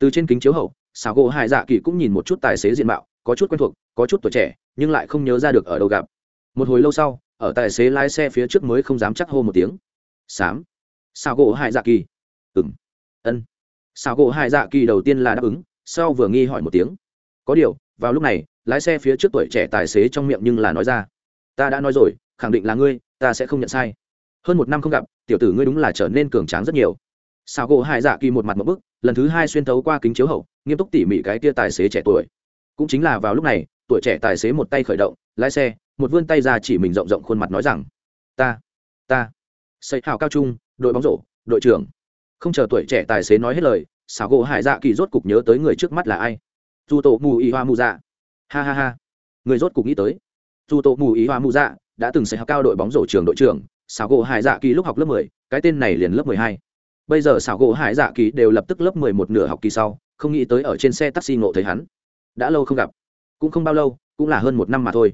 từ trên kính chiếu hậu xảo gỗ hải dạ kỳ cũng nhìn một chút tài xế diện mạo, có chút quen thuộc, có chút tuổi trẻ, nhưng lại không nhớ ra được ở đâu gặp. Một hồi lâu sau, ở tài xế lái xe phía trước mới không dám chắc hô một tiếng. Sám xảo gỗ hải dạ kỳ. Ừng ân. Xảo gỗ hải dạ kỳ đầu tiên là đáp ứng, sau vừa nghi hỏi một tiếng. Có điều, vào lúc này, lái xe phía trước tuổi trẻ tài xế trong miệng nhưng là nói ra, ta đã nói rồi, khẳng định là ngươi, ta sẽ không nhận sai. Hơn một năm không gặp, tiểu tử ngươi đúng là trở nên cường tráng rất nhiều sao gỗ hải dạ kỳ một mặt một bức, lần thứ hai xuyên thấu qua kính chiếu hậu, nghiêm túc tỉ mỉ cái kia tài xế trẻ tuổi. Cũng chính là vào lúc này, tuổi trẻ tài xế một tay khởi động, lái xe, một vươn tay ra chỉ mình rộng rộng khuôn mặt nói rằng, ta ta, xây hào cao trung, đội bóng rổ, đội trưởng. Không chờ tuổi trẻ tài xế nói hết lời xảo gỗ hải dạ kỳ rốt cục nhớ tới người trước mắt là ai? Dù tổ mù y hoa mù dạ. Ha ha ha. Người rốt cục nghĩ tới. Dù tổ mù y hoa mù dạ đã từng xây học cao đội bóng rổ trường đội trưởng xảo gỗ hải dạ kỳ lúc học lớp mười, cái tên này liền lớp mười hai bây giờ xảo gỗ hải dạ kỳ đều lập tức lớp mười một nửa học kỳ sau, không nghĩ tới ở trên xe taxi ngộ thấy hắn. Đã lâu không gặp. Cũng không bao lâu, cũng là hơn một năm mà thôi.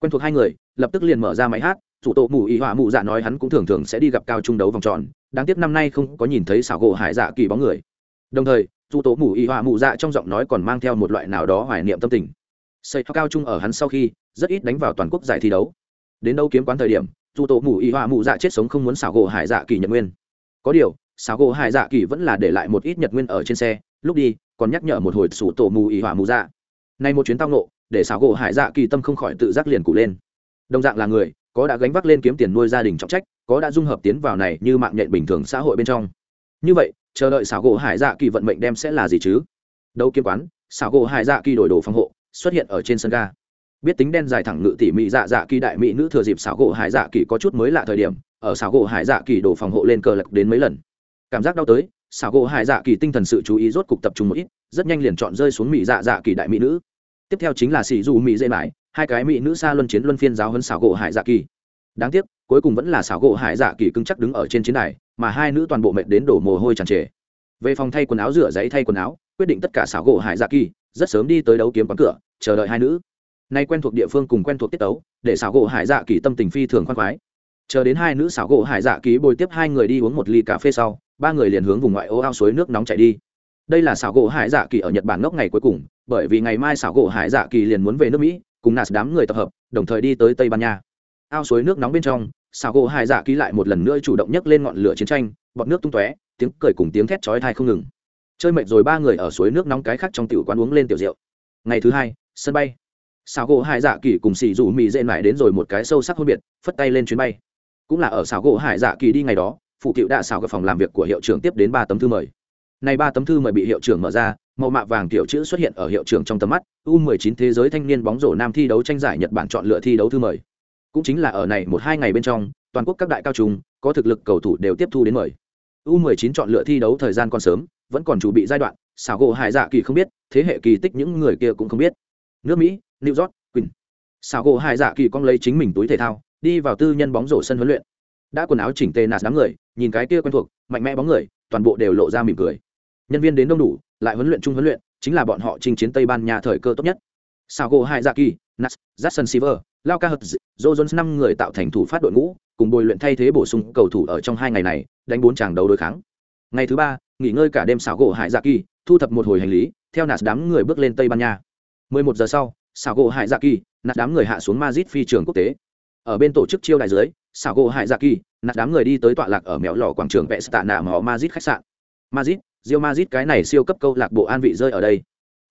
Quen thuộc hai người, lập tức liền mở ra máy hát chủ tổ mù ý họa mù dạ nói hắn cũng thường thường sẽ đi gặp cao trung đấu vòng tròn, đáng tiếc năm nay không có nhìn thấy xảo gỗ hải dạ kỳ bóng người. Đồng thời chủ tổ mù ý họa mù dạ trong giọng nói còn mang theo một loại nào đó hoài niệm tâm tình. Xây cao trung ở hắn sau khi, rất ít đánh vào toàn quốc giải thi đấu. Đến đâu kiếm quán thời điểm chủ tổ mù ý họa mù dạ chết sống không muốn xảo gỗ hải dạ kỳ nhận nguyên. Có điều sáo gỗ hải dạ kỳ vẫn là để lại một ít nhật nguyên ở trên xe, lúc đi, còn nhắc nhở một hồi sủ tổ mù ý hỏa mù dạ. Nay một chuyến tao nộ để sáo gỗ hải dạ kỳ tâm không khỏi tự giác liền cụ lên. Đồng dạng là người, có đã gánh vác lên kiếm tiền nuôi gia đình trọng trách, có đã dung hợp tiến vào này như mạng nhện bình thường xã hội bên trong. Như vậy, chờ đợi xảo gỗ hải dạ kỳ vận mệnh đem sẽ là gì chứ? Đâu kiếm quán xảo gỗ hải dạ kỳ đổi đồ phòng hộ, xuất hiện ở trên sân ga. Biết tính đen dài thẳng ngự tỉ mị dạ dạ kỳ đại mỹ nữ thừa dịp xảo gỗ hải dạ kỳ có chút mới lạ thời điểm, ở xảo gỗ hải dạ kỳ đổ phòng hộ lên cờ lật đến mấy lần cảm giác đau tới, xảo gỗ hải dạ kỳ tinh thần sự chú ý rốt cục tập trung một ít, rất nhanh liền chọn rơi xuống mỹ dạ dạ kỳ đại mỹ nữ. Tiếp theo chính là xì dù mỹ dễ mãi, hai cái mỹ nữ xa luân chiến luân phiên giáo hơn xảo gỗ hải dạ kỳ. Đáng tiếc, cuối cùng vẫn là xảo gỗ hải dạ kỳ cứng chắc đứng ở trên chiến đài, mà hai nữ toàn bộ mệt đến đổ mồ hôi tràn trề. Về phòng thay quần áo rửa giấy thay quần áo, quyết định tất cả xảo gỗ hải dạ kỳ, rất sớm đi tới đấu kiếm quán cửa, chờ đợi hai nữ. Nay quen thuộc địa phương cùng quen thuộc tiết tấu, để xảo gỗ hải dạ kỳ tâm tình phi thường khoan khoái. Chờ đến hai nữ xảo gỗ hải dạ kỳ bồi tiếp hai người đi uống một ly cà phê sau ba người liền hướng vùng ngoại ô ao suối nước nóng chạy đi. Đây là xảo gỗ hải dạ kỳ ở nhật bản ngốc ngày cuối cùng, bởi vì ngày mai xảo gỗ hải dạ kỳ liền muốn về nước mỹ, cùng nạt đám người tập hợp, đồng thời đi tới tây ban nha. Ao suối nước nóng bên trong, xảo gỗ hải dạ kỳ lại một lần nữa chủ động nhấc lên ngọn lửa chiến tranh bọt nước tung tóe, tiếng cười cùng tiếng thét chói thai không ngừng. Chơi mệt rồi ba người ở suối nước nóng cái khác trong tiểu quán uống lên tiểu rượu. Ngày thứ hai, sân bay. Xảo gỗ hải dạ kỳ cùng xì rủ mì dễ mải đến rồi một cái sâu sắc hôn biệt, phất tay lên chuyến bay. Cũng là ở xảo gỗ hải dạ kỳ đi ngày đó phụ cựu đã xào gặp phòng làm việc của hiệu trưởng tiếp đến ba tấm thư mời. Này ba tấm thư mời bị hiệu trưởng mở ra, màu mạ vàng tiểu chữ xuất hiện ở hiệu trưởng trong tầm mắt, u 19 thế giới thanh niên bóng rổ nam thi đấu tranh giải nhật bản chọn lựa thi đấu thư mời. Cũng chính là ở này một hai ngày bên trong, toàn quốc các đại cao trung, có thực lực cầu thủ đều tiếp thu đến mời. U 19 chọn lựa thi đấu thời gian còn sớm, vẫn còn chuẩn bị giai đoạn, xảo gỗ hải dạ kỳ không biết, thế hệ kỳ tích những người kia cũng không biết. Nước mỹ, new york quỳnh xảo gỗ hải dạ kỳ con lấy chính mình túi thể thao, đi vào tư nhân bóng rổ sân huấn luyện đã quần áo chỉnh tề nạt đám người, nhìn cái kia quen thuộc, mạnh mẽ bóng người, toàn bộ đều lộ ra mỉm cười. Nhân viên đến đông đủ, lại huấn luyện chung huấn luyện, chính là bọn họ chinh chiến tây ban nha thời cơ tốt nhất. Sao gỗ hai dạ kỳ nas jackson Silver, lao ca hật, joe jones năm người tạo thành thủ phát đội ngũ, cùng bồi luyện thay thế bổ sung cầu thủ ở trong hai ngày này, đánh bốn tràng đấu đối kháng. Ngày thứ ba, nghỉ ngơi cả đêm xảo gỗ hải dạ kỳ thu thập một hồi hành lý, theo nạt đám người bước lên tây ban nha. 11 giờ sau xảo gỗ hải dạ kỳ nạt đám người hạ xuống Madrid phi trường quốc tế ở bên tổ chức chiêu đại dưới xảo gỗ hải dạ kỳ nạt đám người đi tới tọa lạc ở mèo lò quảng trường vẽ tạ nạ mỏ mazit khách sạn. Mazit rio mazit cái này siêu cấp câu lạc bộ an vị rơi ở đây.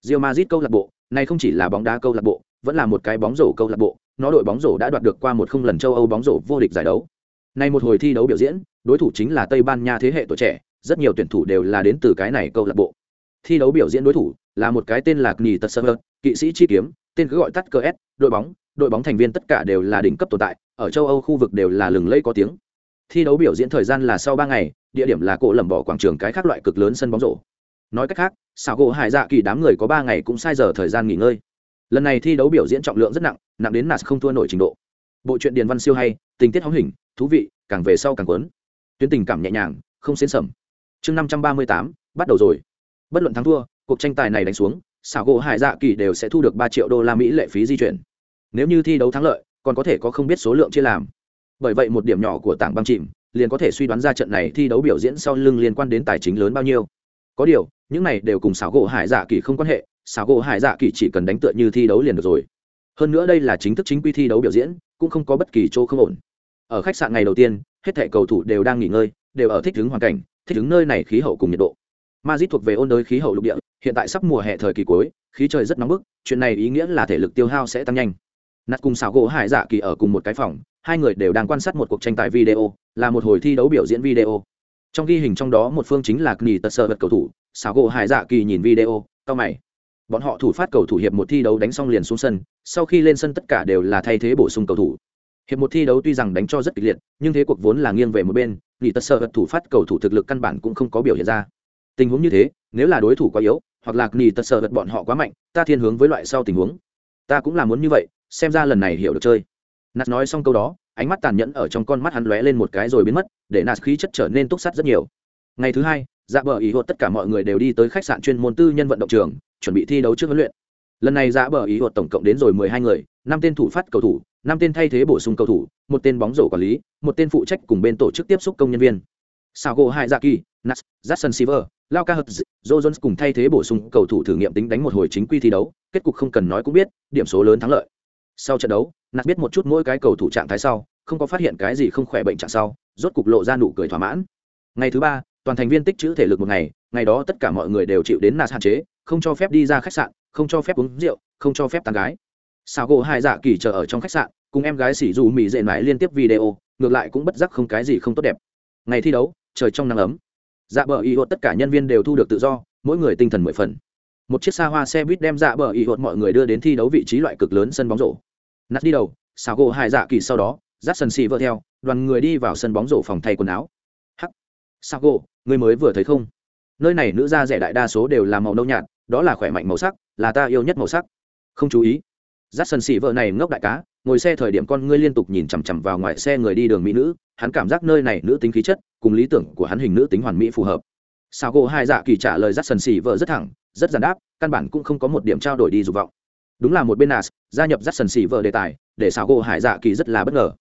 Rio mazit câu lạc bộ này không chỉ là bóng đá câu lạc bộ vẫn là một cái bóng rổ câu lạc bộ nó đội bóng rổ đã đoạt được qua một không lần châu âu bóng rổ vô địch giải đấu. Nay một hồi thi đấu biểu diễn đối thủ chính là tây ban nha thế hệ tuổi trẻ rất nhiều tuyển thủ đều là đến từ cái này câu lạc bộ. Thi đấu biểu diễn đối thủ là một cái tên là Kni Tật kỵ sĩ chi kiếm, tên cứ gọi tắt cờ S, đội bóng, đội bóng thành viên tất cả đều là đỉnh cấp tồn tại, ở châu Âu khu vực đều là lừng lẫy có tiếng. Thi đấu biểu diễn thời gian là sau ba ngày, địa điểm là cổ lầm bỏ quảng trường cái khác loại cực lớn sân bóng rổ. Nói cách khác, xảo gỗ hải dạ kỳ đám người có ba ngày cũng sai giờ thời gian nghỉ ngơi. Lần này thi đấu biểu diễn trọng lượng rất nặng, nặng đến nạt không thua nổi trình độ. Bộ truyện điền văn siêu hay, tình tiết hóm hình, thú vị, càng về sau càng cuốn. Tuyến tình cảm nhẹ nhàng, không xến sẩm. Chương năm trăm ba mươi tám bắt đầu rồi. Bất luận thắng thua, cuộc tranh tài này đánh xuống xảo gỗ hải dạ kỳ đều sẽ thu được ba triệu đô la mỹ lệ phí di chuyển nếu như thi đấu thắng lợi, còn có thể có không biết số lượng chia làm. Bởi vậy một điểm nhỏ của tảng băng chìm liền có thể suy đoán ra trận này thi đấu biểu diễn sau lưng liên quan đến tài chính lớn bao nhiêu. Có điều, những này đều cùng xảo gỗ hải dạ kỳ không quan hệ, xảo gỗ hải dạ kỳ chỉ cần đánh tựa như thi đấu liền được rồi. Hơn nữa đây là chính thức chính quy thi đấu biểu diễn, cũng không có bất kỳ chỗ không ổn. Ở khách sạn ngày đầu tiên, hết thẻ cầu thủ đều đang nghỉ ngơi, đều ở thích ứng hoàn cảnh, thích ứng nơi này khí hậu cùng nhiệt độ. Madrid thuộc về ôn đới khí hậu lục địa, hiện tại sắp mùa hè thời kỳ cuối, khí trời rất nóng bức, chuyện này ý nghĩa là thể lực tiêu hao sẽ tăng nhanh nạt cùng xảo gỗ hải dạ kỳ ở cùng một cái phòng, hai người đều đang quan sát một cuộc tranh tài video, là một hồi thi đấu biểu diễn video. Trong ghi hình trong đó một phương chính là kỳ tật sợ vật cầu thủ, xảo gỗ hải dạ kỳ nhìn video cao mày. Bọn họ thủ phát cầu thủ hiệp một thi đấu đánh xong liền xuống sân, sau khi lên sân tất cả đều là thay thế bổ sung cầu thủ. Hiệp một thi đấu tuy rằng đánh cho rất kịch liệt, nhưng thế cuộc vốn là nghiêng về một bên nghỉ tật sợ vật thủ phát cầu thủ thực lực căn bản cũng không có biểu hiện ra. Tình huống như thế, nếu là đối thủ quá yếu, hoặc là nghỉ tật sợ vật bọn họ quá mạnh, ta thiên hướng với loại sau tình huống. Ta cũng là muốn như vậy xem ra lần này hiểu được chơi. Nạt nói xong câu đó, ánh mắt tàn nhẫn ở trong con mắt hắn lóe lên một cái rồi biến mất, để nạt khí chất trở nên túc sắt rất nhiều. Ngày thứ hai dạ bờ ý hột tất cả mọi người đều đi tới khách sạn chuyên môn tư nhân vận động trường, chuẩn bị thi đấu trước huấn luyện. Lần này dạ bờ ý hột tổng cộng đến rồi mười hai người, năm tên thủ phát cầu thủ, năm tên thay thế bổ sung cầu thủ, một tên bóng rổ quản lý, một tên phụ trách cùng bên tổ chức tiếp xúc công nhân viên. Sao gỗ hai dạ kỳ nas jackson silver lao ca hật joe jones cùng thay thế bổ sung cầu thủ thử nghiệm tính đánh một hồi chính quy thi đấu, kết cục không cần nói cũng biết, điểm số lớn thắng lợi sau trận đấu nạt biết một chút mỗi cái cầu thủ trạng thái sau, không có phát hiện cái gì không khỏe bệnh trạng sau, rốt cục lộ ra nụ cười thỏa mãn. Ngày thứ ba, toàn thành viên tích trữ thể lực một ngày ngày đó tất cả mọi người đều chịu đến nạt hạn chế, không cho phép đi ra khách sạn, không cho phép uống rượu, không cho phép tán gái. Sao gỗ hai dạ kỳ chờ ở trong khách sạn, cùng em gái xỉ dù mỹ dệ mãi liên tiếp video, ngược lại cũng bất giác không cái gì không tốt đẹp. Ngày thi đấu, trời trong nắng ấm. Dạ bờ y hốt tất cả nhân viên đều thu được tự do, mỗi người tinh thần mười phần. Một chiếc xa hoa xe buýt đem dạ bờ y hốt mọi người đưa đến thi đấu vị trí loại cực lớn sân bóng rổ nát đi đầu, xào gỗ hai dạ kỳ sau đó, dắt sân xì vợ theo, đoàn người đi vào sân bóng rổ phòng thay quần áo. Hắc! Xào gỗ người mới vừa thấy không? Nơi này nữ da rẻ đại đa số đều là màu nâu nhạt, đó là khỏe mạnh màu sắc, là ta yêu nhất màu sắc. Không chú ý. Dắt sân xì vợ này ngốc đại cá, ngồi xe thời điểm con ngươi liên tục nhìn chằm chằm vào ngoài xe người đi đường mỹ nữ, hắn cảm giác nơi này nữ tính khí chất, cùng lý tưởng của hắn hình nữ tính hoàn mỹ phù hợp. Sao gỗ hai dạ kỳ trả lời dắt sần xì vợ rất thẳng, rất giản đáp, căn bản cũng không có một điểm trao đổi đi dục vọng. Đúng là một bên nas gia nhập dắt sần xỉ vợ đề tài, để xào gỗ hải dạ kỳ rất là bất ngờ.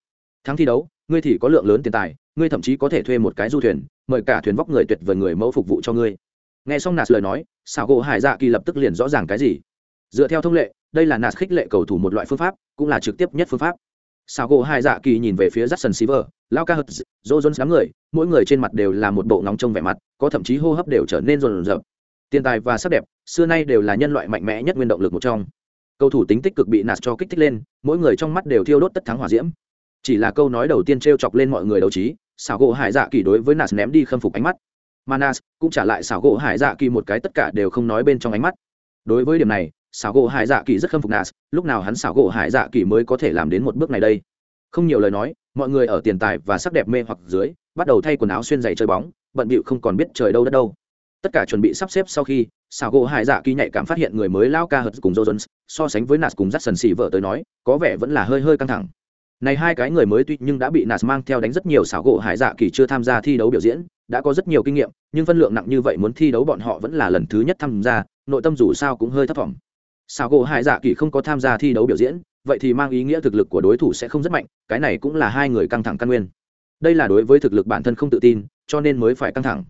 Thắng thi đấu, ngươi thì có lượng lớn tiền tài, ngươi thậm chí có thể thuê một cái du thuyền, mời cả thuyền vóc người tuyệt vời người mẫu phục vụ cho ngươi. Nghe xong nạt lời nói xào gỗ hải dạ kỳ lập tức liền rõ ràng cái gì. Dựa theo thông lệ, đây là nạt khích lệ cầu thủ một loại phương pháp, cũng là trực tiếp nhất phương pháp. Xào gỗ hải dạ kỳ nhìn về phía rắt sần xì vợ, lao ca hật dô dôn đám người, mỗi người trên mặt đều là một bộ ngóng trông vẻ mặt, có thậm chí hô hấp đều trở nên rồn rập tiền tài và sắc đẹp, xưa nay đều là nhân loại mạnh mẽ nhất nguyên động lực một trong cầu thủ tính tích cực bị nạt cho kích thích lên, mỗi người trong mắt đều thiêu đốt tất thắng hỏa diễm. Chỉ là câu nói đầu tiên t r e o chọc lên mọi người đầu trí, xảo gỗ hải dạ kỳ đối với nạt ném đi khâm phục ánh mắt. Mà nas cũng trả lại xảo gỗ hải dạ kỳ một cái tất cả đều không nói bên trong ánh mắt. Đối với điểm này, xảo gỗ hải dạ kỳ rất khâm phục nas lúc nào hắn xảo gỗ hải dạ kỳ mới có thể làm đến một bước này đây? Không nhiều lời nói, mọi người ở tiền tài và sắc đẹp mê hoặc dưới, bắt đầu thay quần áo xuyên giày chơi bóng, bận bịu không còn biết trời đâu đất đâu. Tất cả chuẩn bị sắp xếp sau khi xào gỗ hải dạ kỳ nhạy cảm phát hiện người mới lao ca hật cùng jones, so sánh với nas cùng dắt sần xì vợ tới nói, có vẻ vẫn là hơi hơi căng thẳng. Này hai cái người mới tuy nhưng đã bị nas mang theo đánh rất nhiều, xảo gỗ hải dạ kỳ chưa tham gia thi đấu biểu diễn, đã có rất nhiều kinh nghiệm, nhưng phân lượng nặng như vậy muốn thi đấu bọn họ vẫn là lần thứ nhất tham gia, nội tâm dù sao cũng hơi thấp thỏm xảo gỗ hải dạ kỳ không có tham gia thi đấu biểu diễn, vậy thì mang ý nghĩa thực lực của đối thủ sẽ không rất mạnh, cái này cũng là hai người căng thẳng căn nguyên. Đây là đối với thực lực bản thân không tự tin, cho nên mới phải căng thẳng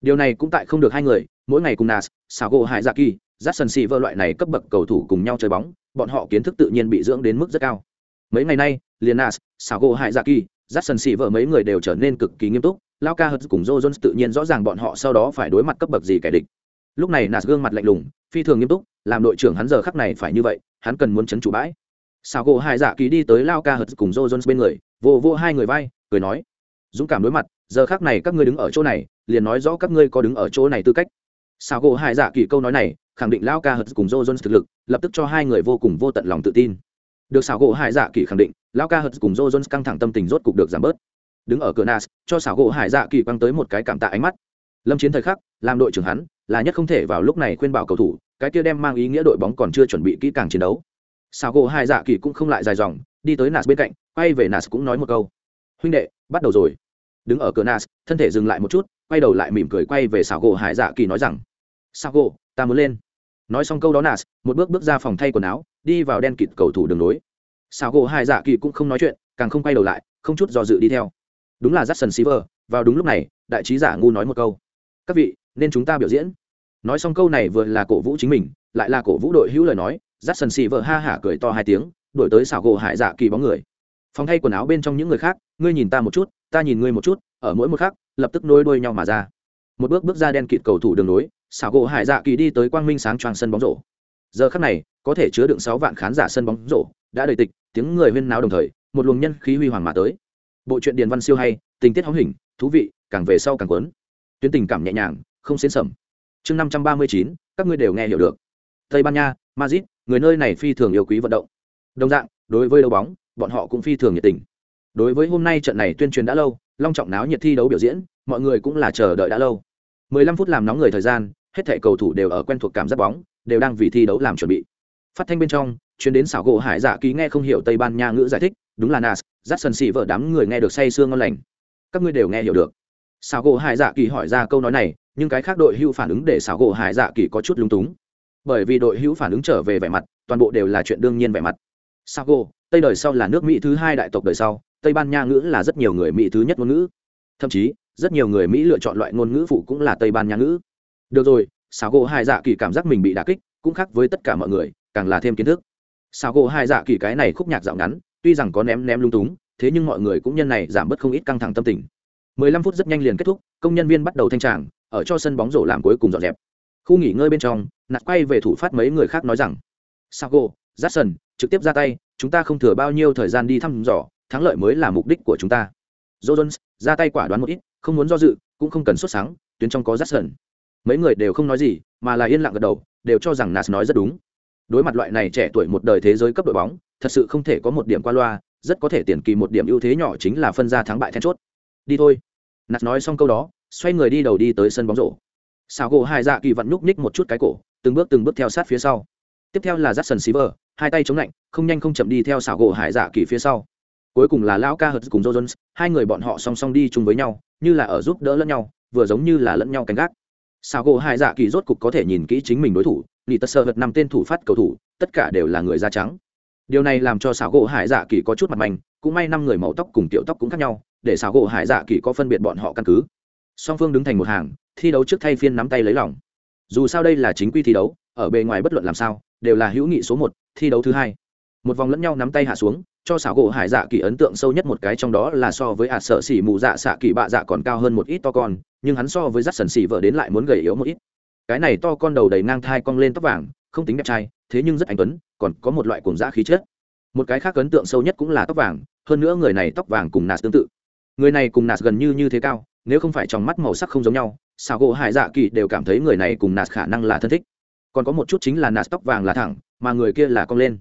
điều này cũng tại không được hai người, mỗi ngày cùng nas xảo gỗ hải dạ kỳ rát sân xì vơ loại này cấp bậc cầu thủ cùng nhau chơi bóng, bọn họ kiến thức tự nhiên bị dưỡng đến mức rất cao. Mấy ngày nay, liền nas xảo gỗ hải dạ kỳ rát sân xì vợ mấy người đều trở nên cực kỳ nghiêm túc, lao ca hớt cùng joe jones tự nhiên rõ ràng bọn họ sau đó phải đối mặt cấp bậc gì kẻ địch. Lúc này nas gương mặt lạnh lùng, phi thường nghiêm túc, làm đội trưởng hắn giờ khắc này phải như vậy, hắn cần muốn chấn chủ bãi. Xảo gỗ hải dạ kỳ đi tới lao ca hớt cùng joe jones bên người, vô vô hai người vai, cười nói, dũng cảm đối mặt giờ khác này các ngươi đứng ở chỗ này, liền nói rõ các ngươi có đứng ở chỗ này tư cách. Sao gỗ hải dạ kỳ câu nói này, khẳng định lao ca hật cùng joe jones thực lực, lập tức cho hai người vô cùng vô tận lòng tự tin. Được xảo gỗ hải dạ kỳ khẳng định lao ca hật cùng joe jones căng thẳng tâm tình rốt cục được giảm bớt. Đứng ở cửa nas, cho xảo gỗ hải dạ kỳ quăng tới một cái cảm tạ ánh mắt. Lâm chiến thời khắc, làm đội trưởng hắn, là nhất không thể vào lúc này khuyên bảo cầu thủ, cái kia đem mang ý nghĩa đội bóng còn chưa chuẩn bị kỹ càng chiến đấu. Xảo gỗ hải dạ kỳ cũng không lại dài dòng, đi tới nas bên cạnh, quay về nas cũng nói một câu. Huynh đệ, bắt đầu rồi đứng ở cửa nas, thân thể dừng lại một chút, quay đầu lại mỉm cười quay về xảo gỗ hải dạ kỳ nói rằng, xảo gỗ, ta muốn lên. Nói xong câu đó nas, một bước bước ra phòng thay quần áo, đi vào đen kịt cầu thủ đường nối xảo gỗ hải dạ kỳ cũng không nói chuyện, càng không quay đầu lại, không chút do dự đi theo. Đúng là j a c k s o n vào đúng lúc này, đại trí giả ngu nói một câu, các vị, nên chúng ta biểu diễn. Nói xong câu này vừa là cổ vũ chính mình, lại là cổ vũ đội hữu lời nói jackson silver xì ha hả cười to hai tiếng đổi tới xảo gỗ hải dạ kỳ bóng người. Phòng thay quần áo bên trong những người khác, ngươi nhìn ta một chút ta nhìn ngươi một chút, ở mỗi một khắc, lập tức nối đuôi nhau mà ra. Một bước bước ra đen kịt cầu thủ đường nối, xảo gỗ hải dạ kỳ đi tới quang minh sáng choàng sân bóng rổ. Giờ khắc này, có thể chứa đựng sáu vạn khán giả sân bóng rổ, đã đầy tịch, tiếng người huyên náo đồng thời, một luồng nhân khí huy hoàng mà tới. Bộ truyện điền văn siêu hay, tình tiết hóng hình, thú vị, càng về sau càng quấn tuyến tình cảm nhẹ nhàng, không xến sầm. Chương năm trăm ba mươi chín, các ngươi đều nghe hiểu được. Tây ban nha, madrid, người nơi này phi thường yêu quý vận động. Đồng dạng, đối với đấu bóng, bọn họ cũng phi thường nhiệt tình đối với hôm nay trận này tuyên truyền đã lâu, long trọng náo nhiệt thi đấu biểu diễn, mọi người cũng là chờ đợi đã lâu. 15 phút làm nóng người thời gian, hết thảy cầu thủ đều ở quen thuộc cảm giác bóng, đều đang vì thi đấu làm chuẩn bị. Phát thanh bên trong chuyến đến xảo gỗ hải dạ ký nghe không hiểu tây ban nha ngữ giải thích, đúng là nas dắt sân xì vợ đám người nghe được say sương ngon lành. Các ngươi đều nghe hiểu được. Xảo gỗ hải dạ kỳ hỏi ra câu nói này, nhưng cái khác đội hữu phản ứng để xảo gỗ hải dạ kỳ có chút lung túng. Bởi vì đội hữu phản ứng trở về vẻ mặt, toàn bộ đều là chuyện đương nhiên vẻ mặt. Sao gỗ, tây đời sau là nước mỹ thứ hai đại tộc đời sau tây ban nha ngữ là rất nhiều người mỹ thứ nhất ngôn ngữ. Thậm chí, rất nhiều người mỹ lựa chọn loại ngôn ngữ phụ cũng là tây ban nha ngữ. Được rồi sao gỗ hai dạ kỳ cảm giác mình bị đà kích, cũng khác với tất cả mọi người, càng là thêm kiến thức. Sao gỗ hai dạ kỳ cái này khúc nhạc dạo ngắn, tuy rằng có ném ném lung túng, thế nhưng mọi người cũng nhân này giảm bớt không ít căng thẳng tâm tình. 15 phút rất nhanh liền kết thúc, công nhân viên bắt đầu thanh tràng, ở cho sân bóng rổ làm cuối cùng dọn dẹp. Khu nghỉ ngơi bên trong, nạt quay về thủ phát mấy người khác nói rằng sago jackson, trực tiếp ra tay, chúng ta không thừa bao nhiêu thời gian đi thăm dò thắng lợi mới là mục đích của chúng ta. Jones ra tay quả đoán một ít không muốn do dự cũng không cần xuất sáng tuyến trong có jackson mấy người đều không nói gì mà là yên lặng gật đầu đều cho rằng nas nói rất đúng. Đối mặt loại này trẻ tuổi một đời thế giới cấp đội bóng thật sự không thể có một điểm qua loa rất có thể tiền kỳ một điểm ưu thế nhỏ chính là phân ra thắng bại then chốt. Đi thôi. Nas nói xong câu đó xoay người đi đầu đi tới sân bóng rổ. Xào gỗ hai dạ kỳ vặn nhúc ních một chút cái cổ từng bước từng bước theo sát phía sau. Tiếp theo là Jackson Silver, hai tay chống lạnh, không nhanh không chậm đi theo sào gỗ hải dạ kỳ phía sau. Cuối cùng là lão ca hợt cùng Jones, hai người bọn họ song song đi chung với nhau, như là ở giúp đỡ lẫn nhau, vừa giống như là lẫn nhau canh gác. sao gỗ hai dạ kỳ rốt cục có thể nhìn kỹ chính mình đối thủ, Nị Tất Sơ hợt năm tên thủ phát cầu thủ, tất cả đều là người da trắng. Điều này làm cho xảo gỗ hải dạ kỳ có chút mặt mày, cũng may năm người màu tóc cùng tiểu tóc cũng khác nhau, để xảo gỗ hải dạ kỳ có phân biệt bọn họ căn cứ. Song phương đứng thành một hàng, thi đấu trước thay phiên nắm tay lấy lòng. Dù sao đây là chính quy thi đấu, ở bề ngoài bất luận làm sao, đều là hữu nghị số một thi đấu thứ hai một vòng lẫn nhau nắm tay hạ xuống, cho xảo gỗ hải dạ kỳ ấn tượng sâu nhất một cái trong đó là so với ạt sợ xỉ mù dạ xạ kỳ bạ dạ còn cao hơn một ít to con, nhưng hắn so với rắt sần xỉ vợ đến lại muốn gầy yếu một ít. Cái này to con đầu đầy ngang thai cong lên tóc vàng, không tính đẹp trai, thế nhưng rất anh tuấn, còn có một loại cuồng dã khí chất. Một cái khác ấn tượng sâu nhất cũng là tóc vàng, hơn nữa người này tóc vàng cùng nạt tương tự. Người này cùng nạt gần như như thế cao, nếu không phải trong mắt màu sắc không giống nhau, xảo gỗ hải dạ kỳ đều cảm thấy người này cùng nạt khả năng là thân thích. Còn có một chút chính là nạt tóc vàng là thẳng, mà người kia là cong lên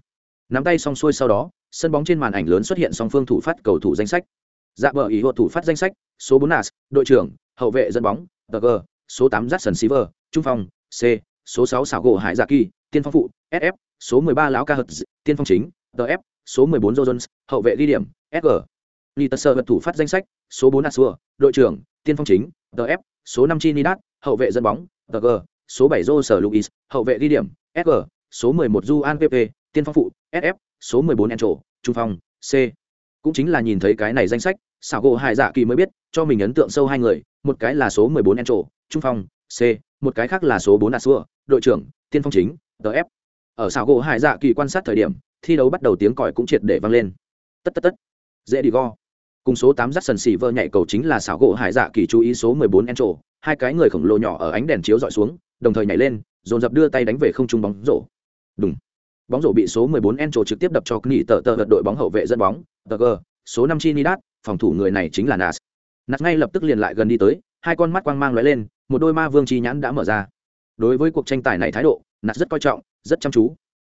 nắm tay xong xuôi sau đó sân bóng trên màn ảnh lớn xuất hiện song phương thủ phát cầu thủ danh sách. Dạ bờ ý hộ thủ phát danh sách số bốn nas đội trưởng hậu vệ dẫn bóng tờ g số tám jackson silver trung phong c số sáu xảo gỗ hải dạ kỳ tiên phong phụ sf số mười ba lão ca hật tiên phong chính tf số mười bốn jones hậu vệ ghi điểm sg Litter vật thủ phát danh sách, số 4 Asua, đội trưởng, tiên phong chính, TF, số 5 chinidat hậu vệ dẫn bóng, TG, số 7 Joe Luis, hậu vệ ghi điểm, SG, số 11 Juan PP, tiên phong phụ, SF, số 14 Encho, trung phong, C. Cũng chính là nhìn thấy cái này danh sách, Sào gỗ Hải Dạ Kỳ mới biết, cho mình ấn tượng sâu hai người, một cái là số 14 Encho, trung phong, C, một cái khác là số 4 Asua, đội trưởng, tiên phong chính, DF. Ở Sào gỗ Hải Dạ Kỳ quan sát thời điểm, thi đấu bắt đầu tiếng còi cũng triệt để vang lên. Tất tất tất. Dễ đi go. Cùng số 8 Jackson Silver nhảy cầu chính là Sào gỗ Hải Dạ Kỳ chú ý số 14 Encho, hai cái người khổng lồ nhỏ ở ánh đèn chiếu dọi xuống, đồng thời nhảy lên dồn dập đưa tay đánh về không trung bóng rổ đúng bóng rổ bị số 14 Encho trực tiếp đập cho Kni tờ tờ đội bóng hậu vệ dẫn bóng TG, số 5 Trinidad phòng thủ người này chính là Nas. Nas ngay lập tức liền lại gần đi tới hai con mắt quang mang lóe lên một đôi ma vương chi nhãn đã mở ra. Đối với cuộc tranh tài này thái độ Nas rất coi trọng rất chăm chú.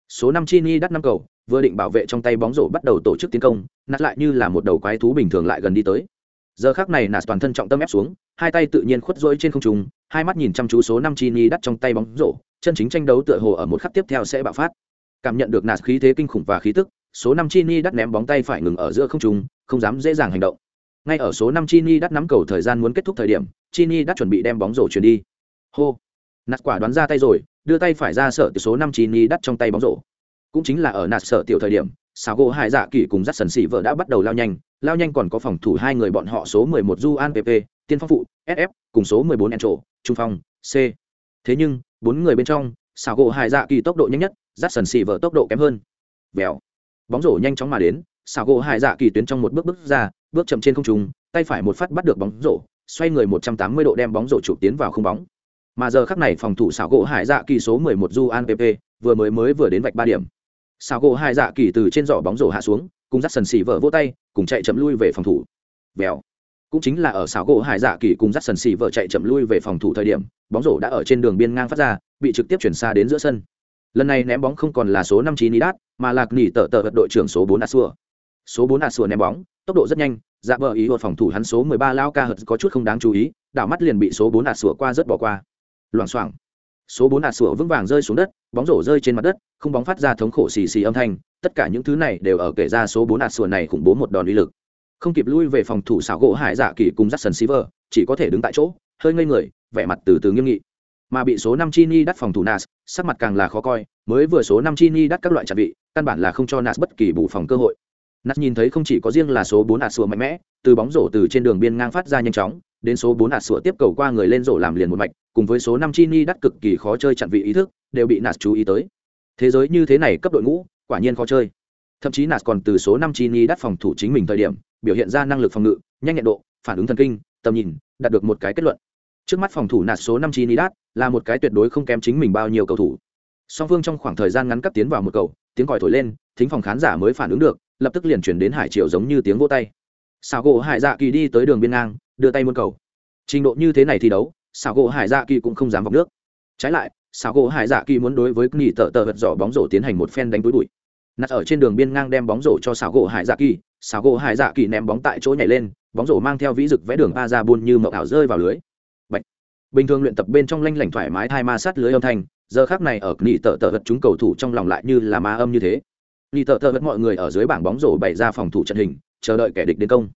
Số 5 Trinidad năm cầu vừa định bảo vệ trong tay bóng rổ bắt đầu tổ chức tiến công Nas lại như là một đầu quái thú bình thường lại gần đi tới. Giờ khắc này Nas toàn thân trọng tâm ép xuống hai tay tự nhiên khuất rỗi trên không trung hai mắt nhìn chăm chú số năm chi trong tay bóng rổ chân chính tranh đấu tựa hồ ở một khắc tiếp theo sẽ bạo phát cảm nhận được nạt khí thế kinh khủng và khí tức, số năm chi ni đắt ném bóng tay phải ngừng ở giữa không trung, không dám dễ dàng hành động. Ngay ở số năm chi ni đắt nắm cầu thời gian muốn kết thúc thời điểm, chi ni đắt chuẩn bị đem bóng rổ chuyển đi. Hô! Nạt quả đoán ra tay rồi, đưa tay phải ra sợ từ số năm chi ni đắt trong tay bóng rổ. Cũng chính là ở nạt sợ tiểu thời điểm xào gỗ hải dạ kỳ cùng dắt sần xỉ vợ đã bắt đầu lao nhanh. Lao nhanh còn có phòng thủ hai người bọn họ số 11 du an pp tiên phong phụ sf cùng số 14 encho trung phong, c. Thế nhưng, bốn người bên trong sao gỗ hải dạ kỳ tốc độ nhanh nhất dắt sần xì vợ tốc độ kém hơn. Vèo. Bóng rổ nhanh chóng mà đến xào gỗ hải dạ kỳ tuyến trong một bước bước ra, bước chậm trên không trung, tay phải một phát bắt được bóng rổ, xoay người một trăm tám mươi độ đem bóng rổ chụp tiến vào không bóng. Mà giờ khắc này phòng thủ xào gỗ hải dạ kỳ số mười một du an pp vừa mới mới vừa đến vạch ba điểm. Xào gỗ hải dạ kỳ từ trên giỏ bóng rổ hạ xuống, cùng dắt sần xì vợ vỗ tay, cùng chạy chậm lui về phòng thủ. Vèo. Cũng chính là ở xảo gỗ hải dạ kỳ cùng dắt sần xì vợ chạy chậm lui về phòng thủ thời điểm, bóng rổ đã ở trên đường biên ngang phát ra, bị trực tiếp chuyển xa đến giữa sân lần này ném bóng không còn là số năm chín Nidat, mà lạc nỉ tờ tờ vật đội trưởng số bốn asua. Số bốn asua ném bóng tốc độ rất nhanh dạ bờ ý hột phòng thủ hắn số mười ba lao ca hật có chút không đáng chú ý đảo mắt liền bị số bốn asua qua rất bỏ qua. Loảng xoảng. Số bốn asua vững vàng rơi xuống đất bóng rổ rơi trên mặt đất không bóng phát ra thống khổ xì xì âm thanh tất cả những thứ này đều ở kể ra số bốn asua này khủng bố một đòn uy lực. Không kịp lui về phòng thủ xảo gỗ hải dạ kỳ cùng dắt sần Silver, chỉ có thể đứng tại chỗ hơi ngây người vẻ mặt từ từ nghiêm nghị mà bị số năm chini đắt phòng thủ nas, sắc mặt càng là khó coi, mới vừa số năm chini đắt các loại trận vị căn bản là không cho nas bất kỳ bù phòng cơ hội. Nas nhìn thấy không chỉ có riêng là số bốn ạt sùa mạnh mẽ, từ bóng rổ từ trên đường biên ngang phát ra nhanh chóng, đến số bốn ạt sùa tiếp cầu qua người lên rổ làm liền một mạch, cùng với số năm chini đắt cực kỳ khó chơi chặn vị ý thức, đều bị nas chú ý tới. Thế giới như thế này cấp đội ngũ, quả nhiên khó chơi. Thậm chí nas còn từ số năm chini đắt phòng thủ chính mình thời điểm, biểu hiện ra năng lực phòng ngự, nhanh nhẹn độ, phản ứng thần kinh, tầm nhìn, đạt được một cái kết luận trước mắt phòng thủ nạt số năm Trinidad là một cái tuyệt đối không kém chính mình bao nhiêu cầu thủ. Song phương trong khoảng thời gian ngắn cấp tiến vào một cầu, tiếng còi thổi lên, thính phòng khán giả mới phản ứng được, lập tức liền chuyển đến hải triều giống như tiếng vỗ tay. Sào gỗ Hải Dạ Kỳ đi tới đường biên ngang, đưa tay muôn cầu. Trình độ như thế này thi đấu, Sào gỗ Hải Dạ Kỳ cũng không dám vọng nước. Trái lại, Sào gỗ Hải Dạ Kỳ muốn đối với Nghỉ tờ tờ vật giỏ bóng rổ tiến hành một phen đánh túi bụi. Nạt ở trên đường biên ngang đem bóng rổ cho Sào gỗ Hải Dạ Kỳ, Sào gỗ Hải Dạ Kỳ ném bóng tại chỗ nhảy lên, bóng rổ mang theo vĩ dực vẽ đường ba ra buôn như mậu ảo rơi vào lưới bình thường luyện tập bên trong lanh lảnh thoải mái thai ma sát lưới âm thanh, giờ khác này ở nỉ tờ tờ vật chúng cầu thủ trong lòng lại như là ma âm như thế. Nỉ tờ tờ vật mọi người ở dưới bảng bóng rổ bày ra phòng thủ trận hình, chờ đợi kẻ địch đến công.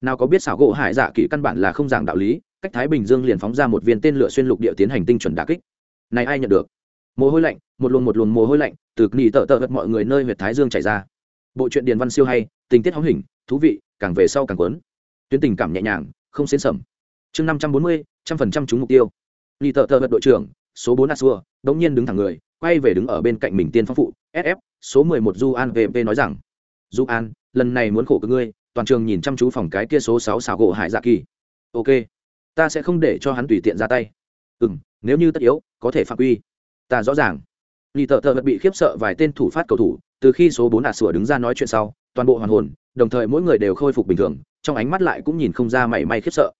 Nào có biết xảo gỗ hải dạ kỹ căn bản là không giảng đạo lý, cách thái bình dương liền phóng ra một viên tên lửa xuyên lục địa tiến hành tinh chuẩn đà kích. Này ai nhận được? Mồ hôi lạnh, một luồng một luồng mồ hôi lạnh từ nỉ tờ tờ vật mọi người nơi huyệt thái dương chảy ra. Bộ truyện điền văn siêu hay, tình tiết hóng hình, thú vị, càng về sau càng quấn tuyến tình cảm nhẹ nhàng, không xến sầm. Chương năm trăm bốn mươi trăm phần trăm trúng mục tiêu. Lì tờ tờ vật đội trưởng, số bốn asua, đống nhiên đứng thẳng người, quay về đứng ở bên cạnh mình tiên phong phụ sf số mười một du an vp nói rằng du an, lần này muốn khổ cực ngươi, toàn trường nhìn chăm chú phòng cái kia số sáu xảo gỗ hải dạ kỳ. Ok, ta sẽ không để cho hắn tùy tiện ra tay. Ừ m nếu như tất yếu, có thể phạm quy. Ta rõ ràng. Lì tợ tợ vật bị khiếp sợ vài tên thủ phát cầu thủ, từ khi số bốn asua đứng ra nói chuyện sau, toàn bộ hoàn hồn, đồng thời mỗi người đều khôi phục bình thường, trong ánh mắt lại cũng nhìn không ra mảy may khiếp sợ.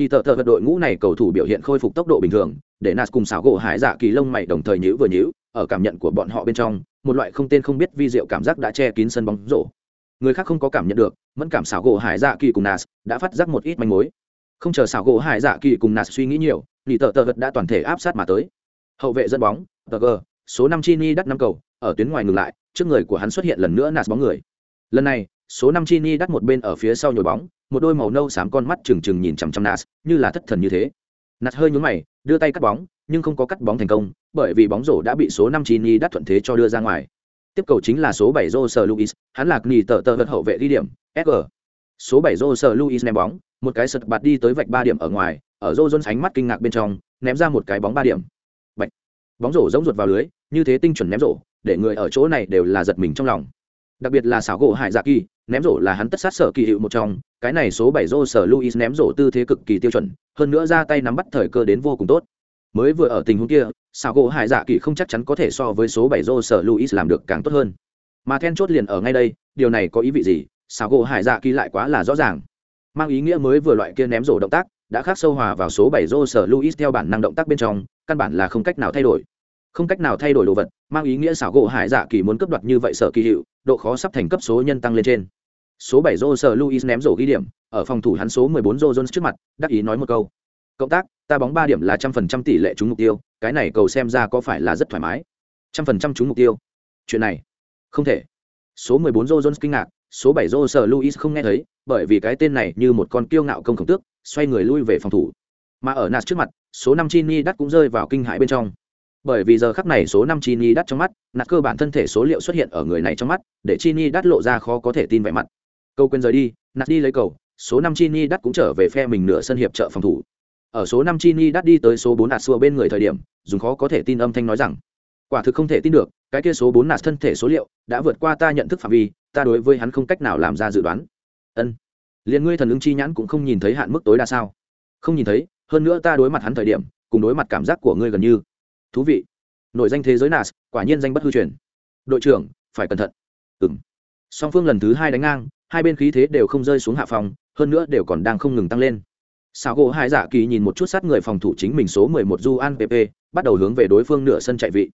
Lý tợ tợ vật đội ngũ này cầu thủ biểu hiện khôi phục tốc độ bình thường, để Nas cùng xảo gỗ hải dạ kỳ lông mày đồng thời nhíu vừa nhíu, ở cảm nhận của bọn họ bên trong, một loại không tên không biết vi diệu cảm giác đã che kín sân bóng rổ. Người khác không có cảm nhận được, mẫn cảm xảo gỗ hải dạ kỳ cùng Nas đã phát giác một ít manh mối. Không chờ xảo gỗ hải dạ kỳ cùng Nas suy nghĩ nhiều, Lý tợ tợ vật đã toàn thể áp sát mà tới. Hậu vệ dẫn bóng, TG, số năm Chini đắt năm cầu, ở tuyến ngoài ngừng lại, trước người của hắn xuất hiện lần nữa Nas bóng người. Lần này, số năm Chini đắt một bên ở phía sau nhồi bóng, một đôi màu nâu xám con mắt trừng trừng nhìn chằm chằm nas như là thất thần như thế nạt hơi nhún mày đưa tay cắt bóng nhưng không có cắt bóng thành công bởi vì bóng rổ đã bị số năm chini đắt thuận thế cho đưa ra ngoài tiếp cầu chính là số bảy jose Luis, hắn lạc nghỉ tờ tờ vật hậu vệ đi điểm, SG. Số bảy jose Luis ném bóng, một cái sượt bạt đi tới vạch ba điểm ở ngoài, ở Joe ánh mắt kinh ngạc bên trong, ném ra một cái bóng ba điểm. Bạch. Bóng rổ giống ruột vào lưới, như thế tinh chuẩn ném rổ, để người ở chỗ này đều là giật mình trong lòng. Đặc biệt là xảo gỗ Hải Dạ Kỳ, ném rổ là hắn tất sát sở kỳ hiệu một trong, cái này số bảy rô sở luis ném rổ tư thế cực kỳ tiêu chuẩn hơn nữa ra tay nắm bắt thời cơ đến vô cùng tốt. Mới vừa ở tình huống kia sao gỗ hải dạ kỳ không chắc chắn có thể so với số bảy rô sở luis làm được càng tốt hơn. Mà then chốt liền ở ngay đây điều này có ý vị gì? Sao gỗ hải dạ kỳ lại quá là rõ ràng. Mang ý nghĩa mới vừa loại kia ném rổ động tác đã khắc sâu hòa vào số bảy rô sở luis theo bản năng động tác bên trong căn bản là không cách nào thay đổi không cách nào thay đổi đồ vật, mang ý nghĩa xảo gỗ hải dạ kỳ muốn cấp đoạt như vậy sở kỳ hiệu, độ khó sắp thành cấp số nhân tăng lên trên. Số bảy rô sở luis ném rổ ghi điểm, ở phòng thủ hắn số mười bốn rô jones trước mặt, đắc ý nói một câu. Cộng tác, ta bóng ba điểm là trăm phần trăm tỷ lệ trúng mục tiêu, cái này cầu xem ra có phải là rất thoải mái. Trăm phần trăm trúng mục tiêu. Chuyện này, không thể. Số mười bốn rô jones kinh ngạc, số bảy rô sở luis không nghe thấy, bởi vì cái tên này như một con kiêu ngạo công khổng tước, xoay người lui về phòng thủ. Mà ở nas trước mặt, số năm chini đắt cũng rơi vào kinh hãi bên trong bởi vì giờ khắc này số năm chi ni đắt trong mắt, nạt cơ bản thân thể số liệu xuất hiện ở người này trong mắt, để chi ni đắt lộ ra khó có thể tin vẻ mặt. Câu quên rời đi, nạt đi lấy cầu, số năm chi ni đắt cũng trở về phe mình nửa sân hiệp trợ phòng thủ. Ở số năm chi ni đắt đi tới số bốn nạt xua bên người thời điểm, dùng khó có thể tin âm thanh nói rằng, quả thực không thể tin được, cái kia số bốn nạt thân thể số liệu đã vượt qua ta nhận thức phạm vi, ta đối với hắn không cách nào làm ra dự đoán. Ân, liền ngươi thần ứng chi nhãn cũng không nhìn thấy hạn mức tối đa sao? Không nhìn thấy, hơn nữa ta đối mặt hắn thời điểm, cùng đối mặt cảm giác của ngươi gần như thú vị. Nội danh thế giới nas, quả nhiên danh bất hư truyền. Đội trưởng, phải cẩn thận. Ừ m song phương lần thứ hai đánh ngang, hai bên khí thế đều không rơi xuống hạ phòng, hơn nữa đều còn đang không ngừng tăng lên. Sao gỗ hai dạ kỳ nhìn một chút sát người phòng thủ chính mình số mười một du an pp bắt đầu hướng về đối phương nửa sân chạy vị.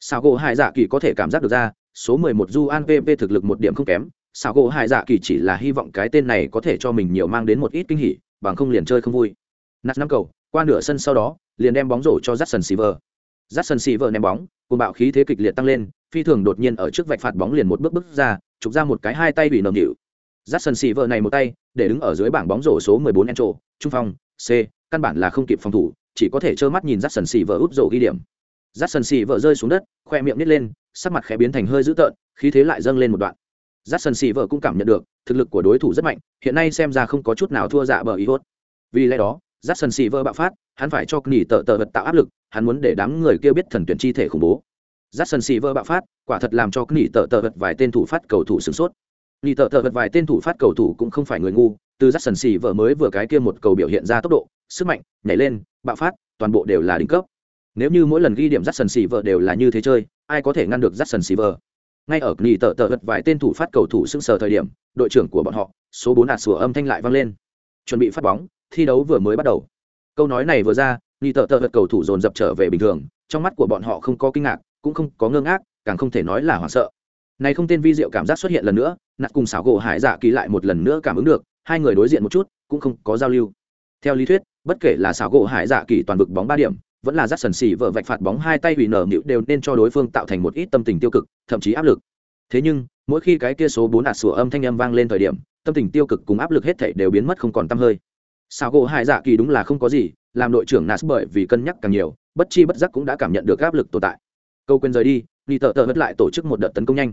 Sao gỗ hai dạ kỳ có thể cảm giác được ra, số mười một du an pp thực lực một điểm không kém. Sao gỗ hai dạ kỳ chỉ là hy vọng cái tên này có thể cho mình nhiều mang đến một ít kinh hỉ, bằng không liền chơi không vui. Nát năm cầu, qua nửa sân sau đó, liền đem bóng rổ cho Jackson Silver. Jackson vợ ném bóng, cùng bạo khí thế kịch liệt tăng lên, phi thường đột nhiên ở trước vạch phạt bóng liền một bước bước ra, chụp ra một cái hai tay bị nồng nhịu. Jackson Silver này một tay, để đứng ở dưới bảng bóng rổ số 14 Encho, trung phong, C, căn bản là không kịp phòng thủ, chỉ có thể trơ mắt nhìn Jackson Silver úp rổ ghi điểm. Jackson Silver rơi xuống đất, khoe miệng nít lên, sắc mặt khẽ biến thành hơi dữ tợn, khí thế lại dâng lên một đoạn. Jackson Silver cũng cảm nhận được, thực lực của đối thủ rất mạnh, hiện nay xem ra không có chút nào thua dạ bờ ý hốt. Vì lẽ đó, Jackson Silver bạo phát, hắn phải cho nghỉ tờ tờ vật tạo áp lực, hắn muốn để đám người kia biết thần tuyển chi thể khủng bố. Jackson Silver bạo phát, quả thật làm cho nghỉ tờ tờ vật vài tên thủ phát cầu thủ sửng sốt. nghỉ tờ tờ vật vài tên thủ phát cầu thủ cũng không phải người ngu, từ Jackson Silver mới vừa cái kia một cầu biểu hiện ra tốc độ, sức mạnh, nhảy lên, bạo phát, toàn bộ đều là đỉnh cấp. Nếu như mỗi lần ghi điểm Jackson Silver đều là như thế chơi, ai có thể ngăn được Jackson Silver? Ngay ở nghỉ tờ tờ vật vài tên thủ phát cầu thủ sững sờ thời điểm, đội trưởng của bọn họ, số bốn hạt sủa âm thanh lại vang lên. Chuẩn bị phát bóng, thi đấu vừa mới bắt đầu câu nói này vừa ra, nghi tợ tợ vật cầu thủ dồn dập trở về bình thường, trong mắt của bọn họ không có kinh ngạc, cũng không có ngơ ngác, càng không thể nói là hoảng sợ. Này không tên vi diệu cảm giác xuất hiện lần nữa, nạt cùng xảo gỗ hải dạ ký lại một lần nữa cảm ứng được, hai người đối diện một chút, cũng không có giao lưu. Theo lý thuyết, bất kể là xảo gỗ hải dạ kỳ toàn vực bóng ba điểm, vẫn là rắt sần xì vợ vạch phạt bóng hai tay hủy nở nịu đều nên cho đối phương tạo thành một ít tâm tình tiêu cực, thậm chí áp lực. Thế nhưng, mỗi khi cái kia số bốn ạt sủa âm thanh âm vang lên thời điểm, tâm tình tiêu cực cùng áp lực hết thảy đều biến mất không còn tăm hơi sao gỗ hải dạ kỳ đúng là không có gì, làm đội trưởng nas bởi vì cân nhắc càng nhiều, bất chi bất giác cũng đã cảm nhận được áp lực tồn tại. Câu quên rời đi ni tợ tợ vất lại tổ chức một đợt tấn công nhanh.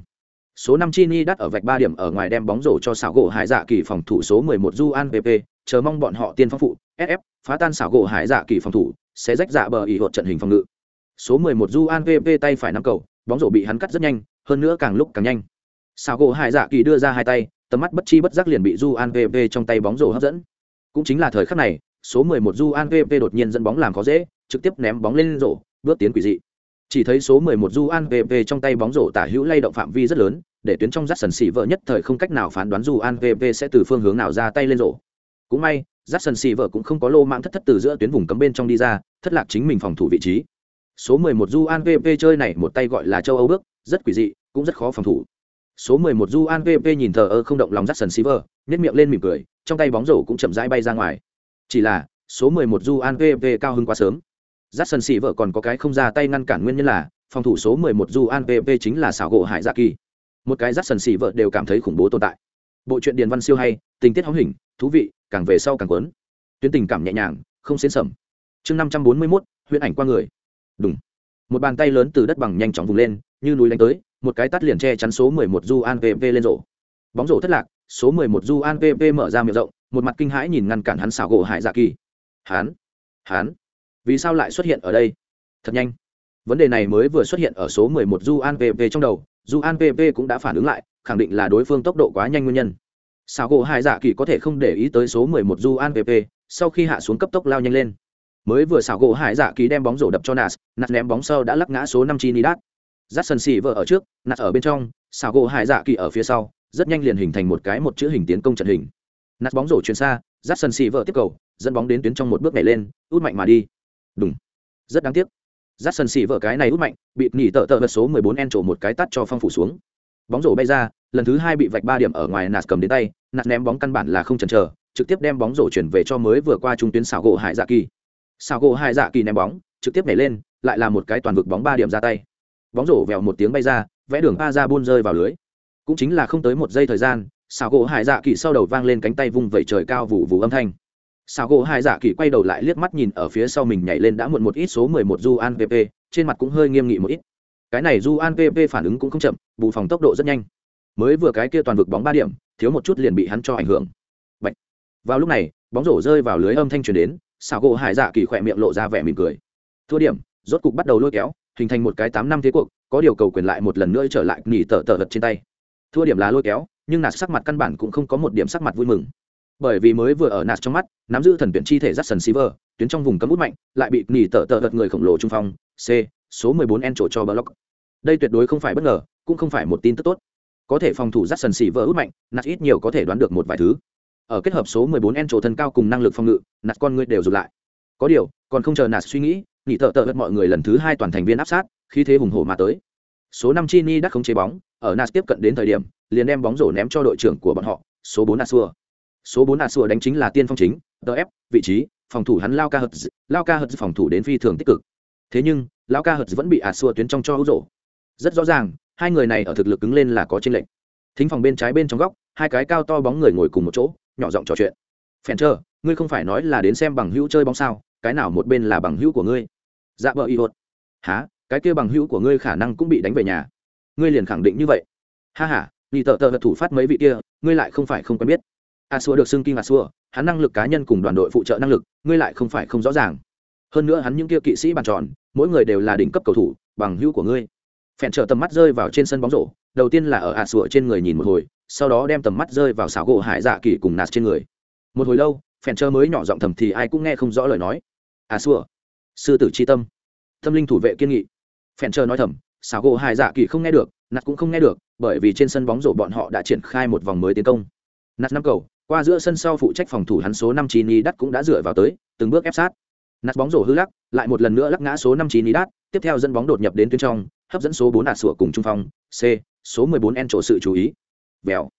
Số năm chini đắt ở vạch ba điểm ở ngoài đem bóng rổ cho xảo gỗ hải dạ kỳ phòng thủ số mười một du an pp chờ mong bọn họ tiên phong phụ sf phá tan xảo gỗ hải dạ kỳ phòng thủ, sẽ rách dạ bờ ỉ hột trận hình phòng ngự. Số mười một du an pp tay phải nắm cầu, bóng rổ bị hắn cắt rất nhanh, hơn nữa càng lúc càng nhanh. Xảo gỗ hải dạ kỳ đưa ra hai tay, tầm mắt bất chi bất giác liền bị du an pp trong tay bóng rổ hấp dẫn cũng chính là thời khắc này, số 11 Juan PP đột nhiên dẫn bóng làm khó dễ, trực tiếp ném bóng lên rổ, bước tiến quỷ dị. Chỉ thấy số 11 Juan PP trong tay bóng rổ tả hữu lay động phạm vi rất lớn, để tuyến trong rắt sần xỉ vợ nhất thời không cách nào phán đoán Juan PP sẽ từ phương hướng nào ra tay lên rổ. Cũng may, rắt sần xỉ vợ cũng không có lô mạng thất thất từ giữa tuyến vùng cấm bên trong đi ra, thất lạc chính mình phòng thủ vị trí. Số 11 Juan PP chơi này một tay gọi là châu âu bước, rất quỷ dị, cũng rất khó phòng thủ số 11 du an vp nhìn thờ ơ không động lòng jackson sần xỉ miệng lên mỉm cười trong tay bóng rổ cũng chậm rãi bay ra ngoài. Chỉ là số 11 du an cao hứng quá sớm. Dắt silver còn có cái không ra tay ngăn cản nguyên nhân là phòng thủ số 11 du an chính là xảo gỗ hải dạ kỳ. Một cái dắt silver đều cảm thấy khủng bố tồn tại. Bộ truyện điền văn siêu hay tình tiết hóng hình thú vị càng về sau càng cuốn. Tuyến tình cảm nhẹ nhàng không xến sầm. Chương 541, huyễn ảnh qua người. Đúng một bàn tay lớn từ đất bằng nhanh chóng vùng lên như núi đánh tới một cái tắt liền che chắn số 11 du an lên rổ. Bóng rổ thất lạc, số 11 du an mở ra miệng rộng, một mặt kinh hãi nhìn ngăn cản hắn xảo gỗ hải dạ kỳ. Hắn hắn, vì sao lại xuất hiện ở đây? Thật nhanh. Vấn đề này mới vừa xuất hiện ở số 11 du an trong đầu du an cũng đã phản ứng lại, khẳng định là đối phương tốc độ quá nhanh nguyên nhân. Xảo gỗ hải dạ kỳ có thể không để ý tới số 11 du an sau khi hạ xuống cấp tốc lao nhanh lên. Mới vừa xảo gỗ hải dạ kỳ đem bóng rổ đập cho nas nas ném bóng sau đã lắc ngã số năm chi dắt sân xì vợ ở trước, nạt ở bên trong xào gỗ hải dạ kỳ ở phía sau, rất nhanh liền hình thành một cái một chữ hình tiến công trận hình. Nạt bóng rổ chuyển xa dắt sân xì vợ tiếp cầu, dẫn bóng đến tuyến trong một bước nhảy lên, út mạnh mà đi. Đúng rất đáng tiếc. Dắt sân xì vợ cái này út mạnh, bị nỉ tợ tợ vật số 14 en trổ một cái tắt cho phong phủ xuống. Bóng rổ bay ra, lần thứ hai bị vạch ba điểm ở ngoài nạt cầm đến tay, nạt ném bóng căn bản là không chần chờ, trực tiếp đem bóng rổ chuyển về cho mới vừa qua trung tuyến xảo gỗ hải dạ kỳ. Xảo gỗ hải dạ kỳ ném bóng, trực tiếp nhảy lên, lại là một cái toàn vực bóng ba điểm ra tay bóng rổ vèo một tiếng bay ra, vẽ đường ba ra buôn rơi vào lưới. Cũng chính là không tới một giây thời gian, xào gỗ hải dạ kỳ sau đầu vang lên cánh tay vung vẩy trời cao vụ vụ âm thanh. Xào gỗ hải dạ kỳ quay đầu lại liếc mắt nhìn ở phía sau mình nhảy lên đã muộn một ít số mười một du an pp trên mặt cũng hơi nghiêm nghị một ít. Cái này du an pp phản ứng cũng không chậm, bù phòng tốc độ rất nhanh. Mới vừa cái kia toàn vực bóng ba điểm, thiếu một chút liền bị hắn cho ảnh hưởng. Bạch. vào lúc này, bóng rổ rơi vào lưới âm thanh truyền đến xảo gỗ hải dạ kỳ khỏe miệng lộ ra vẻ mỉm cười. Thua điểm, rốt cục bắt đầu lôi kéo hình thành một cái tám năm thế cuộc có điều cầu quyền lại một lần nữa trở lại nghỉ tờ tờ vật trên tay. Thua điểm là lôi kéo nhưng nạt sắc mặt căn bản cũng không có một điểm sắc mặt vui mừng. Bởi vì mới vừa ở nạt trong mắt nắm giữ thần tuyển chi thể dắt sần Silver, tuyến trong vùng cấm út mạnh lại bị nghỉ tờ tờ vật người khổng lồ trung phong c số 14 en chỗ cho block. Đây tuyệt đối không phải bất ngờ cũng không phải một tin tức tốt. Có thể phòng thủ dắt sần Silver út mạnh nạt ít nhiều có thể đoán được một vài thứ. Ở kết hợp số 14 en chỗ thân cao cùng năng lực phòng ngự nạt con người đều rụt lại. Có điều còn không chờ nạt suy nghĩ nỉ thợ tợ vật mọi người lần thứ hai toàn thành viên áp sát khi thế hùng hổ mà tới. Số năm chini đã không chế bóng, ở nas tiếp cận đến thời điểm, liền đem bóng rổ ném cho đội trưởng của bọn họ, số bốn asua số bốn asua đánh chính là tiên phong chính tf vị trí, phòng thủ hắn lao ca hật lao ca hật phòng thủ đến phi thường tích cực. Thế nhưng, lao ca hật vẫn bị asua tuyến trong cho hữu rổ. Rất rõ ràng, hai người này ở thực lực cứng lên là có tranh lệnh thính phòng bên trái bên trong góc, hai cái cao to bóng người ngồi cùng một chỗ, nhỏ giọng trò chuyện. Phèn trơ, ngươi không phải nói là đến xem bằng hữu chơi bóng sao? Cái nào một bên là bằng hữu của ngươi? Dạ vợ y hốt há cái kia bằng hữu của ngươi khả năng cũng bị đánh về nhà. Ngươi liền khẳng định như vậy. Ha h a vì tợ tợ thủ phát mấy vị kia, ngươi lại không phải không quen biết. A xua được xưng kim a xua hắn năng lực cá nhân cùng đoàn đội phụ trợ năng lực, ngươi lại không phải không rõ ràng. Hơn nữa hắn những kia kỵ sĩ bàn tròn, mỗi người đều là đỉnh cấp cầu thủ, bằng hữu của ngươi. Phèn trợ tầm mắt rơi vào trên sân bóng rổ, đầu tiên là ở a xua trên người nhìn một hồi, sau đó đem tầm mắt rơi vào xảo gỗ hải dạ kỳ cùng nạt trên người. Một hồi lâu, phèn trợ mới nhỏ giọng thầm thì ai cũng nghe không rõ lời nói à xua. Sư tử c h i tâm. Tâm linh thủ vệ kiên nghị. Phèn chờ nói thầm xảo gỗ hải dạ kỳ không nghe được nạt cũng không nghe được bởi vì trên sân bóng rổ bọn họ đã triển khai một vòng mới tiến công. Nạt năm cầu qua giữa sân sau phụ trách phòng thủ hắn số năm chín ni đắt cũng đã dựa vào tới từng bước ép sát. Nạt bóng rổ hư lắc lại một lần nữa lắc ngã số năm chín ni đắt tiếp theo dẫn bóng đột nhập đến tuyến trong hấp dẫn số bốn đạt sủa cùng trung phong c số mười bốn en chỗ sự chú ý. Vèo.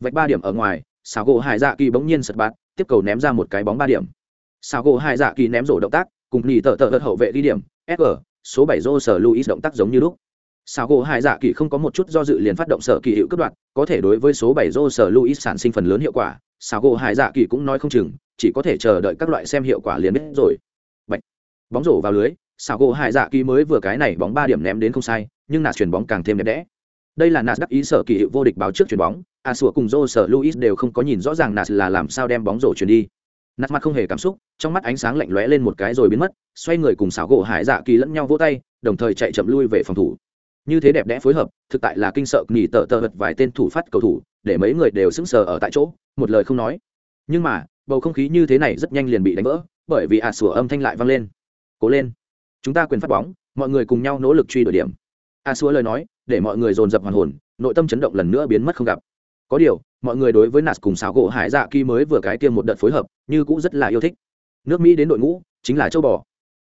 Vạch ba điểm ở ngoài xảo gỗ hải dạ kỳ bỗng nhiên sật bạt, tiếp cầu ném ra một cái bóng ba điểm. Sao gỗ hai dạ kỳ ném rổ động tác, cùng nhì tờ tờ hậu vệ đi điểm sg số bảy rô sở luis động tác giống như lúc. Sao gỗ hai dạ kỳ không có một chút do dự liền phát động sở kỳ hiệu cấp đoạn có thể đối với số bảy rô sở luis sản sinh phần lớn hiệu quả sao gỗ hai dạ kỳ cũng nói không chừng, chỉ có thể chờ đợi các loại xem hiệu quả liền biết rồi. Bạch. bóng rổ vào lưới sao gỗ hai dạ kỳ mới vừa cái này bóng ba điểm ném đến không sai, nhưng nạt chuyền bóng càng thêm đẹp đẽ. Đây là nạt đắc ý sở kỳ hiệu vô địch báo trước chuyền bóng, a sủa cùng rô sở luis đều không có nhìn rõ ràng nạt là làm sao đem bóng rổ chuyền đi nạt mặt không hề cảm xúc, trong mắt ánh sáng lạnh lóe lên một cái rồi biến mất, xoay người cùng xảo gỗ hải dạ kỳ lẫn nhau vỗ tay, đồng thời chạy chậm lui về phòng thủ. Như thế đẹp đẽ phối hợp, thực tại là kinh sợ, nghỉ tợ tợ vật vài tên thủ phát cầu thủ, để mấy người đều sững sờ ở tại chỗ, một lời không nói. Nhưng mà, bầu không khí như thế này rất nhanh liền bị đánh vỡ, bởi vì ạt sủa âm thanh lại vang lên. Cố lên, chúng ta quyền phát bóng, mọi người cùng nhau nỗ lực truy đuổi điểm. A xua lời nói, để mọi người dồn dập hoàn hồn, nội tâm chấn động lần nữa biến mất không gặp. Có điều mọi người đối với nạt cùng xáo gỗ hải dạ kỳ mới vừa cái tiêm một đợt phối hợp, như cũng rất là yêu thích. Nước mỹ đến đội ngũ, chính là châu bò.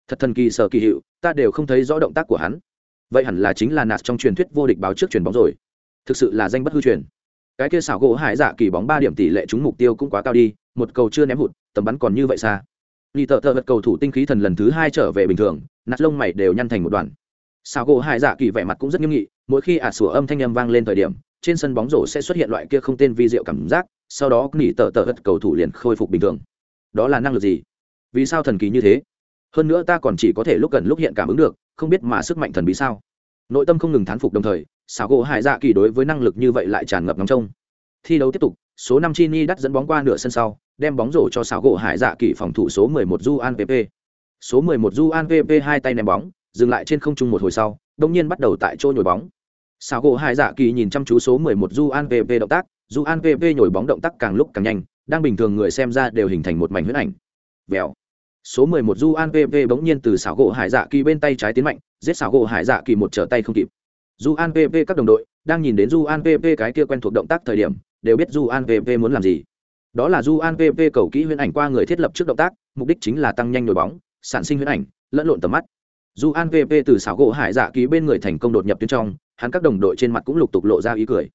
Thật thần kỳ sở kỳ hiệu, ta đều không thấy rõ động tác của hắn. Vậy hẳn là chính là nạt trong truyền thuyết vô địch báo trước truyền bóng rồi. Thực sự là danh bất hư truyền. Cái kia xảo gỗ hải dạ kỳ bóng ba điểm tỷ lệ trúng mục tiêu cũng quá cao đi, một cầu chưa ném hụt tầm bắn còn như vậy xa. Nị tợ tợ vật cầu thủ tinh khí thần lần thứ hai trở về bình thường, nạt lông mày đều nhăn thành một đoàn. Xảo gỗ hải dạ kỳ vẻ mặt cũng rất nghiêm nghị, mỗi khi ả sủa âm thanh âm vang lên thời điểm trên sân bóng rổ sẽ xuất hiện loại kia không tên vi diệu cảm giác, sau đó nghỉ tợ tợ vật cầu thủ liền khôi phục bình thường. Đó là năng lực gì? Vì sao thần kỳ như thế? Hơn nữa ta còn chỉ có thể lúc gần lúc hiện cảm ứng được, không biết mà sức mạnh thần bí sao? Nội tâm không ngừng thán phục đồng thời, xảo gỗ hải dạ kỳ đối với năng lực như vậy lại tràn ngập ngóng trông. Thi đấu tiếp tục, số năm Chini đắt dẫn bóng qua nửa sân sau, đem bóng rổ cho xảo gỗ hải dạ kỳ phòng thủ số 11 du an pp số 11 du an pp hai tay ném bóng, dừng lại trên không trung một hồi sau đông nhiên bắt đầu tại chỗ nhồi bóng xảo gỗ hải dạ kỳ nhìn chăm chú số 11 du an pp động tác du an pp nhồi bóng động tác càng lúc càng nhanh, đang bình thường người xem ra đều hình thành một mảnh huyết ảnh. Vèo. Số 11 du an pp bỗng nhiên từ xảo gỗ hải dạ kỳ bên tay trái tiến mạnh, giết xảo gỗ hải dạ kỳ một trở tay không kịp. Du an pp các đồng đội đang nhìn đến du an pp cái kia quen thuộc động tác thời điểm, đều biết du an pp muốn làm gì. Đó là du an pp cầu kỹ huyễn ảnh qua người thiết lập trước động tác, mục đích chính là tăng nhanh nổi bóng, sản sinh huyễn ảnh, lẫn lộn tầm mắt. Du an pp từ xảo gỗ hải dạ kỳ bên người thành công đột nhập tuyến trong hắn các đồng đội trên mặt cũng lục tục lộ ra ý cười.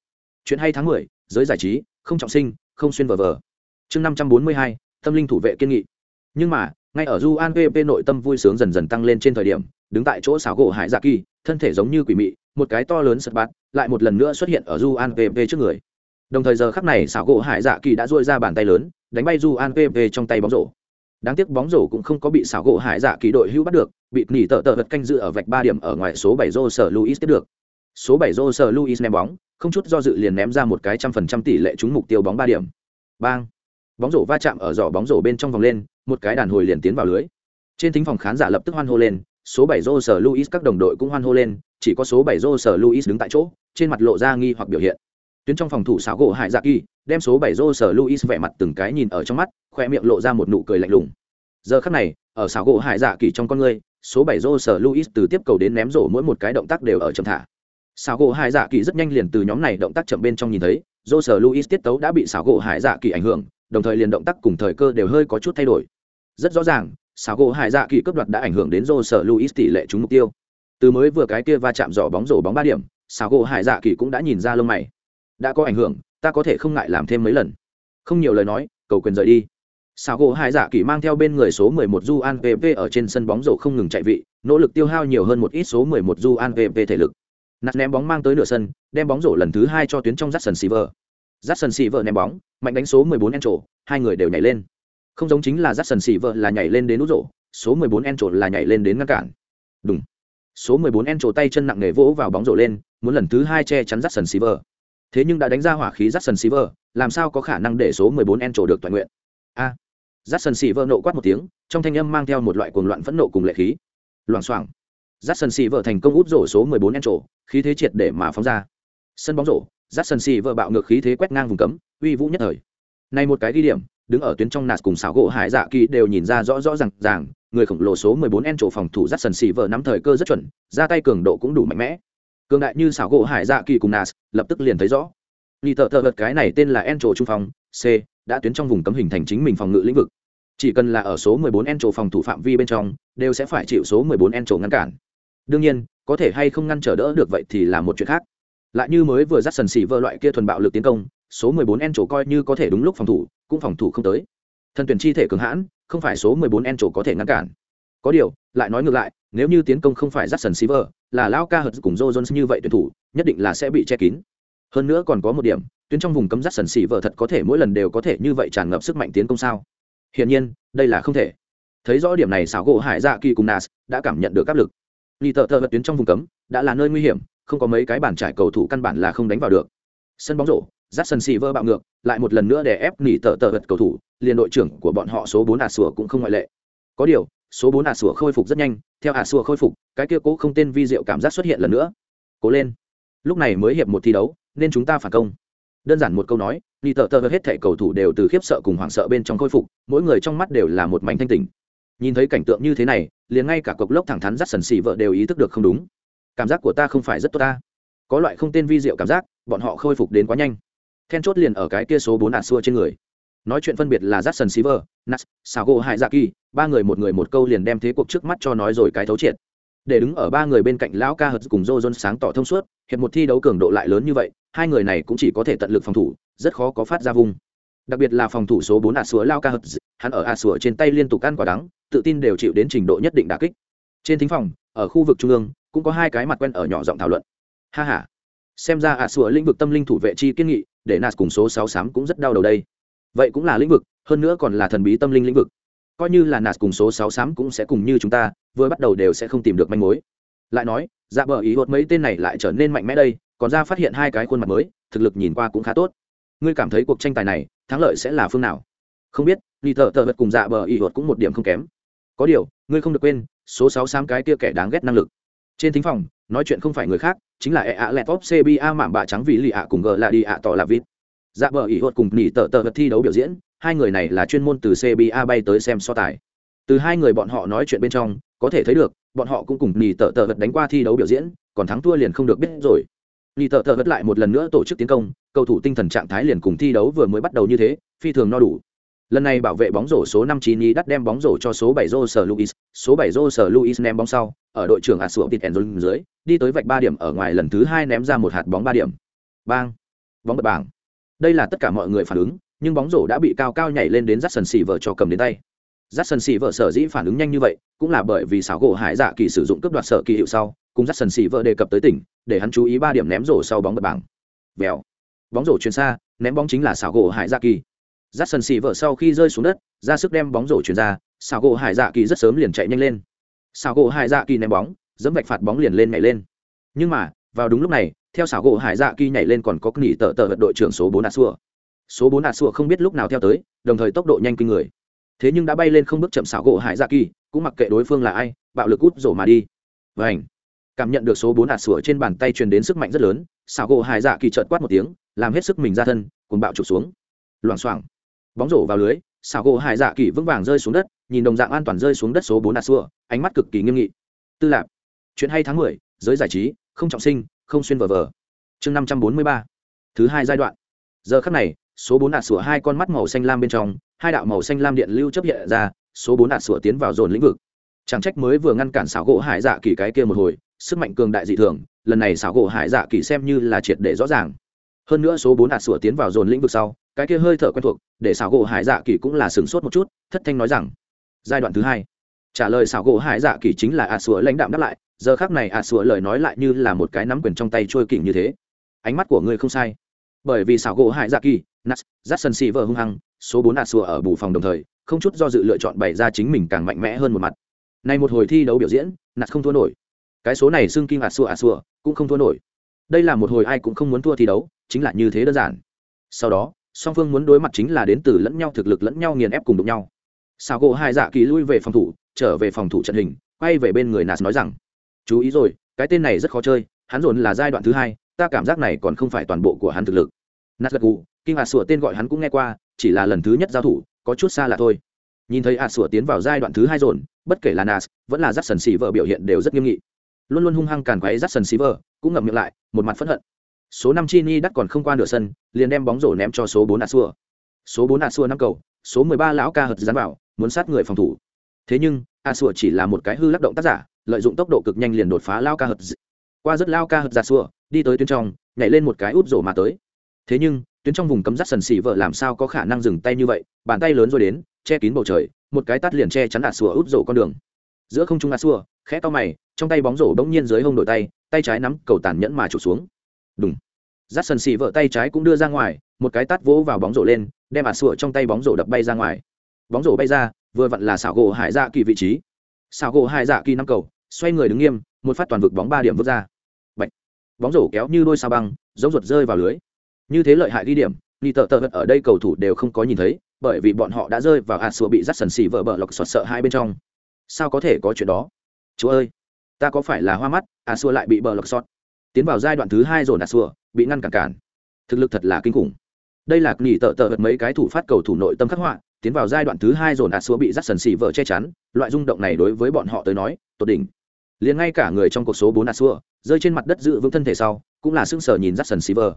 Chuyện hay tháng mười, giới giải trí, không trọng sinh, không xuyên vờ vờ. Chương năm trăm bốn mươi hai, tâm linh thủ vệ kiên nghị. Nhưng mà, ngay ở du an pp nội tâm vui sướng dần dần tăng lên trên thời điểm, đứng tại chỗ xảo gỗ hải dạ kỳ, thân thể giống như quỷ mị, một cái to lớn sật bát lại một lần nữa xuất hiện ở du an pp trước người. Đồng thời giờ khắc này, xảo gỗ hải dạ kỳ đã duỗi ra bàn tay lớn, đánh bay du an pp trong tay bóng rổ. Đáng tiếc bóng rổ cũng không có bị xảo gỗ hải dạ kỳ đội hữu bắt được, bị nỉ tợ tợ vật canh dự ở vạch ba điểm ở ngoài số bảy rô sở luis tiếp được số bảy rô sở luis ném bóng, không chút do dự liền ném ra một cái trăm phần trăm tỷ lệ trúng mục tiêu bóng ba điểm. Bang! Bóng rổ va chạm ở giỏ bóng rổ bên trong vòng lên, một cái đàn hồi liền tiến vào lưới. Trên thính phòng khán giả lập tức hoan hô lên, số bảy rô sở luis các đồng đội cũng hoan hô lên, chỉ có số bảy rô sở luis đứng tại chỗ, trên mặt lộ ra nghi hoặc biểu hiện. Tuyến trong phòng thủ xảo gỗ hải dạ kỳ, đem số bảy rô sở luis vẻ mặt từng cái nhìn ở trong mắt, khoe miệng lộ ra một nụ cười lạnh lùng. Giờ khắc này, ở xảo gỗ hải dạ kỳ trong con người, số bảy rô sở luis từ tiếp cầu đến ném rổ mỗi một cái động tác đều ở chậm thả xảo gỗ hải dạ kỳ rất nhanh liền từ nhóm này động tác chậm bên trong nhìn thấy rô sở luis tiết tấu đã bị xảo gỗ hải dạ kỳ ảnh hưởng, đồng thời liền động tác cùng thời cơ đều hơi có chút thay đổi. Rất rõ ràng, xảo gỗ hải dạ kỳ cướp đoạt đã ảnh hưởng đến rô sở luis tỷ lệ trúng mục tiêu. Từ mới vừa cái kia va chạm giỏ bóng rổ bóng ba điểm, xảo gỗ hải dạ kỳ cũng đã nhìn ra lông mày. Đã có ảnh hưởng, ta có thể không ngại làm thêm mấy lần. Không nhiều lời nói, cầu quyền rời đi. Xảo gỗ hải dạ kỳ mang theo bên người số 11 du an pp ở trên sân bóng rổ không ngừng chạy vị, nỗ lực tiêu hao nhiều hơn một ít số 11 du an pp thể lực nạt ném bóng mang tới nửa sân đem bóng rổ lần thứ hai cho tuyến trong Jackson Silver. Jackson Silver ném bóng, mạnh đánh số 14 Encho, hai người đều nhảy lên. Không giống chính là Jackson Silver là nhảy lên đến nút rổ, số 14 Encho là nhảy lên đến ngăn cản. Đúng. Số 14 Encho tay chân nặng nề vỗ vào bóng rổ lên, muốn lần thứ hai che chắn Jackson Silver. Thế nhưng đã đánh ra hỏa khí Jackson Silver, làm sao có khả năng để số 14 Encho được toàn nguyện? A. À. Jackson Silver nộ quát một tiếng, trong thanh âm mang theo một loại cuồng loạn phẫn nộ cùng lệ khí. Loảng xoảng. Jacksony vợ thành công út rổ số 14 Encho, khí thế triệt để mà phóng ra. Sân bóng rổ, Jacksony vợ bạo ngược khí thế quét ngang vùng cấm, uy vũ nhất thời. Này một cái ghi điểm, đứng ở tuyến trong nạt cùng xảo gỗ hải dạ kỳ đều nhìn ra rõ rõ ràng ràng người khổng lồ số 14 en trổ phòng thủ dắt sân xì vợ nắm thời cơ rất chuẩn ra tay cường độ cũng đủ mạnh mẽ cường đại như xảo gỗ hải dạ kỳ cùng nạt, lập tức liền thấy rõ lì tợ tợ vật cái này tên là en trổ trung phòng c đã tuyến trong vùng cấm hình thành chính mình phòng ngự lĩnh vực chỉ cần là ở số 14 en trổ phòng thủ phạm vi bên trong đều sẽ phải chịu số 14 en trổ ngăn cản đương nhiên có thể hay không ngăn trở đỡ được vậy thì là một chuyện khác lại như mới vừa dắt sần xỉ vợ loại kia thuần bạo lực tiến công số 14 en chỗ coi như có thể đúng lúc phòng thủ cũng phòng thủ không tới thần tuyển chi thể cường hãn không phải số 14 en chỗ có thể ngăn cản có điều lại nói ngược lại nếu như tiến công không phải dắt sần xỉ Silver, là Lao Ca hợp cùng Joe Jones như vậy tuyển thủ, nhất định là sẽ bị che kín. Hơn nữa còn có một điểm, tuyến trong vùng cấm dắt sần xỉ Silver thật có thể mỗi lần đều có thể như vậy tràn ngập sức mạnh tiến công sao? Hiển nhiên, đây là không thể. Thấy rõ điểm này, xảo gỗ Hải Dạ Kỳ cùng Nas đã cảm nhận được áp lực. Lì tợ tợ vật tuyến trong vùng cấm, đã là nơi nguy hiểm, không có mấy cái bản trải cầu thủ căn bản là không đánh vào được. Sân bóng rổ, Jackson Silver bạo ngược, lại một lần nữa để ép nỉ tợ tợ vật cầu thủ, liền đội trưởng của bọn họ số 4 ả sủa cũng không ngoại lệ. Có điều, số 4 ả sủa khôi phục rất nhanh, theo ả sủa khôi phục, cái kia cố không tên vi diệu cảm giác xuất hiện lần nữa. Cố lên. Lúc này mới hiệp một thi đấu, nên chúng ta phản công. Đơn giản một câu nói, nỉ tợ tợ vật hết thảy cầu thủ đều từ khiếp sợ cùng hoảng sợ bên trong khôi phục, mỗi người trong mắt đều là một mảnh thanh tỉnh. Nhìn thấy cảnh tượng như thế này, liền ngay cả cục lốc thẳng thắn Jackson vợ đều ý thức được không đúng. Cảm giác của ta không phải rất tốt ta. Có loại không tên vi diệu cảm giác, bọn họ khôi phục đến quá nhanh then chốt liền ở cái kia số bốn ạt xua trên người nói chuyện phân biệt là Jackson vợ Nas, Sago Hayzaki, ba người một người một câu liền đem thế cuộc trước mắt cho nói rồi cái thấu triệt. Để đứng ở ba người bên cạnh lão ca hợt cùng Joe Jones sáng tỏ thông suốt, hiệp một thi đấu cường độ lại lớn như vậy, hai người này cũng chỉ có thể tận lực phòng thủ, rất khó có phát ra vùng. Đặc biệt là phòng thủ số 4 Asua Lao Ca hợp, hắn ở Asua trên tay liên tục ăn quả đắng, tự tin đều chịu đến trình độ nhất định đả kích. Trên thính phòng, ở khu vực trung ương, cũng có hai cái mặt quen ở nhỏ giọng thảo luận. Ha ha, xem ra Asua lĩnh vực tâm linh thủ vệ chi kiên nghị, để nas cùng số sáu xám cũng rất đau đầu đây. Vậy cũng là lĩnh vực hơn nữa còn là thần bí tâm linh lĩnh vực. Coi như là nas cùng số sáu xám cũng sẽ cùng như chúng ta vừa bắt đầu đều sẽ không tìm được manh mối. Lại nói dạ bờ ý hột mấy tên này lại trở nên mạnh mẽ đây còn ra phát hiện hai cái khuôn mặt mới thực lực nhìn qua cũng khá tốt ngươi cảm thấy cuộc tranh tài này thắng lợi sẽ là phương nào? Không biết ni thợ tờ vật cùng dạ bờ ý hột cũng một điểm không kém. Có điều, ngươi không được quên, số sáu xám cái kia kẻ đáng ghét năng lực. Trên thính phòng, nói chuyện không phải người khác, chính là e a lẹt top cba mạm bạ trắng vì lì ạ cùng g là đi ạ tỏ là vít dạ bờ ỉ hốt cùng nỉ tờ tờ vật thi đấu biểu diễn, hai người này là chuyên môn từ cba bay tới xem so tài. Từ hai người bọn họ nói chuyện bên trong, có thể thấy được, bọn họ cũng cùng nỉ tờ tờ vật đánh qua thi đấu biểu diễn, còn thắng thua liền không được biết rồi. Nỉ tờ tờ vật lại một lần nữa tổ chức tiến công cầu thủ tinh thần trạng thái liền cùng thi đấu vừa mới bắt đầu như thế, phi thường no đủ. Lần này bảo vệ bóng rổ số 5 Chini đắt đem bóng rổ cho số bảy rô sở luis, số bảy rô sở luis ném bóng sau, ở đội trưởng ạt sụa tịt dưới, đi tới vạch ba điểm, ở ngoài lần thứ hai ném ra một hạt bóng ba điểm. Bang! Bóng bật bảng. Đây là tất cả mọi người phản ứng, nhưng bóng rổ đã bị cao cao nhảy lên đến rắt sần xì vợ cho cầm đến tay. Rắt sần xì vợ sở dĩ phản ứng nhanh như vậy, cũng là bởi vì xảo gỗ hải dạ kỳ sử dụng cướp đoạt sở kỳ hiệu sau, cùng rắt sần xì vợ đề cập tới tỉnh, để hắn chú ý ba điểm ném rổ sau bóng bật bảng. Bèo bóng rổ chuyền xa, ném bóng chính là xảo gỗ hải dạ kỳ. Dắt sân xì vợ sau khi rơi xuống đất, ra sức đem bóng rổ chuyền ra xảo gỗ hải dạ kỳ rất sớm liền chạy nhanh lên. Xảo gỗ hải dạ kỳ ném bóng dẫm vạch phạt bóng liền lên nhảy lên. Nhưng mà, vào đúng lúc này, theo xảo gỗ hải dạ kỳ nhảy lên còn có nghỉ tờ tờ đội trưởng số bốn a xua số bốn a xua không biết lúc nào theo tới, đồng thời tốc độ nhanh kinh người. Thế nhưng đã bay lên không bước chậm xảo gỗ hải dạ kỳ, cũng mặc kệ đối phương là ai, bạo lực út rổ mà đi. Và cảm nhận được số bốn ạt sủa trên bàn tay truyền đến sức mạnh rất lớn xảo gỗ hải dạ kỳ trợt quát một tiếng làm hết sức mình ra thân cùng bạo trục xuống. Loảng xoảng. Bóng rổ vào lưới, xảo gỗ hải dạ kỳ vững vàng rơi xuống đất, nhìn đồng dạng an toàn rơi xuống đất số bốn đạt xua, ánh mắt cực kỳ nghiêm nghị. Tư lạc chuyện hay tháng mười, giới giải trí, không trọng sinh, không xuyên vờ vờ. Chương năm trăm bốn mươi ba. Thứ hai giai đoạn. Giờ khắc này, số bốn đạt sủa hai con mắt màu xanh lam bên trong, hai đạo màu xanh lam điện lưu chấp hiện ra, số bốn đạt sủa tiến vào dồn lĩnh vực. Chẳng trách mới vừa ngăn cản xảo gỗ hải dạ kỳ cái kia một hồi, sức mạnh cường đại dị thường, lần này xảo gỗ hải dạ kỳ xem như là triệt để rõ ràng hơn nữa số bốn hạt sủa tiến vào dồn lĩnh vực sau, cái kia hơi thở quen thuộc, để xảo gỗ hải dạ kỳ cũng là sửng sốt một chút, thất thanh nói rằng, giai đoạn thứ hai. Trả lời xảo gỗ hải dạ kỳ chính là ạt sủa lãnh đạm đáp lại, giờ khác này ạt sủa lời nói lại như là một cái nắm quyền trong tay trôi kỉnh như thế. Ánh mắt của ngươi không sai. Bởi vì xảo gỗ hải dạ kỳ nas dắt sân xì vờ hung hăng, số bốn ạt sủa ở bù phòng đồng thời, không chút do dự lựa chọn bày ra chính mình càng mạnh mẽ hơn một mặt. Này một hồi thi đấu biểu diễn nạt không thua nổi. Cái số này xương kim ạt sủa ạt sủa, cũng không thua nổi. Đây là một hồi ai cũng không muốn thua thi đấu chính là như thế đơn giản. Sau đó, song phương muốn đối mặt chính là đến từ lẫn nhau thực lực lẫn nhau nghiền ép cùng đụng nhau. Sao gỗ hai dạ kỳ lui về phòng thủ, trở về phòng thủ trận hình, quay về bên người nạt nói rằng, chú ý rồi, cái tên này rất khó chơi, hắn dồn là giai đoạn thứ hai, ta cảm giác này còn không phải toàn bộ của hắn thực lực. Nạt gật gù, kinh hạt sủa tên gọi hắn cũng nghe qua, chỉ là lần thứ nhất giao thủ, có chút xa là thôi. Nhìn thấy hạt sủa tiến vào giai đoạn thứ hai dồn, bất kể là nas, vẫn là rắt sần xì vợ biểu hiện đều rất nghiêm nghị. Luôn luôn hung hăng càn quấy rắt sần xì vợ cũng ngậm miệng lại, một mặt phẫn hận số năm chi ni đắt còn không qua nửa sân, liền đem bóng rổ ném cho số bốn a xua số bốn a xua năm cầu, số mười ba lão ca hật dán vào, muốn sát người phòng thủ. Thế nhưng a xua chỉ là một cái hư lắc động tác giả, lợi dụng tốc độ cực nhanh liền đột phá lao ca hật qua rất lao ca hật ra xua đi tới tuyến trong, nhảy lên một cái út rổ mà tới. Thế nhưng, tuyến trong vùng cấm rắt sần xì vợ làm sao có khả năng dừng tay như vậy, bàn tay lớn rồi đến, che kín bầu trời, một cái tắt liền che chắn a sủa út rổ con đường. Giữa không trung a sủa khẽ to mày, trong tay bóng rổ bỗng nhiên dưới hông đổi tay tay trái nắm cầu tàn nhẫn mà trục xuống đúng rát sần xì vợ tay trái cũng đưa ra ngoài, một cái tát vỗ vào bóng rổ lên, đem ạt sủa trong tay bóng rổ đập bay ra ngoài. Bóng rổ bay ra, vừa vặn là xảo gỗ hải dạ kỳ vị trí. Xảo gỗ hải dạ kỳ năm cầu, xoay người đứng nghiêm, một phát toàn vực bóng ba điểm vứt ra. Bạch. bóng rổ kéo như đôi sao băng, giống ruột rơi vào lưới. Như thế lợi hại ghi điểm ni tờ tờ ở đây cầu thủ đều không có nhìn thấy, bởi vì bọn họ đã rơi vào ạt sùa bị rắt sần xì vợ bờ lọc sọt sợ hai bên trong. Sao có thể có chuyện đó? Chúa ơi, ta có phải là hoa mắt, ạt sùa lại bị bờ lọc sọt tiến vào giai đoạn thứ hai rồi nạt xua, bị ngăn cản cản. Thực lực thật là kinh khủng. Đây là nghỉ tợ tợ mấy cái thủ phát cầu thủ nội tâm khắc họa, tiến vào giai đoạn thứ hai rồi nạt xua bị rắt sần xì vợ che chắn, loại rung động này đối với bọn họ tới nói, tột đỉnh. Liền ngay cả người trong cuộc số bốn nạt xua, rơi trên mặt đất giữ vững thân thể sau, cũng là sững sờ nhìn rắt sần xì vợ.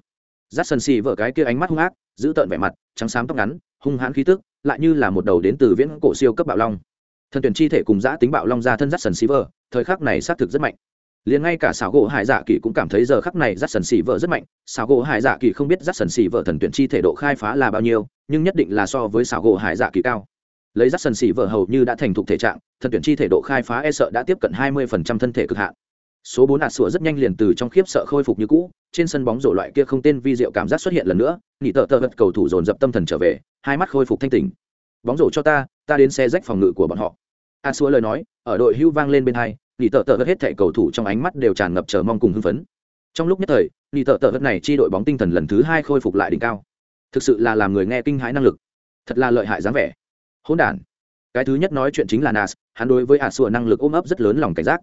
Rắt sần xì vợ cái kia ánh mắt hung ác, giữ tợn vẻ mặt, trắng xám tóc ngắn, hung hãn khí tức, lại như là một đầu đến từ viễn cổ siêu cấp bạo long. Thần tuyển chi thể cùng giã tính bạo long ra thân dắt sần xì vợ, thời khắc này xác thực rất mạnh liền ngay cả xảo gỗ hải dạ kỳ cũng cảm thấy giờ khắc này rắt sần xì vợ rất mạnh. Xảo gỗ hải dạ kỳ không biết rắt sần xì vợ thần tuyển chi thể độ khai phá là bao nhiêu, nhưng nhất định là so với xảo gỗ hải dạ kỳ cao. Lấy rắt sần xì vợ hầu như đã thành thục thể trạng, thần tuyển chi thể độ khai phá e sợ đã tiếp cận hai mươi thân thể cực hạn. Số bốn hạt sủa rất nhanh liền từ trong khiếp sợ khôi phục như cũ, trên sân bóng rổ loại kia không tên vi diệu cảm giác xuất hiện lần nữa nghỉ tợ tợ vật cầu thủ dồn dập tâm thần trở về, hai mắt khôi phục thanh tỉnh. Bóng rổ cho ta ta đến xe rách phòng ngự của bọn họ. A xua lời nói, ở đội hưu vang lên bên hai nghỉ tợ tợ vật hết thẻ cầu thủ trong ánh mắt đều tràn ngập chờ mong cùng hưng phấn. Trong lúc nhất thời nghỉ tợ tợ vật này chi đội bóng tinh thần lần thứ hai khôi phục lại đỉnh cao. Thực sự là làm người nghe kinh hãi năng lực. Thật là lợi hại dáng vẻ. Hỗn đản. Cái thứ nhất nói chuyện chính là nas hắn đối với ả sùa năng lực ôm ấp rất lớn lòng cảnh giác.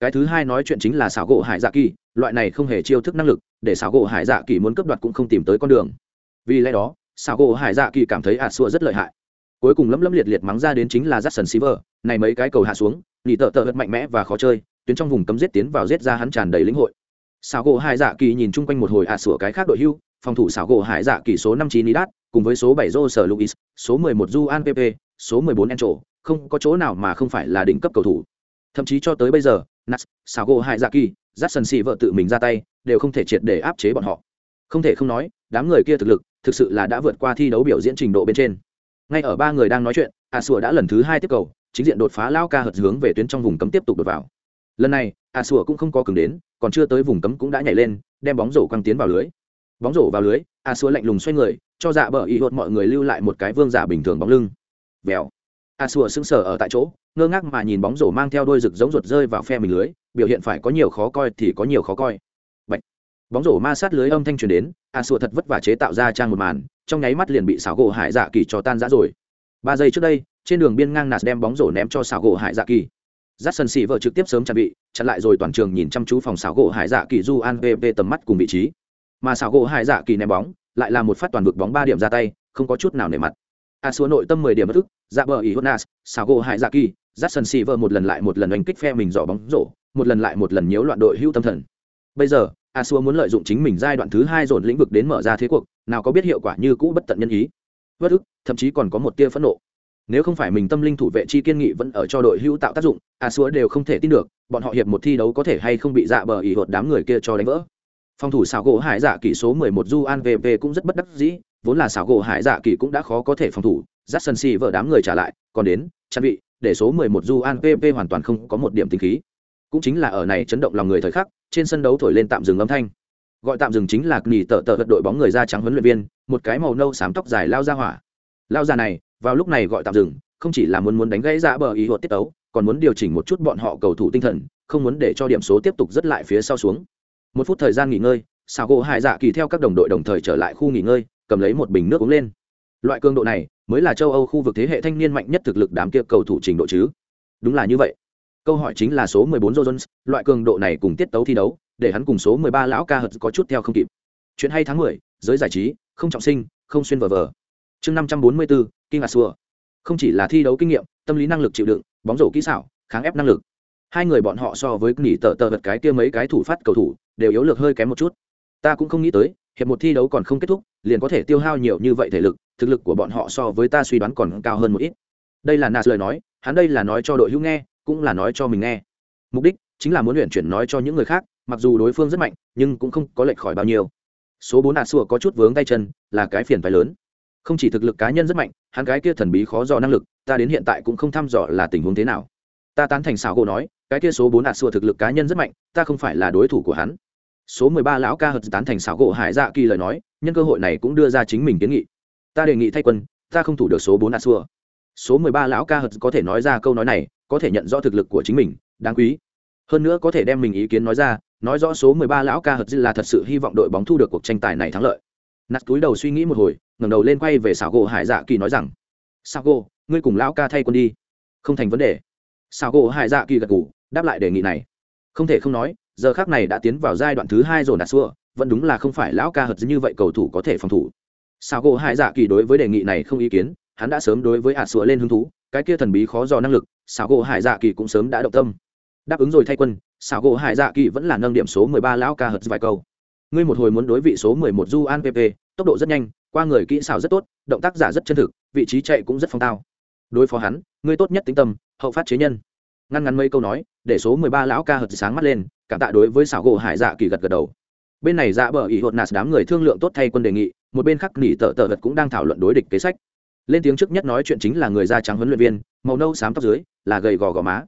Cái thứ hai nói chuyện chính là xảo gỗ hải dạ kỳ loại này không hề chiêu thức năng lực để xảo gỗ hải dạ kỳ muốn cướp đoạt cũng không tìm tới con đường. Vì lẽ đó xảo gỗ hải dạ kỳ cảm thấy ả sùa rất lợi hại. Cuối cùng lấm lấm liệt liệt mắng ra đến chính là j a c k s o n Silver, này mấy cái cầu hạ xuống nỉ tợ tợ hất mạnh mẽ và khó chơi, tuyến trong vùng cấm giết tiến vào giết ra hắn tràn đầy lĩnh hội. Xảo gỗ hải dạ kỳ nhìn chung quanh một hồi ạ sủa cái khác đội hưu, phòng thủ xảo gỗ hải dạ kỳ số năm chín nidat cùng với số bảy rô sở luis, số mười một du an pp số mười bốn encho, không có chỗ nào mà không phải là đỉnh cấp cầu thủ. Thậm chí cho tới bây giờ nas xảo gỗ hải dạ kỳ dắt a xị vợ tự mình ra tay, đều không thể triệt để áp chế bọn họ. Không thể không nói, đám người kia thực lực, thực sự là đã vượt qua thi đấu biểu diễn trình độ bên trên. Ngay ở ba người đang nói chuyện a sủa đã lần thứ hai tiếp cầu chính diện đột phá lao ca hợt hướng về tuyến trong vùng cấm tiếp tục đột vào. Lần này, a sùa cũng không có cứng đến, còn chưa tới vùng cấm cũng đã nhảy lên, đem bóng rổ quăng tiến vào lưới. Bóng rổ vào lưới, a sùa lạnh lùng xoay người, cho dạ bờ ý hột mọi người lưu lại một cái vương giả bình thường bóng lưng. Vèo. A sùa sững sờ ở tại chỗ, ngơ ngác mà nhìn bóng rổ mang theo đôi rực giống ruột rơi vào phe mình lưới, biểu hiện phải có nhiều khó coi thì có nhiều khó coi. Bạch. bóng rổ ma sát lưới âm thanh truyền đến, a sùa thật vất vả chế tạo ra trang một màn, trong nháy mắt liền bị xảo gỗ hải dạ kỳ cho tan rã rồi. Ba giây trước đây trên đường biên ngang nạt đem bóng rổ ném cho xảo gỗ hải dạ kỳ. J sân xì vợ trực tiếp sớm chuẩn bị, chặn lại rồi toàn trường nhìn chăm chú phòng xảo gỗ hải dạ kỳ du an vp tầm mắt cùng vị trí. Mà xảo gỗ hải dạ kỳ ném bóng, lại là một phát toàn vực bóng ba điểm ra tay, không có chút nào nề mặt. A xua nội tâm mười điểm bất ức dạ bờ ý hốt nas xảo gỗ hải dạ kỳ j sân xì vợ một lần lại một lần đánh kích phe mình dò bóng rổ, một lần lại một lần nhiễu loạn đội hưu tâm thần. Bây giờ, a xua muốn lợi dụng chính mình giai đoạn thứ hai dồn lĩnh vực đến mở ra thế cuộc, nào có biết hiệu quả như cũ bất tận nhân ý. Bất ức, thậm chí còn có một tia phẫn nộ nếu không phải mình tâm linh thủ vệ chi kiên nghị vẫn ở cho đội hữu tạo tác dụng, a xúa đều không thể tin được, bọn họ hiệp một thi đấu có thể hay không bị dạ bờ ỉ hột đám người kia cho đánh vỡ. Phòng thủ xảo gỗ hải dạ kỷ số 11 du an vp cũng rất bất đắc dĩ, vốn là xảo gỗ hải dạ kỷ cũng đã khó có thể phòng thủ dắt sân si vợ đám người trả lại, còn đến, trang bị, để số 11 du an vp hoàn toàn không có một điểm tinh khí. Cũng chính là ở này chấn động lòng người thời khắc, trên sân đấu thổi lên tạm dừng âm thanh. Gọi tạm dừng chính là nghỉ tợ tợ vật đội bóng người da trắng huấn luyện viên, một cái màu nâu xám tóc dài lao ra hỏa. Lao ra này vào lúc này gọi tạm dừng không chỉ là muốn muốn đánh gãy ra bờ ý hột tiết tấu còn muốn điều chỉnh một chút bọn họ cầu thủ tinh thần không muốn để cho điểm số tiếp tục rất lại phía sau xuống. Một phút thời gian nghỉ ngơi xào gỗ hải dạ kỳ theo các đồng đội đồng thời trở lại khu nghỉ ngơi cầm lấy một bình nước uống lên. Loại cường độ này mới là châu âu khu vực thế hệ thanh niên mạnh nhất thực lực đám kia cầu thủ trình độ chứ. Đúng là như vậy. Câu hỏi chính là số 14 Jones, loại cường độ này cùng tiết tấu thi đấu để hắn cùng số 13 lão ca hợt có chút theo không kịp. Chuyện hay tháng 10, giới giải trí không trọng sinh không xuyên vờ vờ. Chương 544, kinh ngạc xua. Không chỉ là thi đấu kinh nghiệm, tâm lý năng lực chịu đựng, bóng rổ kỹ xảo, kháng ép năng lực. Hai người bọn họ so với nghỉ tờ tờ vật cái kia mấy cái thủ phát cầu thủ, đều yếu lược hơi kém một chút. Ta cũng không nghĩ tới, hiệp một thi đấu còn không kết thúc, liền có thể tiêu hao nhiều như vậy thể lực, thực lực của bọn họ so với ta suy đoán còn cao hơn một ít. Đây là nas lời nói, hắn đây là nói cho đội hữu nghe, cũng là nói cho mình nghe. Mục đích chính là muốn luyện chuyển nói cho những người khác, mặc dù đối phương rất mạnh, nhưng cũng không có lệch khỏi bao nhiêu. Số bốn đạt sùa có chút vướng tay chân, là cái phiền phái lớn không chỉ thực lực cá nhân rất mạnh, hắn cái kia thần bí khó dò năng lực, ta đến hiện tại cũng không thăm dò là tình huống thế nào. Ta tán thành xảo gỗ nói, cái kia số bốn đạt xua thực lực cá nhân rất mạnh, ta không phải là đối thủ của hắn. Số mười ba lão ca hợt tán thành xảo gỗ hải dạ kỳ lời nói, nhân cơ hội này cũng đưa ra chính mình kiến nghị. Ta đề nghị thay quân, ta không thủ được số bốn đạt xua. số mười ba lão ca hợt có thể nói ra câu nói này, có thể nhận rõ thực lực của chính mình, đáng quý. Hơn nữa có thể đem mình ý kiến nói ra, nói rõ số mười ba lão ca hợt là thật sự hy vọng đội bóng thu được cuộc tranh tài này thắng lợi. Nạt túi đầu suy nghĩ một hồi ngẩng đầu lên quay về xảo gỗ hải dạ kỳ nói rằng Sào gỗ, ngươi cùng lão ca thay quân đi. Không thành vấn đề. Xảo gỗ hải dạ kỳ gật ngủ đáp lại đề nghị này. Không thể không nói, giờ khác này đã tiến vào giai đoạn thứ hai rồi đạt xua, vẫn đúng là không phải lão ca hợt như vậy cầu thủ có thể phòng thủ. Xảo gỗ hải dạ kỳ đối với đề nghị này không ý kiến, hắn đã sớm đối với hạt Sữa lên hứng thú, cái kia thần bí khó dò năng lực, xảo gỗ hải dạ kỳ cũng sớm đã động tâm. Đáp ứng rồi thay quân, xảo gỗ hải dạ kỳ vẫn là nâng điểm số mười ba lão ca hợt vài câu. Ngươi một hồi muốn đối vị số mười một du an pp tốc độ rất nhanh qua người kỹ xảo rất tốt, động tác giả rất chân thực, vị trí chạy cũng rất phong tao. Đối phó hắn, ngươi tốt nhất tính tâm, hậu phát chế nhân. Ngăn ngắn mấy câu nói, để số mười ba lão ca hợt sáng mắt lên, cảm tạ đối với xảo gỗ hải dạ kỳ gật gật đầu. Bên này dạ bờ ỉ hột nạt đám người thương lượng tốt thay quân đề nghị, một bên khác nỉ tờ tờ vật cũng đang thảo luận đối địch kế sách. Lên tiếng trước nhất nói chuyện chính là người da trắng huấn luyện viên, màu nâu xám tóc dưới, là gầy gò gò má.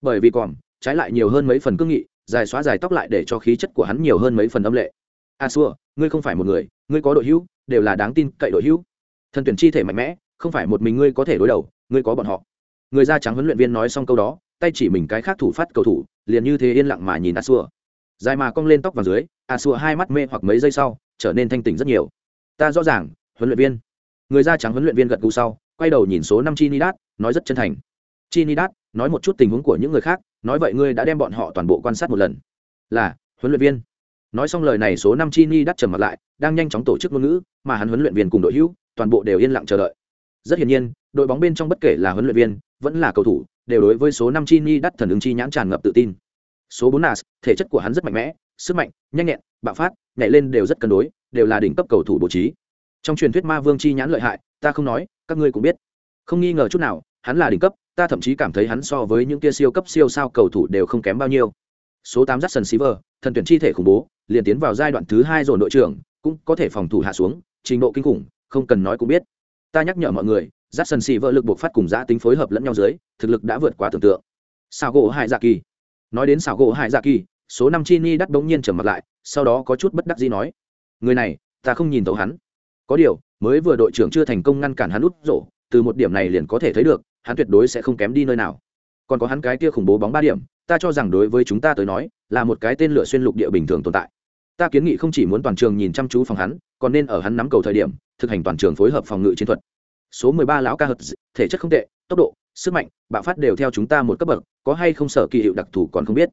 Bởi vì còm trái lại nhiều hơn mấy phần cương nghị, dài xóa dài tóc lại để cho khí chất của hắn nhiều hơn mấy phần âm lệ. A xua, ngươi không phải một người ngươi có đội hữu đều là đáng tin cậy đội hữu thần tuyển chi thể mạnh mẽ không phải một mình ngươi có thể đối đầu ngươi có bọn họ người da trắng huấn luyện viên nói xong câu đó tay chỉ mình cái khác thủ phát cầu thủ liền như thế yên lặng mà nhìn a xua dài mà cong lên tóc vào dưới a xua hai mắt mê hoặc mấy giây sau trở nên thanh tỉnh rất nhiều ta rõ ràng huấn luyện viên người da trắng huấn luyện viên gật gù sau quay đầu nhìn số năm Trinidad, nói rất chân thành. Trinidad, nói một chút tình huống của những người khác, nói vậy ngươi đã đem bọn họ toàn bộ quan sát một lần. Là, huấn luyện viên. Nói xong lời này số năm đắt trầm mặt lại, đang nhanh chóng tổ chức ngôn ngữ, mà hắn huấn luyện viên cùng đội hữu, toàn bộ đều yên lặng chờ đợi. Rất hiển nhiên, đội bóng bên trong bất kể là huấn luyện viên, vẫn là cầu thủ, đều đối với số năm đắt thần ứng chi nhãn tràn ngập tự tin. Số bốn Nas, thể chất của hắn rất mạnh mẽ, sức mạnh, nhanh nhẹn, bạo phát, nhảy lên đều rất cân đối, đều là đỉnh cấp cầu thủ bố trí trong truyền thuyết ma vương chi nhãn lợi hại ta không nói các ngươi cũng biết không nghi ngờ chút nào hắn là đỉnh cấp ta thậm chí cảm thấy hắn so với những kia siêu cấp siêu sao cầu thủ đều không kém bao nhiêu số tám Jackson Silver, thần tuyển chi thể khủng bố liền tiến vào giai đoạn thứ hai rồi đội trưởng cũng có thể phòng thủ hạ xuống trình độ kinh khủng không cần nói cũng biết. Ta nhắc nhở mọi người Jackson Silver lực buộc phát cùng giá tính phối hợp lẫn nhau dưới thực lực đã vượt quá tưởng tượng. Sào gỗ hải dạ kỳ nói đến sào gỗ hải dạ kỳ số năm Chini đắc đắt bỗng nhiên trở mặt lại sau đó có chút bất đắc dĩ nói người này ta không nhìn thấu hắn. Có điều mới vừa đội trưởng chưa thành công ngăn cản hắn út rổ từ một điểm này liền có thể thấy được hắn tuyệt đối sẽ không kém đi nơi nào. Còn có hắn cái kia khủng bố bóng ba điểm ta cho rằng đối với chúng ta tới nói, là một cái tên lửa xuyên lục địa bình thường tồn tại. Ta kiến nghị không chỉ muốn toàn trường nhìn chăm chú phòng hắn, còn nên ở hắn nắm cầu thời điểm, thực hành toàn trường phối hợp phòng ngự chiến thuật. Số mười ba lão ca hật thể chất không tệ, tốc độ, sức mạnh, bạo phát đều theo chúng ta một cấp bậc, có hay không sở kỳ hiệu đặc thù còn không biết.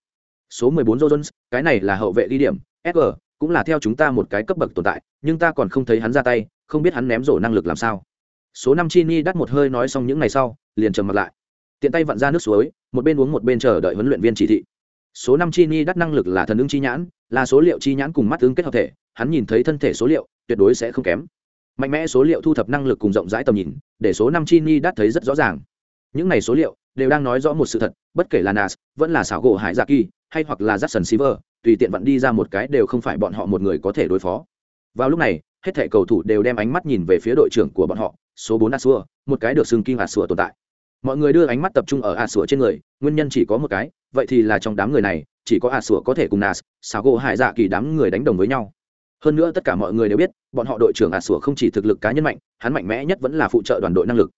Số mười bốn jones, cái này là hậu vệ ghi điểm sg cũng là theo chúng ta một cái cấp bậc tồn tại, nhưng ta còn không thấy hắn ra tay, không biết hắn ném rổ năng lực làm sao. Số năm chini đắt một hơi nói xong những ngày sau, liền trầm mặt lại tiện tay vặn ra nước suối, một bên uống một bên chờ đợi huấn luyện viên chỉ thị. Số năm chini đắt năng lực là thần ứng chi nhãn, là số liệu chi nhãn cùng mắt ứng kết hợp thể, hắn nhìn thấy thân thể số liệu, tuyệt đối sẽ không kém. Mạnh mẽ số liệu thu thập năng lực cùng rộng rãi tầm nhìn, để số năm chini đắt thấy rất rõ ràng. Những này số liệu đều đang nói rõ một sự thật, bất kể là nas, vẫn là xảo gỗ hải dạ kỳ, hay hoặc là jackson silver, tùy tiện vặn đi ra một cái đều không phải bọn họ một người có thể đối phó. Vào lúc này, hết thảy cầu thủ đều đem ánh mắt nhìn về phía đội trưởng của bọn họ, số bốn asua, một cái được xưng kinh asua tồn tại mọi người đưa ánh mắt tập trung ở a sủa trên người, nguyên nhân chỉ có một cái, vậy thì là trong đám người này, chỉ có a sủa có thể cùng nas xảo gỗ hải dạ kỳ đám người đánh đồng với nhau. Hơn nữa tất cả mọi người đều biết, bọn họ đội trưởng a sủa không chỉ thực lực cá nhân mạnh, hắn mạnh mẽ nhất vẫn là phụ trợ đoàn đội năng lực.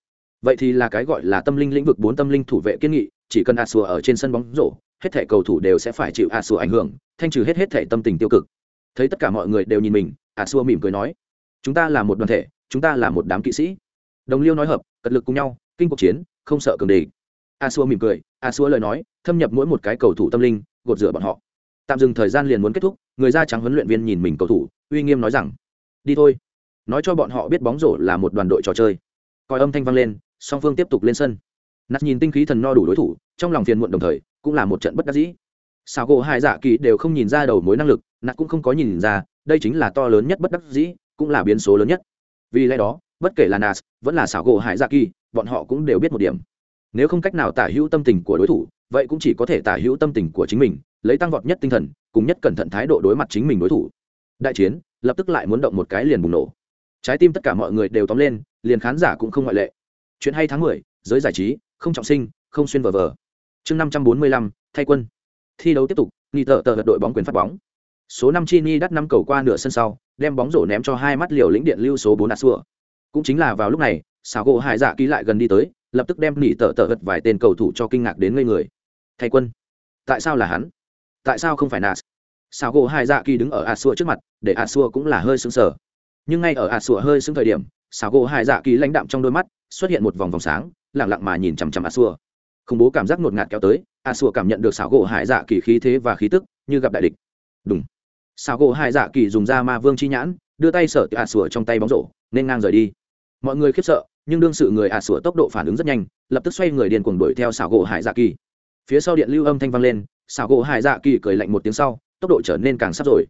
Vậy thì là cái gọi là tâm linh lĩnh vực bốn tâm linh thủ vệ kiên nghị, chỉ cần a sủa ở trên sân bóng rổ, hết thảy cầu thủ đều sẽ phải chịu a sủa ảnh hưởng, thanh trừ hết hết thảy tâm tình tiêu cực. Thấy tất cả mọi người đều nhìn mình a sủa mỉm cười nói, chúng ta là một đoàn thể, chúng ta là một đám kỵ sĩ. Đồng liêu nói hợp, cật lực cùng nhau kinh cuộc chiến, không sợ cường đề xua mỉm cười, a xua lời nói, thâm nhập mỗi một cái cầu thủ tâm linh, gột rửa bọn họ. Tạm dừng thời gian liền muốn kết thúc, người da trắng huấn luyện viên nhìn mình cầu thủ, uy nghiêm nói rằng, đi thôi. Nói cho bọn họ biết bóng rổ là một đoàn đội trò chơi. Coi âm thanh vang lên, song phương tiếp tục lên sân. Nạt nhìn tinh khí thần no đủ đối thủ, trong lòng phiền muộn đồng thời, cũng là một trận bất đắc dĩ. Sao gỗ hai dạ kỳ đều không nhìn ra đầu mối năng lực nạt cũng không có nhìn ra, đây chính là to lớn nhất bất đắc dĩ, cũng là biến số lớn nhất. Vì lẽ đó bất kể là nas, vẫn là xảo gỗ hải dạ kỳ, bọn họ cũng đều biết một điểm. Nếu không cách nào tả hữu tâm tình của đối thủ, vậy cũng chỉ có thể tả hữu tâm tình của chính mình, lấy tăng vọt nhất tinh thần, cùng nhất cẩn thận thái độ đối mặt chính mình đối thủ. Đại chiến, lập tức lại muốn động một cái liền bùng nổ. Trái tim tất cả mọi người đều tóm lên, liền khán giả cũng không ngoại lệ. Chuyện hay tháng mười, giới giải trí, không trọng sinh, không xuyên vờ vờ. Chương năm trăm bốn mươi lăm, thay quân. Thi đấu tiếp tục nghi tờ tờ đội bóng quyền phát bóng. Số năm chi ni đắt năm cầu qua nửa sân sau, đem bóng rổ ném cho hai mắt liều lĩnh điện lưu số bốn asua cũng chính là vào lúc này xào gỗ hải dạ ký lại gần đi tới, lập tức đem nỉ tờ tờ vật vài tên cầu thủ cho kinh ngạc đến ngây người. Thay quân, tại sao là hắn? Tại sao không phải nas? Xào gỗ hải dạ kỳ đứng ở a xua trước mặt, để a xua cũng là hơi sững sờ. Nhưng ngay ở a xua hơi sững thời điểm xào gỗ hải dạ kỳ lãnh đạm trong đôi mắt xuất hiện một vòng vòng sáng lẳng lặng mà nhìn chằm chằm xua. khủng bố cảm giác ngột ngạt kéo tới a xua cảm nhận được xào gỗ hải dạ kỳ khí thế và khí tức như gặp đại địch. Đúng xào gỗ hải dạ kỳ dùng ra ma vương chi nhãn, đưa tay sở a xua trong tay bóng rổ, nên ngang rời đi mọi người khiếp sợ, nhưng đương sự người ả sủa tốc độ phản ứng rất nhanh, lập tức xoay người điền cuồng đuổi theo xảo gỗ hải dạ kỳ. Phía sau điện lưu âm thanh vang lên, xảo gỗ hải dạ kỳ cười lạnh một tiếng sau, tốc độ trở nên càng sắp rồi.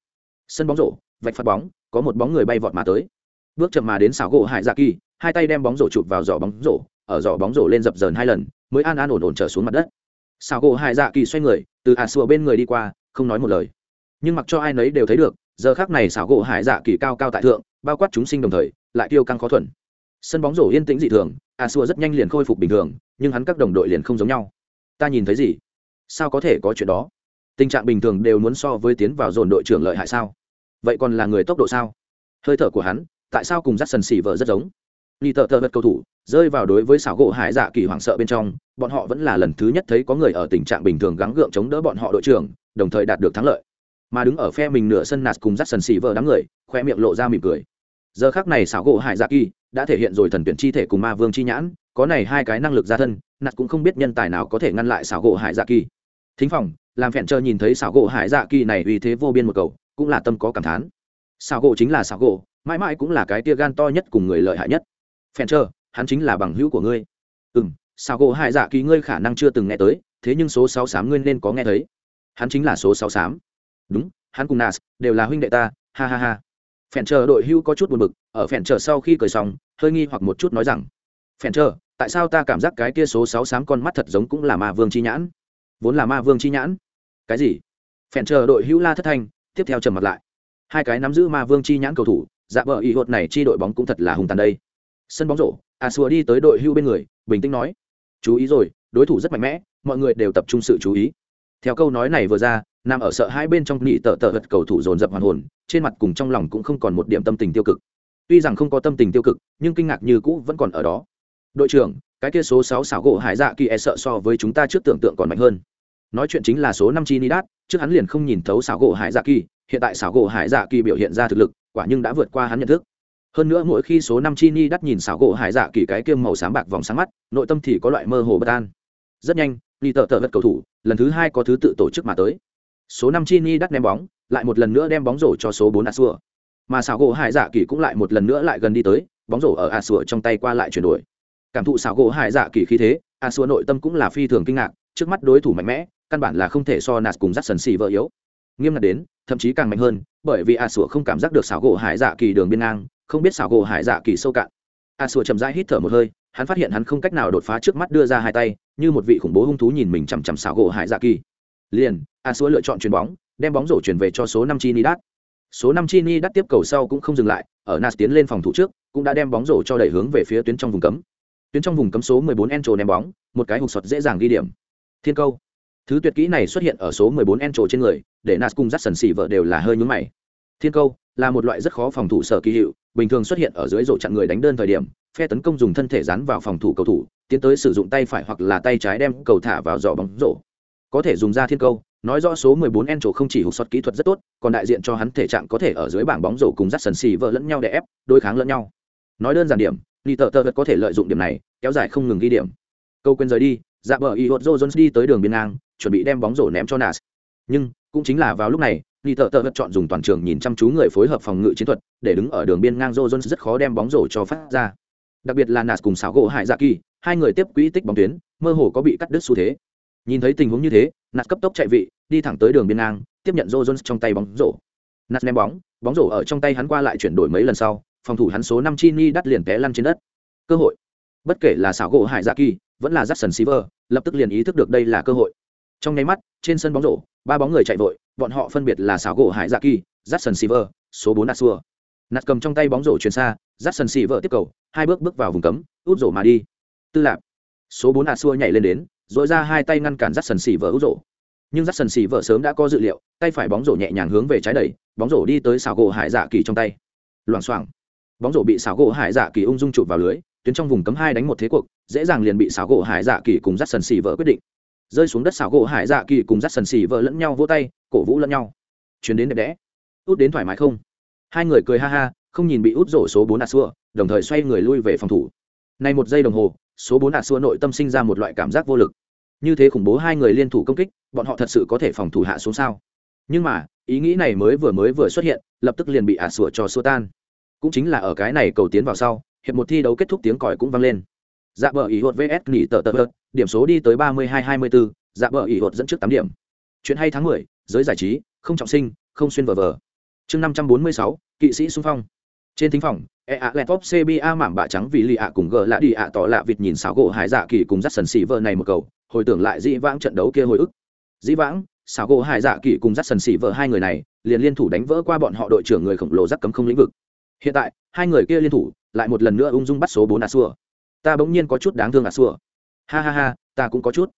Sân bóng rổ, vạch phát bóng, có một bóng người bay vọt mà tới. Bước chậm mà đến xảo gỗ hải dạ kỳ, hai tay đem bóng rổ chụp vào giỏ bóng rổ, ở giỏ bóng rổ lên dập dờn hai lần, mới an an ổn ổn trở xuống mặt đất. Xảo gỗ hải dạ kỳ xoay người, từ ả sủa bên người đi qua, không nói một lời. Nhưng mặc cho ai nấy đều thấy được, giờ khác này xảo gỗ hải dạ kỳ cao cao tại thượng, bao quát chúng sinh đồng thời, lại tiêu căng khó thuần sân bóng rổ yên tĩnh dị thường a xua rất nhanh liền khôi phục bình thường, nhưng hắn các đồng đội liền không giống nhau. Ta nhìn thấy gì? Sao có thể có chuyện đó? Tình trạng bình thường đều muốn so với tiến vào dồn đội trưởng lợi hại sao? Vậy còn là người tốc độ sao? Hơi thở của hắn, tại sao cùng dắt sần xỉ vợ rất giống? Ni tờ tờ vật cầu thủ, rơi vào đối với xảo gỗ hải dạ kỳ hoảng sợ bên trong, bọn họ vẫn là lần thứ nhất thấy có người ở tình trạng bình thường gắng gượng chống đỡ bọn họ đội trưởng, đồng thời đạt được thắng lợi. Mà đứng ở phe mình nửa sân nạt cùng dắt sần xỉ vợ đám người, khoe miệng lộ ra mỉm cười giờ khác này xảo gỗ hải dạ kỳ đã thể hiện rồi thần tuyển chi thể cùng ma vương chi nhãn, có này hai cái năng lực gia thân nạt cũng không biết nhân tài nào có thể ngăn lại xảo gỗ hải dạ kỳ. Thính phòng, làm phẹn trơ nhìn thấy xảo gỗ hải dạ kỳ này uy thế vô biên một cầu, cũng là tâm có cảm thán. Xảo gỗ chính là xảo gỗ, mãi mãi cũng là cái tia gan to nhất cùng người lợi hại nhất. Phẹn trơ hắn chính là bằng hữu của ngươi. Ừ m xảo gỗ hải dạ kỳ ngươi khả năng chưa từng nghe tới, thế nhưng số sáu xám ngươi nên có nghe thấy. Hắn chính là số sáu xám đúng, hắn cùng nas đều là huynh đệ ta, ha ha ha phèn chờ đội hưu có chút buồn bực, ở phèn chờ sau khi cười xong, hơi nghi hoặc một chút nói rằng, phèn chờ, tại sao ta cảm giác cái kia số sáu xám con mắt thật giống cũng là ma vương chi nhãn? Vốn là ma vương chi nhãn. Cái gì? Phèn chờ đội hưu la thất thanh, tiếp theo trầm mặt lại. Hai cái nắm giữ ma vương chi nhãn cầu thủ dạ vợ ý hột này chi đội bóng cũng thật là hùng tàn đây. Sân bóng rổ, a xua đi tới đội hưu bên người, bình tĩnh nói, chú ý rồi, đối thủ rất mạnh mẽ, mọi người đều tập trung sự chú ý theo câu nói này vừa ra, nằm ở sợ hai bên trong nị tợ tợ vật cầu thủ dồn dập hoàn hồn, trên mặt cùng trong lòng cũng không còn một điểm tâm tình tiêu cực. Tuy rằng không có tâm tình tiêu cực, nhưng kinh ngạc như cũ vẫn còn ở đó. Đội trưởng, cái kia số sáu xảo gỗ hải dạ kỳ e sợ so với chúng ta trước tưởng tượng còn mạnh hơn. Nói chuyện chính là số năm chi nidat trước hắn liền không nhìn thấu xảo gỗ hải dạ kỳ hiện tại xảo gỗ hải dạ kỳ biểu hiện ra thực lực, quả nhưng đã vượt qua hắn nhận thức. Hơn nữa mỗi khi số năm chi ni đắt nhìn xảo gỗ hải dạ kỳ cái kiêm màu sáng bạc vòng sáng mắt, nội tâm thì có loại mơ hồ bất an. Rất nhanh ni tở tở vật cầu thủ, lần thứ hai có thứ tự tổ chức mà tới. Số năm chini đắt ném bóng, lại một lần nữa đem bóng rổ cho số bốn a xua mà xảo gỗ hải dạ kỳ cũng lại một lần nữa lại gần đi tới, bóng rổ ở a xua trong tay qua lại chuyển đổi. Cảm thụ xảo gỗ hải dạ kỳ khí thế a xua nội tâm cũng là phi thường kinh ngạc, trước mắt đối thủ mạnh mẽ, căn bản là không thể so nạt cùng dắt sần xì vợ yếu. Nghiêm ngặt đến, thậm chí càng mạnh hơn, bởi vì a xua không cảm giác được xảo gỗ hải dạ kỳ đường biên ngang, không biết xảo gỗ hải dạ kỳ sâu cạn. A xua chậm rãi hít thở một hơi hắn phát hiện hắn không cách nào đột phá trước mắt đưa ra hai tay, như một vị khủng bố hung thú nhìn mình chằm chằm xảo gỗ hải dạ kỳ. Liền, a xua lựa chọn chuyền bóng, đem bóng rổ chuyển về cho số năm chi ni đắt số năm chi ni đắt tiếp cầu sau cũng không dừng lại, ở nas tiến lên phòng thủ trước, cũng đã đem bóng rổ cho đẩy hướng về phía tuyến trong vùng cấm. Tuyến trong vùng cấm số 14 Encho ném bóng, một cái hụt sọt dễ dàng ghi điểm. Thiên câu. Thứ tuyệt kỹ này xuất hiện ở số 14 Encho trên người, để nas cùng dắt sần xỉ vợ đều là hơi nhướng mày. Thiên câu, là một loại rất khó phòng thủ sở kỳ hiệu, bình thường xuất hiện ở dưới rổ chặn người đánh đơn thời điểm phe tấn công dùng thân thể dán vào phòng thủ cầu thủ tiến tới sử dụng tay phải hoặc là tay trái đem cầu thả vào giỏ bóng rổ có thể dùng ra thiên câu nói rõ số 14 Encho không chỉ hụt sọt kỹ thuật rất tốt còn đại diện cho hắn thể trạng có thể ở dưới bảng bóng rổ cùng dắt sần xì vợ lẫn nhau để ép đối kháng lẫn nhau nói đơn giản điểm Lý Tợ Tợ có thể lợi dụng điểm này, kéo dài không ngừng ghi điểm. Câu quên rời đi, dạ bờ Iot Jones đi tới đường biên ngang, chuẩn bị đem bóng rổ ném cho Nas. Nhưng, cũng chính là vào lúc này, Lý Tợ Tợ chọn dùng toàn trường nhìn chăm chú người phối hợp phòng ngự chiến thuật, để đứng ở đường biên ngang Jones rất khó đem bóng rổ cho phát ra. Đặc biệt là nạt cùng xảo gỗ Hải Dạ Kỳ, hai người tiếp quỹ tích bóng tuyến, mơ hồ có bị cắt đứt xu thế. Nhìn thấy tình huống như thế, nạt cấp tốc chạy vị, đi thẳng tới đường biên ngang, tiếp nhận Jones trong tay bóng rổ. nạt ném bóng, bóng rổ ở trong tay hắn qua lại chuyển đổi mấy lần sau, phòng thủ hắn số năm Chini đắt liền té lăn trên đất. Cơ hội. Bất kể là xảo gỗ Hải Dạ Kỳ, vẫn là Jackson Silver, lập tức liền ý thức được đây là cơ hội. Trong nháy mắt, trên sân bóng rổ, ba bóng người chạy vội, bọn họ phân biệt là xảo gỗ Hải Dạ Kỳ, Jackson Silver, số bốn Asua. Nạt cầm trong tay bóng rổ chuyển xa, Jackson vợ tiếp cầu, hai bước bước vào vùng cấm, út rổ mà đi. Tư lạc. Số bốn Asua nhảy lên đến, dội ra hai tay ngăn cản Jackson vợ út rổ. Nhưng Jackson vợ sớm đã có dự liệu, tay phải bóng rổ nhẹ nhàng hướng về trái đẩy, bóng rổ đi tới xào gỗ Hải Dạ Kỳ trong tay. Loảng xoảng bóng rổ bị xào gỗ hải dạ kỳ ung dung chụp vào lưới tuyến trong vùng cấm hai đánh một thế cuộc dễ dàng liền bị xào gỗ hải dạ kỳ cùng dắt sần xì vợ quyết định rơi xuống đất xào gỗ hải dạ kỳ cùng dắt sần xì vợ lẫn nhau vỗ tay cổ vũ lẫn nhau chuyến đến đẹp đẽ út đến thoải mái không hai người cười ha ha, không nhìn bị út rổ số bốn a xua, đồng thời xoay người lui về phòng thủ. Nay một giây đồng hồ, số bốn a xua nội tâm sinh ra một loại cảm giác vô lực. Như thế khủng bố hai người liên thủ công kích, bọn họ thật sự có thể phòng thủ hạ xuống sao? Nhưng mà, ý nghĩ này mới vừa mới vừa xuất hiện, lập tức liền bị ả xua cho xua tan. Cũng chính là ở cái này cầu tiến vào sau, hiệp một thi đấu kết thúc tiếng còi cũng vang lên. Dạ bờ ý hột vs nghỉ tờ tờ hớt điểm số đi tới ba mươi hai hai mươi bốn dạ bờ ý hột dẫn trước tám điểm. Chuyện hay tháng mười, giới giải trí, không trọng sinh, không xuyên vờ vờ chương năm trăm bốn mươi sáu, kỵ sĩ xung phong. Trên thính phòng e ạ lẹ top cba mảm bạ trắng vì lì ạ cùng gờ lạ đi ạ tỏ lạ vịt nhìn xáo gỗ hải dạ kỳ cùng dắt sần xì vợ này một cầu, hồi tưởng lại dĩ vãng trận đấu kia hồi ức. Dĩ vãng xáo gỗ hải dạ kỳ cùng dắt sần xì vợ hai người này, liền liên thủ đánh vỡ qua bọn họ đội trưởng người khổng lồ rắc cấm không lĩnh vực. Hiện tại, hai người kia liên thủ, lại một lần nữa ung dung bắt số bốn a xua ta bỗng nhiên có chút đáng thương a xua ha ha ha, ta cũng có chút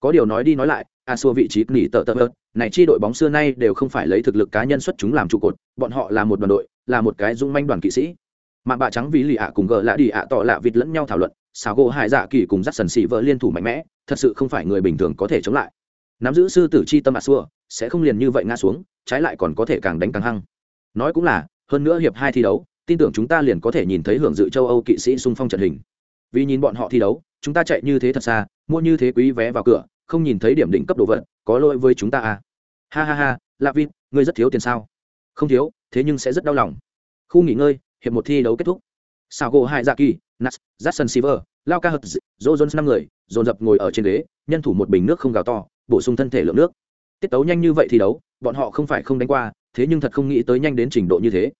có điều nói đi nói lại, a xua vị trí nghỉ tờ tờ ớt này chi đội bóng xưa nay đều không phải lấy thực lực cá nhân xuất chúng làm trụ cột, bọn họ là một đoàn đội, là một cái dung manh đoàn kỵ sĩ. Mà bà trắng vì lì ạ cùng gờ lạ đi ạ tỏ lạ vịt lẫn nhau thảo luận, xào gỗ hải dạ kỳ cùng dắt sần xị vợ liên thủ mạnh mẽ, thật sự không phải người bình thường có thể chống lại. Nắm giữ sư tử chi tâm a xua, sẽ không liền như vậy ngã xuống, trái lại còn có thể càng đánh càng hăng. Nói cũng là, hơn nữa hiệp hai thi đấu, tin tưởng chúng ta liền có thể nhìn thấy hưởng dự châu âu kỵ sĩ xung phong trận hình. Vì nhìn bọn họ thi đấu chúng ta chạy như thế thật xa, mua như thế quý vé vào cửa, không nhìn thấy điểm đỉnh cấp đồ vật, có lỗi với chúng ta à? Ha ha ha lạ vịt ngươi rất thiếu tiền sao? Không thiếu, thế nhưng sẽ rất đau lòng. Khu nghỉ ngơi, hiệp một thi đấu kết thúc. Sao gỗ hai dạ kỳ nas, jackson silver lao ca hật dô jones năm người, dồn dập ngồi ở trên ghế, nhân thủ một bình nước không gào to, bổ sung thân thể lượng nước. Tiết tấu nhanh như vậy thi đấu, bọn họ không phải không đánh qua, thế nhưng thật không nghĩ tới nhanh đến trình độ như thế.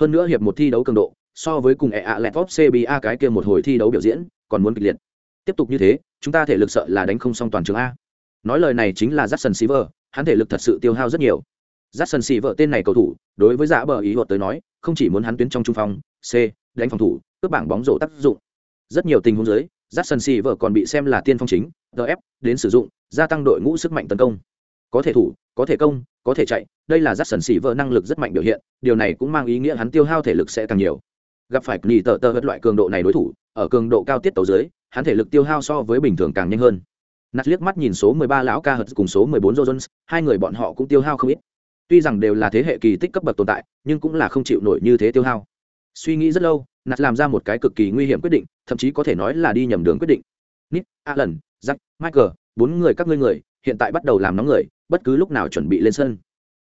Hơn nữa hiệp một thi đấu cường độ, so với cùng ẹ ạ lẹt vóc cba cái kia một hồi thi đấu biểu diễn, còn muốn kịch liệt tiếp tục như thế, chúng ta thể lực sợ là đánh không xong toàn trường a. Nói lời này chính là jackson silver hắn thể lực thật sự tiêu hao rất nhiều. Jackson silver tên này cầu thủ, đối với giả bờ ý luật tới nói, không chỉ muốn hắn tuyến trong trung phong, c, đánh phòng thủ, cướp bảng bóng rổ tác dụng. Rất nhiều tình huống dưới, jackson silver còn bị xem là tiên phong chính df đến sử dụng, gia tăng đội ngũ sức mạnh tấn công. Có thể thủ, có thể công, có thể chạy, đây là Jackson Silver năng lực rất mạnh biểu hiện, điều này cũng mang ý nghĩa hắn tiêu hao thể lực sẽ càng nhiều. Gặp phải nghỉ tờ tờ vật loại cường độ này đối thủ, ở cường độ cao tiết tấu dưới hắn thể lực tiêu hao so với bình thường càng nhanh hơn nạt liếc mắt nhìn số 13 lão ca hợt cùng số 14 Jones, hai người bọn họ cũng tiêu hao không ít. Tuy rằng đều là thế hệ kỳ tích cấp bậc tồn tại, nhưng cũng là không chịu nổi như thế tiêu hao. suy nghĩ rất lâu nạt làm ra một cái cực kỳ nguy hiểm quyết định thậm chí có thể nói là đi nhầm đường quyết định nít alan jack michael bốn người các ngươi người hiện tại bắt đầu làm nóng người bất cứ lúc nào chuẩn bị lên sân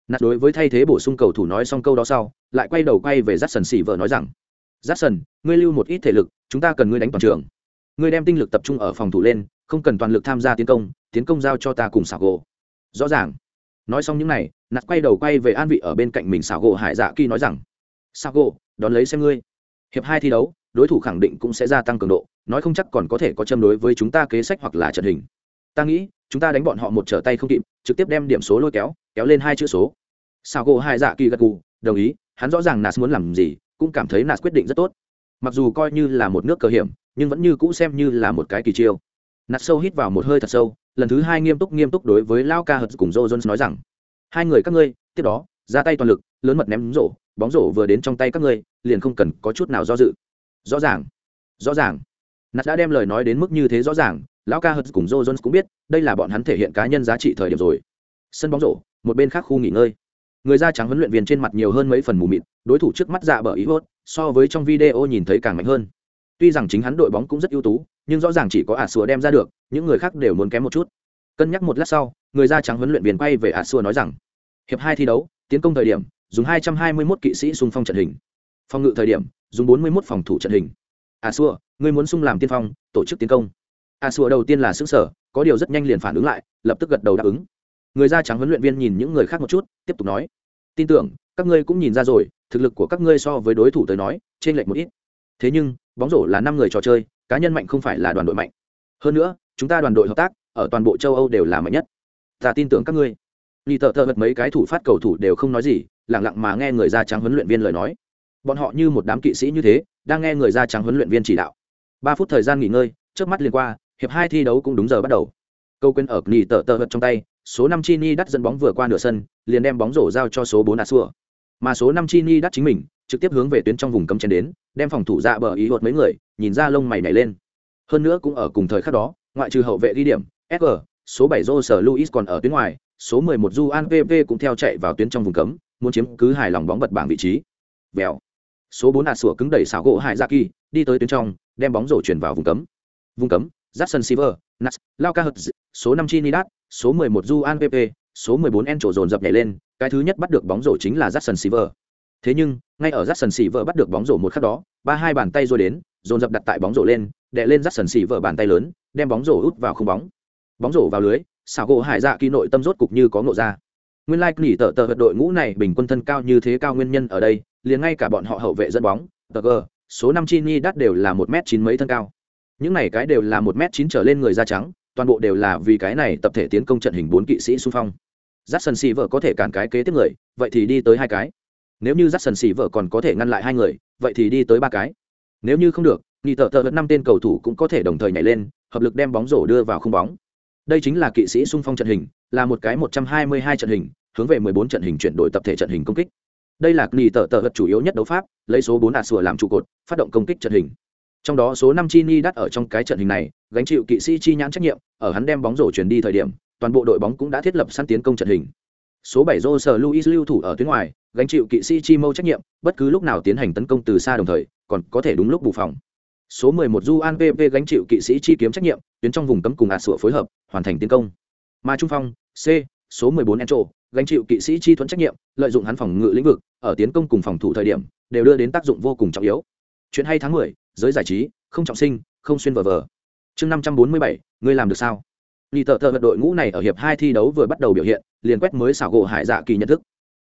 nạt đối với thay thế bổ sung cầu thủ nói xong câu đó sau lại quay đầu quay về Jackson xỉ vợ nói rằng Jackson, ngươi lưu một ít thể lực chúng ta cần ngươi đánh toàn trường ngươi đem tinh lực tập trung ở phòng thủ lên, không cần toàn lực tham gia tiến công tiến công giao cho ta cùng xảo gỗ. Rõ ràng. Nói xong những này, nạt quay đầu quay về an vị ở bên cạnh mình xảo gỗ hải dạ kỳ nói rằng, xảo gỗ, đón lấy xem ngươi. Hiệp hai thi đấu, đối thủ khẳng định cũng sẽ gia tăng cường độ, nói không chắc còn có thể có châm đối với chúng ta kế sách hoặc là trận hình. Ta nghĩ, chúng ta đánh bọn họ một trở tay không kịp, trực tiếp đem điểm số lôi kéo kéo lên hai chữ số. Xảo gỗ Hải dạ kỳ gật gù, đồng ý, hắn rõ ràng nạt muốn làm gì, cũng cảm thấy nạt quyết định rất tốt mặc dù coi như là một nước cờ hiểm, nhưng vẫn như cũ xem như là một cái kỳ chiêu. Nạt sâu hít vào một hơi thật sâu, lần thứ hai nghiêm túc nghiêm túc đối với lao ca hật cùng joe jones nói rằng, hai người các ngươi, tiếp đó, ra tay toàn lực, lớn mật ném rổ, bóng rổ vừa đến trong tay các ngươi, liền không cần có chút nào do dự. Rõ ràng rõ ràng. Nạt đã đem lời nói đến mức như thế rõ ràng lão ca hật cùng joe jones cũng biết, đây là bọn hắn thể hiện cá nhân giá trị thời điểm rồi. Sân bóng rổ, một bên khác khu nghỉ ngơi người da trắng huấn luyện viên trên mặt nhiều hơn mấy phần mù mịt, đối thủ trước mắt dạ bờ ý hốt, so với trong video nhìn thấy càng mạnh hơn. Tuy rằng chính hắn đội bóng cũng rất ưu tú, nhưng rõ ràng chỉ có ả sùa đem ra được, những người khác đều muốn kém một chút. Cân nhắc một lát sau, người da trắng huấn luyện viên quay về ả sùa nói rằng, hiệp hai thi đấu, tiến công thời điểm, dùng 221 kỵ sĩ xung phong trận hình. Phòng ngự thời điểm, dùng 41 phòng thủ trận hình. Ả sùa người muốn xung làm tiên phong, tổ chức tiến công. Ả sùa đầu tiên là xứng sở có điều rất nhanh liền phản ứng lại, lập tức gật đầu đáp ứng người da trắng huấn luyện viên nhìn những người khác một chút, tiếp tục nói, tin tưởng, các ngươi cũng nhìn ra rồi, thực lực của các ngươi so với đối thủ tới nói trên lệch một ít. Thế nhưng, bóng rổ là năm người trò chơi, cá nhân mạnh không phải là đoàn đội mạnh. Hơn nữa, chúng ta đoàn đội hợp tác, ở toàn bộ châu âu đều là mạnh nhất. Ta tin tưởng các ngươi. Lì tợ tợ vật mấy cái thủ phát cầu thủ đều không nói gì lẳng lặng mà nghe người da trắng huấn luyện viên lời nói. Bọn họ như một đám kỵ sĩ như thế, đang nghe người da trắng huấn luyện viên chỉ đạo. Ba phút thời gian nghỉ ngơi trước mắt liền qua, hiệp hai thi đấu cũng đúng giờ bắt đầu. Câu quên ở lì tờ tờ vật trong tay số năm chini đắt dẫn bóng vừa qua nửa sân liền đem bóng rổ giao cho số bốn Asua. mà số năm chini đắt chính mình trực tiếp hướng về tuyến trong vùng cấm chén đến đem phòng thủ dạ bờ ý hột mấy người nhìn ra lông mày nhảy lên hơn nữa cũng ở cùng thời khắc đó ngoại trừ hậu vệ ghi điểm sg số bảy jose luis còn ở tuyến ngoài số mười một du pp cũng theo chạy vào tuyến trong vùng cấm muốn chiếm cứ hài lòng bóng bật bảng vị trí Bèo. số bốn Asua cứng đẩy xảo gỗ hải ra kỳ đi tới tuyến trong đem bóng rổ chuyển vào vùng cấm vùng cấm Jackson Silver, Nas, Lao Ca số 5 đắt số 11 Juan PP, số 14 Encho dồn dập nhảy lên, cái thứ nhất bắt được bóng rổ chính là Jackson Silver. Thế nhưng, ngay ở Jackson Silver bắt được bóng rổ một khắc đó, ba hai bàn tay rồi đến, dồn dập đặt tại bóng rổ lên, đè lên Jackson Silver bàn tay lớn, đem bóng rổ út vào không bóng. Bóng rổ vào lưới, xảo gỗ hải dạ kỳ nội tâm rốt cục như có ngộ ra. Nguyên lai like, nghỉ tơ vật đội ngũ này bình quân thân cao như thế cao nguyên nhân ở đây, liền ngay cả bọn họ hậu vệ dẫn bóng, TG, số 5 đắt đều là một m chín mấy thân cao những này cái đều là một m chín trở lên người da trắng toàn bộ đều là vì cái này tập thể tiến công trận hình bốn kỵ sĩ xung phong. J sân xì vợ có thể cản cái kế tiếp người, vậy thì đi tới hai cái. Nếu như j sân xì vợ còn có thể ngăn lại hai người, vậy thì đi tới ba cái. Nếu như không được nghỉ tờ tờ vẫn năm tên cầu thủ cũng có thể đồng thời nhảy lên, hợp lực đem bóng rổ đưa vào không bóng. Đây chính là kỵ sĩ xung phong trận hình, là một cái một trăm hai mươi hai trận hình, hướng về mười bốn trận hình chuyển đổi tập thể trận hình công kích. Đây là nghị tờ tờ vật chủ yếu nhất đấu pháp, lấy số bốn ạt sửa làm trụ cột, phát động công kích trận hình trong đó số năm chi ni đắt ở trong cái trận hình này, gánh chịu kỵ sĩ chi nhãn trách nhiệm, ở hắn đem bóng rổ chuyển đi thời điểm, toàn bộ đội bóng cũng đã thiết lập săn tiến công trận hình. Số bảy rô sờ luis lưu thủ ở tuyến ngoài, gánh chịu kỵ sĩ chi mâu trách nhiệm, bất cứ lúc nào tiến hành tấn công từ xa đồng thời, còn có thể đúng lúc bù phòng. Số 11 du an pp gánh chịu kỵ sĩ chi kiếm trách nhiệm, tuyến trong vùng cấm cùng ạt sủa phối hợp, hoàn thành tiến công. Mà trung phong, c, số 14 encho, gánh chịu kỵ sĩ chi thuẫn trách nhiệm, lợi dụng hắn phòng ngự lĩnh vực, ở tiến công cùng phòng thủ thời điểm, đều đưa đến tác dụng vô cùng trọng yếu chuyện hay tháng 10, giới giải trí không trọng sinh không xuyên vờ vờ. Chương năm trăm bốn mươi bảy ngươi làm được sao? Lì tờ vật đội ngũ này ở hiệp hai thi đấu vừa bắt đầu biểu hiện liền quét mới xảo gỗ hải dạ kỳ nhận thức.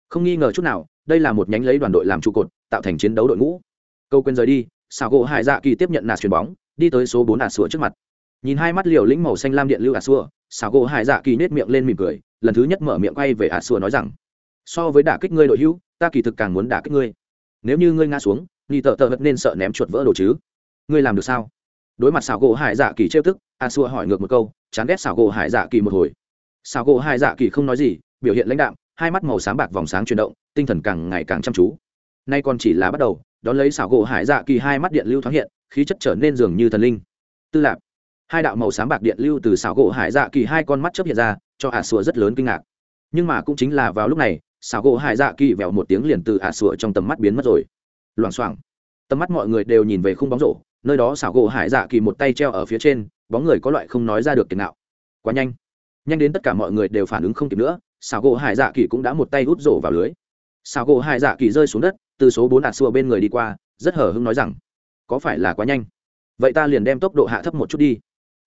Không nghi ngờ chút nào đây là một nhánh lấy đoàn đội làm trụ cột tạo thành chiến đấu đội ngũ. Câu quên rời đi xảo gỗ hải dạ kỳ tiếp nhận nạt chuyền bóng đi tới số bốn ạt sủa trước mặt. Nhìn hai mắt liều lĩnh màu xanh lam điện lưu ạt sủa xảo gỗ hải dạ kỳ nết miệng lên mỉm cười lần thứ nhất mở miệng quay về ạt sủa nói rằng so với đả kích ngươi đội hữu ta kỳ thực càng muốn đả kích ngươi. Nếu như ngươi ngã xuống nghi tờ tờ vật nên sợ ném chuột vỡ đồ chứ. Ngươi làm được sao? Đối mặt xảo gỗ hải dạ kỳ trêu tức, a xua hỏi ngược một câu, chán ghét xảo gỗ hải dạ kỳ một hồi. Xảo gỗ hải dạ kỳ không nói gì, biểu hiện lãnh đạm, hai mắt màu sáng bạc vòng sáng chuyển động, tinh thần càng ngày càng chăm chú. Nay còn chỉ là bắt đầu, đón lấy xảo gỗ hải dạ kỳ hai mắt điện lưu thoáng hiện, khí chất trở nên dường như thần linh. Tư lạc hai đạo màu sáng bạc điện lưu từ xảo gỗ hải dạ kỳ hai con mắt chấp hiện ra, cho ả sùa rất lớn kinh ngạc. Nhưng mà cũng chính là vào lúc này, xảo gỗ hải dạ kỳ vẹo một tiếng liền từ ả sùa trong tầm mắt biến mất rồi loảng xoảng. Tầm mắt mọi người đều nhìn về khung bóng rổ, nơi đó xảo gỗ hải dạ kỳ một tay treo ở phía trên, bóng người có loại không nói ra được tiền nào quá nhanh. Nhanh đến tất cả mọi người đều phản ứng không kịp nữa, xảo gỗ hải dạ kỳ cũng đã một tay hút rổ vào lưới. Xảo gỗ hải dạ kỳ rơi xuống đất, từ số bốn đạt xua bên người đi qua, rất hở hưng nói rằng, có phải là quá nhanh? Vậy ta liền đem tốc độ hạ thấp một chút đi.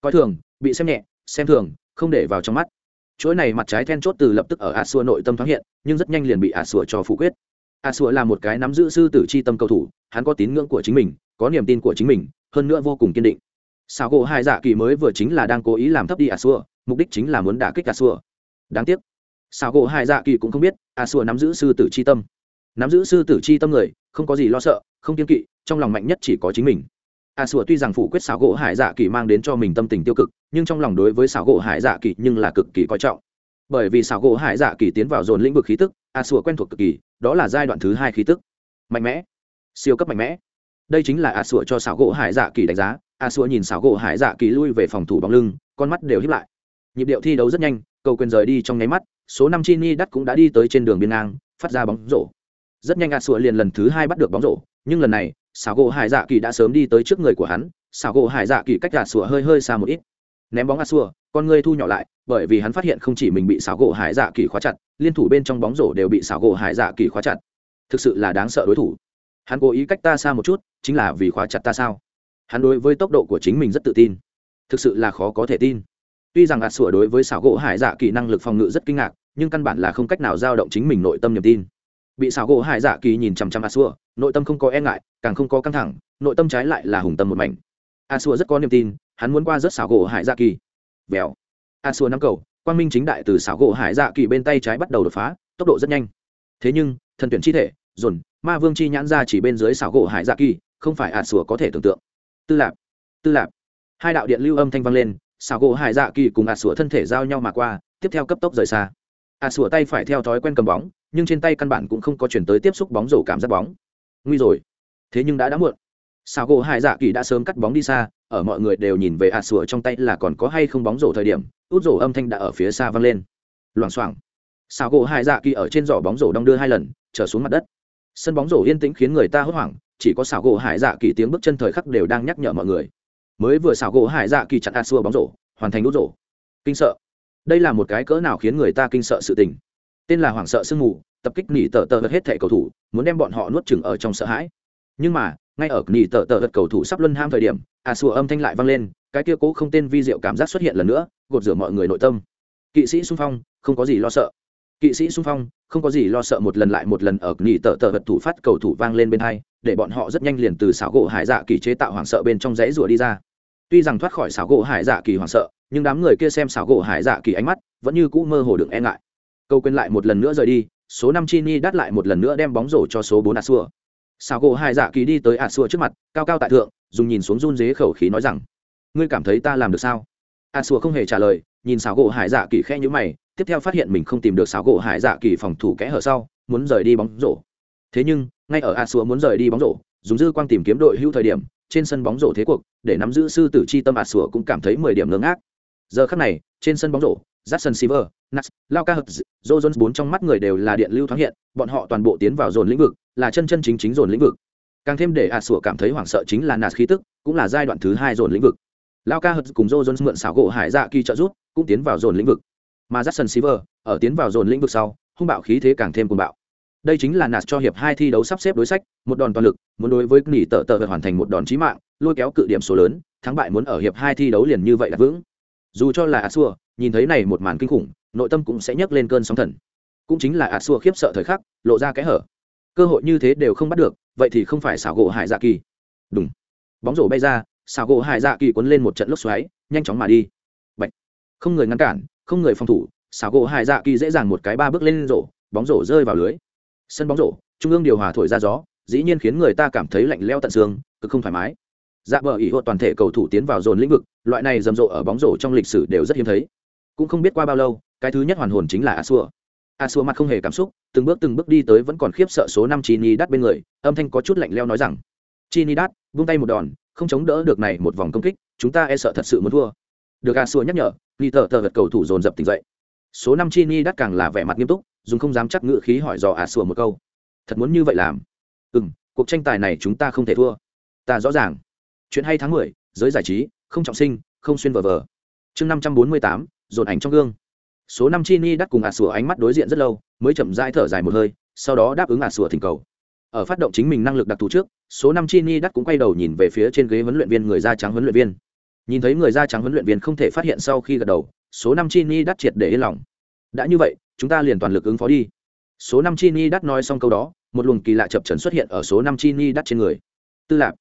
Coi thường, bị xem nhẹ, xem thường, không để vào trong mắt. Chuỗi này mặt trái then chốt từ lập tức ở ạt xua nội tâm thoáng hiện, nhưng rất nhanh liền bị ạt xua cho phủ quyết a sủa là một cái nắm giữ sư tử c h i tâm cầu thủ, hắn có tín ngưỡng của chính mình, có niềm tin của chính mình, hơn nữa vô cùng kiên định. Sao gỗ hai dạ kỳ mới vừa chính là đang cố ý làm thấp đi a sủa, mục đích chính là muốn đả kích a sủa. Đáng tiếc sao gỗ hai dạ kỳ cũng không biết a sủa nắm giữ sư tử c h i tâm. Nắm giữ sư tử c h i tâm người, không có gì lo sợ, không kiên kỵ, trong lòng mạnh nhất chỉ có chính mình. A sủa tuy rằng phủ quyết xảo gỗ hải dạ kỳ mang đến cho mình tâm tình tiêu cực, nhưng trong lòng đối với xảo gỗ hải dạ kỳ nhưng là cực kỳ coi trọng bởi vì xảo gỗ hải dạ kỳ tiến vào dồn lĩnh vực khí tức, a sùa quen thuộc cực kỳ, đó là giai đoạn thứ hai khí tức. Mạnh mẽ. Siêu cấp mạnh mẽ. Đây chính là a sùa cho xảo gỗ hải dạ kỳ đánh giá, a sùa nhìn xảo gỗ hải dạ kỳ lui về phòng thủ bóng lưng, con mắt đều hiếp lại. Nhịp điệu thi đấu rất nhanh, cầu quyền rời đi trong nháy mắt, số năm chi ni đắt cũng đã đi tới trên đường biên ngang, phát ra bóng rổ. Rất nhanh a sùa liền lần thứ hai bắt được bóng rổ, nhưng lần này, xảo gỗ hải dạ kỳ đã sớm đi tới trước người của hắn, xảo gỗ hải dạ kỳ cách gạt sủa hơi hơi xa một ít ném bóng a xua, con người thu nhỏ lại, bởi vì hắn phát hiện không chỉ mình bị xảo gỗ hải dạ kỳ khóa chặt, liên thủ bên trong bóng rổ đều bị xảo gỗ hải dạ kỳ khóa chặt. Thực sự là đáng sợ đối thủ. Hắn cố ý cách ta xa một chút, chính là vì khóa chặt ta sao? Hắn đối với tốc độ của chính mình rất tự tin. Thực sự là khó có thể tin. Tuy rằng ạt sủa đối với xảo gỗ hải dạ kỳ năng lực phòng ngự rất kinh ngạc, nhưng căn bản là không cách nào giao động chính mình nội tâm niềm tin. Bị xảo gỗ hải dạ kỳ nhìn chằm chằm a xua nội tâm không có e ngại, càng không có căng thẳng, nội tâm trái lại là hùng tâm một mảnh. A xua rất có niềm tin hắn muốn qua rất xảo gỗ hải dạ kỳ. Vèo. A xua năm cầu, quang minh chính đại từ xảo gỗ hải dạ kỳ bên tay trái bắt đầu đột phá, tốc độ rất nhanh. Thế nhưng, thần tuyển chi thể, dồn, ma vương chi nhãn ra chỉ bên dưới xảo gỗ hải dạ kỳ, không phải a xua có thể tưởng tượng. Tư lạp tư lạp. Hai đạo điện lưu âm thanh vang lên, xảo gỗ hải dạ kỳ cùng a xua thân thể giao nhau mà qua, tiếp theo cấp tốc rời xa. A xua tay phải theo thói quen cầm bóng, nhưng trên tay căn bản cũng không có chuyển tới tiếp xúc bóng rổ cảm giác bóng. Nguy rồi. Thế nhưng đã đã muộn. Xảo gỗ hải dạ kỳ đã sớm cắt bóng đi xa ở mọi người đều nhìn về ạt sủa trong tay là còn có hay không bóng rổ thời điểm, út rổ âm thanh đã ở phía xa vang lên. Loảng xoảng. Xào gỗ hải dạ kỳ ở trên giỏ bóng rổ đong đưa hai lần, trở xuống mặt đất. Sân bóng rổ yên tĩnh khiến người ta hốt hoảng, chỉ có xảo gỗ hải dạ kỳ tiếng bước chân thời khắc đều đang nhắc nhở mọi người. Mới vừa xảo gỗ hải dạ kỳ chặn a sủa bóng rổ, hoàn thành út rổ. Kinh sợ. Đây là một cái cỡ nào khiến người ta kinh sợ sự tình. Tên là hoảng sợ sương mù, tập kích nỉ tờ tờ hết thẻ cầu thủ, muốn đem bọn họ nuốt chừng ở trong sợ hãi. Nhưng mà ngay ở nỉ tờ tờ vật cầu thủ sắp luân ham thời điểm à a sùa âm thanh lại vang lên, cái kia cố không tên vi diệu cảm giác xuất hiện lần nữa, gột rửa mọi người nội tâm. Kỵ sĩ xung phong, không có gì lo sợ. Kỵ sĩ xung phong, không có gì lo sợ một lần lại một lần ở nỉ tờ tờ vật thủ phát cầu thủ vang lên bên hai, để bọn họ rất nhanh liền từ xảo gỗ hải dạ kỳ chế tạo hoảng sợ bên trong rẽ rủa đi ra. Tuy rằng thoát khỏi xảo gỗ hải dạ kỳ hoảng sợ, nhưng đám người kia xem xảo gỗ hải dạ kỳ ánh mắt, vẫn như cũ mơ hồ được e ngại. Câu quên lại một lần nữa rời đi, số năm chini đắt lại một lần nữa đem bóng rổ cho số bốn asua sao gỗ hai dạ kỳ đi tới asua trước mặt, cao cao tại thượng, dùng nhìn xuống run dế khẩu khí nói rằng, ngươi cảm thấy ta làm được sao? Asua không hề trả lời, nhìn xào gỗ hải dạ kỳ khe nhữ mày, tiếp theo phát hiện mình không tìm được xào gỗ hải dạ kỳ phòng thủ kẽ hở sau, muốn rời đi bóng rổ. Thế nhưng, ngay ở asua muốn rời đi bóng rổ, dùng dư quang tìm kiếm đội hữu thời điểm, trên sân bóng rổ thế cuộc, để nắm giữ sư tử chi tâm asua cũng cảm thấy mười điểm ngưỡng ác giờ khắc này, trên sân bóng rổ Jackson Silver, Nats, Lao Ca Hợp, Joe Jones bốn trong mắt người đều là điện lưu thoáng hiện, bọn họ toàn bộ tiến vào dồn lĩnh vực, là chân chân chính chính dồn lĩnh vực. Càng thêm để Asua cảm thấy hoảng sợ chính là Nats khí tức, cũng là giai đoạn thứ hai dồn lĩnh vực. Lao Ca Hợp cùng Joe Jones mượn xảo gỗ hải dạ kỳ trợ giúp, cũng tiến vào dồn lĩnh vực. Mà Jackson Silver, ở tiến vào dồn lĩnh vực sau, hung bạo khí thế càng thêm cuồng bạo. Đây chính là Nats cho hiệp hai thi đấu sắp xếp đối sách, một đòn toàn lực, muốn đối với nỉ Tở Tở hoàn thành một đòn chí mạng, lôi kéo cự điểm số lớn, thắng bại muốn ở hiệp hai thi đấu liền như vậy là vững. Dù cho là Asua, nhìn thấy này một màn kinh khủng nội tâm cũng sẽ nhấc lên cơn sóng thần. Cũng chính là a xua khiếp sợ thời khắc lộ ra cái hở. Cơ hội như thế đều không bắt được vậy thì không phải xảo gỗ hải dạ kỳ. Đúng bóng rổ bay ra xảo gỗ hải dạ kỳ cuốn lên một trận lốc xoáy nhanh chóng mà đi. Bạch. không người ngăn cản không người phòng thủ xảo gỗ hải dạ kỳ dễ dàng một cái ba bước lên rổ bóng rổ rơi vào lưới. Sân bóng rổ trung ương điều hòa thổi ra gió dĩ nhiên khiến người ta cảm thấy lạnh leo tận xương cực không thoải mái. Dạ bờ ỉ hộ toàn thể cầu thủ tiến vào dồn lĩnh vực loại này rầm rộ ở bóng rổ trong lịch sử đều rất hiếm thấy. Cũng không biết qua bao lâu, cái thứ nhất hoàn hồn chính là a xua. A xua mặt không hề cảm xúc, từng bước từng bước đi tới vẫn còn khiếp sợ số năm chi ni đắt bên người, âm thanh có chút lạnh leo nói rằng chi ni đắt vung tay một đòn, không chống đỡ được này một vòng công kích, chúng ta e sợ thật sự muốn thua. Được a xua nhắc nhở ni thờ thờ vật cầu thủ dồn dập tỉnh dậy. Số năm chi ni đắt càng là vẻ mặt nghiêm túc, dùng không dám chắc ngự khí hỏi dò a xua một câu, thật muốn như vậy làm? Ừ cuộc tranh tài này chúng ta không thể thua. Ta rõ ràng. Chuyện hay tháng mười, giới giải trí không trọng sinh, không xuyên vờ vờ. Chương năm trăm bốn mươi tám, dồn ảnh trong gương. Số năm chi ni đắt cùng ả sủa ánh mắt đối diện rất lâu, mới chậm rãi thở dài một hơi, sau đó đáp ứng ả sủa thỉnh cầu. Ở phát động chính mình năng lực đặc thù trước, số năm chi ni đắt cũng quay đầu nhìn về phía trên ghế huấn luyện viên người da trắng huấn luyện viên. Nhìn thấy người da trắng huấn luyện viên không thể phát hiện sau khi gật đầu, số năm chi ni đắt triệt để yên lòng. Đã như vậy, chúng ta liền toàn lực ứng phó đi. Số năm chi ni đắt nói xong câu đó, một luồng kỳ lạ chập trần xuất hiện ở số năm chi ni đắt trên người. Tư lạc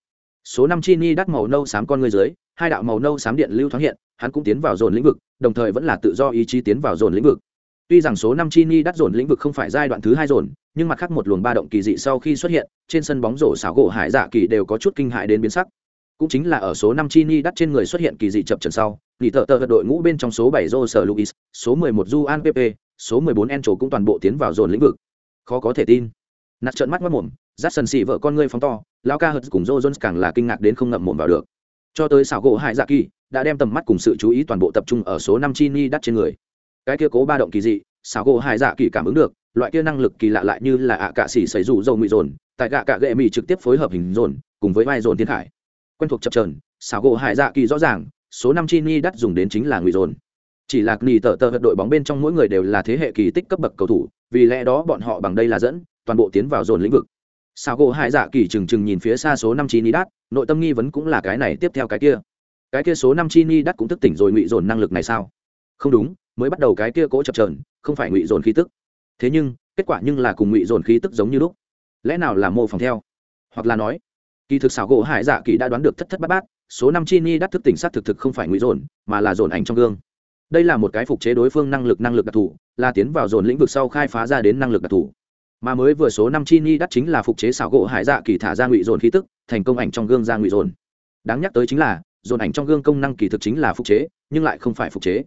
số năm chi ni đắt màu nâu xám con người dưới hai đạo màu nâu xám điện lưu thoáng hiện, hắn cũng tiến vào dồn lĩnh vực, đồng thời vẫn là tự do ý chí tiến vào dồn lĩnh vực. Tuy rằng số năm chi ni đắt dồn lĩnh vực không phải giai đoạn thứ hai dồn, nhưng mặt khác một luồng ba động kỳ dị sau khi xuất hiện, trên sân bóng rổ xảo gỗ hải dạ kỳ đều có chút kinh hại đến biến sắc. Cũng chính là ở số năm chi ni đắt trên người xuất hiện kỳ dị chập trần sau, nghỉ tờ tờ đội ngũ bên trong số bảy rô sở luis số mười một du an pp số mười bốn en trổ cũng toàn bộ tiến vào dồn lĩnh vực. Khó có thể tin. Nạt trợn mắt mất mồm rát sần xì vợ con ngươi phóng to lao ca hật cùng joe jones càng là kinh ngạc đến không ngậm mồm vào được cho tới xảo gỗ hải dạ kỳ, đã đem tầm mắt cùng sự chú ý toàn bộ tập trung ở số năm chi ni đắt trên người. Cái kia cố ba động kỳ dị, xảo gỗ hải dạ kỳ cảm ứng được, loại kia năng lực kỳ lạ lại như là ạ cạ xỉ xảy rủ dầu mị dồn, tại gạ cạ gệ mị trực tiếp phối hợp hình dồn, cùng với vai dồn thiên khải. Quen thuộc chập trờn xảo gỗ hải dạ kỳ rõ ràng, số năm chi ni đắt dùng đến chính là ngụy dồn. Chỉ là nghỉ tờ tờ đội bóng bên trong mỗi người đều là thế hệ kỳ tích cấp bậc cầu thủ, vì lẽ đó bọn họ bằng đây là dẫn toàn bộ tiến vào dồn lĩnh vực sao gỗ hải dạ kỳ trừng trừng nhìn phía xa số năm chi ni đắt nội tâm nghi vấn cũng là cái này tiếp theo cái kia. Cái kia số năm chi ni đắt cũng thức tỉnh rồi ngụy dồn năng lực này sao? Không đúng, mới bắt đầu cái kia cố chập trờn không phải ngụy dồn khí tức. Thế nhưng, kết quả nhưng là cùng ngụy dồn khí tức giống như lúc. Lẽ nào là mô phỏng theo? Hoặc là nói, kỳ thực xảo gỗ hải dạ kỳ đã đoán được thất thất bát bát, số năm chi ni đắt thức tỉnh sát thực thực không phải ngụy dồn, mà là dồn ảnh trong gương. Đây là một cái phục chế đối phương năng lực năng lực đặc thù, là tiến vào dồn lĩnh vực sau khai phá ra đến năng lực đặc thù mà mới vừa số năm chi ni đắt chính là phục chế xảo gỗ hải dạ kỳ thả ra ngụy dồn khí tức, thành công ảnh trong gương ra ngụy dồn. Đáng nhắc tới chính là, dồn ảnh trong gương công năng kỳ thực chính là phục chế, nhưng lại không phải phục chế.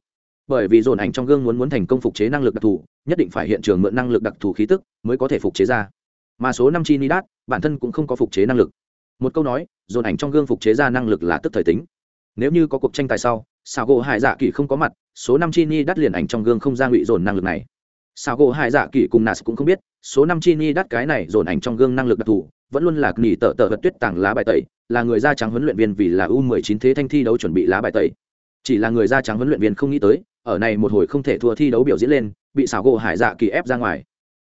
Bởi vì dồn ảnh trong gương muốn muốn thành công phục chế năng lực đặc thù, nhất định phải hiện trường mượn năng lực đặc thù khí tức mới có thể phục chế ra. Mà số năm chi ni đắt, bản thân cũng không có phục chế năng lực. Một câu nói, dồn ảnh trong gương phục chế ra năng lực là tức thời tính. Nếu như có cuộc tranh tài sau, xảo gỗ hải dạ kỳ không có mặt, số năm chi ni đắt liền ảnh trong gương không ra ngụy dồn năng lực này. Xảo gỗ hải dạ kỳ cùng nas cũng không biết số năm chi ni đắt cái này dồn ảnh trong gương năng lực đặc thù vẫn luôn là nghỉ tợ tợ vật tuyết tảng lá bài tẩy là người da trắng huấn luyện viên vì là u 19 thế thanh thi đấu chuẩn bị lá bài tẩy. Chỉ là người da trắng huấn luyện viên không nghĩ tới ở này một hồi không thể thua thi đấu biểu diễn lên bị xảo gỗ hải dạ kỳ ép ra ngoài.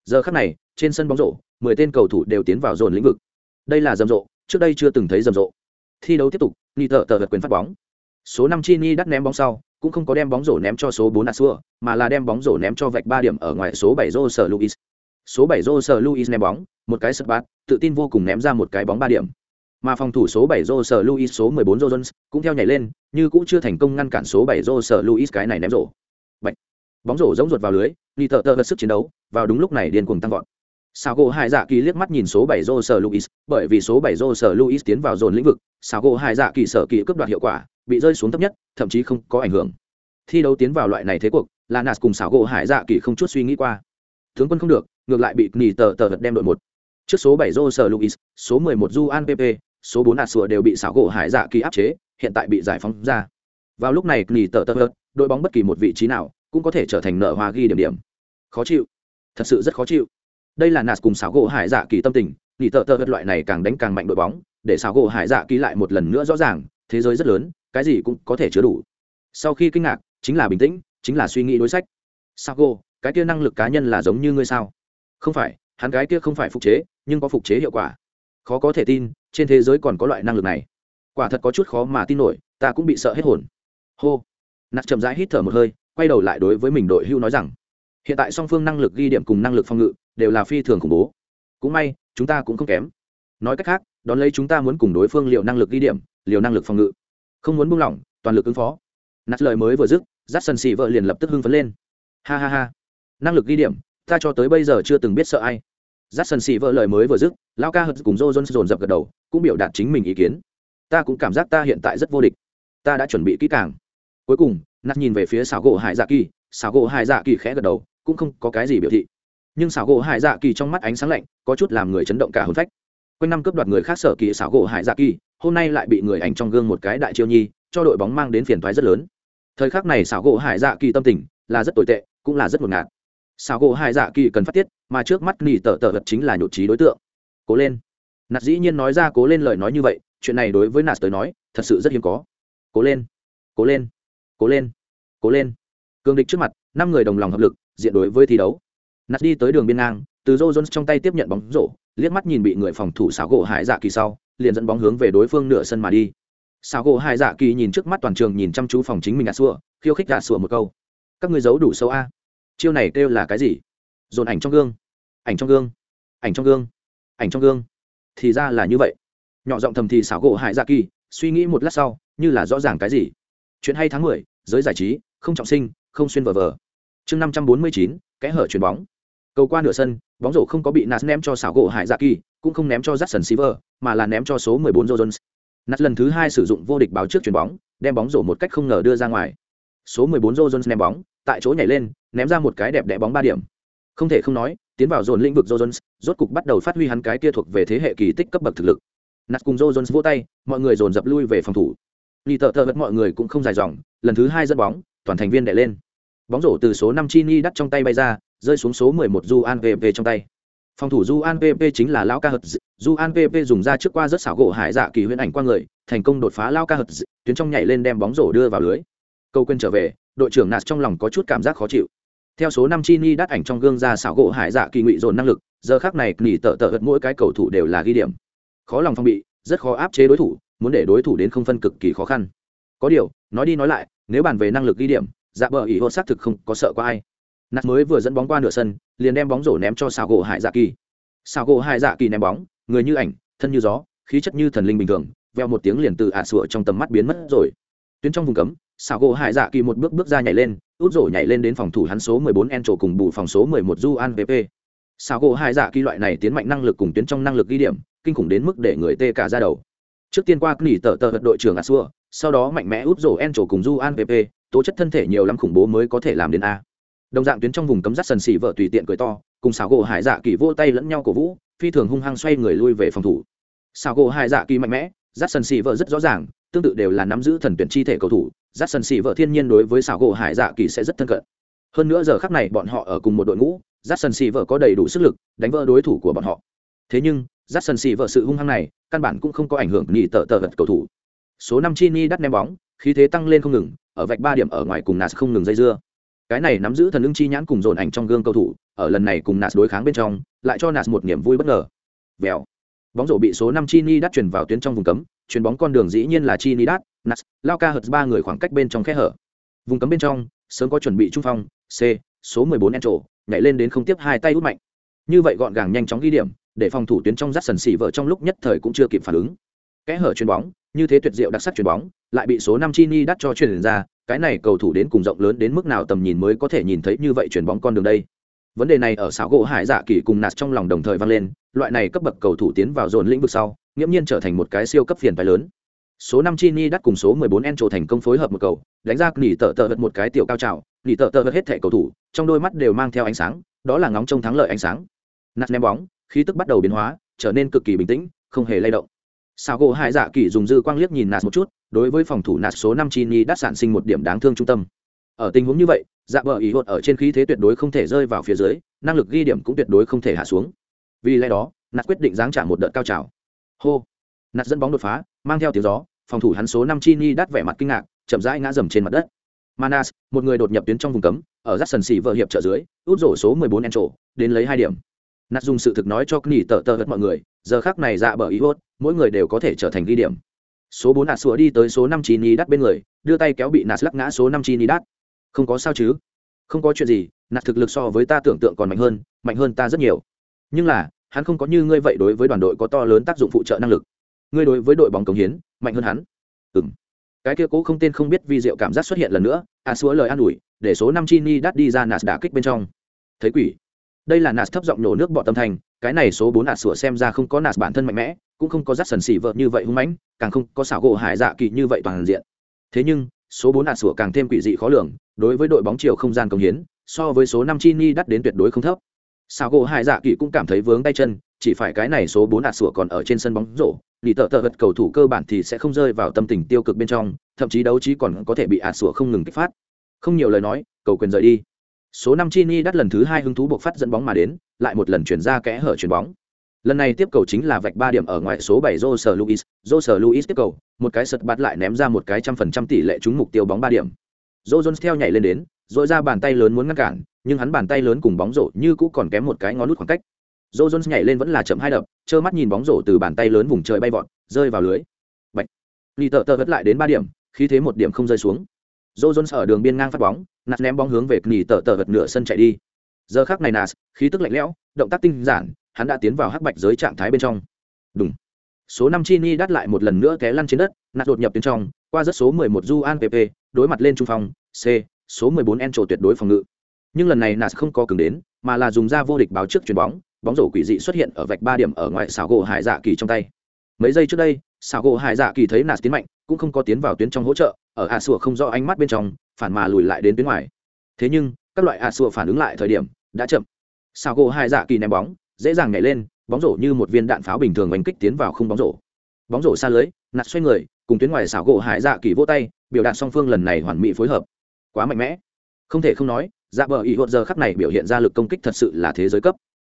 Giờ khắc này trên sân bóng rổ mười tên cầu thủ đều tiến vào dồn lĩnh vực. Đây là rầm rộ trước đây chưa từng thấy rầm rộ. Thi đấu tiếp tục ni tờ tờ vật quyền phát bóng. Số năm chi ni đắt ném bóng sau cũng không có đem bóng rổ ném cho số bốn Asua, mà là đem bóng rổ ném cho vạch ba điểm ở ngoài số bảy Joe Luis. Số 7 Jose Luis ném bóng, một cái sút bát, tự tin vô cùng ném ra một cái bóng ba điểm. Mà phòng thủ số 7 Jose Luis số 14 Jones cũng theo nhảy lên, như cũng chưa thành công ngăn cản số 7 Jose Luis cái này ném rổ. Bạch. Bóng rổ giống ruột vào lưới, Lý Tở Tở vật sức chiến đấu, vào đúng lúc này điên cuồng tăng vọt. Sago gỗ Hải Dạ Kỳ liếc mắt nhìn số 7 Jose Luis, bởi vì số 7 Jose Luis tiến vào dồn lĩnh vực, Sago gỗ Hải Dạ Kỳ sở kỳ cướp đoạt hiệu quả, bị rơi xuống thấp nhất, thậm chí không có ảnh hưởng. Thi đấu tiến vào loại này thế cuộc, là Nas cùng Sago gỗ Hải Dạ Kỳ không chút suy nghĩ qua. Tướng quân không được, ngược lại bị Nỉ tờ tờ vật đem đội một. Trước số 7 Joe Luis, số 11 Juan pp, số 4 Asua đều bị xảo gỗ Hải Dạ Kỳ áp chế, hiện tại bị giải phóng ra. Vào lúc này Nỉ tờ tờ vật, đội bóng bất kỳ một vị trí nào cũng có thể trở thành nợ hoa ghi điểm điểm. Khó chịu, thật sự rất khó chịu đây là nạt cùng xảo gỗ hải dạ kỳ tâm tình nỉ tờ tờ vật loại này càng đánh càng mạnh đội bóng để xảo gỗ hải dạ kỳ lại một lần nữa rõ ràng thế giới rất lớn cái gì cũng có thể chứa đủ sau khi kinh ngạc chính là bình tĩnh chính là suy nghĩ đối sách sao gỗ cái kia năng lực cá nhân là giống như ngươi sao không phải, hắn cái kia không phải phục chế, nhưng có phục chế hiệu quả. Khó có thể tin, trên thế giới còn có loại năng lực này. Quả thật có chút khó mà tin nổi, ta cũng bị sợ hết hồn. Hô. Nạt chậm rãi hít thở một hơi, quay đầu lại đối với mình đội hưu nói rằng, hiện tại song phương năng lực ghi điểm cùng năng lực phòng ngự đều là phi thường khủng bố. Cũng may, chúng ta cũng không kém. Nói cách khác, đón lấy chúng ta muốn cùng đối phương liệu năng lực ghi điểm liều năng lực phòng ngự. Không muốn buông lỏng, toàn lực ứng phó. Nạt lời mới vừa dứt dắt sân xì vợ liền lập tức hưng phấn lên. Ha ha ha. Năng lực ghi điểm ta cho tới bây giờ chưa từng biết sợ ai. Dắt sân xì vợ lời mới vừa dứt lao ca hật cùng joe jones dồn dập gật đầu, cũng biểu đạt chính mình ý kiến. Ta cũng cảm giác ta hiện tại rất vô địch. Ta đã chuẩn bị kỹ càng. Cuối cùng nát nhìn về phía xảo gỗ hải dạ kỳ, xảo gỗ hải dạ kỳ khẽ gật đầu, cũng không có cái gì biểu thị. Nhưng xảo gỗ hải dạ kỳ trong mắt ánh sáng lạnh, có chút làm người chấn động cả hồn phách. Quanh năm cướp đoạt người khác sở kỳ xảo gỗ hải dạ kỳ, hôm nay lại bị người ảnh trong gương một cái đại chiêu nhi, cho đội bóng mang đến phiền thoái rất lớn. Thời khắc này xảo gỗ hải dạ kỳ tâm tình là rất tồi tệ, cũng là rất ngột ngạt xảo gỗ hải dạ kỳ cần phát tiết mà trước mắt nỉ tờ tờ vật chính là nhột trí đối tượng. Cố lên. Nạt dĩ nhiên nói ra cố lên lời nói như vậy chuyện này đối với nạt tới nói thật sự rất hiếm có. Cố lên. Cố lên. Cố lên. Cố lên. Cương địch trước mặt năm người đồng lòng hợp lực diện đối với thi đấu. Nạt đi tới đường biên ngang từ Joe Jones trong tay tiếp nhận bóng rổ, liếc mắt nhìn bị người phòng thủ sào gỗ Hải Dạ Kỳ sau, liền dẫn bóng hướng về đối phương nửa sân mà đi. Sào gỗ Hải Dạ Kỳ nhìn trước mắt toàn trường nhìn chăm chú phòng chính mình Asua, khiêu khích Asua một câu. Các ngươi giấu đủ sâu a. Chiêu này kêu là cái gì? Dồn ảnh trong gương. Ảnh trong gương. Ảnh trong gương. Ảnh trong gương. Thì ra là như vậy. Nhỏ giọng thầm thì xảo gỗ hại Dạ Kỳ, suy nghĩ một lát sau, như là rõ ràng cái gì. Chuyện hay tháng mười, giới giải trí, không trọng sinh, không xuyên vờ vờ. Chương năm trăm bốn mươi chín, kẽ hở chuyền bóng cầu qua nửa sân bóng rổ không có bị nas ném cho xảo gỗ hại dạ kỳ cũng không ném cho jackson silver mà là ném cho số 14 jones nas lần thứ hai sử dụng vô địch báo trước chuyền bóng đem bóng rổ một cách không ngờ đưa ra ngoài số 14 jones ném bóng tại chỗ nhảy lên ném ra một cái đẹp đẽ bóng ba điểm. Không thể không nói tiến vào dồn lĩnh vực jones rốt cục bắt đầu phát huy hắn cái kia thuộc về thế hệ kỳ tích cấp bậc thực lực. Nạt cùng jones vỗ tay mọi người dồn dập lui về phòng thủ. Lì tợ tợ vật mọi người cũng không dài dòng lần thứ hai dẫn bóng toàn thành viên đè lên. Bóng rổ từ số năm chini đắt trong tay bay ra rơi xuống số 11 Juan VV trong tay. Phòng thủ Juan VV chính là lão ca hật, juan An dùng ra trước qua rất xảo gỗ hải dạ kỳ huyễn ảnh qua người, thành công đột phá lão ca hật, tuyến trong nhảy lên đem bóng rổ đưa vào lưới. Câu quên trở về, đội trưởng Nạt trong lòng có chút cảm giác khó chịu. Theo số năm chi ni đắt ảnh trong gương ra xảo gỗ hải dạ kỳ ngụy dồn năng lực, giờ khắc này nỉ tợ tợ mỗi cái cầu thủ đều là ghi điểm. Khó lòng phòng bị, rất khó áp chế đối thủ, muốn để đối thủ đến không phân cực kỳ khó khăn. Có điều, nói đi nói lại, nếu bàn về năng lực ghi điểm, dạ bờ ỉ hô xác thực không có sợ qua ai nạt mới vừa dẫn bóng qua nửa sân liền đem bóng rổ ném cho xảo gỗ hải dạ kỳ xảo gỗ hải dạ kỳ ném bóng người như ảnh thân như gió khí chất như thần linh bình thường veo một tiếng liền từ ả sủa trong tầm mắt biến mất rồi tuyến trong vùng cấm xảo gỗ hải dạ kỳ một bước bước ra nhảy lên, út rổ nhảy lên đến phòng thủ hắn số 14 en trổ cùng bù phòng số 11 du an pp xảo gỗ hải dạ kỳ loại này tiến mạnh năng lực cùng tuyến trong năng lực ghi điểm, kinh khủng đến mức để người tê cả ra đầu. Trước tiên qua nghỉ tờ tờ đội trưởng a xua sau đó mạnh mẽ út rổ en trổ cùng du an pp tố chất thân thể nhiều lắm khủng bố mới có thể làm đến a. Đồng dạng tuyến trong vùng cấm rắt sần xỉ vợ tùy tiện cười to, cùng xảo gỗ hải dạ kỳ vô tay lẫn nhau cổ vũ, phi thường hung hăng xoay người lui về phòng thủ. Xảo gỗ hải dạ kỳ mạnh mẽ, rắt sần xỉ vợ rất rõ ràng, tương tự đều là nắm giữ thần tuyển chi thể cầu thủ rát sần xỉ vợ thiên nhiên đối với xảo gỗ hải dạ kỳ sẽ rất thân cận. Hơn nữa giờ khắc này bọn họ ở cùng một đội ngũ rát sần xỉ vợ có đầy đủ sức lực đánh vỡ đối thủ của bọn họ. Thế nhưng rát sần xỉ vợ sự hung hăng này căn bản cũng không có ảnh hưởng nhị tờ tờ vật cầu thủ. Số năm chi ni đắt ném bóng, khí thế tăng lên không ngừng, ở vạch ba điểm ở ngoài cùng nạt không ngừng dây dưa. Cái này nắm giữ thần lưng chi nhãn cùng dồn ảnh trong gương cầu thủ, ở lần này cùng nạt đối kháng bên trong, lại cho nạt một niềm vui bất ngờ. Vèo. Bóng rổ bị số năm chi ni đắt chuyển vào tuyến trong vùng cấm chuyền bóng con đường dĩ nhiên là chi Nats, đắt nạt lao ca hật ba người khoảng cách bên trong khe hở. Vùng cấm bên trong sớm có chuẩn bị trung phong c số 14 en trổ nhảy lên đến không tiếp hai tay út mạnh. Như vậy gọn gàng nhanh chóng ghi điểm để phòng thủ tuyến trong rắt sần xỉ vợ trong lúc nhất thời cũng chưa kịp phản ứng. Kẽ hở chuyền bóng như thế tuyệt diệu đặc sắc chuyền bóng lại bị số năm chi ni đắt cho chuyền ra cái này cầu thủ đến cùng rộng lớn đến mức nào tầm nhìn mới có thể nhìn thấy như vậy chuyền bóng con đường đây. Vấn đề này ở xảo gỗ hải dạ kỳ cùng nạt trong lòng đồng thời vang lên loại này cấp bậc cầu thủ tiến vào dồn lĩnh vực sau nghiễm nhiên trở thành một cái siêu cấp phiền phái lớn. Số năm chini đắt cùng số 14 en trổ thành công phối hợp một cầu, đánh ra nỉ tợ tợ vật một cái tiểu cao trào nỉ tợ tợ vật hết thẻ cầu thủ, trong đôi mắt đều mang theo ánh sáng, đó là ngóng trông thắng lợi ánh sáng. Nạt ném bóng, khí tức bắt đầu biến hóa, trở nên cực kỳ bình tĩnh, không hề lay động. Sao gỗ hai dạ kỳ dùng dư quang liếc nhìn nạt một chút, đối với phòng thủ nạt số năm chini đắt sản sinh một điểm đáng thương trung tâm. Ở tình huống như vậy dạ bờ ý hột ở trên khí thế tuyệt đối không thể rơi vào phía dưới, năng lực ghi điểm cũng tuyệt đối không thể hạ xuống. Vì lẽ đó, nạt quyết định giáng trả một đợt cao trào hô. Nạt dẫn bóng đột phá, mang theo tiếng gió, phòng thủ hắn số năm chini đắt vẻ mặt kinh ngạc, chậm rãi ngã dầm trên mặt đất. Manas, một người đột nhập tuyến trong vùng cấm, ở rắt sần xỉ vợ hiệp trợ dưới, út rổ số 14 en trổ đến lấy hai điểm. Nạt dùng sự thực nói cho kni tờ tờ hết mọi người, giờ khác này dạ bờ ý hốt, mỗi người đều có thể trở thành ghi điểm. Số bốn nạt sủa đi tới số năm chi ni đắt bên người, đưa tay kéo bị nạt lắc ngã số năm chi ni đắt. Không có sao chứ? Không có chuyện gì, nạt thực lực so với ta tưởng tượng còn mạnh hơn mạnh hơn ta rất nhiều. Nhưng là hắn không có như ngươi vậy đối với đoàn đội có to lớn tác dụng phụ trợ năng lực. Ngươi đối với đội bóng cống hiến, mạnh hơn hắn. Ừ cái kia cố không tên không biết vi diệu cảm giác xuất hiện lần nữa, a xúa lời an ủi, để số năm chi ni đắt đi ra nạt đả kích bên trong. Thấy quỷ. Đây là nạt thấp giọng nổ nước bọt tâm thành, cái này số bốn nạt sủa xem ra không có nạt bản thân mạnh mẽ, cũng không có rắt sần xỉ vợ như vậy hung mãnh, càng không có xảo gỗ hải dạ kỳ như vậy toàn diện. Thế nhưng, số bốn nạt sủa càng thêm quỷ dị khó lường, đối với đội bóng chiều không gian công hiến, so với số năm chi ni đắt đến tuyệt đối không thấp. Sao gỗ hải dạ kỳ cũng cảm thấy vướng tay chân chỉ phải cái này số bốn nạt sủa còn ở trên sân bóng rổ lì tợ tợ vật cầu thủ cơ bản thì sẽ không rơi vào tâm tình tiêu cực bên trong thậm chí đấu trí còn có thể bị ạt sủa không ngừng kích phát. Không nhiều lời nói cầu quyền rời đi. Số năm Chini đắt lần thứ hai hứng thú buộc phát dẫn bóng mà đến lại một lần chuyển ra kẽ hở chuyền bóng. Lần này tiếp cầu chính là vạch ba điểm ở ngoài số bảy Joe Louis, Joe Luis tiếp cầu, một cái sật bắt lại ném ra một cái trăm phần trăm tỷ lệ trúng mục tiêu bóng ba điểm. Joe Jones theo nhảy lên đến, rồi ra bàn tay lớn muốn ngăn cản, nhưng hắn bàn tay lớn cùng bóng rổ như cũ còn kém một cái ngón nút khoảng cách. Joe Jones nhảy lên vẫn là chậm hai đập, trơ mắt nhìn bóng rổ từ bàn tay lớn vùng trời bay vọt, rơi vào lưới. Bạch. Lý Tự Tự vất lại đến ba điểm, khí thế một điểm không rơi xuống. Joe Jones ở đường biên ngang phát bóng, nạt ném bóng hướng về Lý Tự Tự vật nửa sân chạy đi. Giờ khắc này Nas, khí tức lạnh lẽo, động tác tinh giản, hắn đã tiến vào hắc bạch giới trạng thái bên trong. đùng. Số năm Chini đắt lại một lần nữa té lăn trên đất, nạt đột nhập tiến trong, qua rất số 11 Juan PP, đối mặt lên trung phòng, C, số 14 Encho tuyệt đối phòng ngự. Nhưng lần này Nas không có cứng đến, mà là dùng ra vô địch báo trước chuyền bóng, bóng rổ quỷ dị xuất hiện ở vạch ba điểm ở ngoài xảo gỗ hải dạ kỳ trong tay. Mấy giây trước đây xảo gỗ hải dạ kỳ thấy nas tiến mạnh cũng không có tiến vào tuyến trong hỗ trợ ở a sủa không rõ ánh mắt bên trong phản mà lùi lại đến tuyến ngoài. Thế nhưng các loại a sủa phản ứng lại thời điểm đã chậm. Xảo gỗ hải dạ kỳ ném bóng dễ dàng nhảy lên bóng rổ như một viên đạn pháo bình thường đánh kích tiến vào khung bóng rổ. Bóng rổ xa lưới nạt xoay người cùng tuyến ngoài xảo gỗ hải dạ kỳ vỗ tay biểu đạt song phương lần này hoàn mỹ phối hợp. Quá mạnh mẽ. Không thể không nói dạ bờ ý hốt giờ khắc này biểu hiện ra lực công kích thật sự là thế giới cấp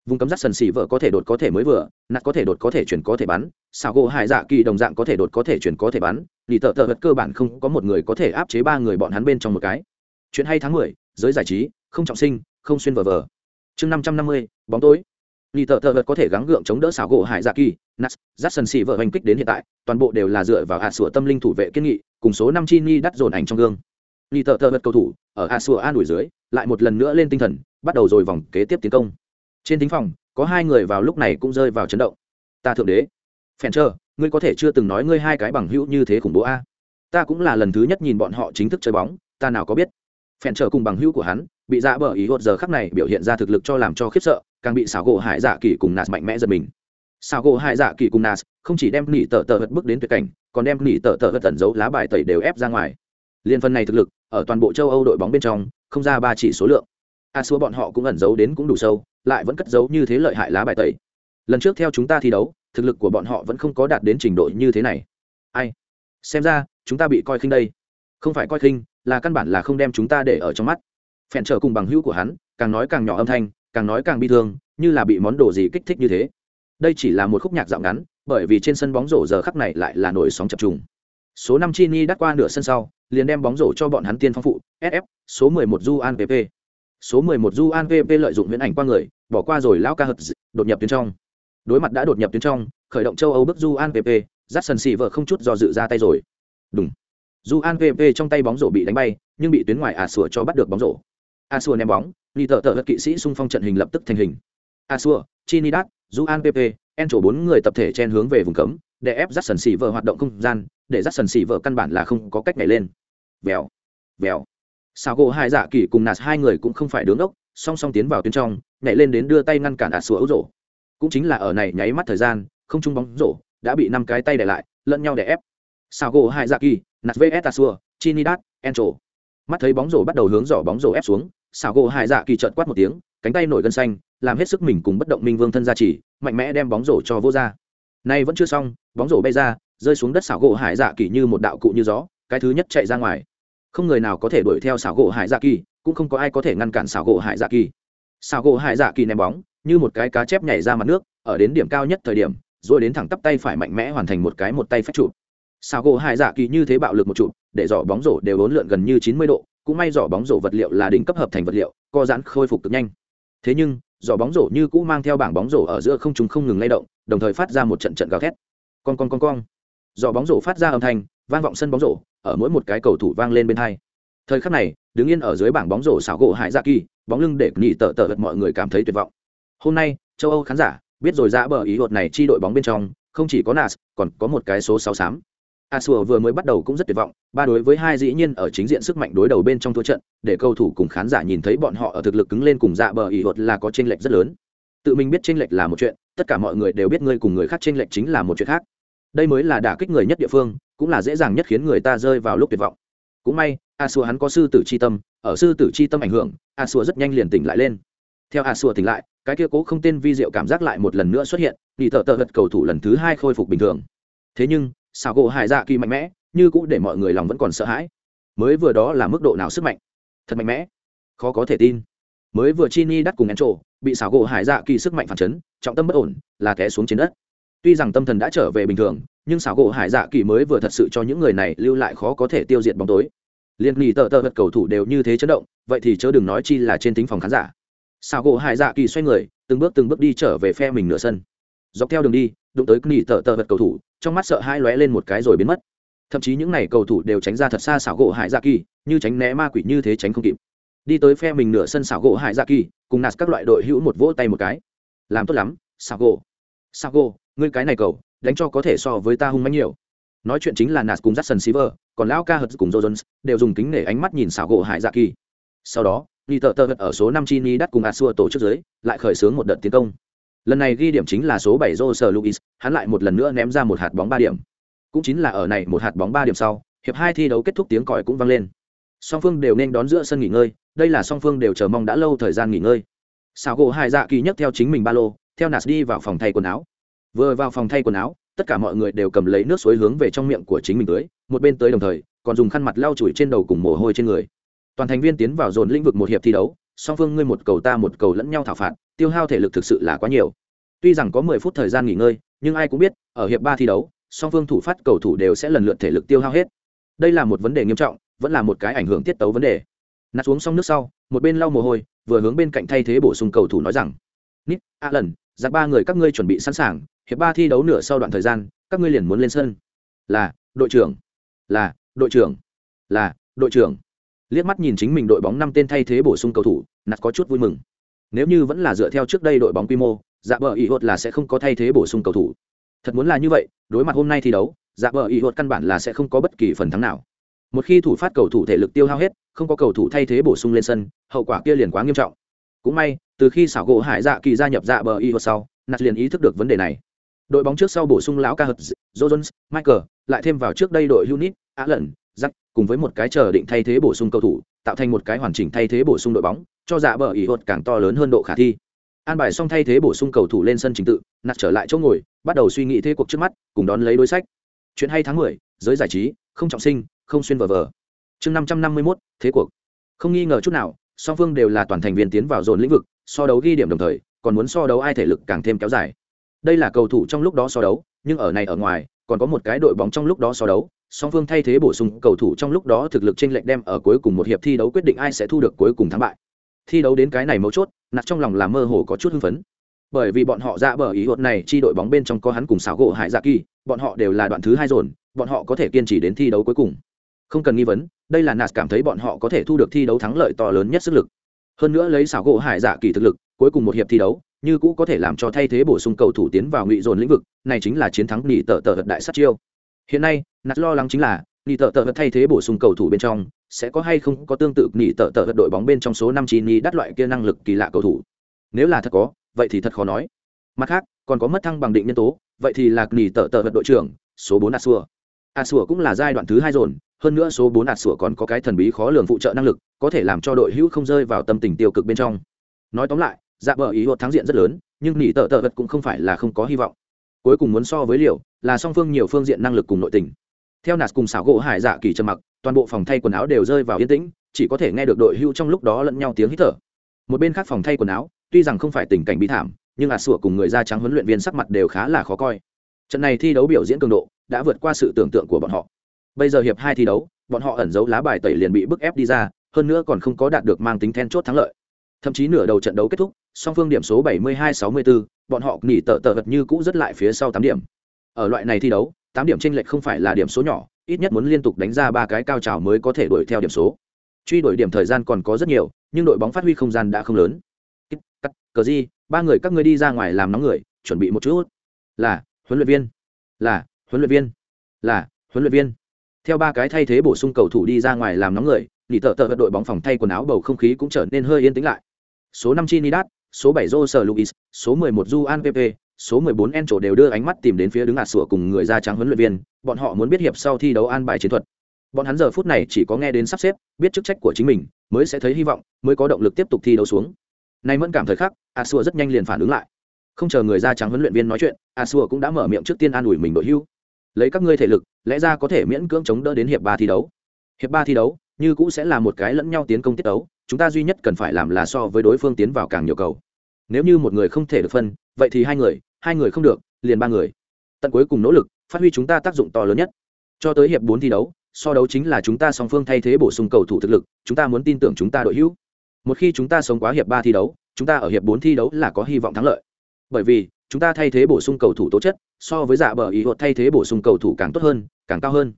vùng cấm rắt sần xỉ vợ có thể đột có thể mới vừa nạt có thể đột có thể chuyển có thể bắn xào gỗ hải dạ kỳ đồng dạng có thể đột có thể chuyển có thể bắn lì tợ tợ vật cơ bản không có một người có thể áp chế ba người bọn hắn bên trong một cái chuyện hay tháng mười giới giải trí không trọng sinh không xuyên vờ vờ chương năm trăm năm mươi bóng tối lì tợ tợ vật có thể gắng gượng chống đỡ xào gỗ hải dạ kỳ nạt rắt sần xỉ vợ hành kích đến hiện tại toàn bộ đều là dựa vào hạ sủa tâm linh thủ vệ kiên nghị cùng số năm chi ni đắt dồn ảnh trong gương lì tợ tợ vật cầu thủ ở hạ sủa an ủi dưới lại một lần nữa lên tinh thần, bắt đầu rồi vòng kế tiếp tiến công. Trên thính phòng, có hai người vào lúc này cũng rơi vào chấn động. Ta thượng đế, phèn trơ, ngươi có thể chưa từng nói ngươi hai cái bằng hữu như thế khủng bố a? Ta cũng là lần thứ nhất nhìn bọn họ chính thức chơi bóng, ta nào có biết? Phèn trơ cùng bằng hữu của hắn, bị dạ bờ ý hột giờ khắc này biểu hiện ra thực lực cho làm cho khiếp sợ, càng bị xảo gỗ hải dạ kỳ cùng nas mạnh mẽ giật mình. Xảo gỗ hải dạ kỳ cùng nas không chỉ đem nỉ tờ tờ vật bước đến tuyệt cảnh, còn đem nỉ tờ tờ vật tẩn giấu lá bài tẩy đều ép ra ngoài. Liên phân này thực lực, ở toàn bộ châu âu đội bóng bên trong không ra ba chỉ số lượng. A xua bọn họ cũng ẩn giấu đến cũng đủ sâu, lại vẫn cất giấu như thế lợi hại lá bài tẩy. Lần trước theo chúng ta thi đấu, thực lực của bọn họ vẫn không có đạt đến trình độ như thế này. Ai? Xem ra, chúng ta bị coi khinh đây. Không phải coi khinh, là căn bản là không đem chúng ta để ở trong mắt. Phèn trở cùng bằng hữu của hắn, càng nói càng nhỏ âm thanh, càng nói càng bi thương, như là bị món đồ gì kích thích như thế. Đây chỉ là một khúc nhạc dạo ngắn, bởi vì trên sân bóng rổ giờ khắc này lại là nổi sóng chập trùng số năm chini đắt qua nửa sân sau liền đem bóng rổ cho bọn hắn tiên phong phụ sf số 11 juan pp số 11 juan pp lợi dụng viễn ảnh qua người bỏ qua rồi lão ca hật đột nhập tuyến trong. Đối mặt đã đột nhập tuyến trong khởi động châu âu bức juan pp dắt sần xì vợ không chút do dự ra tay rồi. Đúng juan pp trong tay bóng rổ bị đánh bay nhưng bị tuyến ngoài à sủa cho bắt được bóng rổ. A sủa ném bóng ni tợ các kỵ sĩ xung phong trận hình lập tức thành hình. A sủa, chinidad đắt an pp en chỗ bốn người tập thể chen hướng về vùng cấm để ép dắt sần xì vợ hoạt động không gian để dắt sần xì vợ căn bản là không có cách nhảy lên. Vèo vèo. Sao gỗ hai dạ kỳ cùng nạt hai người cũng không phải đứng ốc, song song tiến vào tuyến trong, nhảy lên đến đưa tay ngăn cản ạt sủa ấu rổ. Cũng chính là ở này nháy mắt thời gian, không trung bóng rổ đã bị năm cái tay để lại, lẫn nhau để ép. Sao gỗ hai dạ kỳ nạt vs ạt sủa chinidad encho mắt thấy bóng rổ bắt đầu hướng giỏ bóng rổ ép xuống sao gỗ hai dạ kỳ trợt quát một tiếng, cánh tay nổi gân xanh, làm hết sức mình cùng bất động minh vương thân ra chỉ mạnh mẽ đem bóng rổ cho vô ra. Nay vẫn chưa xong, bóng rổ bay ra rơi xuống đất xảo gỗ hải dạ kỳ như một đạo cụ như gió, cái thứ nhất chạy ra ngoài. Không người nào có thể đuổi theo xảo gỗ hải dạ kỳ, cũng không có ai có thể ngăn cản xảo gỗ hải dạ kỳ. Xảo gỗ hải dạ kỳ ném bóng, như một cái cá chép nhảy ra mặt nước, ở đến điểm cao nhất thời điểm, rồi đến thẳng tắp tay phải mạnh mẽ hoàn thành một cái một tay phát chụp xảo gỗ hải dạ kỳ như thế bạo lực một chụp để giỏ bóng rổ đều bốn lượn gần như chín mươi độ, cũng may giỏ bóng rổ vật liệu là đỉnh cấp hợp thành vật liệu, co giãn khôi phục cực nhanh. Thế nhưng, giỏ bóng rổ như cũ mang theo bảng bóng rổ ở giữa không chúng không ngừng lay động, đồng thời phát ra một trận trận gào thét. Con con con con dò bóng rổ phát ra âm thanh, vang vọng sân bóng rổ, ở mỗi một cái cầu thủ vang lên bên hai. Thời khắc này, đứng yên ở dưới bảng bóng rổ xảo gỗ hải dạ kỳ, bóng lưng để nghỉ tợ tợ vật mọi người cảm thấy tuyệt vọng. Hôm nay, châu âu khán giả biết rồi ra bờ ý luật này chi đội bóng bên trong, không chỉ có nas, còn có một cái số sáu xám a sùa vừa mới bắt đầu cũng rất tuyệt vọng, ba đối với hai dĩ nhiên ở chính diện sức mạnh đối đầu bên trong thua trận, để cầu thủ cùng khán giả nhìn thấy bọn họ ở thực lực cứng lên cùng dạ bờ ý luật là có tranh lệch rất lớn. Tự mình biết tranh lệch là một chuyện, tất cả mọi người đều biết ngươi cùng người khác tranh lệch chính là một chuyện khác đây mới là đả kích người nhất địa phương, cũng là dễ dàng nhất khiến người ta rơi vào lúc tuyệt vọng. Cũng may, a xua hắn có sư tử c h i tâm, ở sư tử c h i tâm ảnh hưởng, a xua rất nhanh liền tỉnh lại lên. Theo a xua tỉnh lại, cái kia cố không tên vi diệu cảm giác lại một lần nữa xuất hiện bị thợ tợ vật cầu thủ lần thứ hai khôi phục bình thường. Thế nhưng xào gỗ hải dạ kỳ mạnh mẽ, như cũ để mọi người lòng vẫn còn sợ hãi. Mới vừa đó là mức độ nào sức mạnh? Thật mạnh mẽ. Khó có thể tin. Mới vừa chi ni đắt cùng en trộ bị xào gỗ hải dạ kỳ sức mạnh phản chấn, trọng tâm bất ổn, là té xuống trên đất tuy rằng tâm thần đã trở về bình thường, nhưng xảo gỗ hải dạ kỳ mới vừa thật sự cho những người này lưu lại khó có thể tiêu diệt bóng tối. Liên nghỉ tờ tờ vật cầu thủ đều như thế chấn động, vậy thì chớ đừng nói chi là trên tính phòng khán giả. Xảo gỗ hải dạ kỳ xoay người, từng bước từng bước đi trở về phe mình nửa sân. Dọc theo đường đi, đụng tới nghỉ tờ tờ vật cầu thủ, trong mắt sợ hai lóe lên một cái rồi biến mất. Thậm chí những n à y cầu thủ đều tránh ra thật xa xảo gỗ hải dạ kỳ, như tránh né ma quỷ như thế tránh không kịp. Đi tới phe mình nửa sân xảo gỗ hải dạ kỳ, cùng nạt các loại đội hữu một vỗ tay một cái. Làm tốt lắm, xảo gỗ. Xảo gỗ ngươi cái này cầu đánh cho có thể so với ta hung mạnh nhiều. Nói chuyện chính là nạt cùng jackson silver, còn lão ca hật cùng joe jones đều dùng kính nể ánh mắt nhìn xảo gỗ hải dạ kỳ. Sau đó đi tợ tợ ở số năm chini đắt cùng a xua tổ chức giới, lại khởi xướng một đợt tiến công. Lần này ghi điểm chính là số bảy joe luis, hắn lại một lần nữa ném ra một hạt bóng ba điểm. Cũng chính là ở này một hạt bóng ba điểm sau, hiệp hai thi đấu kết thúc tiếng còi cũng vang lên. Song phương đều nên đón giữa sân nghỉ ngơi, đây là song phương đều chờ mong đã lâu thời gian nghỉ ngơi. Xảo gỗ hải dạ kỳ nhấc theo chính mình ba lô, theo nạt đi vào phòng thay quần áo vừa vào phòng thay quần áo, tất cả mọi người đều cầm lấy nước suối hướng về trong miệng của chính mình tưới, một bên tới đồng thời, còn dùng khăn mặt lau chùi trên đầu cùng mồ hôi trên người. Toàn thành viên tiến vào dồn lĩnh vực một hiệp thi đấu, song phương ngươi một cầu ta một cầu lẫn nhau thảo phạt, tiêu hao thể lực thực sự là quá nhiều. Tuy rằng có mười phút thời gian nghỉ ngơi, nhưng ai cũng biết, ở hiệp ba thi đấu, song phương thủ phát cầu thủ đều sẽ lần lượt thể lực tiêu hao hết. Đây là một vấn đề nghiêm trọng, vẫn là một cái ảnh hưởng tiết tấu vấn đề. Nạt xuống xong nước sau, một bên lau mồ hôi, vừa hướng bên cạnh thay thế bổ sung cầu thủ nói rằng, nít a lần giặc ba người các ngươi chuẩn bị sẵn sàng hiệp ba thi đấu nửa sau đoạn thời gian, các ngươi liền muốn lên sân. Là, đội trưởng. Là, đội trưởng. Là, đội trưởng. Liếc mắt nhìn chính mình đội bóng năm tên thay thế bổ sung cầu thủ, nạt có chút vui mừng. Nếu như vẫn là dựa theo trước đây đội bóng quy mô dạ bờ ý hốt là sẽ không có thay thế bổ sung cầu thủ. Thật muốn là như vậy, đối mặt hôm nay thi đấu dạ bờ ý hốt căn bản là sẽ không có bất kỳ phần thắng nào. Một khi thủ phát cầu thủ thể lực tiêu hao hết, không có cầu thủ thay thế bổ sung lên sân, hậu quả kia liền quá nghiêm trọng. Cũng may, từ khi xảo gỗ hải dạ kỳ gia nhập dạ bờ ý hốt sau, nạt liền ý thức được vấn đề này đội bóng trước sau bổ sung lão ca hật jones, michael, lại thêm vào trước đây đội unit á lần giặc cùng với một cái chờ định thay thế bổ sung cầu thủ, tạo thành một cái hoàn chỉnh thay thế bổ sung đội bóng, cho dạ bờ ý hột càng to lớn hơn độ khả thi. An bài xong thay thế bổ sung cầu thủ lên sân trình tự, nạt trở lại chỗ ngồi, bắt đầu suy nghĩ thế cuộc trước mắt, cùng đón lấy đối sách. Chuyện hay tháng mười, giới giải trí, không trọng sinh, không xuyên vờ vờ. Chương năm trăm năm mươi mốt, thế cuộc. Không nghi ngờ chút nào, song phương đều là toàn thành viên tiến vào dồn lĩnh vực, so đấu ghi điểm đồng thời, còn muốn so đấu ai thể lực càng thêm kéo dài đây là cầu thủ trong lúc đó so đấu, nhưng ở này ở ngoài, còn có một cái đội bóng trong lúc đó so đấu. Song phương thay thế bổ sung, cầu thủ trong lúc đó thực lực t r ê n lệch đem ở cuối cùng một hiệp thi đấu quyết định ai sẽ thu được cuối cùng thắng bại. Thi đấu đến cái này mấu chốt, nạt trong lòng là mơ hồ có chút hưng phấn. Bởi vì bọn họ ra bờ ý luật này, chi đội bóng bên trong có hắn cùng xảo gỗ hải dạ kỳ, bọn họ đều là đoạn thứ hai dồn, bọn họ có thể kiên trì đến thi đấu cuối cùng. Không cần nghi vấn, đây là nạt cảm thấy bọn họ có thể thu được thi đấu thắng lợi to lớn nhất sức lực. Hơn nữa lấy xảo gỗ hải dạ kỳ thực lực, cuối cùng một hiệp thi đấu như cũ có thể làm cho thay thế bổ sung cầu thủ tiến vào ngụy dồn lĩnh vực, này chính là chiến thắng nỉ tờ tờ đại sát chiêu. Hiện nay, nạt lo lắng chính là, nỉ tờ tờ thay thế bổ sung cầu thủ bên trong, sẽ có hay không có tương tự nỉ tờ tờ đội bóng bên trong số năm chín nỉ đắt loại kia năng lực kỳ lạ cầu thủ? Nếu là thật có, vậy thì thật khó nói. Mặt khác, còn có mất thăng bằng định nhân tố, vậy thì là nỉ tờ tờ đội trưởng, số bốn asua asua cũng là giai đoạn thứ hai dồn, hơn nữa số bốn ạt sủa còn có cái thần bí khó lường phụ trợ năng lực, có thể làm cho đội hữu không rơi vào tâm tình tiêu cực bên trong. Nói tóm lại dạ bờ ý hốt thắng diện rất lớn, nhưng nỉ tợ tợ vật cũng không phải là không có hy vọng. Cuối cùng muốn so với liệu là song phương nhiều phương diện năng lực cùng nội tình. Theo nạt cùng xảo gỗ hải dạ kỳ trầm mặc, toàn bộ phòng thay quần áo đều rơi vào yên tĩnh, chỉ có thể nghe được đội hưu trong lúc đó lẫn nhau tiếng hít thở. Một bên khác phòng thay quần áo, tuy rằng không phải tình cảnh bi thảm, nhưng ạt sủa cùng người da trắng huấn luyện viên sắc mặt đều khá là khó coi. Trận này thi đấu biểu diễn cường độ đã vượt qua sự tưởng tượng của bọn họ. Bây giờ hiệp hai thi đấu, bọn họ ẩn giấu lá bài tẩy liền bị bức ép đi ra, hơn nữa còn không có đạt được mang tính then chốt thắng lợi thậm chí nửa đầu trận đấu kết thúc song phương điểm số 72-64, bọn họ nghỉ tờ tờ vật như cũ rất lại phía sau tám điểm. Ở loại này thi đấu tám điểm tranh lệch không phải là điểm số nhỏ ít nhất muốn liên tục đánh ra ba cái cao trào mới có thể đuổi theo điểm số. Truy đuổi điểm thời gian còn có rất nhiều nhưng đội bóng phát huy không gian đã không lớn. Cắt cờ gì ba người các ngươi đi ra ngoài làm nóng người chuẩn bị một chút. Là huấn luyện viên. Là huấn luyện viên. Là huấn luyện viên. Theo ba cái thay thế bổ sung cầu thủ đi ra ngoài làm nóng người nghỉ tờ tờ đội bóng phòng thay quần áo bầu không khí cũng trở nên hơi yên tĩnh lại số năm Trinidad, số bảy Jose Luis, số mười một Juan Pepe, số mười bốn Encho đều đưa ánh mắt tìm đến phía đứng ạt sủa cùng người da trắng huấn luyện viên, bọn họ muốn biết hiệp sau thi đấu an bài chiến thuật. Bọn hắn giờ phút này chỉ có nghe đến sắp xếp, biết chức trách của chính mình, mới sẽ thấy hy vọng, mới có động lực tiếp tục thi đấu xuống. Nay mẫn cảm thời khắc, Asua rất nhanh liền phản ứng lại. Không chờ người da trắng huấn luyện viên nói chuyện, Asua cũng đã mở miệng trước tiên an ủi mình đội hưu. Lấy các ngươi thể lực, lẽ ra có thể miễn cưỡng chống đỡ đến hiệp ba thi đấu. Hiệp ba thi đấu, như cũ sẽ là một cái lẫn nhau tiến công tiết đấu chúng ta duy nhất cần phải làm là so với đối phương tiến vào càng nhiều cầu. Nếu như một người không thể được phân, vậy thì hai người hai người không được, liền ba người. Tận cuối cùng nỗ lực, phát huy chúng ta tác dụng to lớn nhất. Cho tới hiệp bốn thi đấu, so đấu chính là chúng ta song phương thay thế bổ sung cầu thủ thực lực, chúng ta muốn tin tưởng chúng ta đội hữu. Một khi chúng ta sống quá hiệp ba thi đấu, chúng ta ở hiệp bốn thi đấu là có hy vọng thắng lợi. Bởi vì, chúng ta thay thế bổ sung cầu thủ tố chất, so với giả bờ ý hột thay thế bổ sung cầu thủ càng tốt hơn, càng cao hơn.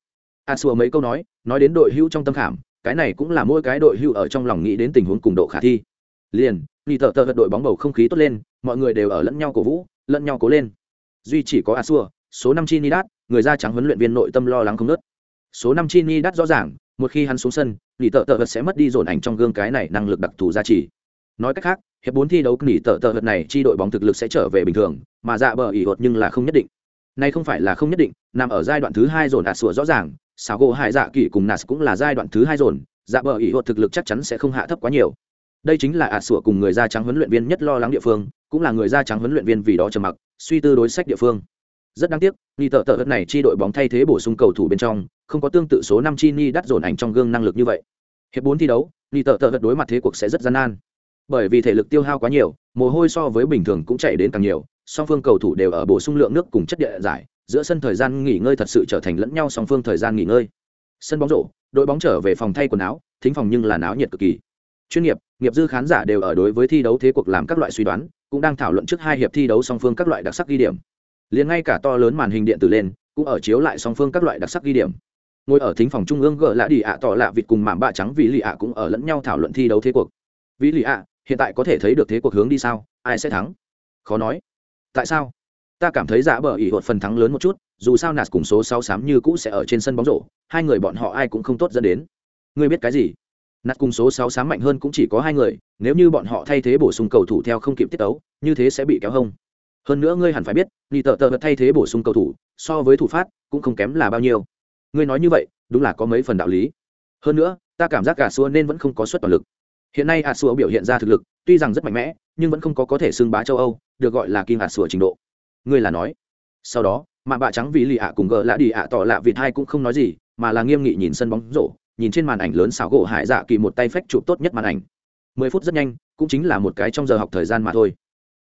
A xua mấy câu nói nói đến đội hữu trong tâm khảm cái này cũng là mỗi cái đội hưu ở trong lòng nghĩ đến tình huống cùng độ khả thi. Liền, nghi tờ tờ đội bóng bầu không khí tốt lên, mọi người đều ở lẫn nhau cổ vũ, lẫn nhau cố lên. Duy chỉ có a xua số năm chi ni đát người da trắng huấn luyện viên nội tâm lo lắng không nớt số năm chi ni rõ ràng, một khi hắn xuống sân nghỉ tợ tợ vật sẽ mất đi dồn ảnh trong gương cái này năng lực đặc thù giá trị nói cách khác, hiệp bốn thi đấu nghỉ tợ tợ vật này chi đội bóng thực lực sẽ trở về bình thường, mà dạ bờ ỉ hột nhưng là không nhất định. Nay không phải là không nhất định, nằm ở giai đoạn thứ hai dồn đạt sủa rõ ràng xào gỗ hải dạ kỳ cùng nas cũng là giai đoạn thứ hai dồn dạ bờ ỉ hột thực lực chắc chắn sẽ không hạ thấp quá nhiều. Đây chính là ạt sủa cùng người da trắng huấn luyện viên nhất lo lắng địa phương, cũng là người da trắng huấn luyện viên vì đó trầm mặc, suy tư đối sách địa phương. Rất đáng tiếc, ni tờ tờ vật này chi đội bóng thay thế bổ sung cầu thủ bên trong, không có tương tự số năm chi ni đắt dồn ảnh trong gương năng lực như vậy. Hiệp bốn thi đấu, ni tờ tờ vật đối mặt thế cuộc sẽ rất gian nan. Bởi vì thể lực tiêu hao quá nhiều, mồ hôi so với bình thường cũng chạy đến càng nhiều, song phương cầu thủ đều ở bổ sung lượng nước cùng chất địa giải giữa sân thời gian nghỉ ngơi thật sự trở thành lẫn nhau song phương thời gian nghỉ ngơi. Sân bóng rổ, đội bóng trở về phòng thay quần áo, thính phòng nhưng là náo nhiệt cực kỳ. Chuyên nghiệp nghiệp dư khán giả đều ở đối với thi đấu thế cuộc làm các loại suy đoán, cũng đang thảo luận trước hai hiệp thi đấu song phương các loại đặc sắc ghi điểm. Liền ngay cả to lớn màn hình điện tử lên, cũng ở chiếu lại song phương các loại đặc sắc ghi điểm. Ngồi ở thính phòng trung ương gỡ lạ đi ạ, tỏ lạ vịt cùng mạm bạ trắng vì lì ạ cũng ở lẫn nhau thảo luận thi đấu thế cuộc. Vì lì ạ, hiện tại có thể thấy được thế cuộc hướng đi sao, ai sẽ thắng? Khó nói. Tại sao? Ta cảm thấy giả bờ ỉ hột phần thắng lớn một chút, dù sao nạt cùng số sáu xám như cũ sẽ ở trên sân bóng rổ, hai người bọn họ ai cũng không tốt dẫn đến. Ngươi biết cái gì? Nạt cùng số sáu xám mạnh hơn cũng chỉ có hai người, nếu như bọn họ thay thế bổ sung cầu thủ theo không kịp tiết tấu, như thế sẽ bị kéo hông. Hơn nữa ngươi hẳn phải biết ni tờ tờ thay thế bổ sung cầu thủ, so với thủ phát, cũng không kém là bao nhiêu. Ngươi nói như vậy, đúng là có mấy phần đạo lý. Hơn nữa, ta cảm giác gà xua nên vẫn không có suất toàn lực. Hiện nay hạt xua biểu hiện ra thực lực, tuy rằng rất mạnh mẽ, nhưng vẫn không có có thể xưng bá châu âu, được gọi là kim hạt xua trình độ ngươi là nói. Sau đó, mà bạ trắng vì lì ạ cùng gờ lạ đi ạ tỏ lạ vịt hai cũng không nói gì, mà là nghiêm nghị nhìn sân bóng rổ, nhìn trên màn ảnh lớn xảo gỗ hải dạ kỳ một tay phách chụp tốt nhất màn ảnh. Mười phút rất nhanh, cũng chính là một cái trong giờ học thời gian mà thôi.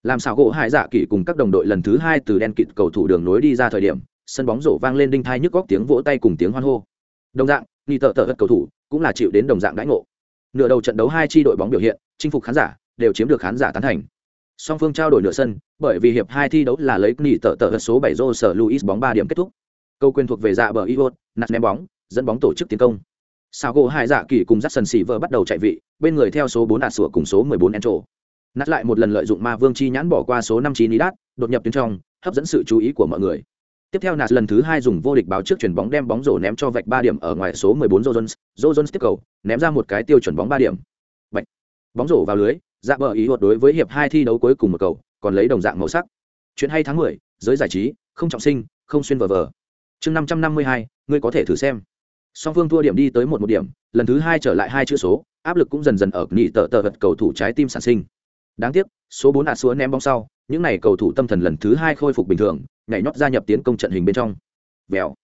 Làm xảo gỗ hải dạ kỳ cùng các đồng đội lần thứ hai từ đen kịt cầu thủ đường nối đi ra thời điểm, sân bóng rổ vang lên đinh thai nhức góc tiếng vỗ tay cùng tiếng hoan hô. Đồng dạng nghi tợ tợ các cầu thủ cũng là chịu đến đồng dạng đãi ngộ. Nửa đầu trận đấu hai tri đội bóng biểu hiện, chinh phục khán giả, đều chiếm được khán giả tán thành song phương trao đổi nửa sân bởi vì hiệp hai thi đấu là lấy nỉ tờ tờ số bảy rô sở luis bóng ba điểm kết thúc. Câu quyền thuộc về dạ bờ iot nạt ném bóng dẫn bóng tổ chức tiến công. Sao gỗ hai dạ kỳ cùng dắt sần xỉ vợ bắt đầu chạy vị bên người theo số bốn đạt sủa cùng số mười bốn encho. Nát lại một lần lợi dụng ma vương chi nhãn bỏ qua số năm chín ý đát đột nhập tuyến trong hấp dẫn sự chú ý của mọi người. Tiếp theo nạt lần thứ hai dùng vô địch báo trước chuyển bóng đem bóng rổ ném cho vạch ba điểm ở ngoài số 14 Jones, Jones tiếp cầu, ném ra một cái tiêu chuẩn bóng ba điểm. vạch. Bóng rổ vào lưới, dạ bờ ý luật đối với hiệp hai thi đấu cuối cùng một cầu, còn lấy đồng dạng màu sắc. Chuyện hay tháng 10, giới giải trí, không trọng sinh, không xuyên vờ vờ. Chương 552, ngươi có thể thử xem. Song phương thua điểm đi tới một một điểm, lần thứ hai trở lại hai chữ số, áp lực cũng dần dần ở nhị tờ tờ vật cầu thủ trái tim sản sinh. Đáng tiếc, số 4 ạt xúa ném bóng sau, những này cầu thủ tâm thần lần thứ hai khôi phục bình thường, nhảy nhót gia nhập tiến công trận hình bên trong vèo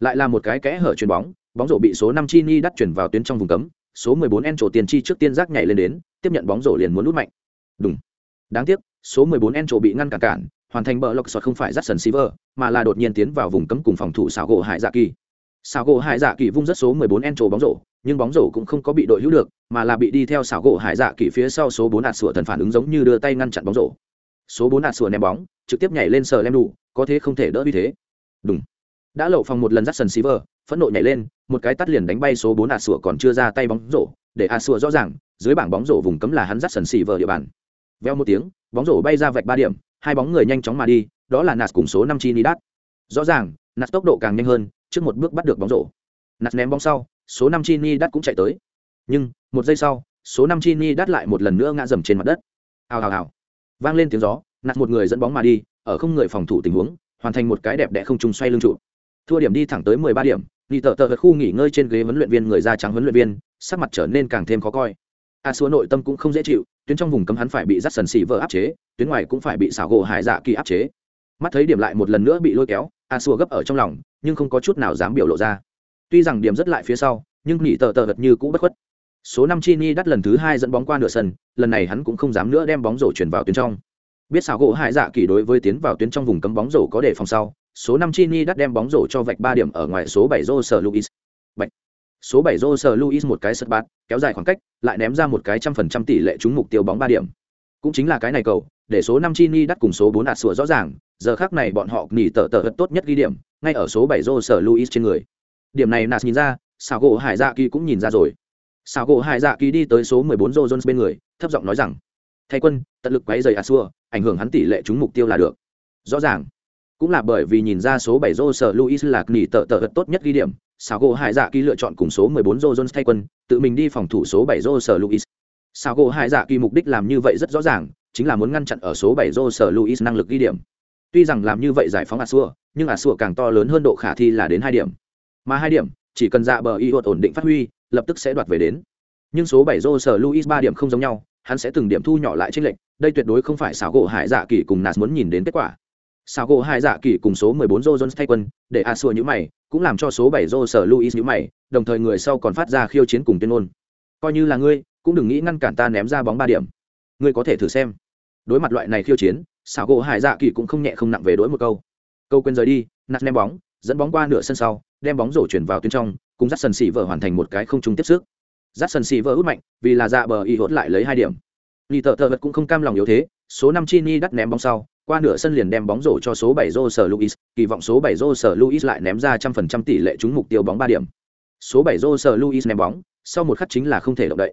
lại là một cái kẽ hở chuyền bóng bóng rổ bị số năm chi ni đắt chuyển vào tuyến trong vùng cấm số 14 en trổ tiền chi trước tiên giác nhảy lên đến tiếp nhận bóng rổ liền muốn nút mạnh. Đúng đáng tiếc số 14 en trổ bị ngăn cản cản hoàn thành bờ lộc sọt không phải dắt sần Silver, mà là đột nhiên tiến vào vùng cấm cùng phòng thủ xảo gỗ hải dạ kỳ. Xảo gỗ hải dạ kỳ vung rất số 14 en trổ bóng rổ nhưng bóng rổ cũng không có bị đội hữu được mà là bị đi theo xảo gỗ hải dạ kỳ phía sau số 4 ạt sủa thần phản ứng giống như đưa tay ngăn chặn bóng rổ. Số 4 ạt sủa ném bóng trực tiếp nhảy lên sờ lem đủ có thế không thể đỡ như thế. Đúng đã lậu phòng một lần dắt sần xí vờ phẫn nộ nhảy lên, một cái tắt liền đánh bay số bốn a sủa còn chưa ra tay bóng rổ. Để a sủa rõ ràng, dưới bảng bóng rổ vùng cấm là hắn dắt sần xì vờ địa bàn. Veo một tiếng, bóng rổ bay ra vạch ba điểm, hai bóng người nhanh chóng mà đi, đó là nạt cùng số năm chi ni đát. rõ ràng nạt tốc độ càng nhanh hơn trước một bước bắt được bóng rổ. Nạt ném bóng sau, số năm chi ni đát cũng chạy tới. Nhưng, một giây sau, số năm chi ni đát lại một lần nữa ngã dầm trên mặt đất. Hào hào hào. Vang lên tiếng gió nạt một người dẫn bóng mà đi, ở không người phòng thủ tình huống, hoàn thành một cái đẹp đẽ không trùng xoay lưng trụ thua điểm đi thẳng tới mười ba điểm đi tờ tờ khu nghỉ ngơi trên ghế huấn luyện viên người da trắng huấn luyện viên, sắc mặt trở nên càng thêm khó coi. A xua nội tâm cũng không dễ chịu, tuyến trong vùng cấm hắn phải bị dắt sần xì vỡ áp chế, tuyến ngoài cũng phải bị xảo gỗ hải dạ kỳ áp chế. Mắt thấy điểm lại một lần nữa bị lôi kéo, a xua gấp ở trong lòng, nhưng không có chút nào dám biểu lộ ra. Tuy rằng điểm rất lại phía sau, nhưng nghỉ tờ tờ vật như cũ bất khuất. Số năm chi ni đắt lần thứ hai dẫn bóng qua nửa sân, lần này hắn cũng không dám nữa đem bóng rổ chuyển vào tuyến trong. Biết xảo gỗ hải dạ kỳ đối với tiến vào tuyến trong vùng cấm bóng rổ có đề phòng sau số năm chini đắt đem bóng rổ cho vạch ba điểm ở ngoài số bảy rô luis. Bạch. số bảy rô luis một cái sút bát, kéo dài khoảng cách, lại ném ra một cái trăm phần trăm tỷ lệ trúng mục tiêu bóng ba điểm. Cũng chính là cái này cầu, để số năm chini đắt cùng số bốn ạt sủa rõ ràng, giờ khác này bọn họ nghỉ tở tở thật tốt nhất ghi điểm, ngay ở số bảy rô luis trên người. Điểm này nạt nhìn ra xảo gỗ hải dạ kỳ cũng nhìn ra rồi. Xảo gỗ hải dạ kỳ đi tới số mười bốn rô jones bên người, thấp giọng nói rằng, thay quân, tận lực quấy rầy ạt sủa, ảnh hưởng hắn tỷ lệ trúng mục tiêu là được. Rõ ràng cũng là bởi vì nhìn ra số bảy rô sở luis là nghỉ tợ tợ tốt nhất ghi điểm Sago gỗ hải dạ kỳ lựa chọn cùng số mười bốn jones thay quân tự mình đi phòng thủ số bảy rô sở luis Sago gỗ hải dạ kỳ mục đích làm như vậy rất rõ ràng chính là muốn ngăn chặn ở số bảy rô sở luis năng lực ghi điểm tuy rằng làm như vậy giải phóng Asua, nhưng Asua càng to lớn hơn độ khả thi là đến hai điểm. Mà hai điểm, chỉ cần dạ bờ y ổn định phát huy, lập tức sẽ đoạt về đến. Nhưng số bảy Rô sở Luis ba điểm không giống nhau, hắn sẽ từng điểm thu nhỏ lại chênh lệch, đây tuyệt đối không phải xảo gỗ Hải Dạ Kỳ cùng Nas muốn nhìn đến kết quả. Sao gỗ Hải Dạ Kỳ cùng số 14 joe Jones thay quân, để Asua như mày, cũng làm cho số 7 joe sở Luis như mày, đồng thời người sau còn phát ra khiêu chiến cùng tuyên ngôn. Coi như là ngươi, cũng đừng nghĩ ngăn cản ta ném ra bóng ba điểm. Ngươi có thể thử xem. Đối mặt loại này khiêu chiến, sao gỗ hải dạ kỳ cũng không nhẹ không nặng về đối một câu câu quên rời đi nạt ném bóng dẫn bóng qua nửa sân sau đem bóng rổ chuyển vào tuyến trong cùng dắt sân xỉ vợ hoàn thành một cái không trung tiếp sức dắt sân xỉ vợ hút mạnh vì là dạ bờ y hốt lại lấy hai điểm lì Tự Tự vật cũng không cam lòng yếu thế số năm chini đắt ném bóng sau qua nửa sân liền đem bóng rổ cho số bảy rô luis, kỳ vọng số bảy rô luis lại ném ra trăm phần trăm tỷ lệ trúng mục tiêu bóng ba điểm. Số bảy rô luis ném bóng, sau một khắc chính là không thể động đậy.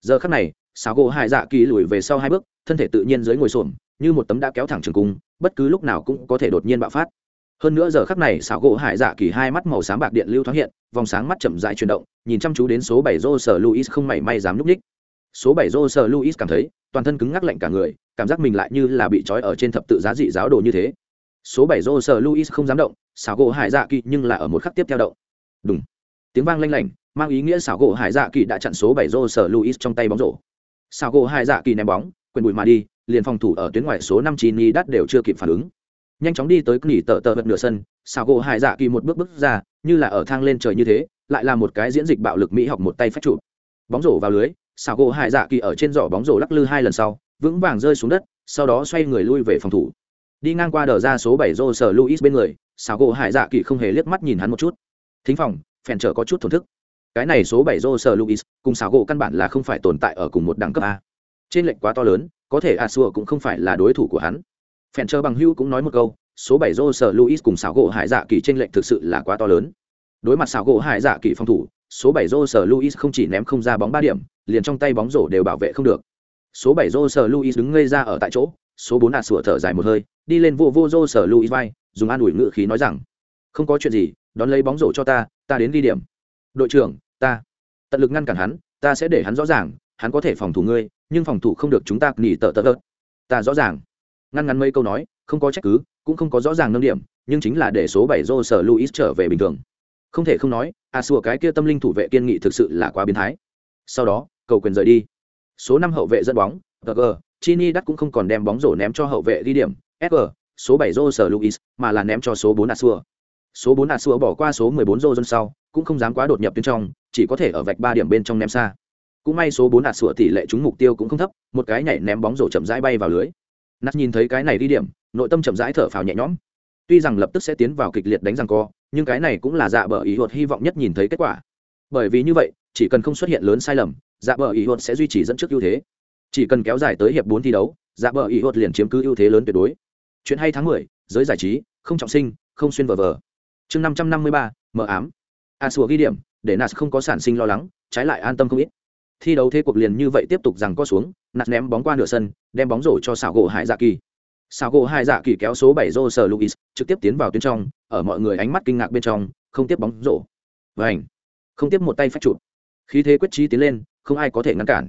Giờ khắc này xáo gỗ hải dạ kỳ lùi về sau hai bước, thân thể tự nhiên dưới ngồi xổm, như một tấm đã kéo thẳng trường cung, bất cứ lúc nào cũng có thể đột nhiên bạo phát. Hơn nữa giờ khắc này Sáo gỗ hải dạ kỳ hai mắt màu xám bạc điện lưu thoáng hiện, vòng sáng mắt chậm rãi chuyển động, nhìn chăm chú đến số bảy rô luis không mảy may dám núp ních số bảy rô sờ luis cảm thấy, toàn thân cứng ngắc lạnh cả người, cảm giác mình lại như là bị trói ở trên thập tự giá dị giáo đồ như thế. Số bảy rô sờ luis không dám động, xảo gỗ hải dạ kỳ nhưng là ở một khắc tiếp theo động. Đúng tiếng vang lanh lảnh, mang ý nghĩa xảo gỗ hải dạ kỳ đã chặn số bảy rô sờ luis trong tay bóng rổ. Xảo gỗ hải dạ kỳ ném bóng, quyền bụi mà đi, liền phòng thủ ở tuyến ngoài số năm chín ni đắt đều chưa kịp phản ứng. Nhanh chóng đi tới nghỉ tờ tờ vật nửa sân, xảo gỗ hải dạ kỳ một bước bước ra, như là ở thang lên trời như thế, lại là một cái diễn dịch bạo lực mỹ học một tay phát trụ. Bóng rổ vào lưới xảo gỗ hải dạ kỳ ở trên giỏ bóng rổ lắc lư hai lần sau, vững vàng rơi xuống đất, sau đó xoay người lui về phòng thủ. Đi ngang qua đờ ra số bảy rô sở luis bên người, xảo gỗ hải dạ kỳ không hề liếc mắt nhìn hắn một chút. Thính phòng, phèn trở có chút thổn thức. Cái này số bảy rô sở luis cùng xảo gỗ căn bản là không phải tồn tại ở cùng một đẳng cấp a. Trên lệnh quá to lớn, có thể a xua cũng không phải là đối thủ của hắn. Phèn trở bằng hưu cũng nói một câu, số bảy rô sở luis cùng xảo gỗ hải dạ kỳ trên lệnh thực sự là quá to lớn. Đối mặt xảo gỗ hải dạ kỳ phòng thủ, số bảy rô sở luis không chỉ ném không ra bóng ba điểm liền trong tay bóng rổ đều bảo vệ không được. Số bảy rô luis đứng ngây ra ở tại chỗ, số bốn a sủa thở dài một hơi, đi lên vô vô rô luis vai, dùng an ủi ngự khí nói rằng, không có chuyện gì, đón lấy bóng rổ cho ta ta đến ghi điểm. Đội trưởng, ta. Tận lực ngăn cản hắn, ta sẽ để hắn rõ ràng, hắn có thể phòng thủ ngươi, nhưng phòng thủ không được chúng ta, nghỉ tợ tợ tợ. Ta rõ ràng. Ngăn ngắn mấy câu nói, không có trách cứ, cũng không có rõ ràng nâng điểm, nhưng chính là để số bảy rô sở luis trở về bình thường. Không thể không nói a xua cái kia tâm linh thủ vệ kiên nghị thực sự là quá biến thái. Sau đó cầu quyền rời đi. Số năm hậu vệ dẫn bóng tg chini đắt cũng không còn đem bóng rổ ném cho hậu vệ ghi điểm fg số bảy rô sở luis, mà là ném cho số bốn a xua số bốn a xua bỏ qua số mười bốn rô dân sau, cũng không dám quá đột nhập bên trong, chỉ có thể ở vạch ba điểm bên trong ném xa. Cũng may số bốn hạt tỷ lệ trúng mục tiêu cũng không thấp, một cái nhảy ném bóng rổ chậm rãi bay vào lưới. Nát nhìn thấy cái này ghi điểm, nội tâm chậm rãi thở phào nhẹ nhõm. Tuy rằng lập tức sẽ tiến vào kịch liệt đánh răng co, nhưng cái này cũng là dạ bờ ý hột hy vọng nhất nhìn thấy kết quả. Bởi vì như vậy, chỉ cần không xuất hiện lớn sai lầm dạ bờ ý hốt sẽ duy trì dẫn trước ưu thế. Chỉ cần kéo dài tới hiệp bốn thi đấu dạ bờ ý hốt liền chiếm cứ ưu thế lớn tuyệt đối. Chuyện hay tháng mười, giới giải trí, không trọng sinh, không xuyên vờ vờ. Chương năm trăm năm mươi ba, mờ ám. À, A sùa ghi điểm, để nas không có sản sinh lo lắng, trái lại an tâm không ít. Thi đấu thế cuộc liền như vậy tiếp tục rằng co xuống nạt ném bóng qua nửa sân, đem bóng rổ cho xảo gỗ hải dạ kỳ. Xảo gỗ hải dạ kỳ kéo số bảy rô sờ luis, trực tiếp tiến vào tuyến trong, ở mọi người ánh mắt kinh ngạc bên trong, không tiếp bóng rổ. Và ảnh không tiếp một tay phát chụp. Khí thế quyết trí tiến lên không ai có thể ngăn cản.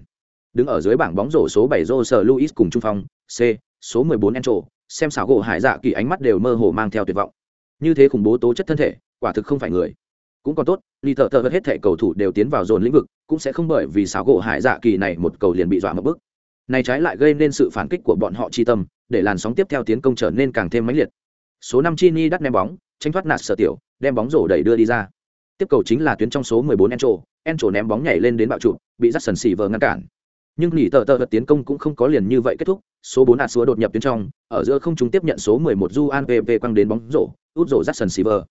Đứng ở dưới bảng bóng rổ số 7 Jose luis cùng trung phong, c, số mười bốn encho xem xảo gỗ hải dạ kỳ ánh mắt đều mơ hồ mang theo tuyệt vọng. Như thế khủng bố tố chất thân thể, quả thực không phải người. Cũng còn tốt Lý thợ thợ vật hết thể cầu thủ đều tiến vào dồn lĩnh vực, cũng sẽ không bởi vì xảo gỗ hải dạ kỳ này một cầu liền bị dọa một bước. này trái lại gây nên sự phản kích của bọn họ chi tâm, để làn sóng tiếp theo tiến công trở nên càng thêm mãnh liệt. Số 5 chini đắt ném bóng tranh thoát nạt sở tiểu, đem bóng rổ đẩy đưa đi ra tiếp cầu chính là tuyến trong số 14 encho encho ném bóng nhảy lên đến bạo trụ bị dắt sần xỉ vờ ngăn cản nhưng nghỉ tờ tờ vật tiến công cũng không có liền như vậy kết thúc số 4 ạt xúa đột nhập tuyến trong ở giữa không chúng tiếp nhận số mười một du quăng đến bóng rổ út rổ jackson silver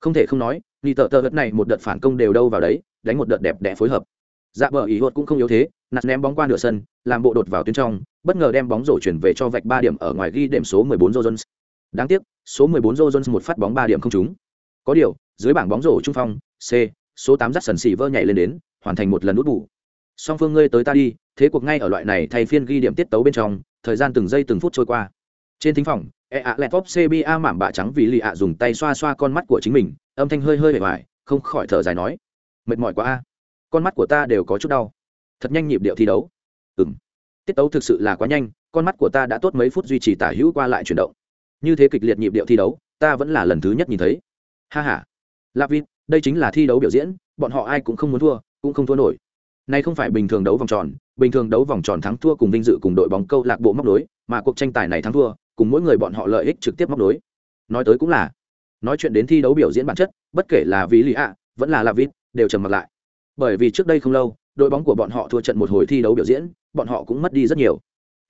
không thể không nói nghỉ tờ tờ vật này một đợt phản công đều đâu vào đấy đánh một đợt đẹp đẽ phối hợp dạ bờ ý hột cũng không yếu thế nạt ném bóng qua nửa sân làm bộ đột vào tuyến trong bất ngờ đem bóng rổ chuyển về cho vạch ba điểm ở ngoài ghi điểm số 14 Jones. Đáng tiếc, số 14 Jones một phát bóng ba điểm không trúng. Có điều, dưới bảng bóng rổ trung phong, C, số tám dắt sần xì vơ nhảy lên đến, hoàn thành một lần nút bù. Song phương ngươi tới ta đi, thế cuộc ngay ở loại này thay phiên ghi điểm tiết tấu bên trong, thời gian từng giây từng phút trôi qua. Trên thính phòng, E ạ lẹt vóc CBA mảm bạ trắng vì lì ạ dùng tay xoa xoa con mắt của chính mình, âm thanh hơi hơi bề ngoài, không khỏi thở dài nói, mệt mỏi quá a, con mắt của ta đều có chút đau. Thật nhanh nhịp điệu thi đấu. Ừm tiết tấu thực sự là quá nhanh con mắt của ta đã tốt mấy phút duy trì tả hữu qua lại chuyển động như thế kịch liệt nhịp điệu thi đấu ta vẫn là lần thứ nhất nhìn thấy ha h a lavin đây chính là thi đấu biểu diễn, bọn họ ai cũng không muốn thua, cũng không thua nổi. Nay không phải bình thường đấu vòng tròn, bình thường đấu vòng tròn thắng thua cùng vinh dự cùng đội bóng câu lạc bộ móc đối mà cuộc tranh tài này thắng thua, cùng mỗi người bọn họ lợi ích trực tiếp móc đối nói tới cũng là, nói chuyện đến thi đấu biểu diễn bản chất, bất kể là vì lý ạ vẫn là lavin đều trầm mặc lại. Bởi vì trước đây không lâu, đội bóng của bọn họ thua trận một hồi thi đấu biểu diễn, bọn họ cũng mất đi rất nhiều.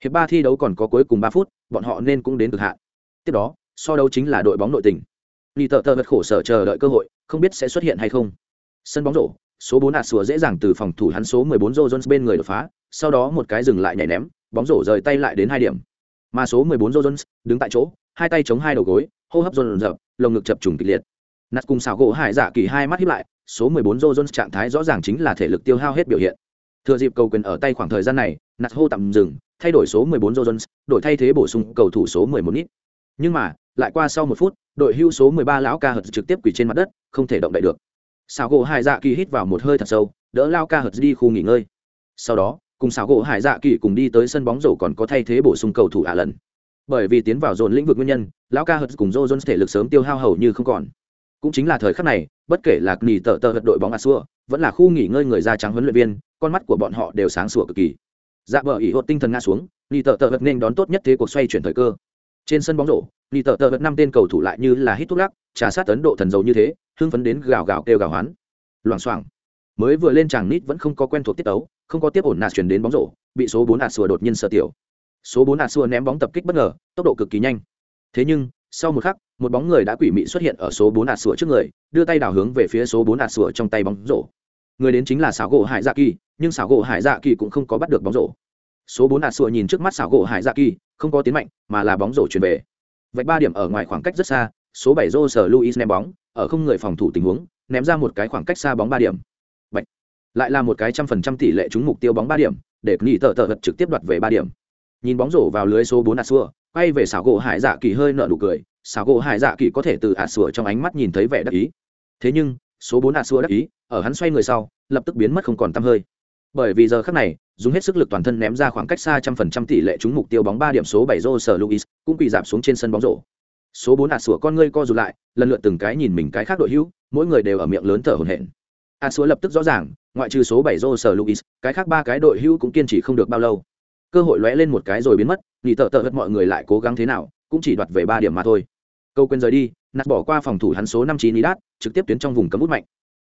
Hiệp ba thi đấu còn có cuối cùng ba phút, bọn họ nên cũng đến cực hạn. Tiếp đó, so đấu chính là đội bóng nội tình. Lý tợ tợ vật khổ sở chờ đợi cơ hội, không biết sẽ xuất hiện hay không. Sân bóng rổ, số bốn ạt sùa dễ dàng từ phòng thủ hắn số 14 Jones bên người đột phá, sau đó một cái dừng lại nhảy ném, bóng rổ rời tay lại đến hai điểm. Mà số 14 Jones đứng tại chỗ, hai tay chống hai đầu gối, hô hấp dồn dập, lồng ngực chập trùng kịch liệt. Nạt cùng xảo gỗ hải dạ kỳ hai mắt hiếp lại, số 14 Jones trạng thái rõ ràng chính là thể lực tiêu hao hết biểu hiện. Thừa dịp cầu quyền ở tay khoảng thời gian này, nạt hô tạm dừng, thay đổi số 14 Jones, đổi thay thế bổ sung cầu thủ số 11 nít nhưng mà lại qua sau một phút, đội hưu số 13 lão ca hật trực tiếp quỳ trên mặt đất, không thể động đậy được. Xào gỗ hải dạ kỳ hít vào một hơi thật sâu, đỡ lao ca hật đi khu nghỉ ngơi. Sau đó, cùng xào gỗ hải dạ kỳ cùng đi tới sân bóng rổ còn có thay thế bổ sung cầu thủ ả lần. Bởi vì tiến vào dồn lĩnh vực nguyên nhân, lão ca hật cùng jones thể lực sớm tiêu hao hầu như không còn. Cũng chính là thời khắc này, bất kể là nghỉ tờ tờ hật đội bóng a xua vẫn là khu nghỉ ngơi người da trắng huấn luyện viên, con mắt của bọn họ đều sáng sủa cực kỳ. Dạ vợ ỉ hột tinh thần nga xuống nghỉ tờ tờ hật nên đón tốt nhất thế cuộc xoay chuyển thời cơ. Trên sân bóng rổ nghỉ tờ tờ vật năm tên cầu thủ lại như là hít thuốc lắc, trà sát ấn độ thần dầu như thế, hưng phấn đến gào gào kêu gào hoán. Loảng xoảng. Mới vừa lên tràng nít vẫn không có quen thuộc tiết tấu, không có tiếp ổn nạt chuyển đến bóng rổ, bị số bốn ạt xùa đột nhiên sợ tiểu. Số bốn ạt xùa ném bóng tập kích bất ngờ, tốc độ cực kỳ nhanh. Thế nhưng, sau một khắc, một bóng người đã quỷ mị xuất hiện ở số bốn ạt sủa trước người, đưa tay đảo hướng về phía số bốn ạt sủa trong tay bóng rổ. Người đến chính là xảo gỗ hải dạ kỳ, nhưng xảo gỗ hải dạ kỳ cũng không có bắt được bóng rổ. Số bốn ạt sủa nhìn trước mắt xảo gỗ hải dạ kỳ, không có tiến mạnh, mà là bóng rổ chuyển về vạch ba điểm ở ngoài khoảng cách rất xa, số bảy rô sở luis ném bóng, ở không người phòng thủ tình huống, ném ra một cái khoảng cách xa bóng ba điểm. Bạch. lại là một cái trăm phần trăm tỷ lệ trúng mục tiêu bóng ba điểm, để nghỉ tợ tợ vật trực tiếp đoạt về ba điểm. Nhìn bóng rổ vào lưới số bốn ạt sủa quay về xảo gỗ hải dạ kỳ hơi nợ nụ cười xảo gỗ hải dạ kỳ có thể từ ạt sủa trong ánh mắt nhìn thấy vẻ đắc ý. Thế nhưng, số bốn a sủa đắc ý, ở hắn xoay người sau, lập tức biến mất không còn t hơi bởi vì giờ khắc này, dùng hết sức lực toàn thân ném ra khoảng cách xa trăm phần trăm tỷ lệ trúng mục tiêu bóng ba điểm số bảy rô sở luis, cũng quỳ giảm xuống trên sân bóng rổ. Số bốn ạt sủa con ngươi co rụt lại, lần lượt từng cái nhìn mình cái khác đội hữu, mỗi người đều ở miệng lớn thở hổn hển. Ạt sủa lập tức rõ ràng, ngoại trừ số bảy rô sở luis, cái khác ba cái đội hữu cũng kiên trì không được bao lâu. Cơ hội lóe lên một cái rồi biến mất, nghỉ tợ tợ hất mọi người lại cố gắng thế nào, cũng chỉ đoạt về ba điểm mà thôi. Câu quên rời đi, nạt bỏ qua phòng thủ hắn số năm chín ý đát trực tiếp tuyến trong vùng cấm út mạnh.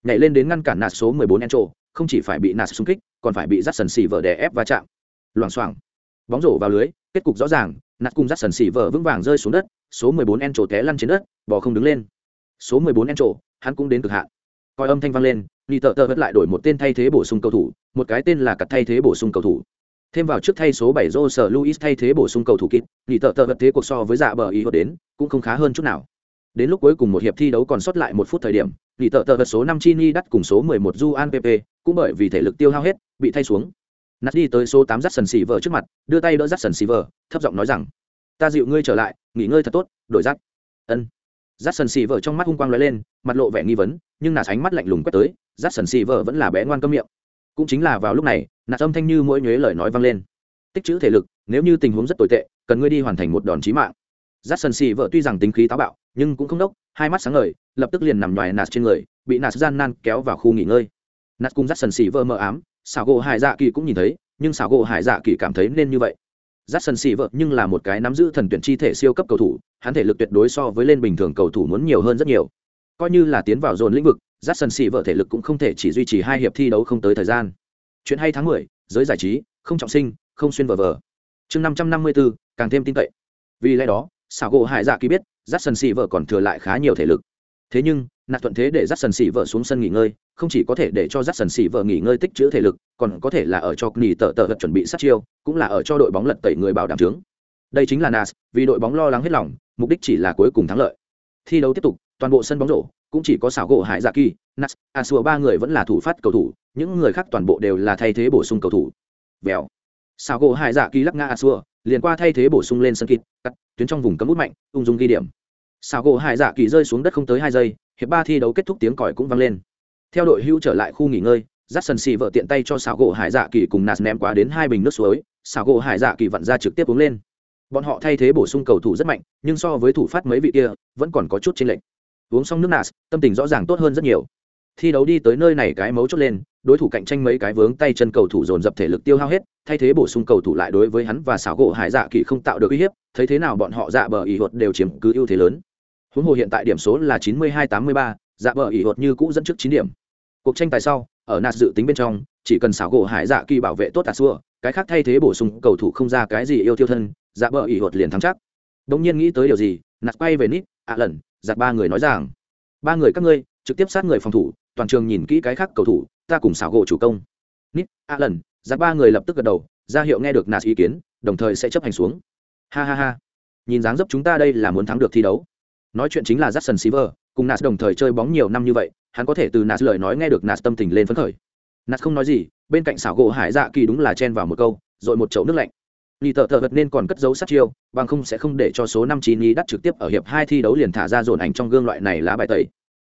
Nhảy lên đến ngăn cản nạt số mười bốn encho không chỉ phải bị nạt xung kích còn phải bị dắt sần xì vợ đè ép va chạm. Loảng xoảng. Bóng rổ vào lưới kết cục rõ ràng nạt cùng dắt sần xì vợ vững vàng rơi xuống đất số mười bốn trổ té lăn trên đất bò không đứng lên. Số mười bốn trổ hắn cũng đến cực hạn. Coi âm thanh vang lên ni tợ tợ vẫn lại đổi một tên thay thế bổ sung cầu thủ một cái tên là cặt thay thế bổ sung cầu thủ. Thêm vào trước thay số 7 Joe Sở Luis thay thế bổ sung cầu thủ kịp, nghỉ tợ tợ vật thế cuộc so với dạ bờ ý đến, cũng không khá hơn chút nào. Đến lúc cuối cùng một hiệp thi đấu còn sót lại một phút thời điểm, lì tợ tợ vật số năm Chini đắt cùng số 11 Juan PP, cũng bởi vì thể lực tiêu hao hết, bị thay xuống. Nát đi tới số 8 Jackson Silver trước mặt, đưa tay đỡ Jackson Silver, thấp giọng nói rằng: "Ta dịu ngươi trở lại, nghỉ ngơi thật tốt, đổi giáp." Ân. Jackson Silver trong mắt hung quang lóe lên, mặt lộ vẻ nghi vấn, nhưng nạt ánh mắt lạnh lùng quét tới, Jackson Silver vẫn là bé ngoan câm miệng. Cũng chính là vào lúc này, nạt âm thanh như mỗi nhuế lời nói vang lên tích chữ thể lực nếu như tình huống rất tồi tệ cần ngươi đi hoàn thành một đòn chí mạng j sần xì vợ tuy rằng tính khí táo bạo nhưng cũng không đốc, hai mắt sáng ngời, lập tức liền nằm ngoài nạt trên người, bị nạt gian nan kéo vào khu nghỉ ngơi. Nạt cùng j sần xỉ vợ mờ ám, xảo gỗ hải dạ kỳ cũng nhìn thấy, nhưng xảo gỗ hải dạ kỳ cảm thấy nên như vậy. J sần xỉ vợ nhưng là một cái nắm giữ thần tuyển chi thể siêu cấp cầu thủ, hắn thể lực tuyệt đối so với lên bình thường cầu thủ muốn nhiều hơn rất nhiều. Coi như là tiến vào dồn lĩnh vực j sần xỉ vợ thể lực cũng không thể chỉ duy trì hai hiệp thi đấu không tới thời gian. Chuyện hay tháng mười, giới giải trí, không trọng sinh, không xuyên vờ vờ chương năm trăm năm mươi bốn càng thêm tin cậy. Vì lẽ đó, xảo gỗ hải dạ kỳ biết dắt sân xì vợ còn thừa lại khá nhiều thể lực. Thế nhưng nạt thuận thế để dắt sân xì vợ xuống sân nghỉ ngơi, không chỉ có thể để cho dắt sân xì vợ nghỉ ngơi tích chữ thể lực, còn có thể là ở cho nghỉ tờ tờ vật chuẩn bị sát chiêu, cũng là ở cho đội bóng lật tẩy người bảo đảm trướng đây chính là nas, vì đội bóng lo lắng hết lòng, mục đích chỉ là cuối cùng thắng lợi. Thi đấu tiếp tục, toàn bộ sân bóng rổ, cũng chỉ có xảo gỗ hải dạ kỳ, nas, a ba người vẫn là thủ phát cầu thủ, những người khác toàn bộ đều là thay thế bổ sung cầu thủ. Vèo. Xảo gỗ hải dạ kỳ lắc ngã a liền qua thay thế bổ sung lên sân kịt, cắt, tuyến trong vùng cấm út mạnh, ung dung ghi điểm xảo gỗ hải dạ kỳ rơi xuống đất không tới hai giây, hiệp ba thi đấu kết thúc tiếng còi cũng vang lên. Theo đội hưu trở lại khu nghỉ ngơi dắt sần xì vợ tiện tay cho xảo gỗ hải dạ kỳ cùng nạt ném quá đến hai bình nước suối, xảo gỗ hải dạ kỳ vặn ra trực tiếp uống lên. Bọn họ thay thế bổ sung cầu thủ rất mạnh, nhưng so với thủ phát mấy vị kia, vẫn còn có chút chênh lệch. Uống xong nước nạt tâm tình rõ ràng tốt hơn rất nhiều. Thi đấu đi tới nơi này cái mấu chốt lên, đối thủ cạnh tranh mấy cái vướng tay chân cầu thủ dồn dập thể lực tiêu hao hết, thay thế bổ sung cầu thủ lại đối với hắn và xảo gỗ hải dạ kỳ không tạo được uy hiếp, thấy thế nào bọn họ dạ bờ ý hột đều chiếm cứ ưu thế lớn huống hồ hiện tại điểm số là chín mươi hai tám mươi ba dạ bờ ỉ hột như cũ dẫn trước chín điểm. Cuộc tranh tài sau, ở nạt dự tính bên trong, chỉ cần xảo gỗ hải dạ kỳ bảo vệ tốt tạt xua, cái khác thay thế bổ sung cầu thủ không ra cái gì yêu tiêu thân dạ bờ ỉ hột liền thắng chắc. Đông nhiên nghĩ tới điều gì, nạt quay về nít, ạ lần, giặc ba người nói rằng, ba người các ngươi, trực tiếp sát người phòng thủ, toàn trường nhìn kỹ cái khác cầu thủ, ta cùng xảo gỗ chủ công. Nít, ạ lần, giặc ba người lập tức gật đầu, ra hiệu nghe được nạt ý kiến, đồng thời sẽ chấp hành xuống. Ha ha ha. Nhìn dáng dấp chúng ta đây là muốn thắng được thi đấu nói chuyện chính là Jackson Silver, cùng Nas đồng thời chơi bóng nhiều năm như vậy, hắn có thể từ Nas lời nói nghe được Nas tâm tình lên phấn khởi. Nas không nói gì, bên cạnh xảo gỗ Hải Dạ Kỳ đúng là chen vào một câu, rồi một chậu nước lạnh. Nị tợ tợ vật nên còn cất giấu sát chiêu, bằng không sẽ không để cho số năm chín ý đắt trực tiếp ở hiệp hai thi đấu liền thả ra dồn ảnh trong gương loại này lá bài tẩy.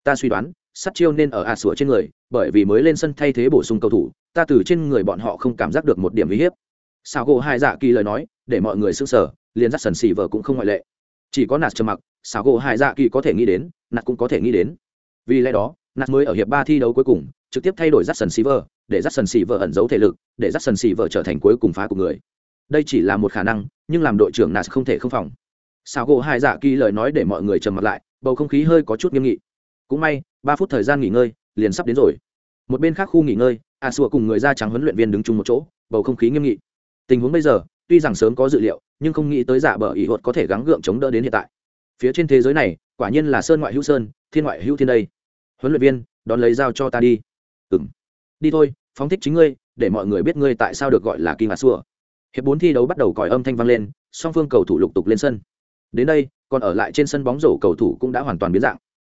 Ta suy đoán, sát chiêu nên ở a sủa trên người, bởi vì mới lên sân thay thế bổ sung cầu thủ, ta từ trên người bọn họ không cảm giác được một điểm uy hiếp. Sào gỗ Hải Dạ Kỳ lời nói, để mọi người sững sờ, liền dắt sần xì vợ cũng không ngoại lệ. Chỉ có nạt trầm mặc, xảo gỗ Hải Dạ Kỳ có thể nghĩ đến, nạt cũng có thể nghĩ đến. Vì lẽ đó, nạt mới ở hiệp ba thi đấu cuối cùng, trực tiếp thay đổi dắt sần xì vợ, để dắt sần xì vợ ẩn giấu thể lực, để dắt sần xì vợ trở thành cuối cùng phá của người. Đây chỉ là một khả năng nhưng làm đội trưởng nạt không thể không phòng. Sao gỗ Hải dạ kỳ lời nói để mọi người trầm mặt lại bầu không khí hơi có chút nghiêm nghị. Cũng may ba phút thời gian nghỉ ngơi liền sắp đến rồi. Một bên khác khu nghỉ ngơi a sùa cùng người da trắng huấn luyện viên đứng chung một chỗ bầu không khí nghiêm nghị. Tình huống bây giờ tuy rằng sớm có dự liệu nhưng không nghĩ tới giả bờ ỉ hột có thể gắng gượng chống đỡ đến hiện tại phía trên thế giới này, quả nhiên là sơn ngoại hữu sơn, thiên ngoại hữu thiên đây. Huấn luyện viên, đón lấy dao cho ta đi. Ừ m đi thôi, phóng thích chính ngươi, để mọi người biết ngươi tại sao được gọi là kim a xua. Hiệp bốn thi đấu bắt đầu còi âm thanh vang lên, song phương cầu thủ lục tục lên sân. Đến đây, còn ở lại trên sân bóng rổ cầu thủ cũng đã hoàn toàn biến dạng.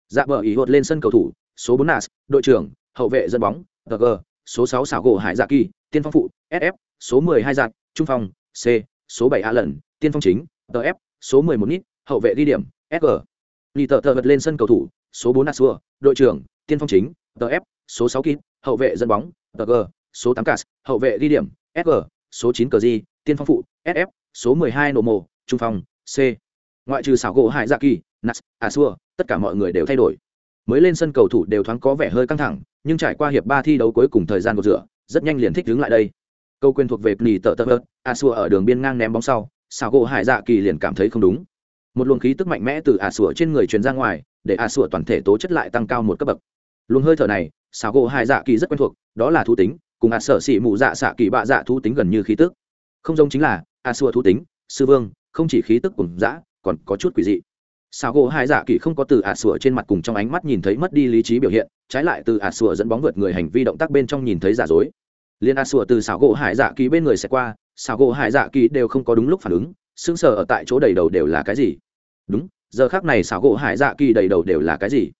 Dạ bờ ý hột lên sân cầu thủ, số bốn nas, đội trưởng, hậu vệ dẫn bóng gg số sáu xảo gỗ hải dạ kỳ, tiên phong phụ sf số mười hai dạng trung phong, c, số bảy a lần tiên phong chính tf số mười một nít hậu vệ ghi điểm sg lì tờ tờ vật lên sân cầu thủ số bốn Asua, đội trưởng tiên phong chính tf số sáu kít hậu vệ dẫn bóng tg số tám cas hậu vệ ghi điểm sg số chín cờ di tiên phong phụ sf số mười hai nổ mồ trung phong c. Ngoại trừ xảo gỗ hải dạ kỳ nas Asua, tất cả mọi người đều thay đổi. Mới lên sân cầu thủ đều thoáng có vẻ hơi căng thẳng nhưng trải qua hiệp ba thi đấu cuối cùng thời gian của rửa rất nhanh liền thích đứng lại đây. Câu quyền thuộc về nỉ tờ tờ ớt a xua ở đường biên ngang ném bóng sau xảo gỗ hải dạ kỳ liền cảm thấy không đúng một luồng khí tức mạnh mẽ từ ả sủa trên người truyền ra ngoài, để ả sủa toàn thể tố chất lại tăng cao một cấp bậc. Luồng hơi thở này xào gỗ hai dạ kỳ rất quen thuộc, đó là thú tính, cùng ả sở xỉ mụ dạ xạ kỳ bạ dạ thú tính gần như khí tức. Không giống chính là, ả sủa thú tính, sư vương, không chỉ khí tức cùng dã, còn có chút quỷ dị. Sao gỗ hai dạ kỳ không có từ ả sủa trên mặt cùng trong ánh mắt nhìn thấy mất đi lý trí biểu hiện, trái lại từ ả sủa dẫn bóng vượt người hành vi động tác bên trong nhìn thấy giả dối. Liên ả sủa từ xảo gỗ hải dạ kỳ bên người sẽ qua, xảo gỗ hải dạ kỳ đều không có đúng lúc phản ứng xương sở ở tại chỗ đầy đầu đều là cái gì? Đúng, giờ khác này xảo gỗ hải dạ kỳ đầy đầu đều là cái gì?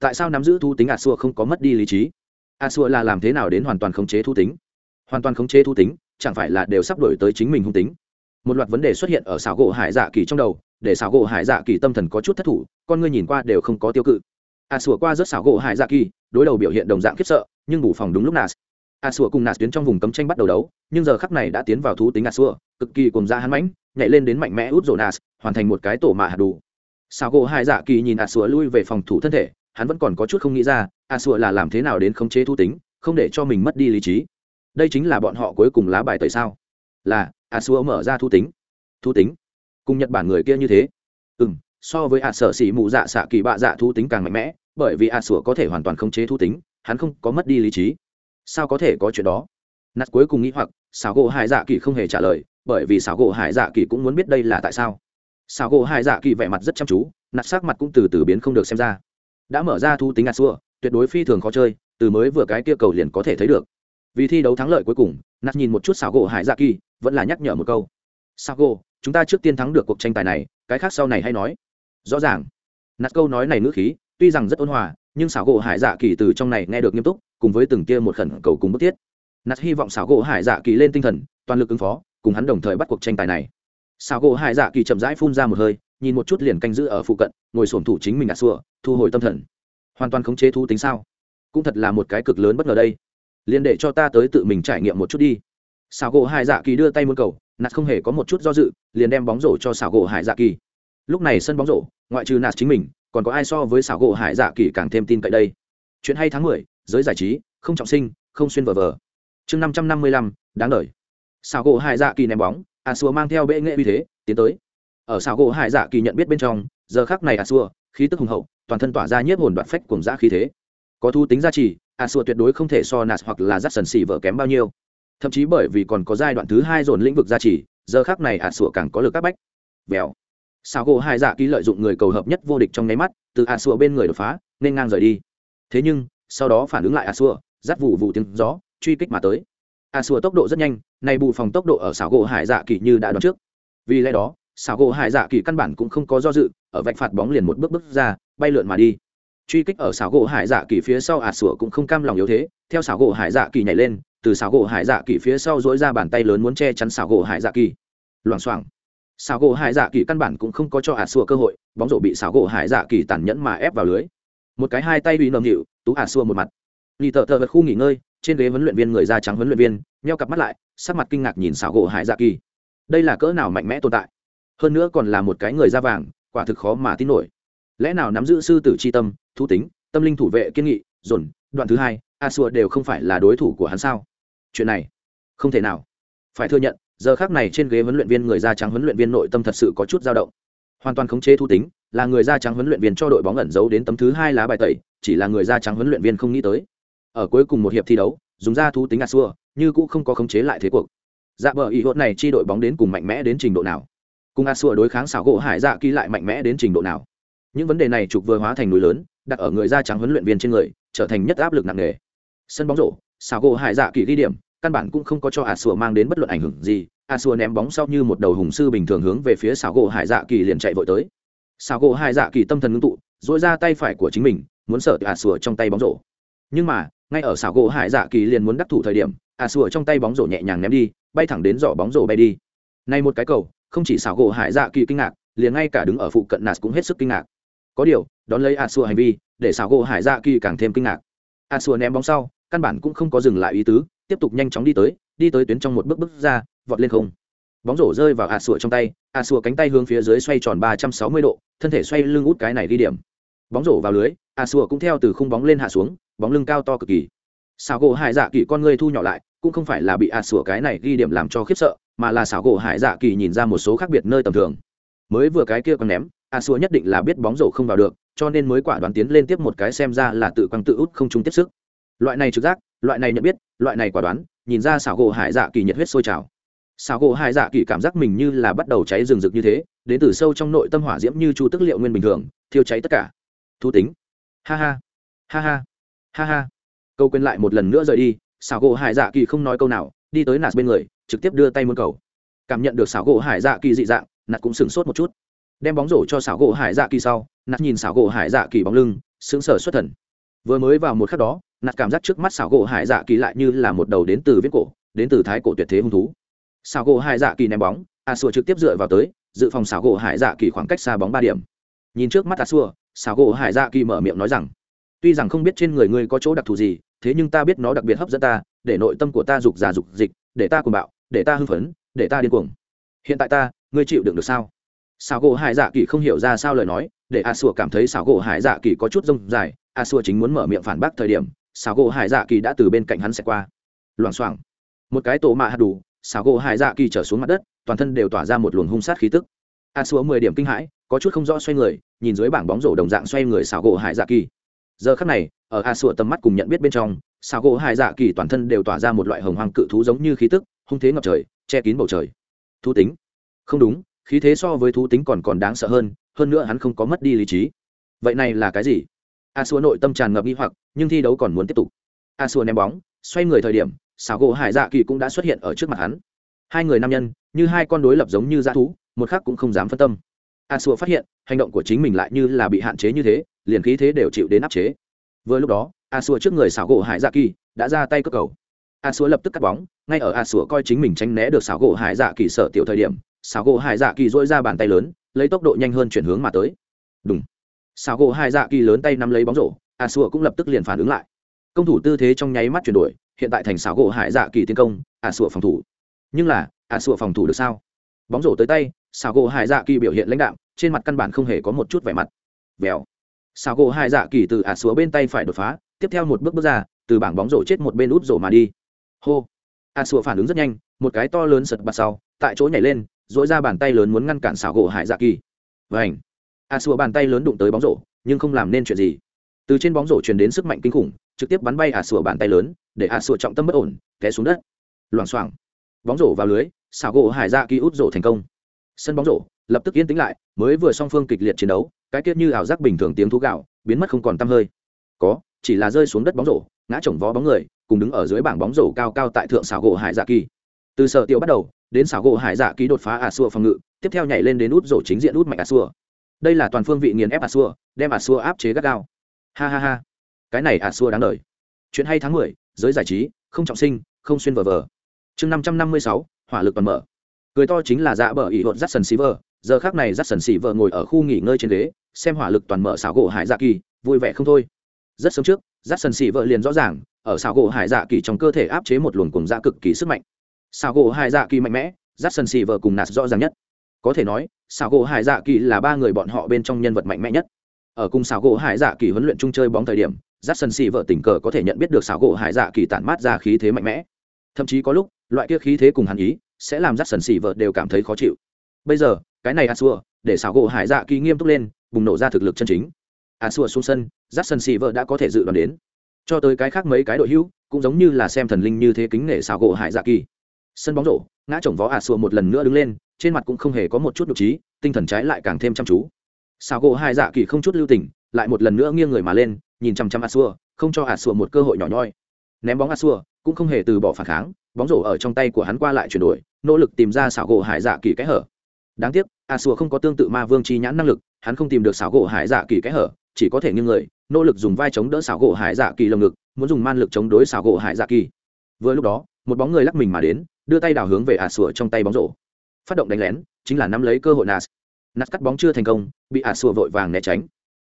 Tại sao nắm giữ thu tính a xua không có mất đi lý trí? A xua là làm thế nào đến hoàn toàn khống chế thu tính? Hoàn toàn khống chế thu tính, chẳng phải là đều sắp đổi tới chính mình hung tính? Một loạt vấn đề xuất hiện ở xảo gỗ hải dạ kỳ trong đầu, để xảo gỗ hải dạ kỳ tâm thần có chút thất thủ, con ngươi nhìn qua đều không có tiêu cự. A xua qua rất xảo gỗ hải dạ kỳ, đối đầu biểu hiện đồng dạng khiếp sợ, nhưng ngủ phòng đúng lúc nas. A xua cùng nas tiến trong vùng cấm tranh bắt đầu đấu, nhưng giờ khắc này đã tiến vào thú tính a xua cực kỳ cùng ra hắn mãnh, nhảy lên đến mạnh mẽ út rổ nas hoàn thành một cái tổ mạ hạt đủ. Sao gỗ hải dạ kỳ nhìn a sủa lui về phòng thủ thân thể, hắn vẫn còn có chút không nghĩ ra a sùa là làm thế nào đến khống chế thu tính, không để cho mình mất đi lý trí. Đây chính là bọn họ cuối cùng lá bài tẩy sao? Là a sùa mở ra thu tính. Thu tính? Cùng nhật bản người kia như thế? Ừ m so với a sở xỉ mụ dạ xạ kỳ bạ dạ thu tính càng mạnh mẽ, bởi vì a sùa có thể hoàn toàn khống chế thu tính, hắn không có mất đi lý trí. Sao có thể có chuyện đó? Nạt cuối cùng nghĩ hoặc xảo gỗ hải dạ kỳ không hề trả lời, bởi vì xảo gỗ hải dạ kỳ cũng muốn biết đây là tại sao xào gỗ hải dạ kỳ vẻ mặt rất chăm chú nạt sắc mặt cũng từ từ biến không được xem ra. Đã mở ra thu tính ngạt xua, tuyệt đối phi thường khó chơi, từ mới vừa cái kia cầu liền có thể thấy được. Vì thi đấu thắng lợi cuối cùng nạt nhìn một chút xào gỗ hải dạ kỳ, vẫn là nhắc nhở một câu. Sao gỗ, chúng ta trước tiên thắng được cuộc tranh tài này, cái khác sau này hay nói. Rõ ràng. Nạt câu nói này ngữ khí, tuy rằng rất ôn hòa, nhưng xảo gỗ hải dạ kỳ từ trong này nghe được nghiêm túc, cùng với từng kia một khẩn cầu cùng bức thiết. Nạt hy vọng xảo gỗ hải dạ kỳ lên tinh thần, toàn lực ứng phó, cùng hắn đồng thời bắt cuộc tranh tài này xảo gỗ hải dạ kỳ chậm rãi phun ra một hơi, nhìn một chút liền canh giữ ở phụ cận, ngồi sổm thủ chính mình ngạt xua thu hồi tâm thần. Hoàn toàn khống chế thú tính sao? Cũng thật là một cái cực lớn bất ngờ đây. Liền để cho ta tới tự mình trải nghiệm một chút đi. Xảo gỗ hải dạ kỳ đưa tay muôn cầu, nạt không hề có một chút do dự, liền đem bóng rổ cho xảo gỗ hải dạ kỳ. Lúc này sân bóng rổ, ngoại trừ nạt chính mình, còn có ai so với xảo gỗ hải dạ kỳ càng thêm tin cậy đây? Chuyện hay tháng mười, giới giải trí, không trọng sinh, không xuyên vờ vờ chương năm trăm năm mươi lăm, đáng lời xảo gỗ hải dạ kỳ ném bóng a xua mang theo bệ nghệ uy thế, tiến tới. Ở xào gỗ hải dạ kỳ nhận biết bên trong, giờ khác này a xua, khí tức hùng hậu, toàn thân tỏa ra nhiếp hồn đoạn phách cùng dã khí thế. Có thu tính giá trị a à, xua tuyệt đối không thể so nạt hoặc là dắt sần xì vợ kém bao nhiêu. Thậm chí bởi vì còn có giai đoạn thứ hai dồn lĩnh vực giá trị giờ khác này a xua càng có lực áp bách. Vèo. Xào gỗ hải dạ kỳ lợi dụng người cầu hợp nhất vô địch trong nháy mắt, từ a xua bên người đột phá, nên ngang rời đi. Thế nhưng, sau đó phản ứng lại a xua, dắt vụ vụ tiếng gió, truy kích mà tới. À, a xua tốc độ rất nhanh, này bù phòng tốc độ ở xảo gỗ hải dạ kỳ như đã đoán trước. Vì lẽ đó, xảo gỗ hải dạ kỳ căn bản cũng không có do dự, ở vạch phạt bóng liền một bước bước ra, bay lượn mà đi. Truy kích ở xảo gỗ hải dạ kỳ phía sau à, a xua cũng không cam lòng yếu thế, theo xảo gỗ hải dạ kỳ nhảy lên, từ xảo gỗ hải dạ kỳ phía sau dỗi ra bàn tay lớn muốn che chắn xảo gỗ hải dạ kỳ. Loảng xoảng. Xảo gỗ hải dạ kỳ căn bản cũng không có cho à, a xua cơ hội, bóng rổ bị xảo gỗ hải dạ kỳ tàn nhẫn mà ép vào lưới. Một cái hai tay bị nồng hiệu, tú a xua một mặt. Lì tợ tợ vật khu nghỉ ngơi trên ghế huấn luyện viên người da trắng huấn luyện viên, nheo cặp mắt lại, sắc mặt kinh ngạc nhìn xảo gỗ hải dạ kỳ. Đây là cỡ nào mạnh mẽ tồn tại? Hơn nữa còn là một cái người da vàng, quả thực khó mà tin nổi. Lẽ nào nắm giữ sư tử c h i tâm, thú tính, tâm linh thủ vệ, kiên nghị, dồn, đoạn thứ hai, a xua đều không phải là đối thủ của hắn sao? Chuyện này, không thể nào. Phải thừa nhận, giờ khác này trên ghế huấn luyện viên người da trắng huấn luyện viên nội tâm thật sự có chút dao động. Hoàn toàn khống chế thu tính, là người da trắng huấn luyện viên cho đội bóng ẩn giấu đến tấm thứ hai lá bài tẩy, chỉ là người da trắng huấn luyện viên không nghĩ tới ở cuối cùng một hiệp thi đấu, dùng ra thú tính a xua, như cũng không có khống chế lại thế cuộc. Dạ bờ ý hốt này chi đội bóng đến cùng mạnh mẽ đến trình độ nào? Cùng a xua đối kháng xảo gỗ hải dạ kỳ lại mạnh mẽ đến trình độ nào? Những vấn đề này trục vừa hóa thành núi lớn, đặt ở người da trắng huấn luyện viên trên người, trở thành nhất áp lực nặng nề. Sân bóng rổ, xảo gỗ hải dạ kỳ ghi điểm, căn bản cũng không có cho a xua mang đến bất luận ảnh hưởng gì. A xua ném bóng sau như một đầu hùng sư bình thường hướng về phía xảo gỗ hải dạ kỳ liền chạy vội tới. Xảo gỗ hải dạ kỳ tâm thần ngưng tụ dỗi ra tay phải của chính mình, muốn sợ a xua trong tay bóng rổ. Nhưng mà ngay ở xảo gỗ hải dạ kỳ liền muốn đắc thủ thời điểm, a xua trong tay bóng rổ nhẹ nhàng ném đi, bay thẳng đến giỏ bóng rổ bay đi. Nay một cái cầu, không chỉ xảo gỗ hải dạ kỳ kinh ngạc, liền ngay cả đứng ở phụ cận nạt cũng hết sức kinh ngạc. Có điều, đón lấy a xua hành vi, để xảo gỗ hải dạ kỳ càng thêm kinh ngạc. A xua ném bóng sau, căn bản cũng không có dừng lại ý tứ, tiếp tục nhanh chóng đi tới đi tới tuyến trong một bước bước ra, vọt lên không. Bóng rổ rơi vào a xua trong tay, a xua cánh tay hướng phía dưới xoay tròn ba trăm sáu mươi độ, thân thể xoay lưng út cái này đi điểm bóng rổ vào lưới, a sùa cũng theo từ khung bóng lên hạ xuống, bóng lưng cao to cực kỳ. Xảo gỗ hải dạ kỳ con người thu nhỏ lại, cũng không phải là bị a sùa cái này ghi điểm làm cho khiếp sợ, mà là xảo gỗ hải dạ kỳ nhìn ra một số khác biệt nơi tầm thường. Mới vừa cái kia còn ném, a sùa nhất định là biết bóng rổ không vào được, cho nên mới quả đoán tiến lên tiếp một cái xem ra là tự quăng tự út không chung tiếp sức. Loại này trực giác, loại này nhận biết, loại này quả đoán, nhìn ra xảo gỗ hải dạ kỳ nhiệt huyết sôi trào. Xảo gỗ hải dạ kỳ cảm giác mình như là bắt đầu cháy rừng rực như thế, đến từ sâu trong nội tâm hỏa diễm như chu tức liệu nguyên bình thường, thiêu cháy tất cả thú tính. Ha ha. Ha ha. Ha ha. Câu quên lại một lần nữa rời đi, xảo gỗ hải dạ kỳ không nói câu nào, đi tới nạt bên người, trực tiếp đưa tay muốn cầu. Cảm nhận được xảo gỗ hải dạ kỳ dị dạng, nạt cũng sửng sốt một chút. Đem bóng rổ cho xảo gỗ hải dạ kỳ sau, nạt nhìn xảo gỗ hải dạ kỳ bóng lưng, sững sờ xuất thần. Vừa mới vào một khắc đó, nạt cảm giác trước mắt xảo gỗ hải dạ kỳ lại như là một đầu đến từ viết cổ, đến từ thái cổ tuyệt thế hung thú. Xảo gỗ hải dạ kỳ ném bóng, a sùa trực tiếp dựa vào tới, dự phòng xảo gỗ hải dạ kỳ khoảng cách xa bóng ba điểm nhìn trước mắt a xua xảo gỗ hải dạ kỳ mở miệng nói rằng, tuy rằng không biết trên người ngươi có chỗ đặc thù gì, thế nhưng ta biết nó đặc biệt hấp dẫn ta, để nội tâm của ta dục già dục dịch, để ta cuồng bạo, để ta hưng phấn, để ta điên cuồng. Hiện tại ta, ngươi chịu đựng được sao? Xào gỗ hải dạ kỳ không hiểu ra sao lời nói, để a xua cảm thấy xào gỗ hải dạ kỳ có chút rông dài. A xua chính muốn mở miệng phản bác thời điểm xào gỗ hải dạ kỳ đã từ bên cạnh hắn xẹt qua. Loảng xoảng. Một cái tổ mạ hạt đủ xào gỗ hải dạ kỳ trở xuống mặt đất, toàn thân đều tỏa ra một luồng hung sát khí tức. A xua mười điểm kinh hãi có chút không rõ xoay người, nhìn dưới bảng bóng rổ đồng dạng xoay người xảo gỗ hải dạ kỳ. Giờ khắc này, ở a sủa tầm mắt cùng nhận biết bên trong xảo gỗ hải dạ kỳ toàn thân đều tỏa ra một loại hồng hoang cự thú giống như khí tức, hung thế ngập trời, che kín bầu trời. Thú tính? Không đúng, khí thế so với thú tính còn còn đáng sợ hơn hơn nữa hắn không có mất đi lý trí. Vậy này là cái gì? A xua nội tâm tràn ngập nghi hoặc, nhưng thi đấu còn muốn tiếp tục. A xua ném bóng, xoay người thời điểm xảo gỗ hải dạ kỳ cũng đã xuất hiện ở trước mặt hắn. Hai người nam nhân, như hai con đối lập giống như dã thú, một khác cũng không dám phân tâm a xua phát hiện, hành động của chính mình lại như là bị hạn chế như thế, liền khí thế đều chịu đến áp chế. Vừa lúc đó, a xua trước người xảo gỗ hải dạ kỳ đã ra tay cất cầu. A xua lập tức cắt bóng, ngay ở a xua coi chính mình tránh né được xảo gỗ hải dạ kỳ sợ tiểu thời điểm, xảo gỗ hải dạ kỳ dỗi ra bàn tay lớn, lấy tốc độ nhanh hơn chuyển hướng mà tới. Đúng xảo gỗ hải dạ kỳ lớn tay nắm lấy bóng rổ, a xua cũng lập tức liền phản ứng lại. Công thủ tư thế trong nháy mắt chuyển đổi, hiện tại thành xảo gỗ hải dạ kỳ tiến công, a xua phòng thủ. Nhưng là, a xua phòng thủ được sao? Bóng rổ tới tay xảo gỗ hải dạ kỳ biểu hiện lãnh đạo trên mặt căn bản không hề có một chút vẻ mặt. Vèo. Xảo gỗ hải dạ kỳ từ ả xúa bên tay phải đột phá, tiếp theo một bước bước ra, từ bảng bóng rổ chết một bên út rổ mà đi. Hô. Ả xúa phản ứng rất nhanh, một cái to lớn sật bạt sau, tại chỗ nhảy lên dỗi ra bàn tay lớn muốn ngăn cản xảo gỗ hải dạ kỳ. Vảnh ả xúa bàn tay lớn đụng tới bóng rổ, nhưng không làm nên chuyện gì. Từ trên bóng rổ truyền đến sức mạnh kinh khủng, trực tiếp bắn bay ả xúa bàn tay lớn, để ả xúa trọng tâm bất ổn, té xuống đất. Loảng xoảng. Bóng rổ vào lưới xảo gỗ hải dạ kỳ út rổ thành công sân bóng rổ, lập tức yên tĩnh lại, mới vừa song phương kịch liệt chiến đấu, cái tiết như ảo giác bình thường tiếng thú gạo, biến mất không còn t hơi. Có, chỉ là rơi xuống đất bóng rổ, ngã chồng vó bóng người, cùng đứng ở dưới bảng bóng rổ cao cao tại thượng xảo gỗ hải dạ kỳ. Từ sở tiểu bắt đầu, đến xảo gỗ hải dạ kỳ đột phá ả xua phòng ngự, tiếp theo nhảy lên đến út rổ chính diện út mạnh ả xua đây là toàn phương vị nghiền ép ả xua đem ả xua áp chế gắt gao. Ha ha ha. Cái này ả xua đáng lời chuyện hay tháng mười, giới giải trí, không trọng sinh, không xuyên vờ vờ. Chương năm trăm năm mươi sáu, hỏa lực còn mở cười to chính là dạ bờ ỉ hột dắt sần xì vờ giờ khác này dắt sần xì vờ ngồi ở khu nghỉ ngơi trên ghế, xem hỏa lực toàn mở xảo gỗ hải dạ kỳ, vui vẻ không thôi. Rất sớm trước dắt sần xì vợ liền rõ ràng, ở xảo gỗ hải dạ kỳ trong cơ thể áp chế một luồng cùng dạ cực kỳ sức mạnh. Xảo gỗ hải dạ kỳ mạnh mẽ dắt sần xì vợ cùng nạt rõ ràng nhất. Có thể nói, xảo gỗ hải dạ kỳ là ba người bọn họ bên trong nhân vật mạnh mẽ nhất. Ở cùng xảo gỗ hải dạ kỳ huấn luyện chung chơi bóng thời điểm dắt sần xì vợ tình cờ có thể nhận biết được xảo gỗ hải dạ kỳ tản mát ra khí thế mạnh mẽ. Thậm chí có lúc, loại kia khí thế cùng hàn ý sẽ làm rắt sần xỉ vợ đều cảm thấy khó chịu. Bây giờ, cái này a xua để xảo gỗ hải dạ kỳ nghiêm túc lên, bùng nổ ra thực lực chân chính. A xua xuống sân rắt sần xỉ vợ đã có thể dự đoán đến. Cho tới cái khác mấy cái đội hữu, cũng giống như là xem thần linh như thế kính nể xảo gỗ hải dạ kỳ. Sân bóng rổ, ngã chồng vó a xua một lần nữa đứng lên, trên mặt cũng không hề có một chút nhục trí, tinh thần trái lại càng thêm chăm chú. Xảo gỗ hải dạ kỳ không chút lưu tình, lại một lần nữa nghiêng người mà lên, nhìn chăm chăm a xua không cho a xua một cơ hội nhỏ nhoi. Ném bóng a xua cũng không hề từ bỏ phản kháng, bóng rổ ở trong tay của hắn qua lại chuyển đổi nỗ lực tìm ra xảo gỗ hải dạ kỳ kẽ hở. Đáng tiếc, a xua không có tương tự ma vương chi nhãn năng lực, hắn không tìm được xảo gỗ hải dạ kỳ kẽ hở, chỉ có thể nghiêng người, nỗ lực dùng vai chống đỡ xảo gỗ hải dạ kỳ lồng ngực, muốn dùng man lực chống đối xảo gỗ hải dạ kỳ. Vừa lúc đó, một bóng người lắc mình mà đến, đưa tay đào hướng về a xua trong tay bóng rổ. Phát động đánh lén, chính là nắm lấy cơ hội nas. Nas cắt bóng chưa thành công, bị a xua vội vàng né tránh.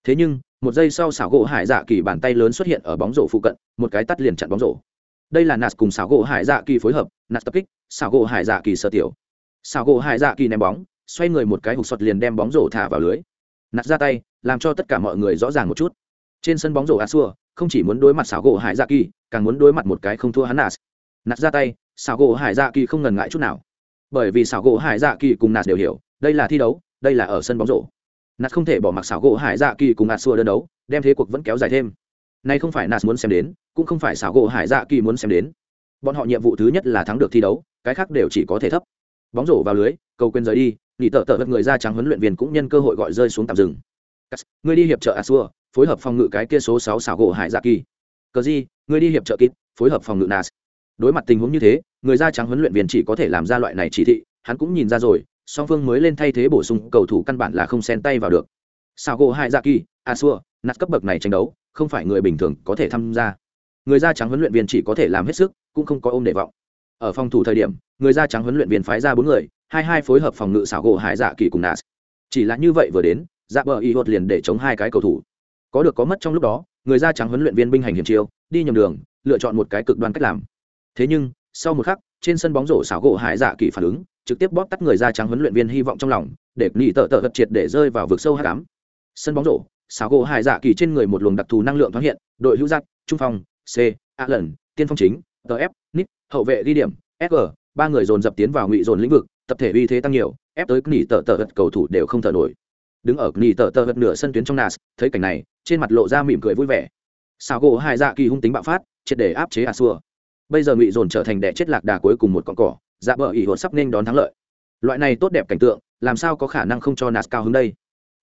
Thế nhưng, một giây sau xảo gỗ hải dạ kỳ bàn tay lớn xuất hiện ở bóng rổ phụ cận, một cái tắt liền chặn bóng rổ. Đây là nas cùng xảo gỗ hải dạ kỳ phối hợp, nas tập kích xảo gỗ hải dạ kỳ sơ tiểu. Xảo gỗ hải dạ kỳ ném bóng, xoay người một cái hụt sọt liền đem bóng rổ thả vào lưới. Nặt ra tay, làm cho tất cả mọi người rõ ràng một chút. Trên sân bóng rổ a xua không chỉ muốn đối mặt xảo gỗ hải dạ kỳ, càng muốn đối mặt một cái không thua hắn nạt. Nặt ra tay, xảo gỗ hải dạ kỳ không ngần ngại chút nào. Bởi vì xảo gỗ hải dạ kỳ cùng nạt đều hiểu, đây là thi đấu, đây là ở sân bóng rổ. Nạt không thể bỏ mặc xảo gỗ hải dạ kỳ cùng nạt xua đơn đấu, đem thế cuộc vẫn kéo dài thêm. Nay không phải nạt muốn xem đến, cũng không phải xảo gỗ hải dạ kỳ muốn xem đến bọn họ nhiệm vụ thứ nhất là thắng được thi đấu, cái khác đều chỉ có thể thấp. Bóng rổ vào lưới, cầu quên rời đi, nghỉ tợ tợ vật người da trắng huấn luyện viên cũng nhân cơ hội gọi rơi xuống tạm dừng. Người đi hiệp trợ asua, phối hợp phòng ngự cái kia số sáu xảo gỗ hải dạ kỳ. Cờ gì người đi hiệp trợ kít phối hợp phòng ngự nas. Đối mặt tình huống như thế, người da trắng huấn luyện viên chỉ có thể làm ra loại này chỉ thị, hắn cũng nhìn ra rồi, song phương mới lên thay thế bổ sung, cầu thủ căn bản là không xen tay vào được. Xảo gỗ hải dạ kỳ a xua nas cấp bậc này tranh đấu, không phải người bình thường có thể tham gia. Người da trắng huấn luyện viên chỉ có thể làm hết sức cũng không có ôm để vọng. Ở phòng thủ thời điểm, người da trắng huấn luyện viên phái ra bốn người, hai hai phối hợp phòng ngự xảo gỗ hải dạ kỳ cùng nas. Chỉ là như vậy vừa đến dạ bờ y hột liền để chống hai cái cầu thủ. Có được có mất trong lúc đó, người da trắng huấn luyện viên binh hành hiểm chiêu, đi nhầm đường, lựa chọn một cái cực đoan cách làm. Thế nhưng, sau một khắc, trên sân bóng rổ xảo gỗ hải dạ kỳ phản ứng, trực tiếp bóp tắt người da trắng huấn luyện viên hy vọng trong lòng, để nỉ tợ tợ gật triệt để rơi vào vực sâu hát cám sân bóng rổ, xảo gỗ hải dạ kỳ trên người một luồng đặc thù năng lượng thoáng hiện, đội hữu giặc trung phong, c a lần tiên phong chính tf nít hậu vệ ghi điểm sg ba người dồn dập tiến vào ngụy dồn lĩnh vực tập thể uy thế tăng nhiều ép tới nỉ tờ tờ gật cầu thủ đều không thở nổi đứng ở nỉ tờ tờ gật nửa sân tuyến trong nas thấy cảnh này trên mặt lộ ra mỉm cười vui vẻ sao gỗ hải dạ kỳ hung tính bạo phát triệt để áp chế a xua bây giờ ngụy dồn trở thành đẻ chết lạc đà cuối cùng một con cỏ dạ bờ ỉ hồn sắp nên đón thắng lợi loại này tốt đẹp cảnh tượng làm sao có khả năng không cho Nas cao hứng đây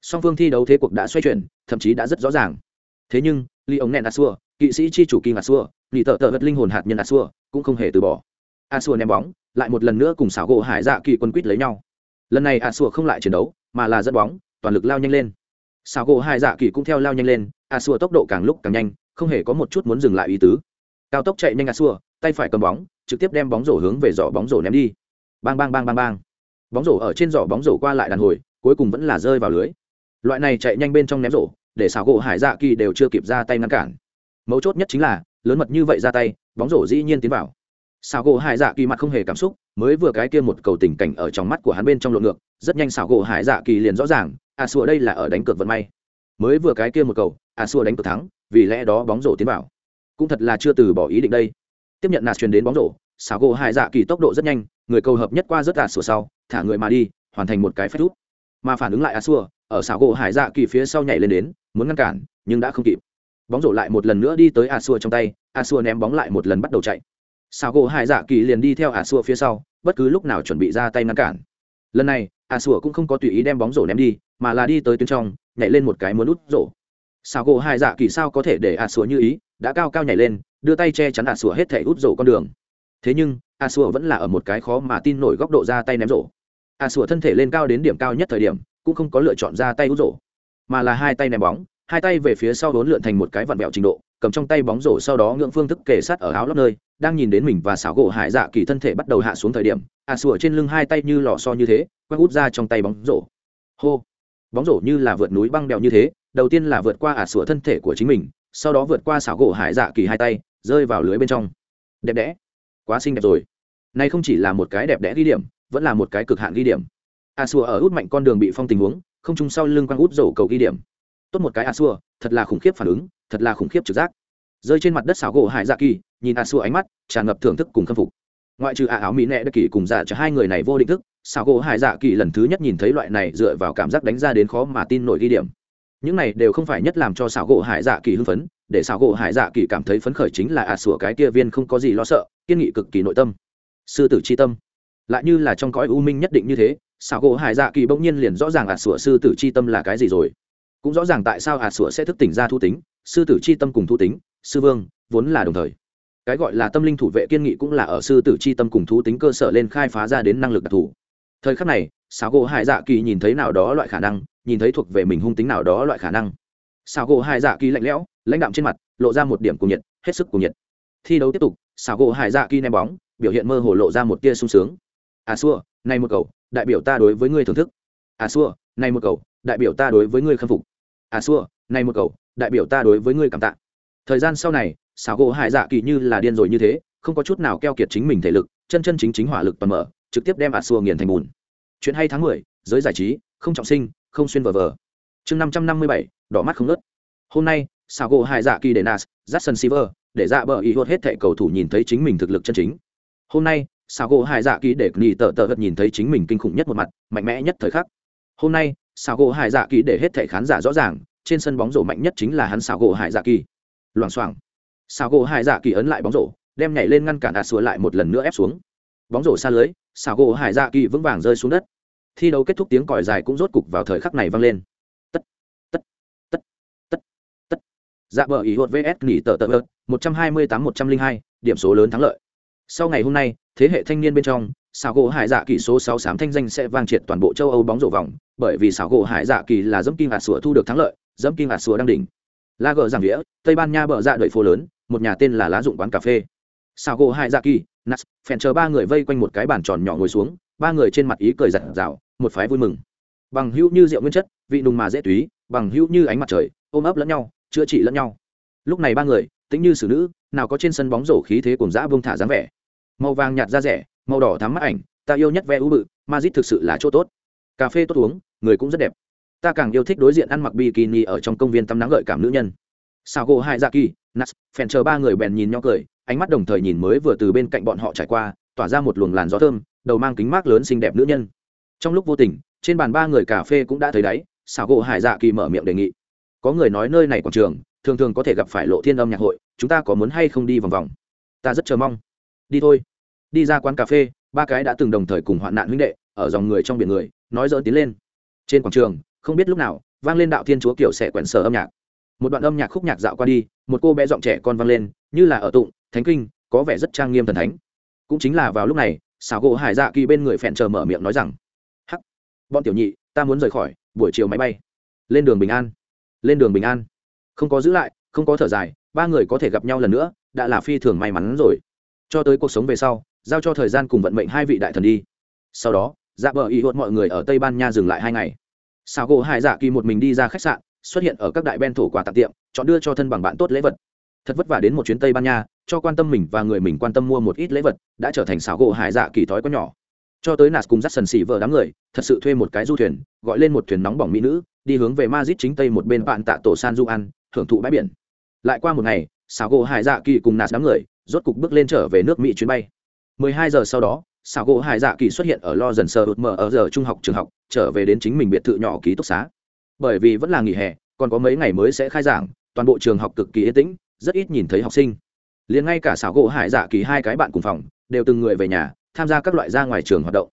song phương thi đấu thế cuộc đã xoay chuyển thậm chí đã rất rõ ràng thế nhưng ly ống nẹn a xua kỵ sĩ chi chủ kinh a xua lì tợ tợ vật linh hồn hạt nhân a xua cũng không hề từ bỏ. A xua ném bóng, lại một lần nữa cùng xảo gỗ hải dạ kỳ quân quýt lấy nhau. Lần này a xua không lại chiến đấu, mà là dẫn bóng, toàn lực lao nhanh lên. Xảo gỗ hải dạ kỳ cũng theo lao nhanh lên a xua tốc độ càng lúc càng nhanh, không hề có một chút muốn dừng lại ý tứ. Cao tốc chạy nhanh a xua tay phải cầm bóng, trực tiếp đem bóng rổ hướng về giỏ bóng rổ ném đi. Bang bang bang bang bang. Bóng rổ ở trên giỏ bóng rổ qua lại đàn hồi, cuối cùng vẫn là rơi vào lưới. Loại này chạy nhanh bên trong ném rổ, để xảo gỗ hải dạ kỳ đều chưa kịp ra tay ngăn cản mấu chốt nhất chính là, lớn mật như vậy ra tay, bóng rổ dĩ nhiên tiến vào. Xảo gỗ hải dạ kỳ mặt không hề cảm xúc, mới vừa cái kia một cầu tình cảnh ở trong mắt của hắn bên trong lộn ngược, rất nhanh xảo gỗ hải dạ kỳ liền rõ ràng a xua đây là ở đánh cược vận may. Mới vừa cái kia một cầu a xua đánh cược thắng, vì lẽ đó bóng rổ tiến vào. Cũng thật là chưa từ bỏ ý định đây. Tiếp nhận nạt truyền đến bóng rổ, xảo gỗ hải dạ kỳ tốc độ rất nhanh, người cầu hợp nhất qua rất ạt sủa sau, thả người mà đi, hoàn thành một cái phép rút. Mà phản ứng lại a xua, ở xảo gỗ hải dạ kỳ phía sau nhảy lên đến, muốn ngăn cản, nhưng đã không kịp bóng rổ lại một lần nữa đi tới a xua trong tay a xua ném bóng lại một lần bắt đầu chạy. Xảo gỗ hải dạ kỳ liền đi theo a xua phía sau, bất cứ lúc nào chuẩn bị ra tay ngăn cản. Lần này a xua cũng không có tùy ý đem bóng rổ ném đi, mà là đi tới tuyến trong, nhảy lên một cái muốn út rổ. Xảo gỗ hải dạ kỳ sao có thể để a xua như ý, đã cao cao nhảy lên, đưa tay che chắn a xua hết thể út rổ con đường. Thế nhưng a xua vẫn là ở một cái khó mà tin nổi góc độ ra tay ném rổ. A xua thân thể lên cao đến điểm cao nhất thời điểm, cũng không có lựa chọn ra tay út rổ, mà là hai tay ném bóng hai tay về phía sau đốn lượn thành một cái vặn vẹo trình độ, cầm trong tay bóng rổ sau đó ngưỡng phương thức kề sát ở áo lót nơi, đang nhìn đến mình và xảo gỗ hải dạ kỳ thân thể bắt đầu hạ xuống thời điểm, a sủa trên lưng hai tay như lò so như thế, quét út ra trong tay bóng rổ. Hô! Bóng rổ như là vượt núi băng đèo như thế, đầu tiên là vượt qua à sủa thân thể của chính mình, sau đó vượt qua xảo gỗ hải dạ kỳ hai tay, rơi vào lưới bên trong. Đẹp đẽ! Quá xinh đẹp rồi. Nay không chỉ là một cái đẹp đẽ ghi điểm, vẫn là một cái cực hạn ghi điểm. A sủa ở út mạnh con đường bị phong tình huống, không chung sau lưng quang út rổ cầu ghi điểm tốt một cái a xua, thật là khủng khiếp phản ứng, thật là khủng khiếp trực giác. Rơi trên mặt đất xảo gỗ hải dạ kỳ, nhìn a xua ánh mắt, tràn ngập thưởng thức cùng khâm phục. Ngoại trừ a áo mỹ nẹ đất kỳ cùng dạ cho hai người này vô định thức, xảo gỗ hải dạ kỳ lần thứ nhất nhìn thấy loại này dựa vào cảm giác đánh ra đến khó mà tin nổi ghi điểm. Những này đều không phải nhất làm cho xảo gỗ hải dạ kỳ hưng phấn, để xảo gỗ hải dạ kỳ cảm thấy phấn khởi chính là a xua cái kia viên không có gì lo sợ, kiên nghị cực kỳ nội tâm. Sư tử c tâm. Lại như là trong cõi u minh nhất định như thế, xảo gỗ hải dạ kỳ bỗng nhiên liền rõ ràng ạt sủa sư tử c h i tâm là cái gì rồi cũng rõ ràng tại sao hạt sủa sẽ thức tỉnh ra thu tính, sư tử c h i tâm cùng thu tính, sư vương vốn là đồng thời. Cái gọi là tâm linh thủ vệ kiên nghị cũng là ở sư tử c h i tâm cùng thú tính cơ sở lên khai phá ra đến năng lực đặc thù. Thời khắc này xảo gỗ hải dạ kỳ nhìn thấy nào đó loại khả năng, nhìn thấy thuộc về mình hung tính nào đó loại khả năng. Xảo gỗ hải dạ kỳ lạnh lẽo, lãnh đạm trên mặt, lộ ra một điểm cùng nhiệt, hết sức cùng nhiệt. Thi đấu tiếp tục xảo gỗ hải dạ kỳ ném bóng, biểu hiện mơ hồ lộ ra một tia sung sướng. À xua, này một cầu, đại biểu ta đối với ngươi thưởng thức. À xua, này một cầu, đại biểu ta đối với ngươi khâm phục à xua, này một cầu đại biểu ta đối với ngươi cảm tạ. Thời gian sau này, xảo gỗ hải dạ kỳ như là điên rồi như thế, không có chút nào keo kiệt chính mình thể lực, chân chân chính chính hỏa lực toàn mở, trực tiếp đem à xua nghiền thành bùn. Chuyện hay tháng mười, giới giải trí, không trọng sinh, không xuyên vờ vờ. Chương năm trăm năm mươi bảy, đỏ mắt không ngớt. Hôm nay, xảo gỗ hải dạ kỳ để nas jackson silver, để dạ bờ ý hốt hết thệ cầu thủ nhìn thấy chính mình thực lực chân chính. Hôm nay sao gỗ hải dạ kỳ để nghỉ tờ tờ gật nhìn thấy chính mình kinh khủng nhất một mặt, mạnh mẽ nhất thời khắc. Hôm nay sao gỗ hải dạ kỳ để hết thẻ khán giả rõ ràng, trên sân bóng rổ mạnh nhất chính là hắn sao gỗ hải dạ kỳ. Loảng xoảng. Sao gỗ hải dạ kỳ ấn lại bóng rổ, đem nhảy lên ngăn cản đạt sửa lại một lần nữa ép xuống. Bóng rổ xa lưới sao gỗ hải dạ kỳ vững vàng rơi xuống đất. Thi đấu kết thúc tiếng còi dài cũng rốt cục vào thời khắc này vang lên. Tất tất tất tất tất. Dạ bờ ý hốt vs nghỉ tờ tờ một trăm hai mươi tám một trăm linh hai, điểm số lớn thắng lợi sau ngày hôm nay, thế hệ thanh niên bên trong, xảo gỗ hải dạ kỳ số sáu sám thanh danh sẽ vang triệt toàn bộ châu âu bóng rổ vòng, bởi vì xảo gỗ hải dạ kỳ là dẫm kim hạt sủa thu được thắng lợi, dẫm kim hạt sủa đang đỉnh. La gờ giảng nghĩa tây ban nha bờ dạ đợi phố lớn, một nhà tên là lá dụng quán cà phê. Xảo gỗ hải dạ kỳ nas phèn chờ ba người vây quanh một cái bàn tròn nhỏ ngồi xuống, ba người trên mặt ý cười giặt rào, một phái vui mừng. Bằng hữu như rượu nguyên chất, vị nùng mà dễ túy, bằng hữu như ánh mặt trời, ôm ấp lẫn nhau, chữa trị lẫn nhau. Lúc này ba người, tính như xử nữ nào có trên sân bóng rổ khí thế cùng dã vương thả dáng vẻ. Màu vàng nhạt da rẻ, màu đỏ thắm mắt ảnh, ta yêu nhất ve ú bự mazit thực sự là chỗ tốt. Cà phê tốt uống, người cũng rất đẹp. Ta càng yêu thích đối diện ăn mặc bikini ở trong công viên tắm nắng gợi cảm nữ nhân. Sao gỗ hai dạ kỳ nas phèn chờ ba người bèn nhìn nhau cười, ánh mắt đồng thời nhìn mới vừa từ bên cạnh bọn họ trải qua, tỏa ra một luồng làn gió thơm, đầu mang kính mát lớn xinh đẹp nữ nhân. Trong lúc vô tình, trên bàn ba người cà phê cũng đã thấy đáy sao gỗ hải dạ kỳ mở miệng đề nghị. Có người nói nơi này quảng trường thường thường có thể gặp phải lộ thiên âm nhạc hội, chúng ta có muốn hay không đi vòng vòng? Ta rất chờ mong. Đi thôi. Đi ra quán cà phê, ba cái đã từng đồng thời cùng hoạn nạn huynh đệ, ở dòng người trong biển người, nói dỡ tiến lên. Trên quảng trường, không biết lúc nào, vang lên đạo thiên chúa kiểu sẽ quẹn sở âm nhạc. Một đoạn âm nhạc khúc nhạc dạo qua đi, một cô bé giọng trẻ con vang lên, như là ở tụng, thánh kinh, có vẻ rất trang nghiêm thần thánh. Cũng chính là vào lúc này, xảo gỗ hải dạ kỳ bên người phèn chờ mở miệng nói rằng, hắc, bọn tiểu nhị, ta muốn rời khỏi, buổi chiều máy bay. Lên đường bình an, lên đường bình an không có giữ lại, không có thở dài, ba người có thể gặp nhau lần nữa, đã là phi thường may mắn rồi. Cho tới cuộc sống về sau, giao cho thời gian cùng vận mệnh hai vị đại thần đi. Sau đó dạ bờ ý hốt mọi người ở tây ban nha dừng lại hai ngày. Sao gỗ hải dạ kỳ một mình đi ra khách sạn, xuất hiện ở các đại ben thổ quà tặng tiệm, chọn đưa cho thân bằng bạn tốt lễ vật. Thật vất vả đến một chuyến tây ban nha, cho quan tâm mình và người mình quan tâm mua một ít lễ vật, đã trở thành xảo gỗ hải dạ kỳ thói có nhỏ. Cho tới nạt cùng dắt sần xỉ vợ đám người, thật sự thuê một cái du thuyền, gọi lên một thuyền nóng bỏng mỹ nữ, đi hướng về mazit chính tây một bên bạn tạ tổ san du ăn hưởng thụ bãi biển. Lại qua một ngày xảo gỗ hải dạ kỳ cùng nạt đám người rốt cục bước lên trở về nước mỹ chuyến bay. 12 giờ sau đó xảo gỗ hải dạ kỳ xuất hiện ở lo dần sơ ụt mở ở giờ trung học trường học, trở về đến chính mình biệt thự nhỏ ký túc xá. Bởi vì vẫn là nghỉ hè, còn có mấy ngày mới sẽ khai giảng, toàn bộ trường học cực kỳ yên tĩnh, rất ít nhìn thấy học sinh. Liền ngay cả xảo gỗ hải dạ kỳ hai cái bạn cùng phòng đều từng người về nhà, tham gia các loại ra ngoài trường hoạt động.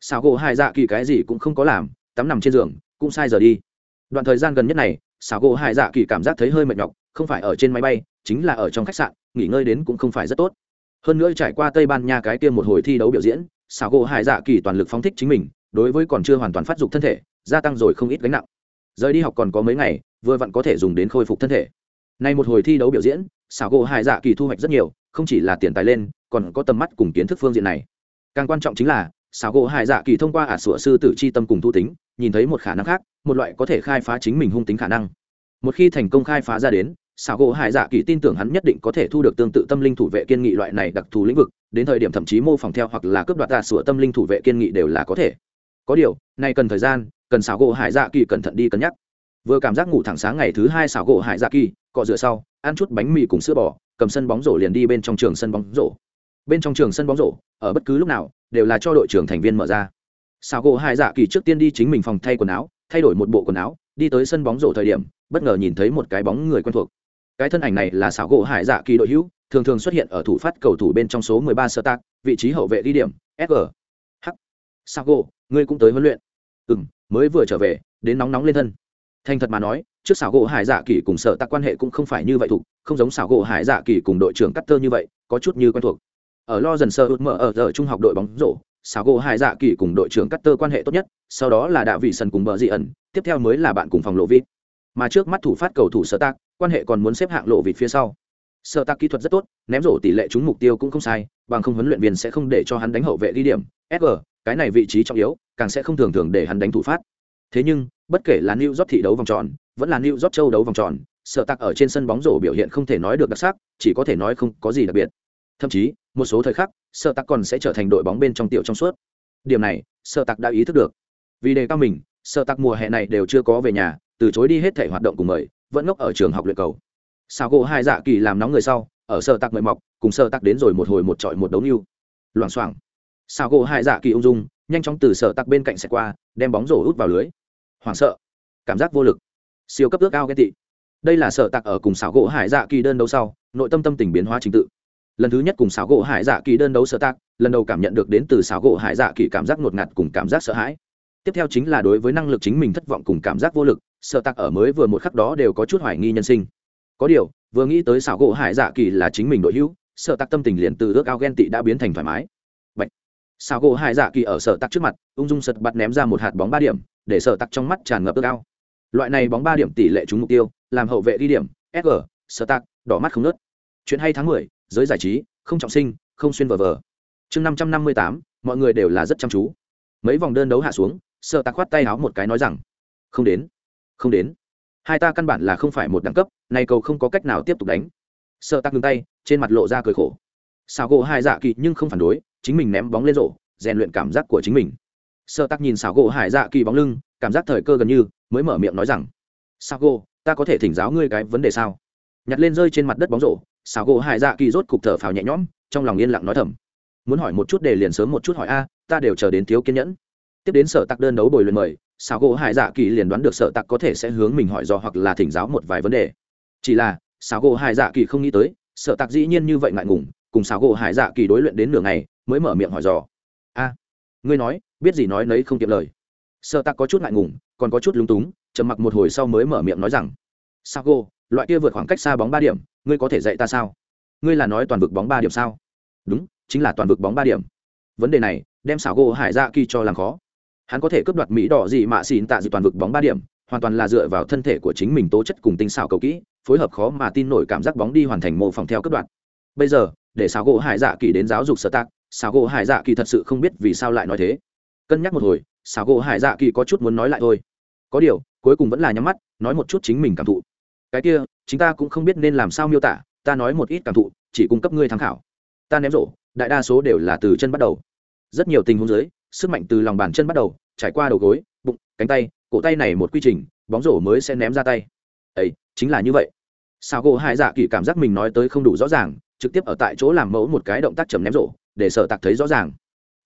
Xảo gỗ hải dạ kỳ cái gì cũng không có làm, tắm nằm trên giường, cũng sai giờ đi. Đoạn thời gian gần nhất này xảo gỗ hải dạ kỳ cảm giác thấy hơi mệt nhọc, không phải ở trên máy bay, chính là ở trong khách sạn, nghỉ ngơi đến cũng không phải rất tốt. Hơn nữa trải qua tây ban nha cái tiêm một hồi thi đấu biểu diễn, xảo gỗ hải dạ kỳ toàn lực phóng thích chính mình, đối với còn chưa hoàn toàn phát dục thân thể, gia tăng rồi không ít gánh nặng. Rời đi học còn có mấy ngày, vừa vặn có thể dùng đến khôi phục thân thể. Nay một hồi thi đấu biểu diễn, xảo gỗ hải dạ kỳ thu hoạch rất nhiều, không chỉ là tiền tài lên, còn có tầm mắt cùng kiến thức phương diện này. Càng quan trọng chính là xảo gỗ hải dạ kỳ thông qua ả sủa sư tử c h i tâm cùng thu tính, nhìn thấy một khả năng khác, một loại có thể khai phá chính mình hung tính khả năng. Một khi thành công khai phá ra đến, xảo gỗ hải dạ kỳ tin tưởng hắn nhất định có thể thu được tương tự tâm linh thủ vệ kiên nghị loại này đặc thù lĩnh vực, đến thời điểm thậm chí mô phỏng theo hoặc là cướp đoạt ả sủa tâm linh thủ vệ kiên nghị đều là có thể. Có điều này cần thời gian, cần xảo gỗ hải dạ kỳ cẩn thận đi cân nhắc. Vừa cảm giác ngủ thẳng sáng ngày thứ hai xảo gỗ hải dạ kỳ, cọ rửa sau, ăn chút bánh mì cùng sữa bò, cầm sân bóng rổ liền đi bên trong trường sân bóng rổ bên trong trường sân bóng rổ, ở bất cứ lúc nào, đều là cho đội trưởng thành viên mở ra. Xảo gỗ hải dạ kỳ trước tiên đi chính mình phòng thay quần áo, thay đổi một bộ quần áo, đi tới sân bóng rổ thời điểm, bất ngờ nhìn thấy một cái bóng người quen thuộc. Cái thân ảnh này là xảo gỗ hải dạ kỳ đội hữu, thường thường xuất hiện ở thủ phát cầu thủ bên trong số 13 sơ tác vị trí hậu vệ đi điểm sg h. Xảo gỗ, ngươi cũng tới huấn luyện. Ừ mới vừa trở về, đến nóng nóng lên thân. Thành thật mà nói, trước xảo gỗ hải dạ kỳ cùng sở tạc quan hệ cũng không phải như vậy thục không giống xảo gỗ hải dạ kỳ cùng đội trưởng cắt tơ như vậy, có chút như quen thuộc ở lo dần sơ út mở ở giờ trung học đội bóng rổ xảo gỗ hai dạ kỳ cùng đội trưởng cắt tơ quan hệ tốt nhất, sau đó là đạo vị sân cùng bờ dị ẩn, tiếp theo mới là bạn cùng phòng lộ vịt. Mà trước mắt thủ phát cầu thủ sở tạc, quan hệ còn muốn xếp hạng lộ vịt phía sau. Sở tạc kỹ thuật rất tốt, ném rổ tỷ lệ trúng mục tiêu cũng không sai, bằng không huấn luyện viên sẽ không để cho hắn đánh hậu vệ đi điểm sg cái này vị trí trọng yếu, càng sẽ không thường thường để hắn đánh thủ phát. Thế nhưng, bất kể là new york thị đấu vòng tròn, vẫn là new york châu đấu vòng tròn sơ tặc ở trên sân bóng rổ biểu hiện không thể nói được đặc sắc, chỉ có thể nói không có gì đặc biệt thậm chí, một số thời khắc sợ tặc còn sẽ trở thành đội bóng bên trong tiểu trong suốt. Điểm này sợ tặc đã ý thức được. Vì đề cao mình sợ tặc mùa hè này đều chưa có về nhà, từ chối đi hết thể hoạt động cùng mời, vẫn ngốc ở trường học luyện cầu. Sao gỗ hai dạ kỳ làm nóng người sau, ở sợ tặc mời mọc, cùng sợ tặc đến rồi một hồi một trọi một đấu lưu loảng xoảng. Sao gỗ hai dạ kỳ ung dung, nhanh chóng từ sợ tặc bên cạnh xẹt qua, đem bóng rổ út vào lưới. Hoảng sợ. Cảm giác vô lực. Siêu cấp ước ao ghen tị. Đây là sợ tặc ở cùng xảo gỗ hải dạ kỳ đơn đấu sau, nội tâm tâm tình biến hóa trình tự lần thứ nhất cùng xảo gỗ hải dạ kỳ đơn đấu sợ tác, lần đầu cảm nhận được đến từ xảo gỗ hải dạ kỳ cảm giác ngột ngạt cùng cảm giác sợ hãi. Tiếp theo chính là đối với năng lực chính mình thất vọng cùng cảm giác vô lực sợ tặc ở mới vừa một khắc đó đều có chút hoài nghi nhân sinh. Có điều, vừa nghĩ tới xảo gỗ hải dạ kỳ là chính mình đội hữu sợ tặc tâm tình liền từ ước ao ghen tị đã biến thành thoải mái. Bạch. xảo gỗ hải dạ kỳ ở sợ tặc trước mặt, ung dung sật bật ném ra một hạt bóng ba điểm, để sợ tặc trong mắt tràn ngập ước ao. Loại này bóng ba điểm tỷ lệ trúng mục tiêu, làm hậu vệ đi điểm sg sợ tặc đỏ mắt không nớt chuyện hay tháng mười giới giải trí, không trọng sinh, không xuyên vờ vờ. Chương năm trăm năm mươi tám, mọi người đều là rất chăm chú. Mấy vòng đơn đấu hạ xuống sợ ta khoát tay áo một cái nói rằng, không đến không đến. Hai ta căn bản là không phải một đẳng cấp, này cầu không có cách nào tiếp tục đánh. Sợ ta ngừng tay, trên mặt lộ ra cười khổ. Sao gỗ hai dạ kỳ nhưng không phản đối, chính mình ném bóng lên rổ, rèn luyện cảm giác của chính mình. Sợ tắc nhìn xào gỗ hải dạ kỳ bóng lưng, cảm giác thời cơ gần như, mới mở miệng nói rằng sao gỗ, ta có thể thỉnh giáo ngươi cái vấn đề sao? Nhặt lên rơi trên mặt đất bóng rổ xảo gỗ hải dạ kỳ rốt cục thở phào nhẹ nhõm, trong lòng yên lặng nói thầm. Muốn hỏi một chút để liền sớm một chút hỏi a, ta đều chờ đến thiếu kiên nhẫn. Tiếp đến sở tặc đơn đấu bồi luyện mời xảo gỗ hải dạ kỳ liền đoán được sở tặc có thể sẽ hướng mình hỏi do hoặc là thỉnh giáo một vài vấn đề. Chỉ là xảo gỗ hải dạ kỳ không nghĩ tới sợ Tặc dĩ nhiên như vậy ngại ngùng, cùng xảo gỗ hải dạ kỳ đối luyện đến nửa ngày, mới mở miệng hỏi dò. A, ngươi nói, biết gì nói nấy không kiệm lời. Sợ Tặc có chút ngại ngùng, còn có chút lúng túng, trầm mặc một hồi sau mới mở miệng nói rằng sao gỗ, loại kia vượt khoảng cách xa bóng ba điểm ngươi có thể dạy ta sao? Ngươi là nói toàn vực bóng ba điểm sao? Đúng, chính là toàn vực bóng ba điểm. Vấn đề này, đem xảo gỗ hải dạ kỳ cho làm khó. Hắn có thể cướp đoạt mỹ đỏ gì mạ xỉn tạ dị toàn vực bóng ba điểm, hoàn toàn là dựa vào thân thể của chính mình tố chất cùng tinh xảo cầu kỹ, phối hợp khó mà tin nổi cảm giác bóng đi hoàn thành mô phỏng theo cướp đoạt. Bây giờ, để xảo gỗ hải dạ kỳ đến giáo dục sở tác xảo gỗ hải dạ kỳ thật sự không biết vì sao lại nói thế. Cân nhắc một hồi, xảo gỗ hải dạ kỳ có chút muốn nói lại thôi. Có điều, cuối cùng vẫn là nhắm mắt, nói một chút chính mình cảm thụ. Cái kia chúng ta cũng không biết nên làm sao miêu tả, ta nói một ít cảm thụ, chỉ cung cấp ngươi tham khảo. Ta ném rổ, đại đa số đều là từ chân bắt đầu. Rất nhiều tình huống dưới, sức mạnh từ lòng bàn chân bắt đầu, trải qua đầu gối, bụng, cánh tay, cổ tay này một quy trình, bóng rổ mới sẽ ném ra tay. Ấy chính là như vậy. Sao gỗ hai dạ kỳ cảm giác mình nói tới không đủ rõ ràng, trực tiếp ở tại chỗ làm mẫu một cái động tác chầm ném rổ, để sở tạc thấy rõ ràng.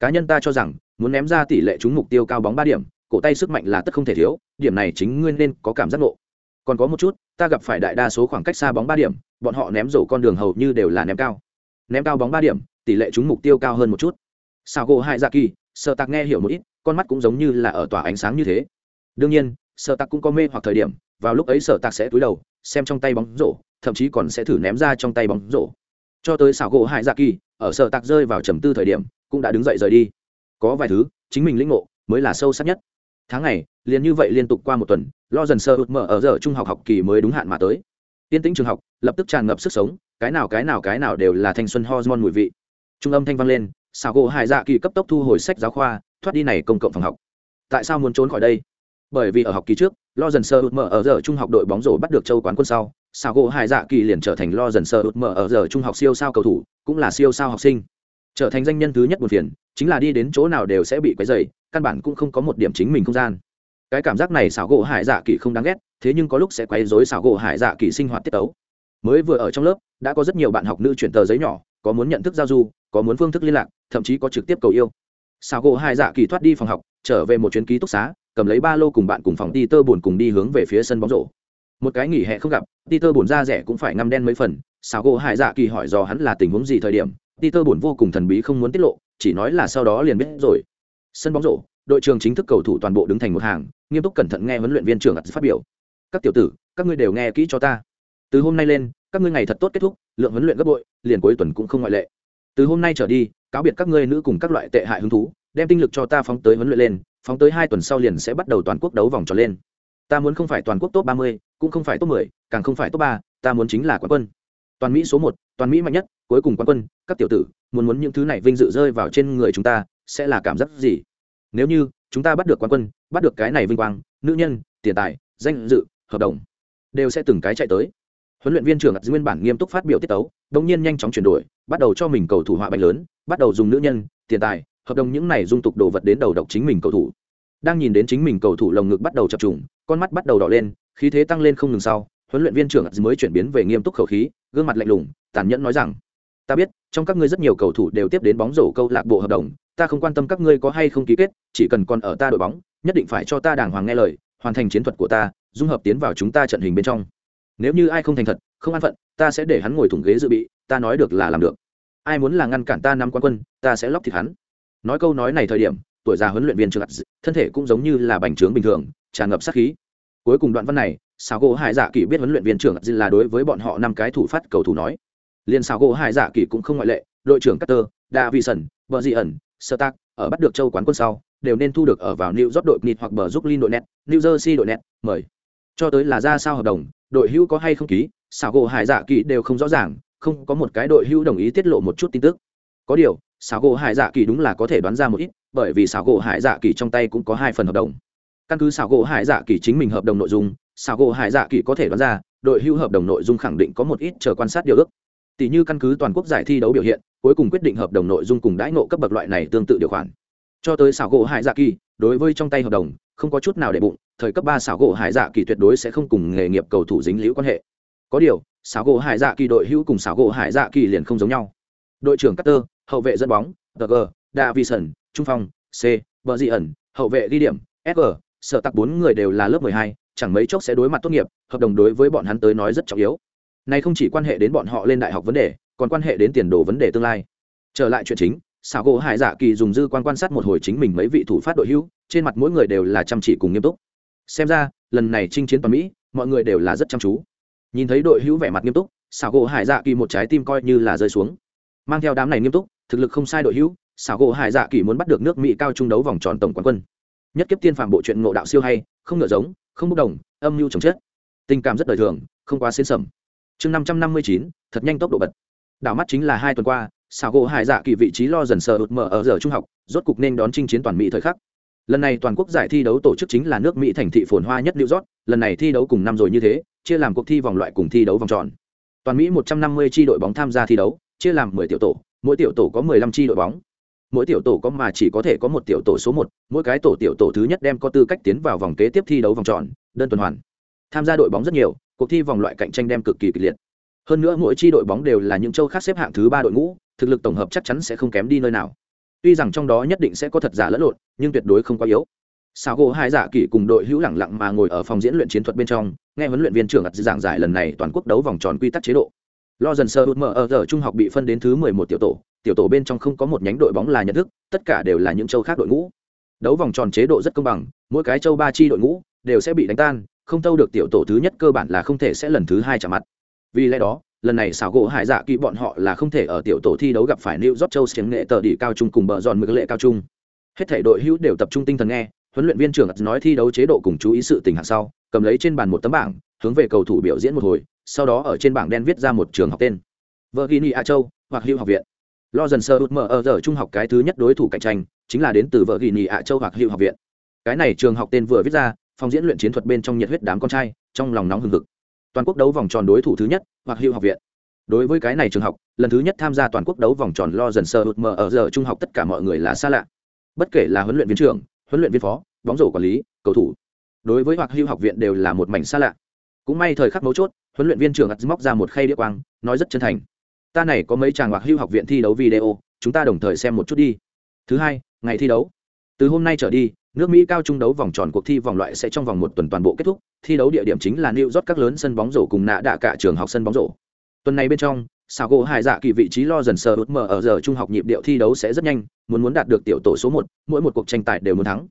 Cá nhân ta cho rằng, muốn ném ra tỷ lệ trúng mục tiêu cao bóng ba điểm, cổ tay sức mạnh là tất không thể thiếu, điểm này chính nguyên nên có cảm giác ngộ còn có một chút, ta gặp phải đại đa số khoảng cách xa bóng ba điểm, bọn họ ném rổ con đường hầu như đều là ném cao. Ném cao bóng ba điểm, tỷ lệ trúng mục tiêu cao hơn một chút. Sao gỗ hai dạ kỳ sợ tạc nghe hiểu một ít, con mắt cũng giống như là ở tỏa ánh sáng như thế. Đương nhiên, sợ tạc cũng có mê hoặc thời điểm, vào lúc ấy sợ tạc sẽ túi đầu, xem trong tay bóng rổ, thậm chí còn sẽ thử ném ra trong tay bóng rổ. Cho tới xảo gỗ hại dạ kỳ ở sợ tạc rơi vào trầm tư thời điểm, cũng đã đứng dậy rời đi. Có vài thứ, chính mình lĩnh ngộ, mới là sâu sắc nhất tháng này, liền như vậy liên tục qua một tuần, lo dần sơ ụt mở ở giờ trung học học kỳ mới đúng hạn mà tới. Tiên tĩnh trường học, lập tức tràn ngập sức sống, cái nào cái nào cái nào đều là thanh xuân hormone mùi vị. Trung âm thanh vang lên xào gỗ hải dạ kỳ cấp tốc thu hồi sách giáo khoa, thoát đi này công cộng phòng học. Tại sao muốn trốn khỏi đây? Bởi vì ở học kỳ trước, lo dần sơ ụt mở ở giờ trung học đội bóng rổ bắt được châu quán quân sau xào gỗ hải dạ kỳ liền trở thành lo dần sơ ụt mở ở giờ trung học siêu sao cầu thủ, cũng là siêu sao học sinh. Trở thành danh nhân thứ nhất buồn phiền, chính là đi đến chỗ nào đều sẽ bị quấy dày căn bản cũng không có một điểm chính mình không gian. Cái cảm giác này xảo gỗ hải dạ kỳ không đáng ghét, thế nhưng có lúc sẽ quấy dối xảo gỗ hải dạ kỳ sinh hoạt tiết tấu. Mới vừa ở trong lớp, đã có rất nhiều bạn học nữ chuyển tờ giấy nhỏ, có muốn nhận thức giao du, có muốn phương thức liên lạc, thậm chí có trực tiếp cầu yêu. Xảo gỗ hải dạ kỳ thoát đi phòng học, trở về một chuyến ký túc xá, cầm lấy ba lô cùng bạn cùng phòng ti tơ buồn cùng đi hướng về phía sân bóng rổ. Một cái nghỉ hè không gặp ti tơ buồn ra rẻ cũng phải ngăm đen mấy phần, xảo gỗ hải dạ kỳ hỏi do hắn là tình huống gì thời điểm ti tơ buồn vô cùng thần bí không muốn tiết lộ, chỉ nói là sau đó liền biết rồi sân bóng rổ, đội trường chính thức cầu thủ toàn bộ đứng thành một hàng, nghiêm túc cẩn thận nghe huấn luyện viên trưởng phát biểu. Các tiểu tử, các ngươi đều nghe kỹ cho ta. Từ hôm nay lên, các ngươi ngày thật tốt kết thúc, lượng huấn luyện gấp bội, liền cuối tuần cũng không ngoại lệ. Từ hôm nay trở đi, cáo biệt các ngươi nữ cùng các loại tệ hại hứng thú, đem tinh lực cho ta phóng tới huấn luyện lên, phóng tới hai tuần sau liền sẽ bắt đầu toàn quốc đấu vòng tròn lên. Ta muốn không phải toàn quốc top ba mươi, cũng không phải top mười, càng không phải top ba, ta muốn chính là quán quân. Toàn mỹ số một, toàn mỹ mạnh nhất, cuối cùng quán quân. Các tiểu tử, muốn muốn những thứ này vinh dự rơi vào trên người chúng ta sẽ là cảm giác gì? Nếu như chúng ta bắt được quán quân, bắt được cái này vinh quang, nữ nhân, tiền tài, danh dự, hợp đồng, đều sẽ từng cái chạy tới. Huấn luyện viên trưởng ặt nguyên bản nghiêm túc phát biểu tiết tấu đông nhiên nhanh chóng chuyển đổi, bắt đầu cho mình cầu thủ họa bánh lớn, bắt đầu dùng nữ nhân, tiền tài, hợp đồng những này dung tục đồ vật đến đầu độc chính mình cầu thủ. Đang nhìn đến chính mình cầu thủ lồng ngực bắt đầu chập trùng, con mắt bắt đầu đỏ lên, khí thế tăng lên không ngừng sau, huấn luyện viên trưởng mới chuyển biến về nghiêm túc khẩu khí, gương mặt lạnh lùng, tàn nhẫn nói rằng ta biết, trong các ngươi rất nhiều cầu thủ đều tiếp đến bóng rổ câu lạc bộ hợp đồng, ta không quan tâm các ngươi có hay không ký kết, chỉ cần còn ở ta đội bóng, nhất định phải cho ta đàng hoàng nghe lời, hoàn thành chiến thuật của ta, dung hợp tiến vào chúng ta trận hình bên trong. Nếu như ai không thành thật, không an phận, ta sẽ để hắn ngồi thủng ghế dự bị, ta nói được là làm được. Ai muốn là ngăn cản ta nắm quan quân, ta sẽ lóc thịt hắn. Nói câu nói này thời điểm, tuổi già huấn luyện viên trường thân thể cũng giống như là bành trướng bình thường, tràn ngập sát khí. Cuối cùng đoạn văn này sao gỗ hải dạ kỳ biết huấn luyện viên trưởng là đối với bọn họ năm cái thủ phát cầu thủ nói liền xào gỗ hải dạ kỳ cũng không ngoại lệ đội trưởng Carter, Davison, Bờ Dị ẩn, Sơ Tác, ở bắt được châu quán quân sau, đều nên thu được ở vào New York đội Nịt hoặc bờ Brooklyn đội net, New Jersey đội net, mời. Cho tới là ra sao hợp đồng, đội hữu có hay không ký, xảo gỗ hải dạ kỳ đều không rõ ràng, không có một cái đội hữu đồng ý tiết lộ một chút tin tức. Có điều, xảo gỗ hải dạ kỳ đúng là có thể đoán ra một ít, bởi vì xảo gỗ hải dạ kỳ trong tay cũng có hai phần hợp đồng. Căn cứ xảo gỗ hải dạ kỳ chính mình hợp đồng nội dung, xảo gỗ hải dạ kỳ có thể đoán ra, đội hữu hợp đồng nội dung khẳng định có một ít chờ quan sát điều ước. Tỷ như căn cứ toàn quốc giải thi đấu biểu hiện, cuối cùng quyết định hợp đồng nội dung cùng đãi ngộ cấp bậc loại này tương tự điều khoản. Cho tới xảo gỗ hải dạ kỳ đối với trong tay hợp đồng không có chút nào để bụng thời cấp ba xảo gỗ hải dạ kỳ tuyệt đối sẽ không cùng nghề nghiệp cầu thủ dính liễu quan hệ. Có điều xảo gỗ hải dạ kỳ đội hữu cùng xảo gỗ hải dạ kỳ liền không giống nhau. Đội trưởng Carter, hậu vệ dẫn bóng tg davison trung phong c vợ dị ẩn hậu vệ ghi điểm fg sợ tặc bốn người đều là lớp mười hai, chẳng mấy chốc sẽ đối mặt tốt nghiệp hợp đồng đối với bọn hắn tới nói rất trọng yếu này không chỉ quan hệ đến bọn họ lên đại học vấn đề, còn quan hệ đến tiền đồ vấn đề tương lai. Trở lại chuyện chính xảo gỗ hải dạ kỳ dùng dư quan quan sát một hồi chính mình mấy vị thủ phát đội hữu, trên mặt mỗi người đều là chăm chỉ cùng nghiêm túc. Xem ra, lần này chinh chiến toàn mỹ, mọi người đều là rất chăm chú. Nhìn thấy đội hữu vẻ mặt nghiêm túc xảo gỗ hải dạ kỳ một trái tim coi như là rơi xuống. Mang theo đám này nghiêm túc, thực lực không sai đội hữu xảo gỗ hải dạ kỳ muốn bắt được nước mỹ cao trung đấu vòng tròn tổng quán quân. Nhất kiếp tiên phạm bộ truyện ngộ đạo siêu hay, không ngựa giống, không bốc đồng, âm mưu trồng chất tình cảm rất đời thường, không quá xin sầm chương năm trăm năm mươi chín, thật nhanh tốc độ bật. Đảo mắt chính là hai tuần qua, xảo gỗ hải dạ kỳ vị trí lo dần sờ ụt mở ở giờ trung học, rốt cục nên đón chinh chiến toàn mỹ thời khắc. Lần này toàn quốc giải thi đấu tổ chức chính là nước mỹ thành thị phồn hoa nhất new york, lần này thi đấu cùng năm rồi như thế, chia làm cuộc thi vòng loại cùng thi đấu vòng tròn. Toàn mỹ một trăm năm mươi tri đội bóng tham gia thi đấu, chia làm mười tiểu tổ, mỗi tiểu tổ có mười lăm tri đội bóng. Mỗi tiểu tổ có mà chỉ có thể có một tiểu tổ số một, mỗi cái tổ tiểu tổ thứ nhất đem có tư cách tiến vào vòng kế tiếp thi đấu vòng tròn, đơn tuần hoàn tham gia đội bóng rất nhiều, cuộc thi vòng loại cạnh tranh đem cực kỳ kịch liệt. Hơn nữa mỗi chi đội bóng đều là những châu khác xếp hạng thứ ba đội ngũ, thực lực tổng hợp chắc chắn sẽ không kém đi nơi nào. Tuy rằng trong đó nhất định sẽ có thật giả lẫn lộn, nhưng tuyệt đối không quá yếu. Sao gỗ hai giả dạ kỷ cùng đội hữu lẳng lặng mà ngồi ở phòng diễn luyện chiến thuật bên trong, nghe huấn luyện viên trưởng ặt giảng giải lần này toàn quốc đấu vòng tròn quy tắc chế độ. Lo dần sơ hụt mở ở giờ trung học bị phân đến thứ mười một tiểu tổ tiểu tổ bên trong không có một nhánh đội bóng là nhận thức, tất cả đều là những châu khác đội ngũ. Đấu vòng tròn chế độ rất công bằng, mỗi cái châu ba chi đội ngũ đều sẽ bị đánh tan không tâu được tiểu tổ thứ nhất cơ bản là không thể sẽ lần thứ hai chạm mặt vì lẽ đó lần này xảo gỗ hải dạ kỵ bọn họ là không thể ở tiểu tổ thi đấu gặp phải New York Châu xiềng nghệ tờ đi cao trung cùng bờ giòn mực lệ cao trung. Hết thảy đội hữu đều tập trung tinh thần nghe, huấn luyện viên trưởng nói thi đấu chế độ cùng chú ý sự tình hạng sau, cầm lấy trên bàn một tấm bảng, hướng về cầu thủ biểu diễn một hồi, sau đó ở trên bảng đen viết ra một trường học tên. Virginia Châu, hoặc Hữu học viện. Lo dần sơ mở ở giờ trung học cái thứ nhất đối thủ cạnh tranh, chính là đến từ Virginia Châu hoặc Hữu học viện. Cái này trường học tên vừa viết ra, phòng diễn luyện chiến thuật bên trong nhiệt huyết đám con trai, trong lòng nóng hừng hực. Toàn quốc đấu vòng tròn đối thủ thứ nhất, hoặc Hữu học viện. Đối với cái này trường học lần thứ nhất tham gia toàn quốc đấu vòng tròn lo dần sơ hụt mờ ở giờ trung học tất cả mọi người là xa lạ. Bất kể là huấn luyện viên trưởng huấn luyện viên phó bóng rổ quản lý cầu thủ đối với hoặc hưu học viện đều là một mảnh xa lạ. Cũng may thời khắc mấu chốt huấn luyện viên trưởng ắt móc ra một khay đĩa quang nói rất chân thành. Ta này có mấy chàng hoặc hưu học viện thi đấu video chúng ta đồng thời xem một chút đi. Thứ hai ngày thi đấu. Từ hôm nay trở đi nước mỹ cao trung đấu vòng tròn cuộc thi vòng loại sẽ trong vòng một tuần toàn bộ kết thúc, thi đấu địa điểm chính là new york các lớn sân bóng rổ cùng nạ đạ cả trường học sân bóng rổ. Tuần này bên trong Sago gỗ hải dạ kỳ vị trí lo dần sờ út mở ở giờ trung học nhịp điệu thi đấu sẽ rất nhanh, muốn muốn đạt được tiểu tổ số một, mỗi một cuộc tranh tài đều muốn thắng.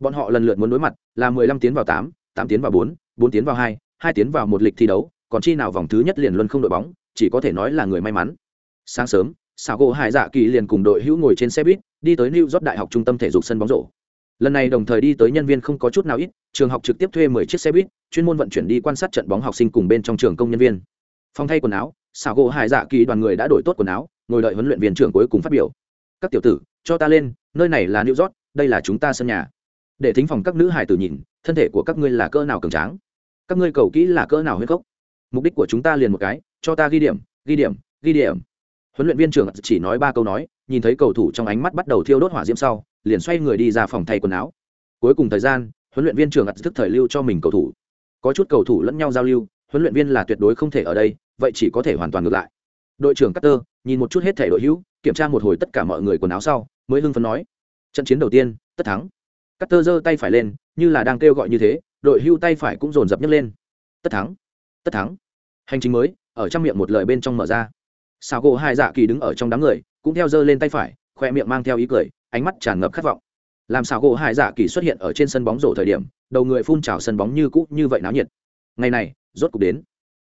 Bọn họ lần lượt muốn đối mặt là mười lăm tiến vào tám tám tiến vào bốn bốn tiến vào hai hai tiến vào một lịch thi đấu, còn chi nào vòng thứ nhất liền luân không đội bóng, chỉ có thể nói là người may mắn. Sáng sớm Sago gỗ hải dạ kỳ liền cùng đội hữu ngồi trên xe buýt, đi tới new york đại học trung tâm thể dục sân bóng rổ lần này đồng thời đi tới nhân viên không có chút nào ít, trường học trực tiếp thuê mười chiếc xe buýt, chuyên môn vận chuyển đi quan sát trận bóng học sinh cùng bên trong trường công nhân viên. Phòng thay quần áo, xảo gỗ hải dạ kỳ đoàn người đã đổi tốt quần áo, ngồi đợi huấn luyện viên trưởng cuối cùng phát biểu. Các tiểu tử, cho ta lên, nơi này là new york, đây là chúng ta sân nhà. Để thính phòng các nữ hải tử nhìn, thân thể của các ngươi là cỡ nào cường tráng? Các ngươi cầu kỹ là cỡ nào huyết cốc mục đích của chúng ta liền một cái, cho ta ghi điểm ghi điểm ghi điểm. Huấn luyện viên trưởng chỉ nói ba câu nói, nhìn thấy cầu thủ trong ánh mắt bắt đầu thiêu đốt hỏa diễm sau liền xoay người đi ra phòng thay quần áo. Cuối cùng thời gian, huấn luyện viên trưởng thức thời lưu cho mình cầu thủ. Có chút cầu thủ lẫn nhau giao lưu, huấn luyện viên là tuyệt đối không thể ở đây, vậy chỉ có thể hoàn toàn ngược lại. Đội trưởng Carter nhìn một chút hết thể đội hữu, kiểm tra một hồi tất cả mọi người quần áo sau, mới hưng phấn nói, trận chiến đầu tiên, tất thắng. Carter giơ tay phải lên, như là đang kêu gọi như thế, đội hữu tay phải cũng dồn dập nhấc lên. Tất thắng tất thắng. Hành trình mới, ở trong miệng một lời bên trong mở ra. Sao gỗ hai dạ kỳ đứng ở trong đám người, cũng theo giơ lên tay phải, khoe miệng mang theo ý cười ánh mắt tràn ngập khát vọng làm sao gỗ hải dạ kỳ xuất hiện ở trên sân bóng rổ thời điểm đầu người phun trào sân bóng như cũ như vậy náo nhiệt ngày này rốt cục đến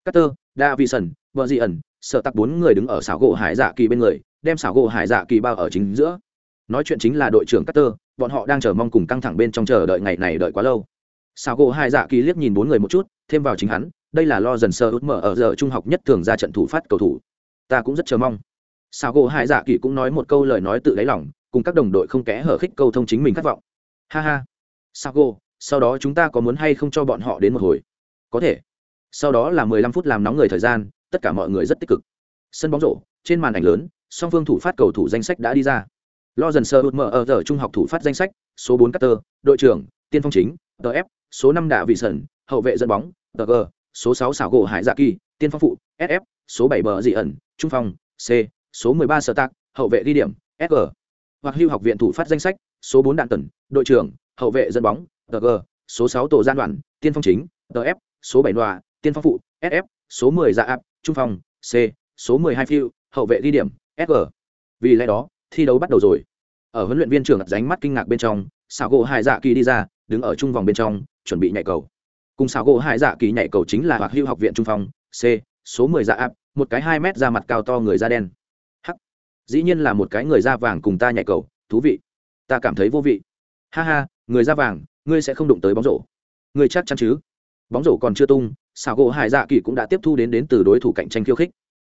Carter, Davison, vợ dị ẩn, sợ tặc bốn người đứng ở xảo gỗ hải dạ kỳ bên người, đem xảo gỗ hải dạ kỳ bao ở chính giữa. Nói chuyện chính là đội trưởng Carter, bọn họ đang chờ mong cùng căng thẳng bên trong chờ đợi ngày này đợi quá lâu. Xảo gỗ hải dạ kỳ liếc nhìn bốn người một chút, thêm vào chính hắn, đây là lo dần sơ út mở ở giờ trung học nhất thường ra trận thủ phát cầu thủ. Ta cũng rất chờ mong. Xảo gỗ hải dạ kỳ cũng nói một câu lời nói tự lấy lòng, cùng các đồng đội không kẽ hở khích câu thông chính mình khát vọng. Ha ha. Sago, sau đó chúng ta có muốn hay không cho bọn họ đến một hồi? Có thể sau đó là 15 phút làm nóng người thời gian tất cả mọi người rất tích cực sân bóng rổ trên màn ảnh lớn song phương thủ phát cầu thủ danh sách đã đi ra lo dần sơ hụt mở ở giờ trung học thủ phát danh sách số 4 cutter đội trưởng tiên phong chính tf số 5 đạ vị sẩn hậu vệ dẫn bóng tg số 6 xảo gỗ hải dạ kỳ tiên phong phụ sf số 7 bờ dị ẩn trung phong c số 13 sở tạc hậu vệ ghi điểm sg hoặc hưu học viện thủ phát danh sách, số 4 đạn tần, đội trưởng, hậu vệ dân bóng tg số 6 tổ gian đoạn tiên phong chính tf số 7 đoà, tiên phong phụ sf số 10 dạ áp trung phong, c, số 12 phiêu, hậu vệ ghi điểm sg vì lẽ đó, thi đấu bắt đầu rồi. Ở huấn luyện viên trưởng ránh mắt kinh ngạc bên trong xảo gỗ hải dạ kỳ đi ra, đứng ở trung vòng bên trong, chuẩn bị nhảy cầu. Cùng xảo gỗ hải dạ kỳ nhảy cầu chính là hoặc hưu học viện trung phong, c, số 10 dạ áp một cái hai mét da mặt cao to người da đen dĩ nhiên là một cái người da vàng cùng ta nhảy cầu, thú vị. Ta cảm thấy vô vị. Ha ha, người da vàng, ngươi sẽ không đụng tới bóng rổ. Ngươi chắc chắn chứ? Bóng rổ còn chưa tung, xảo gỗ hải dạ kỳ cũng đã tiếp thu đến đến từ đối thủ cạnh tranh khiêu khích.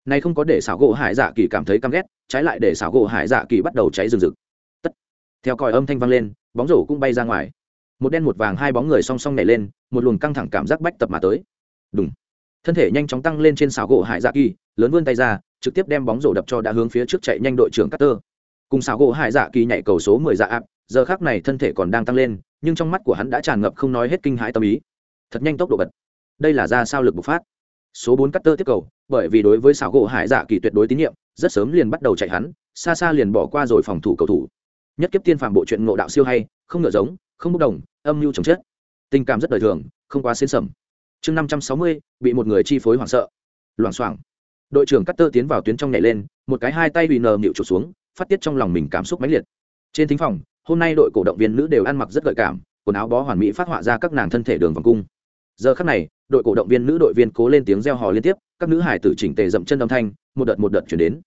Này không có để xảo gỗ hải dạ kỳ cảm thấy căm ghét, trái lại để xảo gỗ hải dạ kỳ bắt đầu cháy rừng rực. Tất. Theo còi âm thanh vang lên, bóng rổ cũng bay ra ngoài. Một đen một vàng hai bóng người song song nhảy lên, một luồng căng thẳng cảm giác bách tập mà tới. Đúng thân thể nhanh chóng tăng lên trên xảo gỗ hải dạ kỳ, lớn vươn tay ra trực tiếp đem bóng rổ đập cho đã hướng phía trước chạy nhanh đội trưởng Carter. Cùng xảo gỗ Hải Dạ Kỳ nhảy cầu số 10 dạ áp, giờ khắc này thân thể còn đang tăng lên, nhưng trong mắt của hắn đã tràn ngập không nói hết kinh hãi tâm ý. Thật nhanh tốc độ bật. Đây là ra sao lực bộc phát. Số 4 Carter tiếp cầu, bởi vì đối với xảo gỗ Hải Dạ Kỳ tuyệt đối tín nhiệm, rất sớm liền bắt đầu chạy hắn, xa xa liền bỏ qua rồi phòng thủ cầu thủ. Nhất kiếp tiên phàm bộ truyện ngộ đạo siêu hay, không ngờ giống, không bốc đồng, âm mưu chồng chết. Tình cảm rất đời thường, không quá xiên sầm. Chương 560, bị một người chi phối hoảng sợ. Loạng xoảng đội trưởng cắt tơ tiến vào tuyến trong nhảy lên, một cái hai tay bị nờ nhịu trục xuống, phát tiết trong lòng mình cảm xúc mãnh liệt. Trên thính phòng, hôm nay đội cổ động viên nữ đều ăn mặc rất gợi cảm, quần áo bó hoàn mỹ phát họa ra các nàng thân thể đường vòng cung. Giờ khắc này, đội cổ động viên nữ đội viên cố lên tiếng reo hò liên tiếp, các nữ hải tử chỉnh tề dậm chân âm thanh, một đợt một đợt chuyển đến.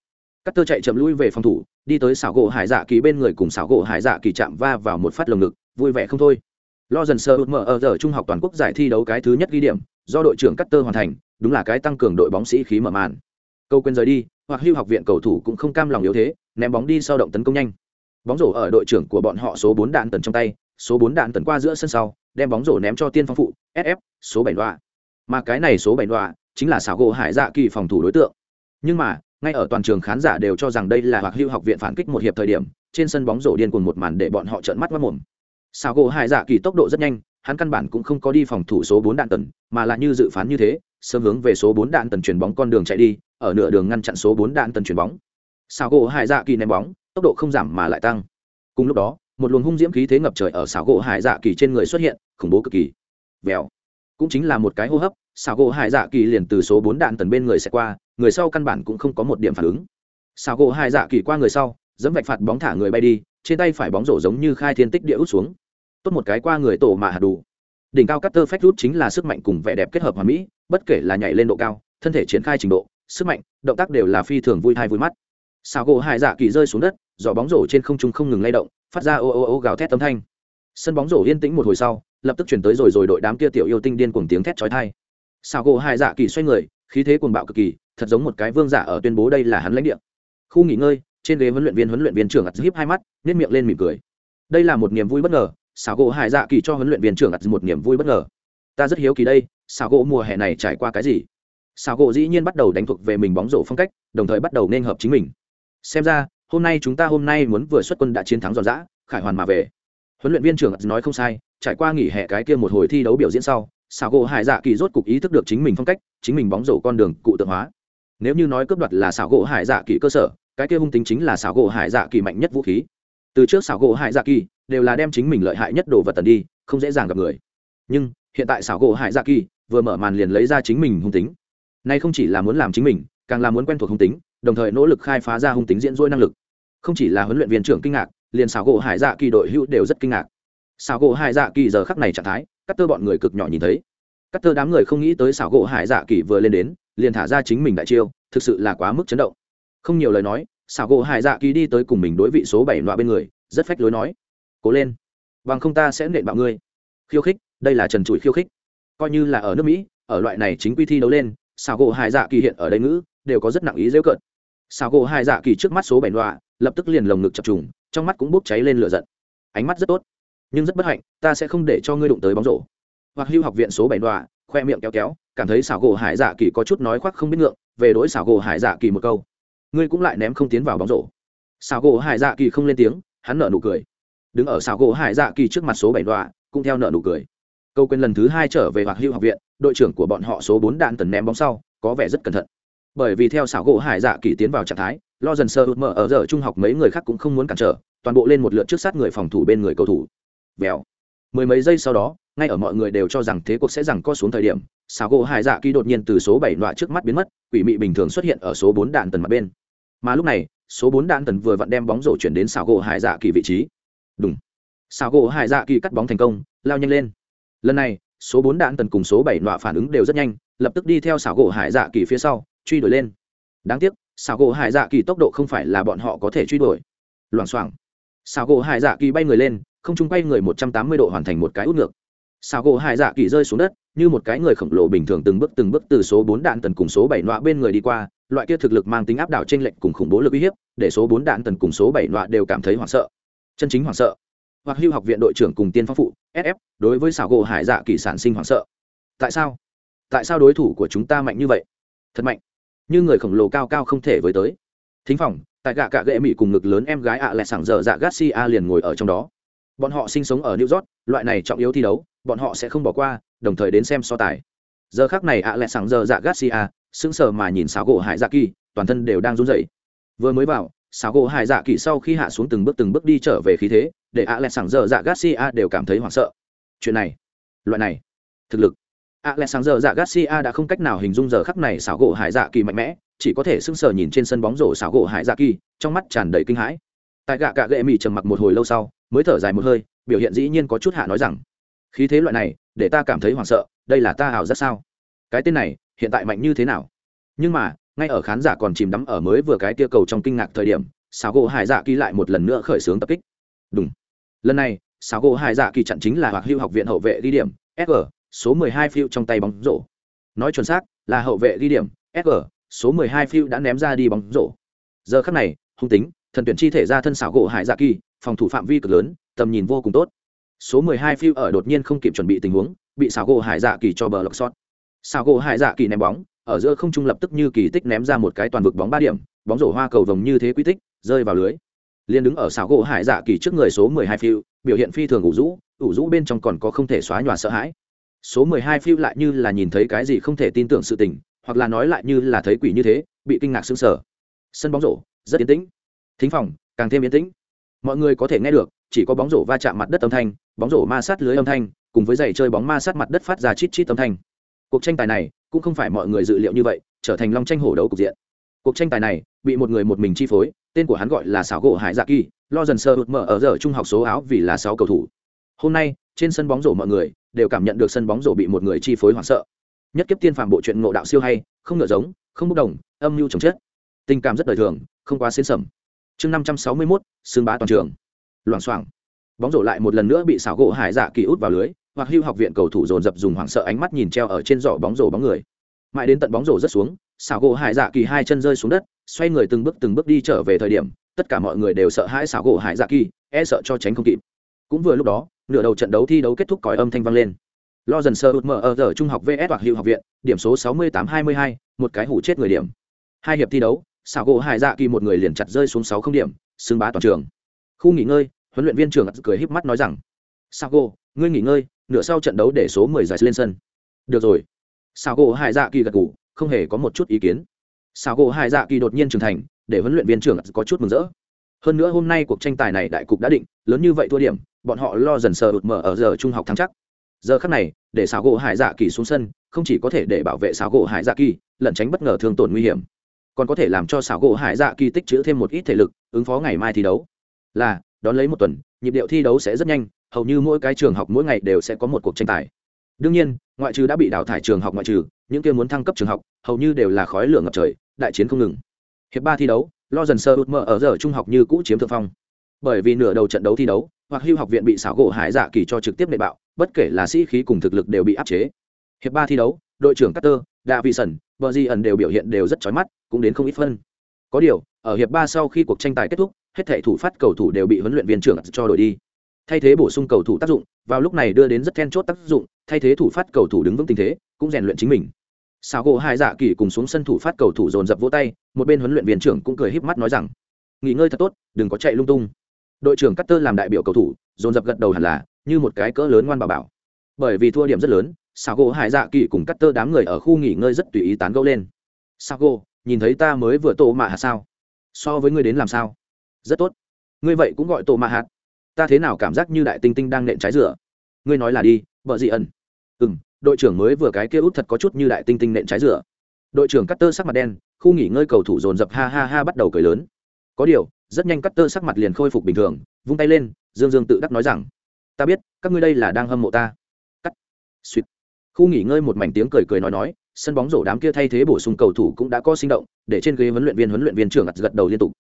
Cắt tơ chạy chậm lui về phòng thủ, đi tới xảo gỗ hải dạ kỳ bên người cùng xảo gỗ hải dạ kỳ chạm va vào một phát lồng ngực, vui vẻ không thôi. Lo dần sơ mở ở giờ trung học toàn quốc giải thi đấu cái thứ nhất ghi điểm, do đội trưởng cắt tơ hoàn thành, đúng là cái tăng cường đội bóng sĩ khí mở màn câu quên rời đi, hoặc hưu học viện cầu thủ cũng không cam lòng yếu thế, ném bóng đi sau động tấn công nhanh. Bóng rổ ở đội trưởng của bọn họ số bốn đạn tần trong tay, số bốn đạn tần qua giữa sân sau, đem bóng rổ ném cho tiên phong phụ sf số bảy đoạ. Mà cái này số bảy đoạ chính là xảo gỗ hải dạ kỳ phòng thủ đối tượng. Nhưng mà, ngay ở toàn trường khán giả đều cho rằng đây là hoặc hưu học viện phản kích một hiệp thời điểm, trên sân bóng rổ điên cuồng một màn để bọn họ trợn mắt mất mồm. Xảo gỗ hải dạ kỳ tốc độ rất nhanh, hắn căn bản cũng không có đi phòng thủ số bốn đạn tần, mà là như dự phán như thế, sớm hướng về số bốn đạn tần chuyển bóng con đường chạy đi ở nửa đường ngăn chặn số bốn đạn tần chuyển bóng. Xảo gỗ hải dạ kỳ ném bóng, tốc độ không giảm mà lại tăng. Cùng lúc đó, một luồng hung diễm khí thế ngập trời ở xảo gỗ hải dạ kỳ trên người xuất hiện, khủng bố cực kỳ. Vèo. Cũng chính là một cái hô hấp, xảo gỗ hải dạ kỳ liền từ số bốn đạn tần bên người sẽ qua, người sau căn bản cũng không có một điểm phản ứng. Xảo gỗ hải dạ kỳ qua người sau dẫm vạch phạt bóng thả người bay đi, trên tay phải bóng rổ giống như khai thiên tích địa út xuống. Tốt một cái qua người tổ mà hạt đủ. Đỉnh cao cutter tơ rút chính là sức mạnh cùng vẻ đẹp kết hợp hoàn mỹ, bất kể là nhảy lên độ cao, thân thể triển khai trình độ sức mạnh, động tác đều là phi thường vui thai vui mắt. Xào gỗ hải dạ kỳ rơi xuống đất giỏ bóng rổ trên không trung không ngừng lay động, phát ra ô ô ô gào thét tấm thanh. Sân bóng rổ yên tĩnh một hồi sau, lập tức chuyển tới rồi rồi đội đám kia tiểu yêu tinh điên cuồng tiếng thét chói thai xào gỗ hải dạ kỳ xoay người, khí thế cuồng bạo cực kỳ, thật giống một cái vương giả ở tuyên bố đây là hắn lãnh địa. Khu nghỉ ngơi, trên ghế huấn luyện viên huấn luyện viên trưởng ặt híp hai mắt nhét miệng lên mỉm cười. Đây là một niềm vui bất ngờ, xào gỗ hải dạ kỳ cho huấn luyện viên trưởng ặt một niềm vui bất ngờ. Ta rất hiếu kỳ đây, xào gỗ mùa hè này trải qua cái gì? Xảo gỗ dĩ nhiên bắt đầu đánh thuộc về mình bóng rổ phong cách, đồng thời bắt đầu nên hợp chính mình. Xem ra, hôm nay chúng ta hôm nay muốn vừa xuất quân đã chiến thắng giòn giã, khải hoàn mà về. Huấn luyện viên trưởng nói không sai, trải qua nghỉ hè cái kia một hồi thi đấu biểu diễn sau xảo gỗ hải dạ kỳ rốt cục ý thức được chính mình phong cách, chính mình bóng rổ con đường cụ tượng hóa. Nếu như nói cướp đoạt là xảo gỗ hải dạ kỳ cơ sở, cái kia hung tính chính là xảo gỗ hải dạ kỳ mạnh nhất vũ khí. Từ trước xảo gỗ hải dạ kỳ đều là đem chính mình lợi hại nhất đồ vật tần đi, không dễ dàng gặp người. Nhưng, hiện tại xảo gỗ hải dạ kỳ vừa mở màn liền lấy ra chính mình hung tính nay không chỉ là muốn làm chính mình, càng là muốn quen thuộc hung tính, đồng thời nỗ lực khai phá ra hung tính diễn dỗi năng lực. Không chỉ là huấn luyện viên trưởng kinh ngạc, liền xảo gỗ hải dạ kỳ đội hữu đều rất kinh ngạc. Xảo gỗ hải dạ kỳ giờ khắc này trạng thái cắt tơ bọn người cực nhỏ nhìn thấy. Cắt tơ đám người không nghĩ tới xảo gỗ hải dạ kỳ vừa lên đến, liền thả ra chính mình đại chiêu, thực sự là quá mức chấn động. Không nhiều lời nói xảo gỗ hải dạ kỳ đi tới cùng mình đối vị số bảy loại bên người, rất phách lối nói, cố lên, bằng không ta sẽ nện bạo ngươi. Khiêu khích, đây là trần trụi khiêu khích. Coi như là ở nước mỹ, ở loại này chính quy thi đấu lên xào gỗ hải dạ kỳ hiện ở đây ngữ, đều có rất nặng ý dễ cợt. Xào gỗ hải dạ kỳ trước mắt số bảy đoạ lập tức liền lồng ngực chập trùng, trong mắt cũng bốc cháy lên lửa giận. Ánh mắt rất tốt, nhưng rất bất hạnh, ta sẽ không để cho ngươi đụng tới bóng rổ. Hoặc hưu học viện số bảy đoạ khoe miệng kéo kéo, cảm thấy xảo gỗ hải dạ kỳ có chút nói khoác không biết ngượng, về đối xảo gỗ hải dạ kỳ một câu. Ngươi cũng lại ném không tiến vào bóng rổ. Xảo gỗ hải dạ kỳ không lên tiếng, hắn nở nụ cười. Đứng ở xảo gỗ hải dạ kỳ trước mặt số bảy đoạ cũng theo nợ nụ cười câu quên lần thứ hai trở về hoặc hưu học viện, đội trưởng của bọn họ số bốn đạn tần ném bóng sau, có vẻ rất cẩn thận. Bởi vì theo xảo gỗ hải dạ kỳ tiến vào trạng thái, lo dần sơ mở ở giờ trung học mấy người khác cũng không muốn cản trở, toàn bộ lên một lượt trước sát người phòng thủ bên người cầu thủ. Vèo. Mười mấy giây sau đó, ngay ở mọi người đều cho rằng thế cuộc sẽ rằng co xuống thời điểm, xảo gỗ hải dạ kỳ đột nhiên từ số bảy loại trước mắt biến mất, quỷ mị bình thường xuất hiện ở số bốn đạn tần mặt bên. Mà lúc này, số bốn đạn tần vừa vặn đem bóng rổ chuyển đến xảo gỗ hải dạ kỳ vị trí. Đúng xảo gỗ hải dạ kỳ cắt bóng thành công, lao nhanh lên lần này, số bốn đạn tần cùng số bảy loại phản ứng đều rất nhanh, lập tức đi theo xảo gỗ hải dạ kỳ phía sau, truy đuổi lên. Đáng tiếc, xảo gỗ hải dạ kỳ tốc độ không phải là bọn họ có thể truy đuổi. Loảng xoảng. Xảo gỗ hải dạ kỳ bay người lên, không trung bay người một trăm tám mươi độ hoàn thành một cái út ngược. Xảo gỗ hải dạ kỳ rơi xuống đất, như một cái người khổng lồ bình thường từng bước từng bước từ số bốn đạn tần cùng số bảy nọa bên người đi qua, loại kia thực lực mang tính áp đảo trên lệnh cùng khủng bố lực uy hiếp, để số bốn đạn tần cùng số bảy nọa đều cảm thấy hoảng sợ. Chân chính hoảng sợ hoặc hưu học viện đội trưởng cùng tiên phong phụ sf đối với xảo gỗ hải dạ kỳ sản sinh hoảng sợ. Tại sao? Tại sao đối thủ của chúng ta mạnh như vậy? Thật mạnh. Như người khổng lồ cao cao không thể với tới. Thính phòng, tại gạ cạ gệ mỹ cùng ngực lớn em gái ạ lại sảng dở dạ garcia liền ngồi ở trong đó. Bọn họ sinh sống ở new york, loại này trọng yếu thi đấu, bọn họ sẽ không bỏ qua, đồng thời đến xem so tài. Giờ khác này ạ lại sảng dở dạ garcia, sững sờ mà nhìn xáo gỗ hải dạ kỳ, toàn thân đều đang run rẩy. Vừa mới vào xáo gỗ hải dạ kỳ sau khi hạ xuống từng bước từng bước đi trở về khí thế, để ạ lệ sáng giờ dạ garcia đều cảm thấy hoảng sợ. Chuyện này, loại này, thực lực. Ạ lệ sáng giờ dạ garcia đã không cách nào hình dung giờ khắc này xáo gỗ hải dạ kỳ mạnh mẽ, chỉ có thể sững sờ nhìn trên sân bóng rổ xảo gỗ hải dạ kỳ trong mắt tràn đầy kinh hãi. Tại gạ cạ gệ mì trầm mặc một hồi lâu sau, mới thở dài một hơi, biểu hiện dĩ nhiên có chút hạ nói rằng, khí thế loại này, để ta cảm thấy hoảng sợ, đây là ta hào rất sao? Cái tên này, hiện tại mạnh như thế nào? Nhưng mà ngay ở khán giả còn chìm đắm ở mới vừa cái tia cầu trong kinh ngạc thời điểm xảo gỗ hải dạ kỳ lại một lần nữa khởi xướng tập kích. Đúng. Lần này xảo gỗ hải dạ kỳ chặn chính là hoặc hưu học viện hậu vệ ghi điểm sg số 12 phiêu trong tay bóng rổ. Nói chuẩn xác, là hậu vệ ghi điểm sg số 12 phiêu đã ném ra đi bóng rổ. Giờ khắc này, hung tính, thần tuyển chi thể ra thân xảo gỗ hải dạ kỳ, phòng thủ phạm vi cực lớn, tầm nhìn vô cùng tốt. Số 12 phiêu ở đột nhiên không kịp chuẩn bị tình huống, bị xảo gỗ hải dạ kỳ cho bờ lọc sót xảo gỗ hải dạ kỳ ném bóng ở giữa không trung lập tức như kỳ tích ném ra một cái toàn vực bóng ba điểm, bóng rổ hoa cầu vồng như thế quy tích, rơi vào lưới. Liên đứng ở xảo gỗ hải dạ kỳ trước người số 12 phiêu, biểu hiện phi thường ủ rũ ủ rũ bên trong còn có không thể xóa nhòa sợ hãi. Số 12 phiêu lại như là nhìn thấy cái gì không thể tin tưởng sự tình, hoặc là nói lại như là thấy quỷ như thế, bị kinh ngạc sững sờ. Sân bóng rổ, rất yên tĩnh. Thính phòng, càng thêm yên tĩnh. Mọi người có thể nghe được, chỉ có bóng rổ va chạm mặt đất âm thanh, bóng rổ ma sát lưới âm thanh, cùng với giày chơi bóng ma sát mặt đất phát ra chít chít âm thanh. Cuộc tranh tài này cũng không phải mọi người dự liệu như vậy, trở thành long tranh hổ đấu cục diện. Cuộc tranh tài này bị một người một mình chi phối, tên của hắn gọi là xảo gỗ hải dạ kỳ, lo dần sơ hụt mở ở giờ trung học số áo vì là sáu cầu thủ. Hôm nay, trên sân bóng rổ mọi người đều cảm nhận được sân bóng rổ bị một người chi phối hoảng sợ. Nhất kiếp tiên phàm bộ truyện ngộ đạo siêu hay, không ngựa giống, không bốc đồng, âm mưu chồng chết. Tình cảm rất đời thường, không quá xến sầm chương năm trăm sáu mươi mốt, xương bá toàn trường. Loảng xoảng. Bóng rổ lại một lần nữa bị xảo gỗ hải dạ kỳ út vào lưới hoặc hưu học viện cầu thủ dồn dập dùng hoảng sợ ánh mắt nhìn treo ở trên giỏ bóng rổ bóng người. Mãi đến tận bóng rổ rất xuống, xảo gỗ hải dạ kỳ hai chân rơi xuống đất, xoay người từng bước từng bước đi trở về thời điểm, tất cả mọi người đều sợ hãi xảo gỗ hải dạ kỳ e sợ cho tránh không kịp. Cũng vừa lúc đó, nửa đầu trận đấu thi đấu kết thúc còi âm thanh vang lên. Lo dần sơ ụt mở ở giờ trung học vs hoặc hữu học viện, điểm số sáu mươi tám hai mươi hai, một cái hủ chết người điểm. Hai hiệp thi đấu, xảo gỗ hải dạ kỳ một người liền chặt rơi xuống sáu không điểm xưng bá toàn trường. Khu nghỉ ngơi, huấn luyện viên trưởng cười híp mắt nói rằng sao gỗ, ngươi nghỉ ngơi nửa sau trận đấu để số mười giải lên sân. Được rồi. Sào gỗ hải dạ kỳ gật gù, không hề có một chút ý kiến. Sào gỗ hải dạ kỳ đột nhiên trưởng thành để huấn luyện viên trưởng có chút mừng rỡ. Hơn nữa hôm nay cuộc tranh tài này đại cục đã định lớn như vậy thua điểm bọn họ lo dần sờ ụt mở ở giờ trung học thắng chắc. Giờ khắc này để Sào gỗ hải dạ kỳ xuống sân không chỉ có thể để bảo vệ Sào gỗ hải dạ kỳ lẩn tránh bất ngờ thương tổn nguy hiểm còn có thể làm cho Sào gỗ hải dạ kỳ tích trữ thêm một ít thể lực ứng phó ngày mai thi đấu. Là đón lấy một tuần nhịp điệu thi đấu sẽ rất nhanh hầu như mỗi cái trường học mỗi ngày đều sẽ có một cuộc tranh tài đương nhiên ngoại trừ đã bị đào thải trường học ngoại trừ những kia muốn thăng cấp trường học hầu như đều là khói lửa ngập trời đại chiến không ngừng hiệp ba thi đấu lo dần sơ út mở ở giờ trung học như cũ chiếm thượng phong bởi vì nửa đầu trận đấu thi đấu hoặc hưu học viện bị xảo gỗ hải giả kỳ cho trực tiếp nệ bạo bất kể là sĩ khí cùng thực lực đều bị áp chế hiệp ba thi đấu đội trưởng Carter, Đạ Vị Sẩn, Bờ Di ẩn đều biểu hiện đều rất chói mắt, cũng đến không ít phân. Có điều, ở hiệp ba sau khi cuộc tranh tài kết thúc, hết thảy thủ phát cầu thủ đều bị huấn luyện viên trưởng cho đổi đi. Thay thế bổ sung cầu thủ tác dụng, vào lúc này đưa đến rất then chốt tác dụng, thay thế thủ phát cầu thủ đứng vững tình thế, cũng rèn luyện chính mình. Sào gỗ hai dạ kỳ cùng xuống sân thủ phát cầu thủ dồn dập vỗ tay, một bên huấn luyện viên trưởng cũng cười híp mắt nói rằng: "Nghỉ ngơi thật tốt, đừng có chạy lung tung." Đội trưởng Carter làm đại biểu cầu thủ, dồn dập gật đầu hẳn là, như một cái cỡ lớn ngoan bảo bảo. Bởi vì thua điểm rất lớn, sao gỗ hải dạ kỳ cùng cắt tơ đám người ở khu nghỉ ngơi rất tùy ý tán gẫu lên sao gỗ nhìn thấy ta mới vừa tổ mạ hạt sao so với ngươi đến làm sao rất tốt ngươi vậy cũng gọi tổ mạ hạt ta thế nào cảm giác như đại tinh tinh đang nện trái rửa? Ngươi nói là đi, vợ dị ẩn? Ừ m đội trưởng mới vừa cái kia út thật có chút như đại tinh tinh nện trái rửa. Đội trưởng cắt tơ sắc mặt đen, khu nghỉ ngơi cầu thủ dồn dập ha ha ha bắt đầu cười lớn. Có điều, rất nhanh cắt tơ sắc mặt liền khôi phục bình thường, vung tay lên, dương dương tự đắc nói rằng, ta biết, các ngươi đây là đang hâm mộ ta. Cắt. Suýt khu nghỉ ngơi một mảnh tiếng cười cười nói nói, sân bóng rổ đám kia thay thế bổ sung cầu thủ cũng đã có sinh động, để trên ghế huấn luyện viên huấn luyện viên trưởng gật gật đầu liên tục.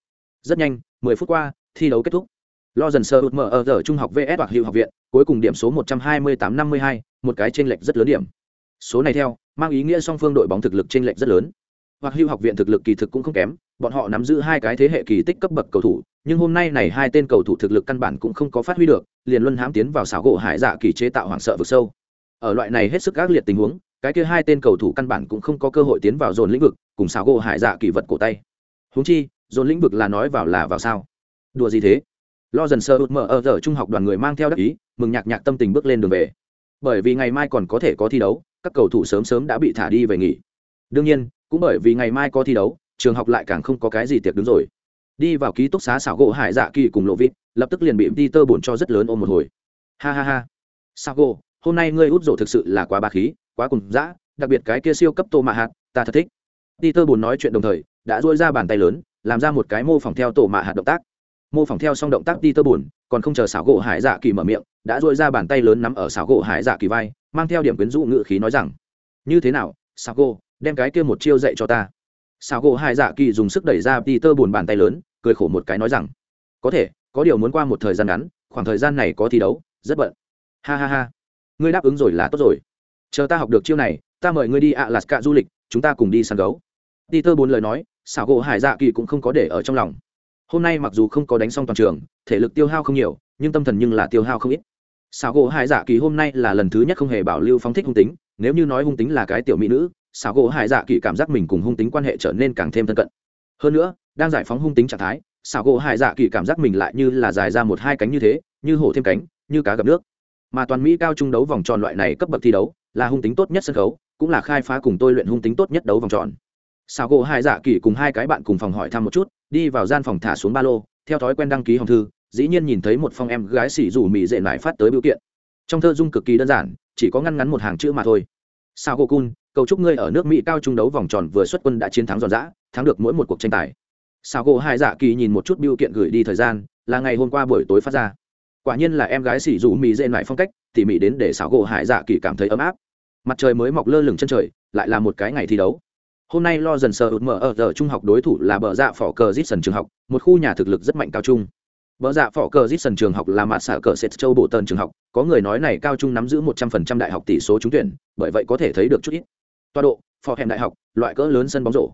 Rất nhanh 10 phút qua, thi đấu kết thúc lo dần sơ ụt mở ở giờ trung học vs hoặc hiệu học viện cuối cùng điểm số 128-52, một cái chênh lệch rất lớn điểm. Số này theo mang ý nghĩa song phương đội bóng thực lực chênh lệch rất lớn. Hoặc hữu học viện thực lực kỳ thực cũng không kém bọn họ nắm giữ hai cái thế hệ kỳ tích cấp bậc cầu thủ nhưng hôm nay này hai tên cầu thủ thực lực căn bản cũng không có phát huy được liền luân hãm tiến vào xảo gỗ hải dạ kỳ chế tạo hoảng sợ vực sâu. Ở loại này hết sức ác liệt tình huống cái kia hai tên cầu thủ căn bản cũng không có cơ hội tiến vào dồn lĩnh vực cùng xảo gỗ hải dạ kỳ vật cổ tay. Húng chi dồn lĩnh vực là nói vào là vào sao? Đùa gì thế? Lo dần sơ út mở ở giờ trung học đoàn người mang theo đắc ý, mừng nhạc nhạc tâm tình bước lên đường về. Bởi vì ngày mai còn có thể có thi đấu, các cầu thủ sớm sớm đã bị thả đi về nghỉ. Đương nhiên, cũng bởi vì ngày mai có thi đấu, trường học lại càng không có cái gì tiệc đứng rồi. Đi vào ký túc xá xảo gỗ hải dạ kỳ cùng lộ vịt, lập tức liền bị peter bổn cho rất lớn ôm một hồi. Ha ha ha. Sao gỗ, hôm nay ngươi út rổ thực sự là quá ba khí, quá cùng dã, đặc biệt cái kia siêu cấp tô mạ hạt, ta thật thích. Peter bổn nói chuyện đồng thời, đã dôi ra bàn tay lớn, làm ra một cái mô phỏng theo tổ mạ hạt động tác mô phỏng theo xong động tác đi tơ bùn còn không chờ xảo gỗ hải dạ kỳ mở miệng, đã dội ra bàn tay lớn nắm ở xảo gỗ hải dạ kỳ vai, mang theo điểm quyến rũ ngự khí nói rằng, như thế nào, xảo gỗ, đem cái kia một chiêu dạy cho ta. Xảo gỗ hải dạ kỳ dùng sức đẩy ra đi tơ bùn bàn tay lớn, cười khổ một cái nói rằng, có thể, có điều muốn qua một thời gian ngắn, khoảng thời gian này có thi đấu, rất bận. Ha ha ha, ngươi đáp ứng rồi là tốt rồi. Chờ ta học được chiêu này, ta mời ngươi đi ạ lạt cạ du lịch, chúng ta cùng đi săn gấu. Đi tơ bốn lời nói, xảo gỗ hải dạ kỳ cũng không có để ở trong lòng hôm nay mặc dù không có đánh xong toàn trường, thể lực tiêu hao không nhiều, nhưng tâm thần nhưng là tiêu hao không ít. Xảo gỗ hải dạ kỳ hôm nay là lần thứ nhất không hề bảo lưu phóng thích hung tính, nếu như nói hung tính là cái tiểu mỹ nữ, xảo gỗ hải dạ kỳ cảm giác mình cùng hung tính quan hệ trở nên càng thêm thân cận. Hơn nữa, đang giải phóng hung tính trạng thái, xảo gỗ hải dạ kỳ cảm giác mình lại như là dài ra một hai cánh như thế, như hổ thêm cánh, như cá gặp nước. Mà toàn mỹ cao trung đấu vòng tròn loại này cấp bậc thi đấu, là hung tính tốt nhất sân khấu, cũng là khai phá cùng tôi luyện hung tính tốt nhất đấu vòng tròn. Xảo gỗ hải dạ kỳ cùng hai cái bạn cùng phòng hỏi thăm một chút đi vào gian phòng thả xuống ba lô, theo thói quen đăng ký hồng thư, dĩ nhiên nhìn thấy một phong em gái xỉ rủ mì dệ lại phát tới biểu kiện. Trong thơ dung cực kỳ đơn giản, chỉ có ngăn ngắn một hàng chữ mà thôi. Sao cô cun, cầu chúc ngươi ở nước mỹ cao trung đấu vòng tròn vừa xuất quân đã chiến thắng giòn giã, thắng được mỗi một cuộc tranh tài. Sao cô hai dạ kỳ nhìn một chút biểu kiện gửi đi thời gian, là ngày hôm qua buổi tối phát ra. Quả nhiên là em gái xỉ rủ mì dệ lại phong cách, tỉ mỉ đến để sao gỗ hải dạ kỳ cảm thấy ấm áp. Mặt trời mới mọc lơ lửng chân trời, lại là một cái ngày thi đấu hôm nay lo dần sờ ụt mở ở giờ trung học đối thủ là bờ dạ phỏ cờ dít sần trường học, một khu nhà thực lực rất mạnh cao trung. Bờ dạ phỏ cờ dít sần trường học là mặt xạ cờ sệt châu bộ tần trường học, có người nói này cao trung nắm giữ một trăm phần trăm đại học tỷ số trúng tuyển, bởi vậy có thể thấy được chút ít. Toa độ phò Hẻm đại học, loại cỡ lớn sân bóng rổ.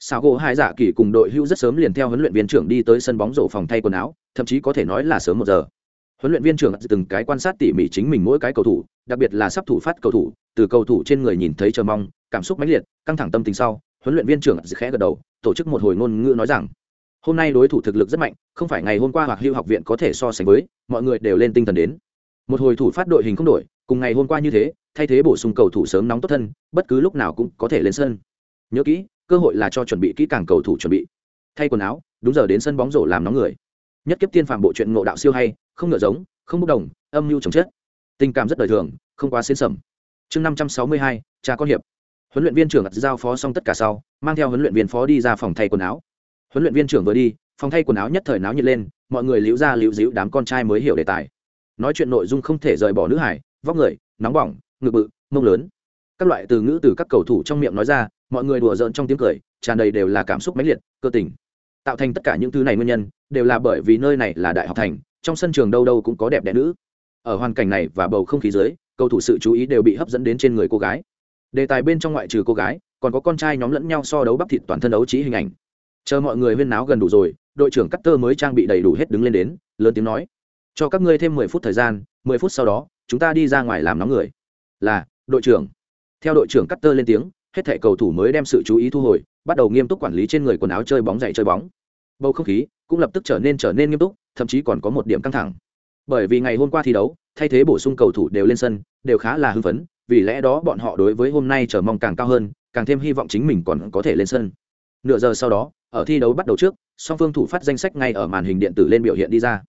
Sao gỗ hai dạ kỳ cùng đội hưu rất sớm liền theo huấn luyện viên trưởng đi tới sân bóng rổ phòng thay quần áo, thậm chí có thể nói là sớm một giờ. Huấn luyện viên trưởng từng cái quan sát tỉ mỉ chính mình mỗi cái cầu thủ, đặc biệt là sắp thủ phát cầu thủ, từ cầu thủ trên người nhìn thấy chờ mong, cảm xúc mãnh liệt căng thẳng tâm tình sau, huấn luyện viên trưởng khẽ gật đầu, tổ chức một hồi ngôn ngữ nói rằng, hôm nay đối thủ thực lực rất mạnh, không phải ngày hôm qua hoặc hưu học viện có thể so sánh với, mọi người đều lên tinh thần đến. Một hồi thủ phát đội hình không đổi, cùng ngày hôm qua như thế, thay thế bổ sung cầu thủ sớm nóng tốt thân, bất cứ lúc nào cũng có thể lên sân. Nhớ kỹ, cơ hội là cho chuẩn bị kỹ càng cầu thủ chuẩn bị. Thay quần áo, đúng giờ đến sân bóng rổ làm nóng người. Nhất kiếp tiên phạm bộ truyện ngộ đạo siêu hay, không ngựa giống, không bốc đồng, âm mưu chồng chết tình cảm rất đời thường, không quá xến sầm. Chương năm trăm sáu mươi hai, cha con hiệp huấn luyện viên trưởng giao phó xong tất cả sau, mang theo huấn luyện viên phó đi ra phòng thay quần áo. Huấn luyện viên trưởng vừa đi, phòng thay quần áo nhất thời náo nhiệt lên, mọi người liễu ra liễu díu đám con trai mới hiểu đề tài. Nói chuyện nội dung không thể rời bỏ nữ hải, vóc người, nóng bỏng, ngực bự, mông lớn. Các loại từ ngữ từ các cầu thủ trong miệng nói ra, mọi người đùa giỡn trong tiếng cười, tràn đầy đều là cảm xúc mãnh liệt, cơ tình. Tạo thành tất cả những thứ này nguyên nhân, đều là bởi vì nơi này là đại học thành, trong sân trường đâu đâu cũng có đẹp đẽ nữ. Ở hoàn cảnh này và bầu không khí dưới, cầu thủ sự chú ý đều bị hấp dẫn đến trên người cô gái đề tài bên trong ngoại trừ cô gái, còn có con trai nhóm lẫn nhau so đấu bắp thịt toàn thân đấu trí hình ảnh. Chờ mọi người huyên náo gần đủ rồi, đội trưởng cắt tơ mới trang bị đầy đủ hết đứng lên đến, lớn tiếng nói, cho các ngươi thêm mười phút thời gian, mười phút sau đó, chúng ta đi ra ngoài làm nóng người. Là, đội trưởng. Theo đội trưởng cắt tơ lên tiếng, hết thẻ cầu thủ mới đem sự chú ý thu hồi, bắt đầu nghiêm túc quản lý trên người quần áo chơi bóng dạy chơi bóng. Bầu không khí cũng lập tức trở nên trở nên nghiêm túc, thậm chí còn có một điểm căng thẳng. Bởi vì ngày hôm qua thi đấu, thay thế bổ sung cầu thủ đều lên sân, đều khá là hưng phấn vì lẽ đó bọn họ đối với hôm nay chờ mong càng cao hơn càng thêm hy vọng chính mình còn có thể lên sân nửa giờ sau đó ở thi đấu bắt đầu trước song phương thủ phát danh sách ngay ở màn hình điện tử lên biểu hiện đi ra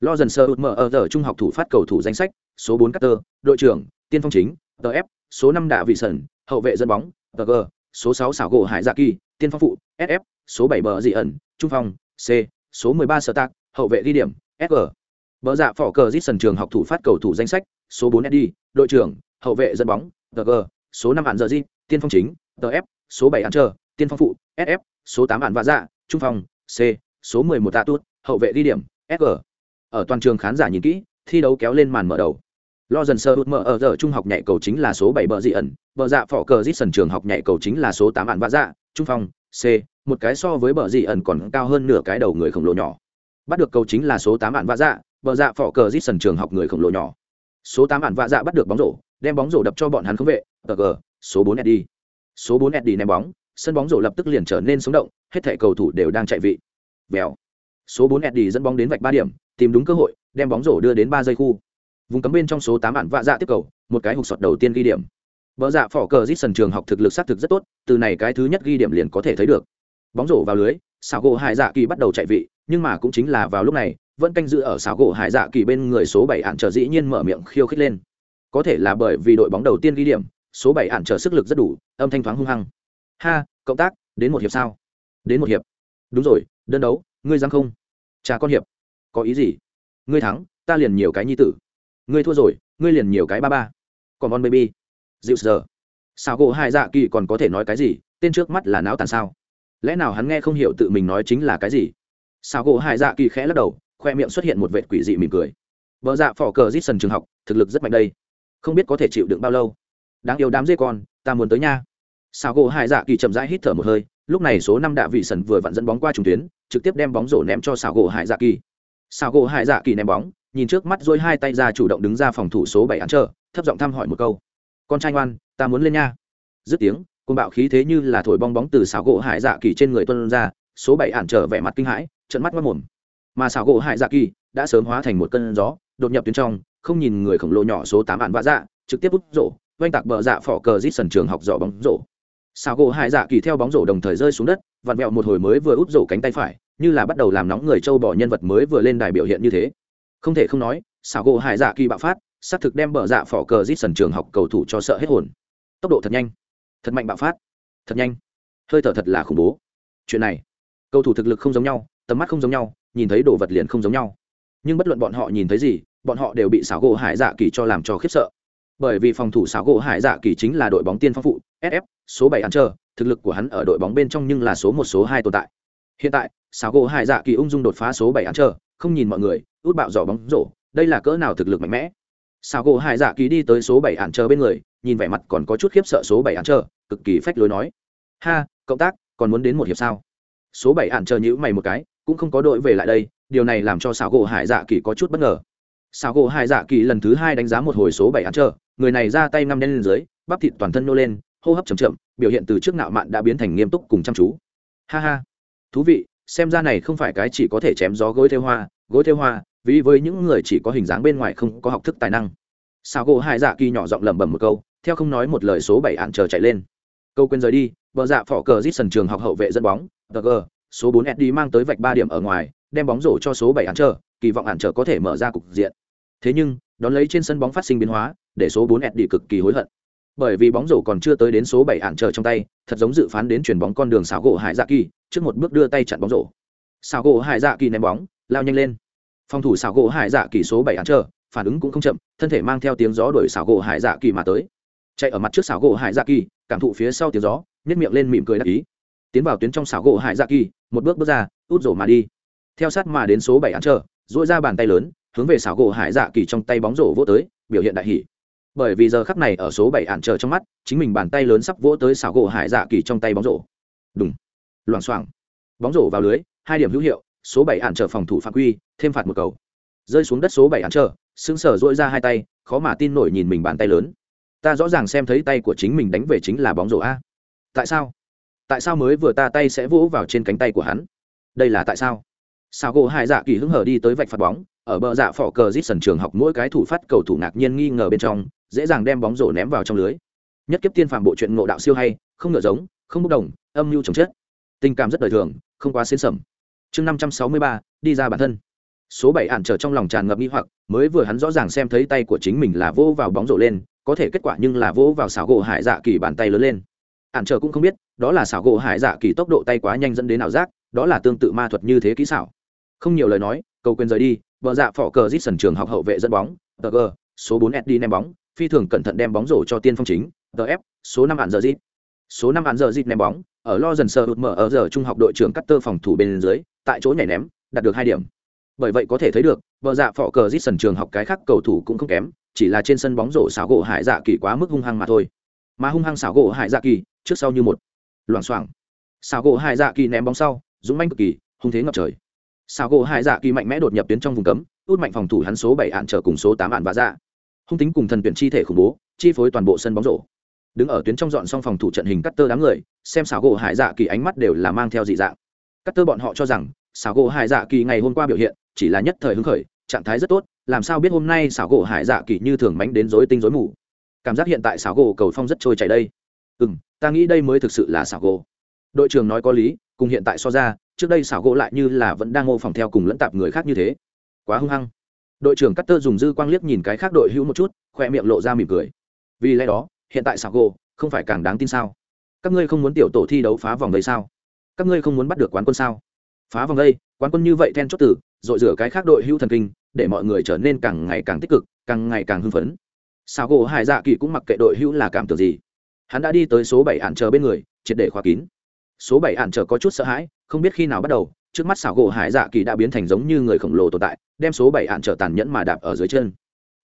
lo dần sơ út mở ở giờ trung học thủ phát cầu thủ danh sách số bốn cutter đội trưởng, tiên phong chính, TF, số năm Đạ Vị Sẩn, hậu vệ dẫn bóng, TG, số sáu xảo gỗ Hải Dạ Kỳ, tiên phong phụ, SF, số bảy Bờ Dị ẩn, trung phong, C, số mười ba Sở Tạc, hậu vệ ghi điểm, SG. Bờ dạ phỏ cờ Dít sân trường học thủ phát cầu thủ danh sách, số bốn SD, đội trưởng, hậu vệ dẫn bóng, TG, số năm hạn Giờ Di, tiên phong chính, TF, số bảy hạn Chờ, tiên phong phụ, SF, số tám hạn Vạ Dạ, trung phong, C, số mười một Tạ tuốt, hậu vệ ghi điểm, SG. Ở toàn trường khán giả nhìn kỹ, thi đấu kéo lên màn mở đầu. Lo dần sơ hụt mở ở giờ trung học nhảy cầu chính là số bảy bờ dị ẩn bờ dạ phỏ cờ dít sân trường học nhảy cầu chính là số tám hạn vạ dạ trung phong c một cái so với bờ dị ẩn còn cao hơn nửa cái đầu người khổng lồ nhỏ. Bắt được cầu chính là số tám hạn vạ dạ bờ dạ phỏ cờ dít sân trường học người khổng lồ nhỏ. Số tám hạn vạ dạ bắt được bóng rổ đem bóng rổ đập cho bọn hắn không vệ, tờ g số bốn eddie. Số bốn eddie ném bóng, sân bóng rổ lập tức liền trở nên sống động, hết thẻ cầu thủ đều đang chạy vị. Vèo. Số bốn eddie dẫn bóng đến vạch ba điểm, tìm đúng cơ hội, đem bóng rổ đưa đến ba giây khu. Vùng cấm bên trong số tám bạn vạ dạ tiếp cầu, một cái hụt sọt đầu tiên ghi điểm. Vợ dạ phỏ cờ dít sân trường học thực lực xác thực rất tốt, từ này cái thứ nhất ghi điểm liền có thể thấy được. Bóng rổ vào lưới, xảo gỗ hải dạ kỳ bắt đầu chạy vị, nhưng mà cũng chính là vào lúc này, vẫn canh giữ ở xảo gỗ hải dạ kỳ bên người số bảy hạn trở dĩ nhiên mở miệng khiêu khích lên có thể là bởi vì đội bóng đầu tiên ghi điểm, số bảy ạn trở sức lực rất đủ, âm thanh thoáng hung hăng. Ha, cộng tác, đến một hiệp sao? Đến một hiệp. Đúng rồi, đơn đấu, ngươi dám không? Cha con hiệp. Có ý gì? Ngươi thắng, ta liền nhiều cái nhi tử. Ngươi thua rồi, ngươi liền nhiều cái ba ba. Còn con baby. Dịu giờ sao gỗ hai dạ kỳ còn có thể nói cái gì? Tên trước mắt là não tàn sao? Lẽ nào hắn nghe không hiểu tự mình nói chính là cái gì? Sao gỗ hai dạ kỳ khẽ lắc đầu, khoe miệng xuất hiện một vệt quỷ dị mỉm cười. Vợ dạ phỏ cờ dít sần trường học, thực lực rất mạnh đây không biết có thể chịu đựng bao lâu. Đáng yêu đám dê con ta muốn tới nha. Sao gỗ hai dạ kỳ chậm rãi hít thở một hơi lúc này số năm đạ vị sần vừa vặn dẫn bóng qua trùng tuyến trực tiếp đem bóng rổ ném cho sao gỗ hải dạ kỳ. Sao gỗ hải dạ kỳ ném bóng nhìn trước mắt dôi hai tay ra chủ động đứng ra phòng thủ số bảy án trở, thấp giọng thăm hỏi một câu. Con trai ngoan ta muốn lên nha. Dứt tiếng côn bạo khí thế như là thổi bong bóng từ xảo gỗ hải dạ kỳ trên người tuân ra số bảy ản trở vẻ mặt kinh hãi trận mắt mất mồm. Mà xảo gỗ hải dạ kỳ đã sớm hóa thành một cơn gió đột nhập tuyến trong không nhìn người khổng lồ nhỏ số tám bạn vạ dạ trực tiếp út rổ, oanh tạc bờ dạ phỏ cờ rít sần trường học dọ bóng rổ. Sào gỗ hai dạ kỳ theo bóng rổ đồng thời rơi xuống đất, vặn vẹo một hồi mới vừa út rổ cánh tay phải, như là bắt đầu làm nóng người châu bỏ nhân vật mới vừa lên đài biểu hiện như thế. Không thể không nói sào gỗ hai dạ kỳ bạo phát, xác thực đem bờ dạ phỏ cờ rít sần trường học cầu thủ cho sợ hết hồn. Tốc độ thật nhanh. Thật mạnh bạo phát. Thật nhanh. Hơi thở thật là khủng bố. Chuyện này, cầu thủ thực lực không giống nhau, tầm mắt không giống nhau, nhìn thấy đồ vật liền không giống nhau. Nhưng bất luận bọn họ nhìn thấy gì bọn họ đều bị xảo gỗ hải dạ kỳ cho làm cho khiếp sợ. Bởi vì phòng thủ xảo gỗ hải dạ kỳ chính là đội bóng tiên phong phụ sf số bảy ăn chờ thực lực của hắn ở đội bóng bên trong nhưng là số một, số hai tồn tại. Hiện tại, xảo gỗ hải dạ kỳ ung dung đột phá số bảy ăn chờ không nhìn mọi người, út bạo giỏ bóng rổ, đây là cỡ nào thực lực mạnh mẽ? Xảo gỗ hải dạ kỳ đi tới số bảy ăn chờ bên người, nhìn vẻ mặt còn có chút khiếp sợ số bảy ăn chờ cực kỳ phách lối nói. Ha, cộng tác, còn muốn đến một hiệp sao? Số bảy ạn chờ nhữ mày một cái, cũng không có đội về lại đây, điều này làm cho xảo gỗ hải dạ kỳ có chút bất ngờ xảo gỗ hải dạ kỳ lần thứ hai đánh giá một hồi số bảy ăn chờ người này ra tay năm đen lên dưới, bắp thịt toàn thân nô lên, hô hấp chầm chậm, biểu hiện từ trước nạo mạn đã biến thành nghiêm túc cùng chăm chú. Ha ha. Thú vị, xem ra này không phải cái chỉ có thể chém gió gối theo hoa, gối theo hoa, vì với những người chỉ có hình dáng bên ngoài không có học thức tài năng. Sao gỗ hai dạ kỳ nhỏ giọng lẩm bẩm một câu, theo không nói một lời số bảy ăn chờ chạy lên. Câu quên rời đi, bờ dạ phỏ cờ rít sân trường học hậu vệ dẫn bóng tg số bốn sd mang tới vạch ba điểm ở ngoài, đem bóng rổ cho số bảy ăn chờ kỳ vọng ăn chờ có thể mở ra cục diện thế nhưng, đón lấy trên sân bóng phát sinh biến hóa, để số bốn Eddie cực kỳ hối hận. Bởi vì bóng rổ còn chưa tới đến số bảy ạn chờ trong tay, thật giống dự phán đến chuyển bóng con đường xảo gỗ hải dạ kỳ, trước một bước đưa tay chặn bóng rổ. Xảo gỗ hải dạ kỳ ném bóng, lao nhanh lên. Phòng thủ xảo gỗ hải dạ kỳ số bảy ạn chờ phản ứng cũng không chậm, thân thể mang theo tiếng gió đuổi xảo gỗ hải dạ kỳ mà tới. Chạy ở mặt trước xảo gỗ hải dạ kỳ, cảm thụ phía sau tiếng gió, nhếch miệng lên mỉm cười đắc ý. Tiến vào tuyến trong xảo gỗ hải dạ kỳ, một bước bước ra, út rổ mà đi. Theo sát mà đến số bảy ăn chờ duỗi ra bàn tay lớn hướng về xảo gỗ hải dạ kỳ trong tay bóng rổ vỗ tới, biểu hiện đại hỷ bởi vì giờ khắc này ở số bảy ạn chờ trong mắt, chính mình bàn tay lớn sắp vỗ tới xảo gỗ hải dạ kỳ trong tay bóng rổ. Đúng loảng xoảng. Bóng rổ vào lưới, hai điểm hữu hiệu, số bảy ạn chờ phòng thủ phạm quy, thêm phạt một cầu. Rơi xuống đất số bảy ạn chờ sững sờ dỗi ra hai tay, khó mà tin nổi nhìn mình bàn tay lớn. Ta rõ ràng xem thấy tay của chính mình đánh về chính là bóng rổ a. Tại sao? Tại sao mới vừa ta tay sẽ vỗ vào trên cánh tay của hắn? Đây là tại sao? Sao gỗ hai dạ kỳ hứng hở đi tới vạch phạt bóng ở bờ dạ phỏ cờ rít sân trường học mỗi cái thủ phát cầu thủ ngạc nhiên nghi ngờ bên trong, dễ dàng đem bóng rổ ném vào trong lưới. Nhất kiếp tiên phàm bộ truyện ngộ đạo siêu hay, không ngựa giống, không bốc đồng, âm mưu chồng chết. Tình cảm rất đời thường, không quá xến sầm chương năm trăm sáu mươi ba, đi ra bản thân. Số bảy ản trở trong lòng tràn ngập nghi hoặc, mới vừa hắn rõ ràng xem thấy tay của chính mình là vỗ vào bóng rổ lên, có thể kết quả nhưng là vỗ vào xảo gỗ hải dạ kỳ bàn tay lớn lên. Ản trở cũng không biết, đó là xảo gỗ hải dạ kỳ tốc độ tay quá nhanh dẫn đến ảo giác, đó là tương tự ma thuật như thế kỹ xảo. Không nhiều lời nói cầu quyền rời đi, vợ dạ phỏ cờ dít sân trường học hậu vệ dẫn bóng, tờ g số bốn sd ném bóng, phi thường cẩn thận đem bóng rổ cho tiên phong chính tf số năm hạn giờ dít. Số năm hạn giờ dít ném bóng, ở lo dần sờ hụt mở ở giờ trung học đội trưởng cắt tơ phòng thủ bên dưới, tại chỗ nhảy ném, đạt được hai điểm. Bởi vậy có thể thấy được, vợ dạ phỏ cờ dít sân trường học cái khác cầu thủ cũng không kém, chỉ là trên sân bóng rổ xảo gỗ hải dạ kỳ quá mức hung hăng mà thôi. Mà hung hăng xảo gỗ hải dạ kỳ, trước sau như một. Loảng xoảng. Xảo gỗ hải dạ kỳ ném bóng sau, dũng manh cực kỳ, hung thế ngập trời. Sao gỗ hải dạ kỳ mạnh mẽ đột nhập đến trong vùng cấm, út mạnh phòng thủ hắn số bảy hạn trở cùng số tám hạn và dạ. Hung tính cùng thần tuyển chi thể khủng bố, chi phối toàn bộ sân bóng rổ. Đứng ở tuyến trong dọn xong phòng thủ trận hình cắt tơ đám người, xem xảo gỗ hải dạ kỳ ánh mắt đều là mang theo dị dạng. Cắt tơ bọn họ cho rằng xảo gỗ hải dạ kỳ ngày hôm qua biểu hiện, chỉ là nhất thời hứng khởi, trạng thái rất tốt, làm sao biết hôm nay xảo gỗ hải dạ kỳ như thường mánh đến dối tinh dối mù. Cảm giác hiện tại xảo gỗ cầu phong rất trôi chảy đây. Ừ m ta nghĩ đây mới thực sự là xảo gỗ. Đội trưởng nói có lý, cùng hiện tại so ra trước đây xảo gỗ lại như là vẫn đang mô phỏng theo cùng lẫn tạp người khác như thế. Quá hung hăng. Đội trưởng cắt tơ dùng dư quang liếc nhìn cái khác đội hữu một chút, khoe miệng lộ ra mỉm cười. Vì lẽ đó, hiện tại xảo gỗ không phải càng đáng tin sao? Các ngươi không muốn tiểu tổ thi đấu phá vòng đây sao? Các ngươi không muốn bắt được quán quân sao? Phá vòng đây, quán quân như vậy then chốt tử dội rửa cái khác đội hữu thần kinh, để mọi người trở nên càng ngày càng tích cực, càng ngày càng hưng phấn. Sao gỗ hải dạ kỳ cũng mặc kệ đội hữu là cảm tưởng gì. Hắn đã đi tới số bảy ạn chờ bên người, triệt để khóa kín. Số bảy ạn chờ có chút sợ hãi không biết khi nào bắt đầu, trước mắt xảo gỗ hải dạ kỳ đã biến thành giống như người khổng lồ tồn tại, đem số bảy ạn trở tàn nhẫn mà đạp ở dưới chân.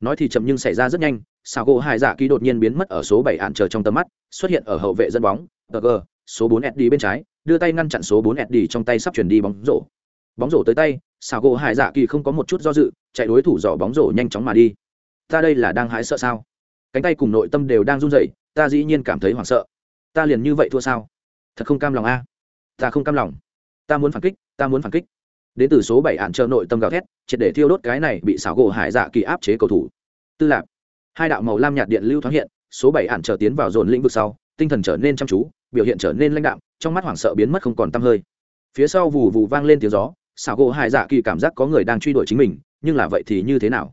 Nói thì chậm nhưng xảy ra rất nhanh, xảo gỗ hải dạ kỳ đột nhiên biến mất ở số bảy ạn trở trong tầm mắt, xuất hiện ở hậu vệ dẫn bóng, tờ gờ, số bốn sd bên trái, đưa tay ngăn chặn số bốn sd trong tay sắp chuyển đi bóng rổ. Bóng rổ tới tay, xảo gỗ hải dạ kỳ không có một chút do dự, chạy đối thủ dò bóng rổ nhanh chóng mà đi. Ta đây là đang hái sợ sao? Cánh tay cùng nội tâm đều đang run rẩy, ta dĩ nhiên cảm thấy hoảng sợ. Ta liền như vậy thua sao? Thật không cam lòng a. Ta không cam lòng ta muốn phản kích, ta muốn phản kích. Đến từ số bảy ạn chờ nội tâm gào thét, triệt để thiêu đốt cái này bị xảo gỗ hải dạ kỳ áp chế cầu thủ. Tư lạc hai đạo màu lam nhạt điện lưu thoáng hiện, số bảy ạn chờ tiến vào dồn lĩnh vực sau, tinh thần trở nên chăm chú, biểu hiện trở nên lãnh đạm, trong mắt hoảng sợ biến mất không còn tăm hơi. Phía sau vù vù vang lên tiếng gió, xảo gỗ hải dạ kỳ cảm giác có người đang truy đuổi chính mình, nhưng là vậy thì như thế nào?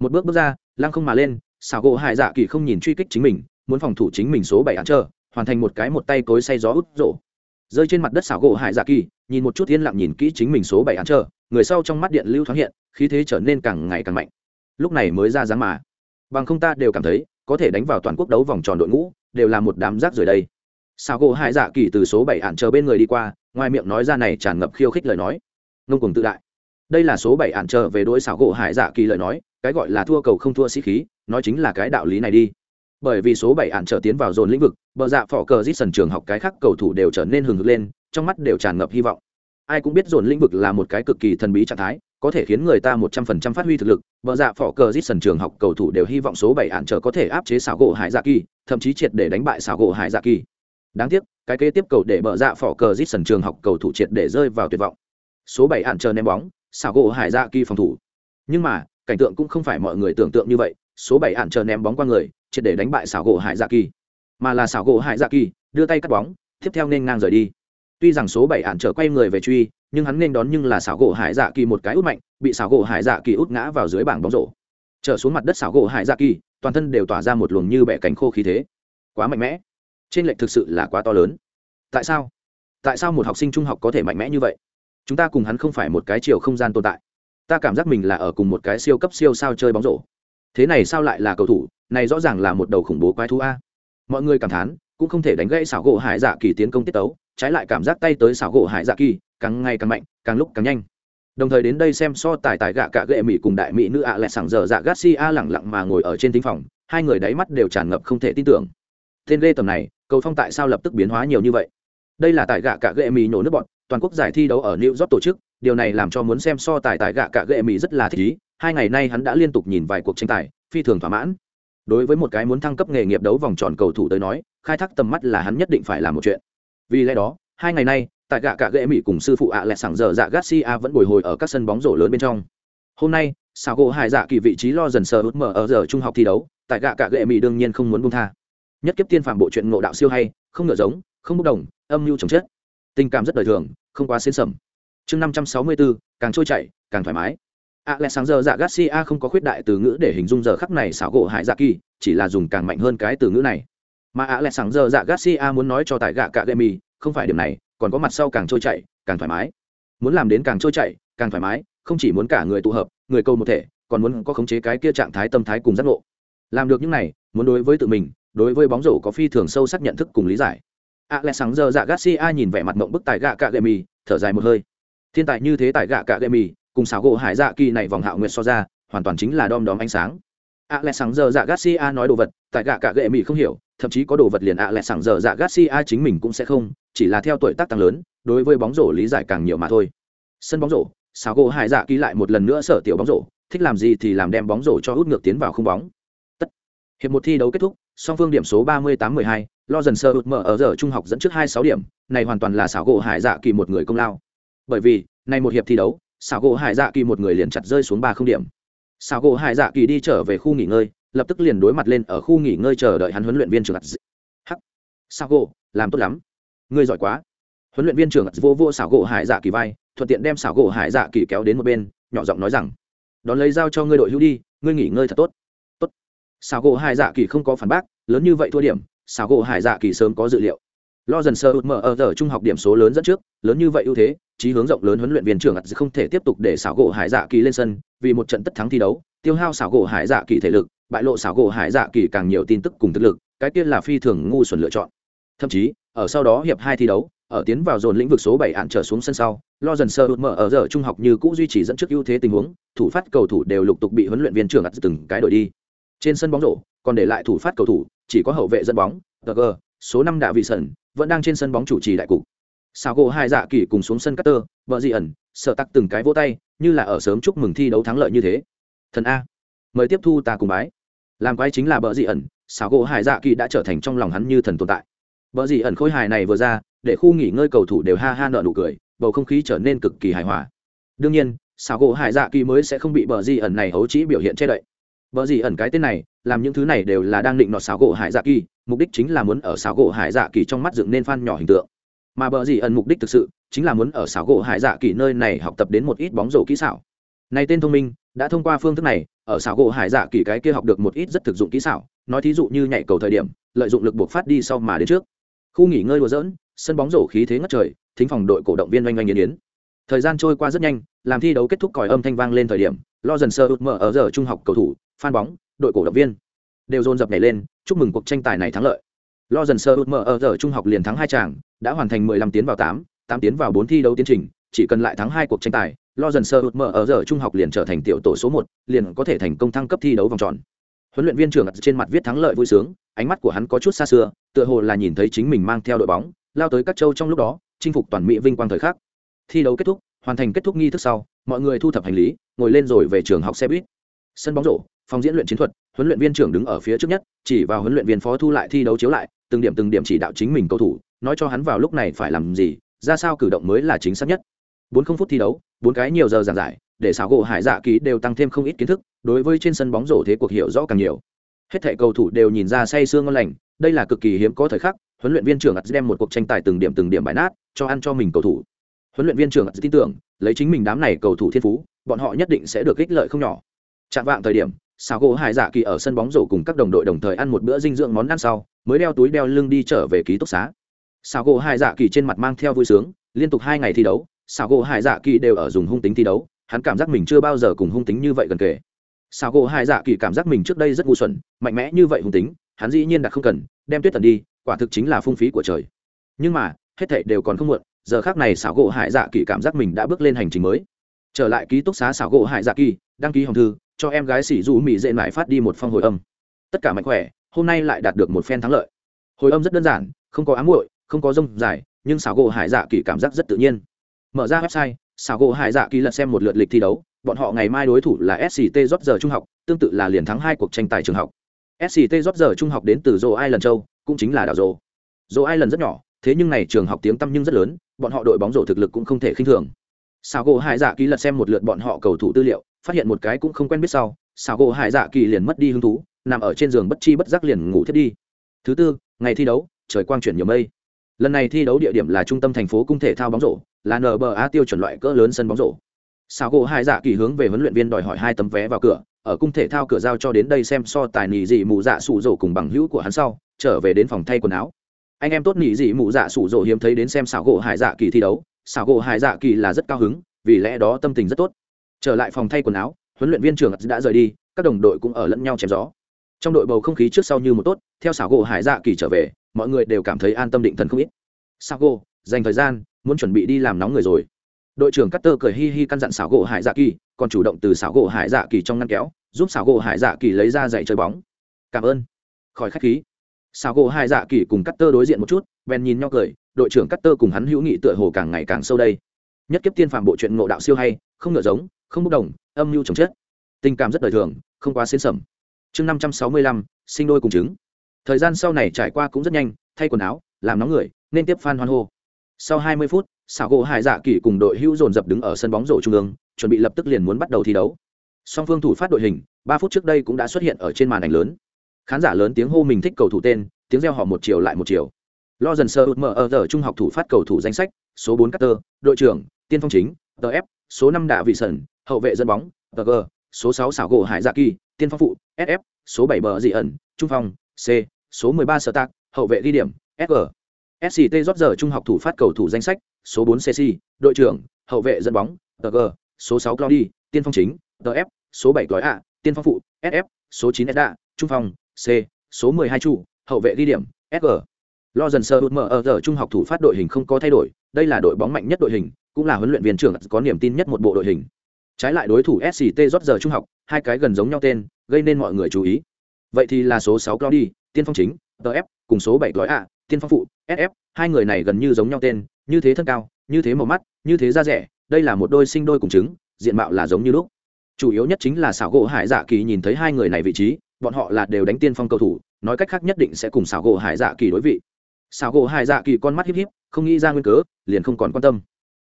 Một bước bước ra, lăng không mà lên, xảo gỗ hải dạ kỳ không nhìn truy kích chính mình, muốn phòng thủ chính mình số bảy ạn chờ hoàn thành một cái một tay cối say gió út rổ. Rơi trên mặt đất xảo gỗ hải dạ kỳ nhìn một chút yên lặng nhìn kỹ chính mình số bảy án chờ, người sau trong mắt điện lưu thoáng hiện, khí thế trở nên càng ngày càng mạnh. Lúc này mới ra dáng mà. Bằng không ta đều cảm thấy, có thể đánh vào toàn quốc đấu vòng tròn đội ngũ, đều là một đám rác rời đây. Sao gỗ hải dạ kỳ từ số bảy ạn chờ bên người đi qua, ngoài miệng nói ra này tràn ngập khiêu khích lời nói. Ngông cùng tự đại. Đây là số bảy ạn chờ về đôi xảo gỗ hải dạ kỳ lời nói, cái gọi là thua cầu không thua sĩ khí, nói chính là cái đạo lý này đi. Bởi vì số bảy ạn trở tiến vào dồn lĩnh vực, bờ dạ phỏ cờ dít sần trường học cái khác cầu thủ đều trở nên hừng hực lên trong mắt đều tràn ngập hy vọng. Ai cũng biết dồn lĩnh vực là một cái cực kỳ thần bí trạng thái, có thể khiến người ta một trăm phần trăm phát huy thực lực, vợ dạ phỏ cờ dít sần trường học cầu thủ đều hy vọng số bảy ạn trở có thể áp chế xảo gỗ hải dạ kỳ, thậm chí triệt để đánh bại xảo gỗ hải dạ kỳ. Đáng tiếc, cái kế tiếp cầu để bờ dạ phỏ cờ dít sần trường học cầu thủ triệt để rơi vào tuyệt vọng. Số bảy ạn chờ ném bóng, xảo gỗ hải dạ kỳ phòng thủ. Nhưng mà, cảnh tượng cũng không phải mọi người tưởng tượng như vậy, số bảy ạn chờ ném bóng qua người, triệt để đánh bại xảo gỗ hải dạ kỳ. Mà là xảo gỗ hải dạ kỳ, đưa tay cắt bóng, tiếp theo nên ngang rời đi tuy rằng số bảy ạn trở quay người về truy, nhưng hắn nên đón nhưng là xảo gỗ hải dạ kỳ một cái út mạnh, bị xảo gỗ hải dạ kỳ út ngã vào dưới bảng bóng rổ. Trở xuống mặt đất xảo gỗ hải dạ kỳ, toàn thân đều tỏa ra một luồng như bẻ cánh khô khí thế. Quá mạnh mẽ. Trên lệch thực sự là quá to lớn. Tại sao? Tại sao một học sinh trung học có thể mạnh mẽ như vậy? Chúng ta cùng hắn không phải một cái chiều không gian tồn tại. Ta cảm giác mình là ở cùng một cái siêu cấp siêu sao chơi bóng rổ. Thế này sao lại là cầu thủ? Này rõ ràng là một đầu khủng bố quái thú a. Mọi người cảm thán, cũng không thể đánh gãy xảo gỗ hải dạ kỳ tiến công tiết tấu trái lại cảm giác tay tới xảo gỗ hải dạ kỳ, càng ngày càng mạnh, càng lúc càng nhanh. Đồng thời đến đây xem so tài tài gạ cả gệ mỹ cùng đại mỹ nữ ạ lại sảng giờ dạ garcia lẳng lặng mà ngồi ở trên thính phòng, hai người đáy mắt đều tràn ngập không thể tin tưởng. Tên lê tầm này, cầu phong tại sao lập tức biến hóa nhiều như vậy? Đây là tài gạ cả gệ mỹ nổ nước bọn, toàn quốc giải thi đấu ở new york tổ chức, điều này làm cho muốn xem so tài tài gạ cả gệ mỹ rất là thích ý hai ngày nay hắn đã liên tục nhìn vài cuộc tranh tài, phi thường thỏa mãn. Đối với một cái muốn thăng cấp nghề nghiệp đấu vòng tròn cầu thủ tới nói, khai thác tầm mắt là hắn nhất định phải làm một chuyện vì lẽ đó, hai ngày nay, tại gạ cả ghệ mỹ cùng sư phụ ạ à lẹ sảng giờ dạ garcia vẫn bồi hồi ở các sân bóng rổ lớn bên trong. Hôm nay sao gỗ hải dạ kỳ vị trí lo dần sờ hút mở ở giờ trung học thi đấu, tại gạ cả ghệ mỹ đương nhiên không muốn buông tha. Nhất kiếp tiên phạm bộ truyện ngộ đạo siêu hay, không ngựa giống, không bốc đồng, âm mưu trồng chết. Tình cảm rất đời thường, không quá xến sầm chương năm trăm sáu mươi bốn càng trôi chảy, càng thoải mái. Alexander dạ garcia không có khuyết đại từ ngữ để hình dung giờ khắc này xảo gỗ hải dạ kỳ, chỉ là dùng càng mạnh hơn cái từ ngữ này mà alexander dạ garcia muốn nói cho tại gạ cạ Mì, không phải điểm này còn có mặt sau càng trôi chảy càng thoải mái. Muốn làm đến càng trôi chảy càng thoải mái không chỉ muốn cả người tụ hợp người câu một thể còn muốn có khống chế cái kia trạng thái tâm thái cùng giác ngộ. Làm được những này muốn đối với tự mình đối với bóng rổ có phi thường sâu sắc nhận thức cùng lý giải. Alexander dạ garcia nhìn vẻ mặt mộng bức tại gạ cạ Mì, thở dài một hơi. Thiên tài như thế tại gạ cạ Mì, cùng xảo gỗ hải dạ kỳ này vòng hạo nguyệt so ra hoàn toàn chính là đom đóm ánh sáng. A lẽ sáng giờ dạ garcia nói đồ vật tại gạ cả gệ mỹ không hiểu thậm chí có đồ vật liền ạ lẹ sảng giờ dạ garcia chính mình cũng sẽ không, chỉ là theo tuổi tác tăng lớn, đối với bóng rổ lý giải càng nhiều mà thôi. Sân bóng rổ Sago gỗ hải dạ ký lại một lần nữa sở tiểu bóng rổ, thích làm gì thì làm đem bóng rổ cho hút ngược tiến vào không bóng. Tất. Hiệp một thi đấu kết thúc, song phương điểm số ba mươi tám mười hai, lo dần sơ hụt mở ở giờ trung học dẫn trước hai sáu điểm, này hoàn toàn là Sago gỗ hải dạ kỳ một người công lao. Bởi vì, này một hiệp thi đấu Sago gỗ hải dạ kỳ một người liền chặt rơi xuống ba không điểm. Sago gỗ hải dạ kỳ đi trở về khu nghỉ ngơi lập tức liền đối mặt lên ở khu nghỉ ngơi chờ đợi hắn huấn luyện viên trưởng hắc sao gỗ làm tốt lắm. Ngươi giỏi quá. Huấn luyện viên trưởng vô vô xảo gỗ hải dạ kỳ vai, thuận tiện đem xảo gỗ hải dạ kỳ kéo đến một bên, nhỏ giọng nói rằng, đón lấy dao cho ngươi đội hữu đi, ngươi nghỉ ngơi thật tốt. Tốt. Xảo gỗ hải dạ kỳ không có phản bác, lớn như vậy thua điểm xảo gỗ hải dạ kỳ sớm có dự liệu. Lo dần sơ mở ở giờ trung học điểm số lớn dẫn trước, lớn như vậy ưu thế trí hướng rộng lớn huấn luyện viên trưởng không thể tiếp tục để xảo gỗ hải dạ kỳ lên sân, vì một trận tất thắng thi đấu, tiêu hao xảo gỗ hải dạ kỳ thể lực bại lộ xảo gỗ hải dạ kỳ càng nhiều tin tức cùng thực lực, cái kia là phi thường ngu xuẩn lựa chọn. Thậm chí, ở sau đó hiệp hai thi đấu, ở tiến vào dồn lĩnh vực số bảy hạn trở xuống sân sau, lo dần sơ mở ở giờ trung học như cũ duy trì dẫn trước ưu thế tình huống, thủ phát cầu thủ đều lục tục bị huấn luyện viên trưởng ặt từng cái đổi đi. Trên sân bóng rổ, còn để lại thủ phát cầu thủ, chỉ có hậu vệ dẫn bóng tg số năm đạ vị sẩn, vẫn đang trên sân bóng chủ trì đại cục. Sao gỗ hai dạ kỳ cùng xuống sân cắt tơ, vợ dị ẩn, sợ tắc từng cái vỗ tay, như là ở sớm chúc mừng thi đấu thắng lợi như thế. Thần a, mời tiếp thu ta cùng bái làm quái chính là bờ dị ẩn sao gỗ hải dạ kỳ đã trở thành trong lòng hắn như thần tồn tại. Bờ dị ẩn khôi hài này vừa ra, để khu nghỉ ngơi cầu thủ đều ha ha nợ nụ cười, bầu không khí trở nên cực kỳ hài hòa. Đương nhiên sao gỗ hải dạ kỳ mới sẽ không bị bờ dị ẩn này hấu trĩ biểu hiện che đậy. Bờ dị ẩn cái tên này, làm những thứ này đều là đang định nọ xáo gỗ hải dạ kỳ, mục đích chính là muốn ở xáo gỗ hải dạ kỳ trong mắt dựng nên phan nhỏ hình tượng. Mà bờ gì ẩn mục đích thực sự, chính là muốn ở xáo gỗ hải dạ kỳ nơi này học tập đến một ít bóng rổ kỹ xảo. Này tên thông minh, đã thông qua phương thức này ở xảo gỗ hải dạ kỳ cái kia học được một ít rất thực dụng kỹ xảo, nói thí dụ như nhảy cầu thời điểm, lợi dụng lực buộc phát đi sau mà đến trước. Khu nghỉ ngơi đùa dỡn sân bóng rổ khí thế ngất trời, thính phòng đội cổ động viên oanh oanh yến yến. Thời gian trôi qua rất nhanh, làm thi đấu kết thúc còi âm thanh vang lên thời điểm lo dần sơ ước mở ở giờ trung học cầu thủ phan bóng, đội cổ động viên đều dồn dập nhảy lên, chúc mừng cuộc tranh tài này thắng lợi. Lo dần sơ ước mở ở giờ trung học liền thắng hai chàng đã hoàn thành mười lăm tiến vào tám tám tiến vào bốn thi đấu tiến trình, chỉ cần lại thắng hai cuộc tranh tài lo dần sơ hụt mở ở giờ trung học liền trở thành tiểu tổ số một, liền có thể thành công thăng cấp thi đấu vòng tròn. Huấn luyện viên trưởng trên mặt viết thắng lợi vui sướng, ánh mắt của hắn có chút xa xưa, tựa hồ là nhìn thấy chính mình mang theo đội bóng, lao tới các châu trong lúc đó, chinh phục toàn mỹ vinh quang thời khắc. Thi đấu kết thúc, hoàn thành kết thúc nghi thức sau, mọi người thu thập hành lý, ngồi lên rồi về trường học xe buýt. Sân bóng rổ, phòng diễn luyện chiến thuật, huấn luyện viên trưởng đứng ở phía trước nhất, chỉ vào huấn luyện viên phó thu lại thi đấu chiếu lại, từng điểm từng điểm chỉ đạo chính mình cầu thủ, nói cho hắn vào lúc này phải làm gì, ra sao cử động mới là chính xác nhất bốn không phút thi đấu, bốn cái nhiều giờ giảng giải, để xảo gỗ hải dạ ký đều tăng thêm không ít kiến thức, đối với trên sân bóng rổ thế cuộc hiểu rõ càng nhiều. Hết thảy cầu thủ đều nhìn ra say sương ngon lành, đây là cực kỳ hiếm có thời khắc, huấn luyện viên trưởng ắt đem một cuộc tranh tài từng điểm từng điểm bài nát, cho ăn cho mình cầu thủ. Huấn luyện viên trưởng ắt tin tưởng, lấy chính mình đám này cầu thủ thiên phú, bọn họ nhất định sẽ được ích lợi không nhỏ. Chạm vạng thời điểm xào gỗ hải dạ kỳ ở sân bóng rổ cùng các đồng đội đồng thời ăn một bữa dinh dưỡng món ăn sau, mới đeo túi đeo lưng đi trở về ký túc xá. Xào gỗ hải dạ kỳ trên mặt mang theo vui sướng, liên tục hai ngày thi đấu xào gỗ hải dạ kỳ đều ở dùng hung tính thi đấu, hắn cảm giác mình chưa bao giờ cùng hung tính như vậy gần kề. Xào gỗ hải dạ kỳ cảm giác mình trước đây rất ngu xuẩn, mạnh mẽ như vậy hung tính, hắn dĩ nhiên đặt không cần, đem tuyết tần đi, quả thực chính là phung phí của trời. Nhưng mà, hết thảy đều còn không muộn, giờ khác này xảo gỗ hải dạ kỳ cảm giác mình đã bước lên hành trình mới. Trở lại ký túc xá xảo gỗ hải dạ kỳ, đăng ký hồng thư, cho em gái xỉ dù mỹ dễ mải phát đi một phong hồi âm. Tất cả mạnh khỏe, hôm nay lại đạt được một phen thắng lợi. Hồi âm rất đơn giản, không có ám muội, không có rông dài, nhưng xảo gỗ hải dạ kỳ cảm giác rất tự nhiên mở ra website, xảo gỗ hải dạ kỳ lật xem một lượt lịch thi đấu. Bọn họ ngày mai đối thủ là sct rót giờ trung học, tương tự là liền thắng hai cuộc tranh tài trường học. Sct rót giờ trung học đến từ dô ai lần châu, cũng chính là đảo dô dô ai lần rất nhỏ, thế nhưng này trường học tiếng tăm nhưng rất lớn, bọn họ đội bóng rổ thực lực cũng không thể khinh thường. Xảo gỗ hải dạ kỳ lật xem một lượt bọn họ cầu thủ tư liệu, phát hiện một cái cũng không quen biết sau, xảo gỗ hải dạ kỳ liền mất đi hứng thú, nằm ở trên giường bất chi bất giác liền ngủ thiết đi. Thứ tư, ngày thi đấu, trời quang chuyển nhiều mây. Lần này thi đấu địa điểm là trung tâm thành phố cung thể thao bóng rổ là nba tiêu chuẩn loại cỡ lớn sân bóng rổ. Sao gỗ hai dạ kỳ hướng về huấn luyện viên đòi hỏi hai tấm vé vào cửa, ở cung thể thao cửa giao cho đến đây xem so tài nỉ dị mù dạ sủ rổ cùng bằng hữu của hắn sau, trở về đến phòng thay quần áo. Anh em tốt nỉ dị mù dạ sủ rổ hiếm thấy đến xem xảo gỗ hải dạ kỳ thi đấu xảo gỗ hải dạ kỳ là rất cao hứng, vì lẽ đó tâm tình rất tốt. Trở lại phòng thay quần áo, huấn luyện viên trưởng đã rời đi, các đồng đội cũng ở lẫn nhau chém gió. Trong đội bầu không khí trước sau như một tốt, theo xảo gỗ hải dạ kỳ trở về, mọi người đều cảm thấy an tâm định thần không ít. Sao gỗ, dành thời gian muốn chuẩn bị đi làm nóng người rồi. Đội trưởng Cutter cười hi hi căn dặn xảo gỗ hải dạ kỳ, còn chủ động từ xảo gỗ hải dạ kỳ trong ngăn kéo, giúp xảo gỗ hải dạ kỳ lấy ra giày chơi bóng. Cảm ơn. Khỏi khách khí. Xảo gỗ hải dạ kỳ cùng Cutter đối diện một chút, bèn nhìn nhau cười, đội trưởng Cutter cùng hắn hữu nghị tựa hồ càng ngày càng sâu đây. Nhất kiếp tiên phạm bộ truyện ngộ đạo siêu hay, không ngựa giống, không bốc đồng, âm mưu chồng chết. Tình cảm rất đời thường, không quá xến sầm chương năm trăm sáu mươi lăm, sinh đôi cùng chứng thời gian sau này trải qua cũng rất nhanh, thay quần áo, làm nóng người, nên tiếp phan hoan hô sau hai mươi phút, xảo gỗ hải dạ kỳ cùng đội hữu dồn dập đứng ở sân bóng rổ trung ương, chuẩn bị lập tức liền muốn bắt đầu thi đấu. Song phương thủ phát đội hình, ba phút trước đây cũng đã xuất hiện ở trên màn ảnh lớn. Khán giả lớn tiếng hô mình thích cầu thủ tên, tiếng reo họ một chiều lại một chiều. Lo dần sơ út mở ở giờ trung học thủ phát cầu thủ danh sách, số bốn cutter đội trưởng, tiên phong chính tf số năm đạ vị sẩn, hậu vệ dẫn bóng tg số sáu xảo gỗ hải dạ kỳ, tiên phong phụ sf số bảy bờ dị ẩn, trung phong, c, số mười ba sở tạc hậu vệ ghi điểm sg sct rót giờ trung học thủ phát cầu thủ danh sách số 4 cc đội trưởng hậu vệ dẫn bóng tg số 6 claudi tiên phong chính DF, số 7 gói a tiên phong phụ sf số 9 Eda trung phong c số mười hai hậu vệ ghi điểm sg lo dần sơ hụt mở ở giờ trung học thủ phát đội hình không có thay đổi đây là đội bóng mạnh nhất đội hình cũng là huấn luyện viên trưởng có niềm tin nhất một bộ đội hình. Trái lại đối thủ sct rót giờ trung học hai cái gần giống nhau tên gây nên mọi người chú ý. Vậy thì là số 6 claudi tiên phong chính DF, cùng số 7 gói a tiên phong phụ sf hai người này gần như giống nhau tên, như thế thân cao, như thế màu mắt, như thế da rẻ, đây là một đôi sinh đôi cùng chứng diện mạo là giống như lúc. Chủ yếu nhất chính là xảo gỗ hải dạ kỳ nhìn thấy hai người này vị trí, bọn họ là đều đánh tiên phong cầu thủ, nói cách khác nhất định sẽ cùng xảo gỗ hải dạ kỳ đối vị. Xảo gỗ hải dạ kỳ con mắt híp híp, không nghĩ ra nguyên cớ, liền không còn quan tâm.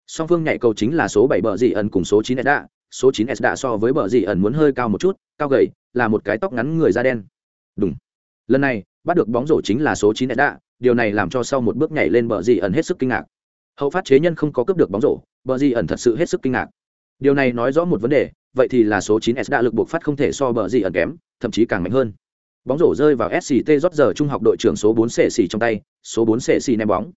Song phương nhảy cầu chính là số bảy bờ dị ẩn cùng số chín s đã số chín s đã so với bờ dị ẩn muốn hơi cao một chút, cao gầy, là một cái tóc ngắn người da đen. Đúng lần này, bắt được bóng rổ chính là số chín s đã điều này làm cho sau một bước nhảy lên bờ dị ẩn hết sức kinh ngạc hậu phát chế nhân không có cướp được bóng rổ bờ dị ẩn thật sự hết sức kinh ngạc điều này nói rõ một vấn đề vậy thì là số 9 s đã lực buộc phát không thể so bờ dị ẩn kém thậm chí càng mạnh hơn bóng rổ rơi vào sct rót giờ trung học đội trưởng số 4 sệ xì trong tay số 4 sệ xì ném bóng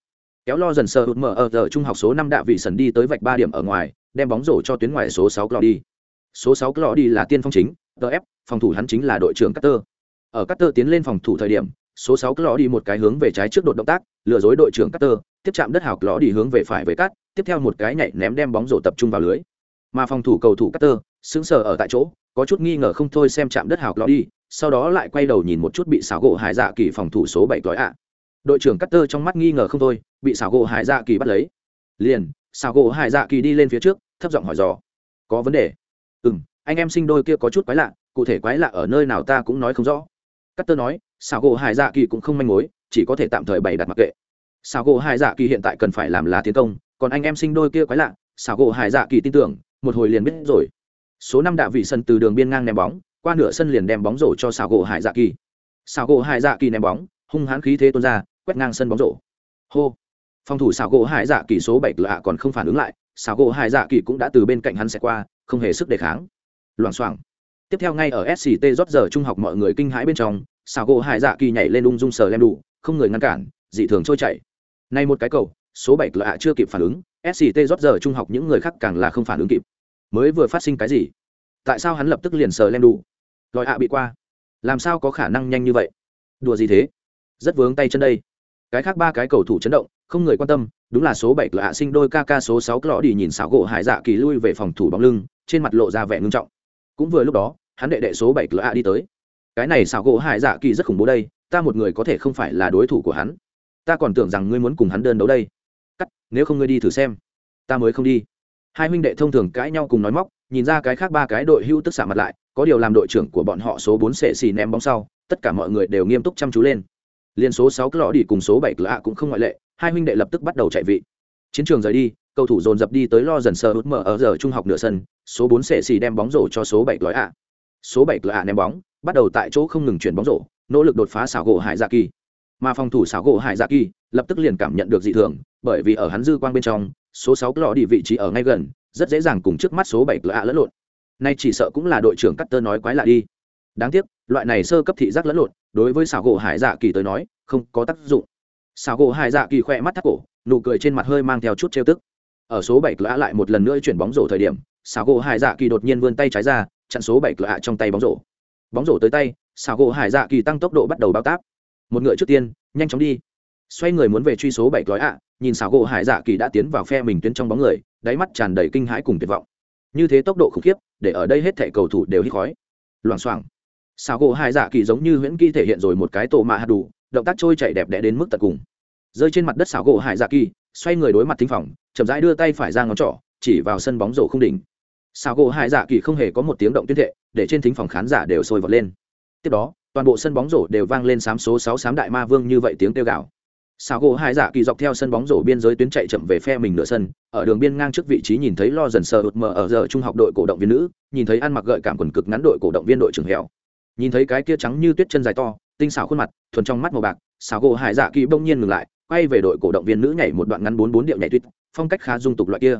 kéo lo dần sờ hụt mở ở giờ trung học số 5 đạ vị sần đi tới vạch ba điểm ở ngoài đem bóng rổ cho tuyến ngoài số 6 Claudi. Số 6 Claudi là tiên phong chính, TF, phòng thủ hắn chính là đội trưởng Cutter. Ở Cutter tiến lên phòng thủ thời điểm, số 6 đi một cái hướng về trái trước đột động tác, lừa dối đội trưởng Carter tiếp chạm đất hào Claudi hướng về phải về cắt, tiếp theo một cái nhảy ném đem bóng rổ tập trung vào lưới. Mà phòng thủ cầu thủ Carter sững sờ ở tại chỗ, có chút nghi ngờ không thôi xem chạm đất hào Claudi, sau đó lại quay đầu nhìn một chút bị xảo gỗ hải dạ kỳ phòng thủ số 7 tối ạ. Đội trưởng Carter trong mắt nghi ngờ không thôi, bị xảo gỗ hải dạ kỳ bắt lấy. Liền, xảo gỗ hải dạ kỳ đi lên phía trước, thấp giọng hỏi dò có vấn đề ừm anh em sinh đôi kia có chút quái lạ cụ thể quái lạ ở nơi nào ta cũng nói không rõ Carter nói xào gỗ hải dạ kỳ cũng không manh mối, chỉ có thể tạm thời bày đặt mặc kệ. Xào gỗ hải dạ kỳ hiện tại cần phải làm lá tiến công, còn anh em sinh đôi kia quái lạ xào gỗ hải dạ kỳ tin tưởng, một hồi liền biết rồi. Số năm đạ vị sân từ đường biên ngang ném bóng, qua nửa sân liền đem bóng rổ cho xào gỗ hải dạ kỳ. Xào gỗ hải dạ kỳ ném bóng, hung hãn khí thế tuôn ra, quét ngang sân bóng rổ. Hô! Phòng thủ xào gỗ hải dạ kỳ số bảy lạ còn không phản ứng lại, xảo gỗ hải dạ kỳ cũng đã từ bên cạnh hắn sẽ qua, không hề sức đề kháng. Loảng xoảng. Tiếp theo ngay ở sct rót giờ trung học mọi người kinh hãi bên trong xảo gỗ hải dạ kỳ nhảy lên ung dung sờ lem đủ, không người ngăn cản, dị thường trôi chảy. Nay một cái cầu, số bảy lạ chưa kịp phản ứng sct rót giờ trung học những người khác càng là không phản ứng kịp. Mới vừa phát sinh cái gì? Tại sao hắn lập tức liền sờ lem đủ? Lòi ạ bị qua. Làm sao có khả năng nhanh như vậy? Đùa gì thế? Rất vướng tay chân đây. Cái khác ba cái cầu thủ chấn động, không người quan tâm, đúng là số bảy lạ sinh đôi ca ca số sáu lọ đi nhìn xảo gỗ hải dạ kỳ lui về phòng thủ bóng lưng, trên mặt lộ ra vẻ ngưng trọng. Cũng vừa lúc đó, hắn đệ đệ số bảy lạ đi tới cái này xảo gỗ hải dạ kỳ rất khủng bố đây, ta một người có thể không phải là đối thủ của hắn. Ta còn tưởng rằng ngươi muốn cùng hắn đơn đấu đây. Cắt, nếu không ngươi đi thử xem. Ta mới không đi. Hai huynh đệ thông thường cãi nhau cùng nói móc, nhìn ra cái khác ba cái đội hưu tức xả mặt lại, có điều làm đội trưởng của bọn họ số bốn sệ xì ném bóng sau, tất cả mọi người đều nghiêm túc chăm chú lên. Liên số sáu lõ đi cùng số bảy lạ cũng không ngoại lệ, hai huynh đệ lập tức bắt đầu chạy vị. Chiến trường rời đi, cầu thủ dồn dập đi tới lo dần sờ hút mở ở giờ trung học nửa sân, số bốn sệ xì đem bóng rổ cho số bảy lói ạ số bảy cửa hạ ném bóng, bắt đầu tại chỗ không ngừng chuyển bóng rổ, nỗ lực đột phá xảo gỗ hải dạ kỳ. Mà phòng thủ xảo gỗ hải dạ kỳ lập tức liền cảm nhận được dị thường, bởi vì ở hắn dư quang bên trong, số sáu lọ đi vị trí ở ngay gần, rất dễ dàng cùng trước mắt số bảy hạ lẫn lộn. Nay chỉ sợ cũng là đội trưởng cắt tơ nói quái lạ đi. Đáng tiếc, loại này sơ cấp thị giác lẫn lộn, đối với xảo gỗ hải dạ kỳ tới nói, không có tác dụng. Xảo gỗ hải dạ kỳ khỏe mắt thắt cổ, nụ cười trên mặt hơi mang theo chút trêu tức. Ở số bảy cửa lại một lần nữa chuyển bóng rổ thời điểm, xảo gỗ hải dạ kỳ đột nhiên vươn tay trái ra chặn số bảy hạ trong tay bóng rổ. Bóng rổ tới tay xảo gỗ hải dạ kỳ tăng tốc độ bắt đầu bao táp. Một ngựa trước tiên, nhanh chóng đi. Xoay người muốn về truy số bảy gói ạ, nhìn xảo gỗ hải dạ kỳ đã tiến vào phe mình tuyến trong bóng người, đáy mắt tràn đầy kinh hãi cùng tuyệt vọng. Như thế tốc độ khủng khiếp, để ở đây hết thẻ cầu thủ đều hít khói. Loảng xoảng. Xảo gỗ hải dạ kỳ giống như huyễn kỳ thể hiện rồi một cái tổ mạ hạt đủ, động tác trôi chạy đẹp đẽ đến mức tận cùng. Rơi trên mặt đất xảo gỗ hải dạ kỳ, xoay người đối mặt thính phòng, chậm rãi đưa tay phải ra ngón trỏ, chỉ vào sân bóng rổ không đỉnh. Sao gỗ hải dạ kỳ không hề có một tiếng động tuyên thệ, để trên thính phòng khán giả đều sôi vọt lên. Tiếp đó, toàn bộ sân bóng rổ đều vang lên sám số sáu sám đại ma vương như vậy tiếng kêu gào. Sao gỗ hải dạ kỳ dọc theo sân bóng rổ biên giới tuyến chạy chậm về phe mình nửa sân, ở đường biên ngang trước vị trí nhìn thấy lo dần sờ ụt mờ ở giờ trung học đội cổ động viên nữ, nhìn thấy ăn mặc gợi cảm quần cực ngắn đội cổ động viên đội trưởng hẻo nhìn thấy cái kia trắng như tuyết chân dài to, tinh xảo khuôn mặt, thuần trong mắt màu bạc xảo gỗ hải dạ kỳ bỗng nhiên ngừng lại, quay về đội cổ động viên nữ nhảy một đoạn ngắn bốn bốn điệu nhảy tuyết, phong cách khá dung tục loại kia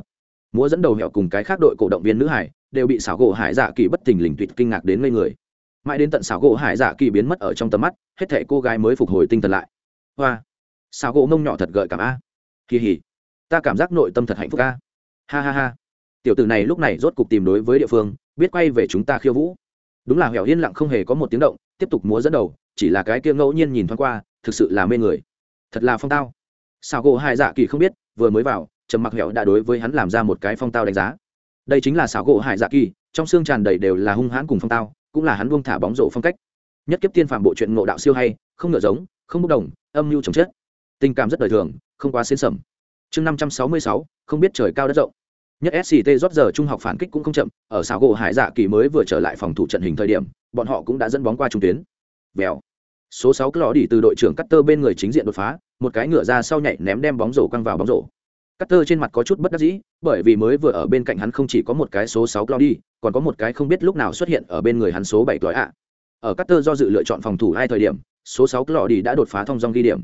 múa dẫn đầu hẻo cùng cái khác đội cổ động viên nữ hải, đều bị xảo gỗ hải dạ kỳ bất thình lình tuyệt kinh ngạc đến ngây người. Mãi đến tận xảo gỗ hải dạ kỳ biến mất ở trong tầm mắt, hết thể cô gái mới phục hồi tinh thần lại. Hoa, xảo gỗ mông nhỏ thật gợi cảm a. Kỳ hỉ, ta cảm giác nội tâm thật hạnh phúc a. Ha ha ha. Tiểu tử này lúc này rốt cục tìm đối với địa phương, biết quay về chúng ta khiêu vũ. Đúng là hẻo yên lặng không hề có một tiếng động, tiếp tục múa dẫn đầu, chỉ là cái kia ngẫu nhiên nhìn thoáng qua, thực sự là mê người. Thật là phong tao. Xảo gỗ hải dạ kỳ không biết, vừa mới vào trầm mặc hẹo đã đối với hắn làm ra một cái phong tao đánh giá. Đây chính là xảo gỗ hải dạ kỳ, trong xương tràn đầy đều là hung hãn cùng phong tao, cũng là hắn buông thả bóng rổ phong cách. Nhất kiếp tiên phạm bộ truyện ngộ đạo siêu hay, không ngựa giống, không bốc đồng, âm mưu chồng chết. Tình cảm rất đời thường, không quá xến sầm chương năm trăm sáu mươi sáu, không biết trời cao đất rộng. Nhất sct rót giờ trung học phản kích cũng không chậm, ở xảo gỗ hải dạ kỳ mới vừa trở lại phòng thủ trận hình thời điểm, bọn họ cũng đã dẫn bóng qua trung tuyến. Vèo. Số sáu lò đi từ đội trưởng cắt tơ bên người chính diện đột phá, một cái ngựa ra sau nhảy ném đem bóng rổ quăng vào bóng rổ cắt tơ trên mặt có chút bất đắc dĩ bởi vì mới vừa ở bên cạnh hắn không chỉ có một cái số sáu Claudi, còn có một cái không biết lúc nào xuất hiện ở bên người hắn số bảy Cloy ạ. Ở cắt tơ do dự lựa chọn phòng thủ hai thời điểm, số sáu Claudi đã đột phá thông dong ghi điểm.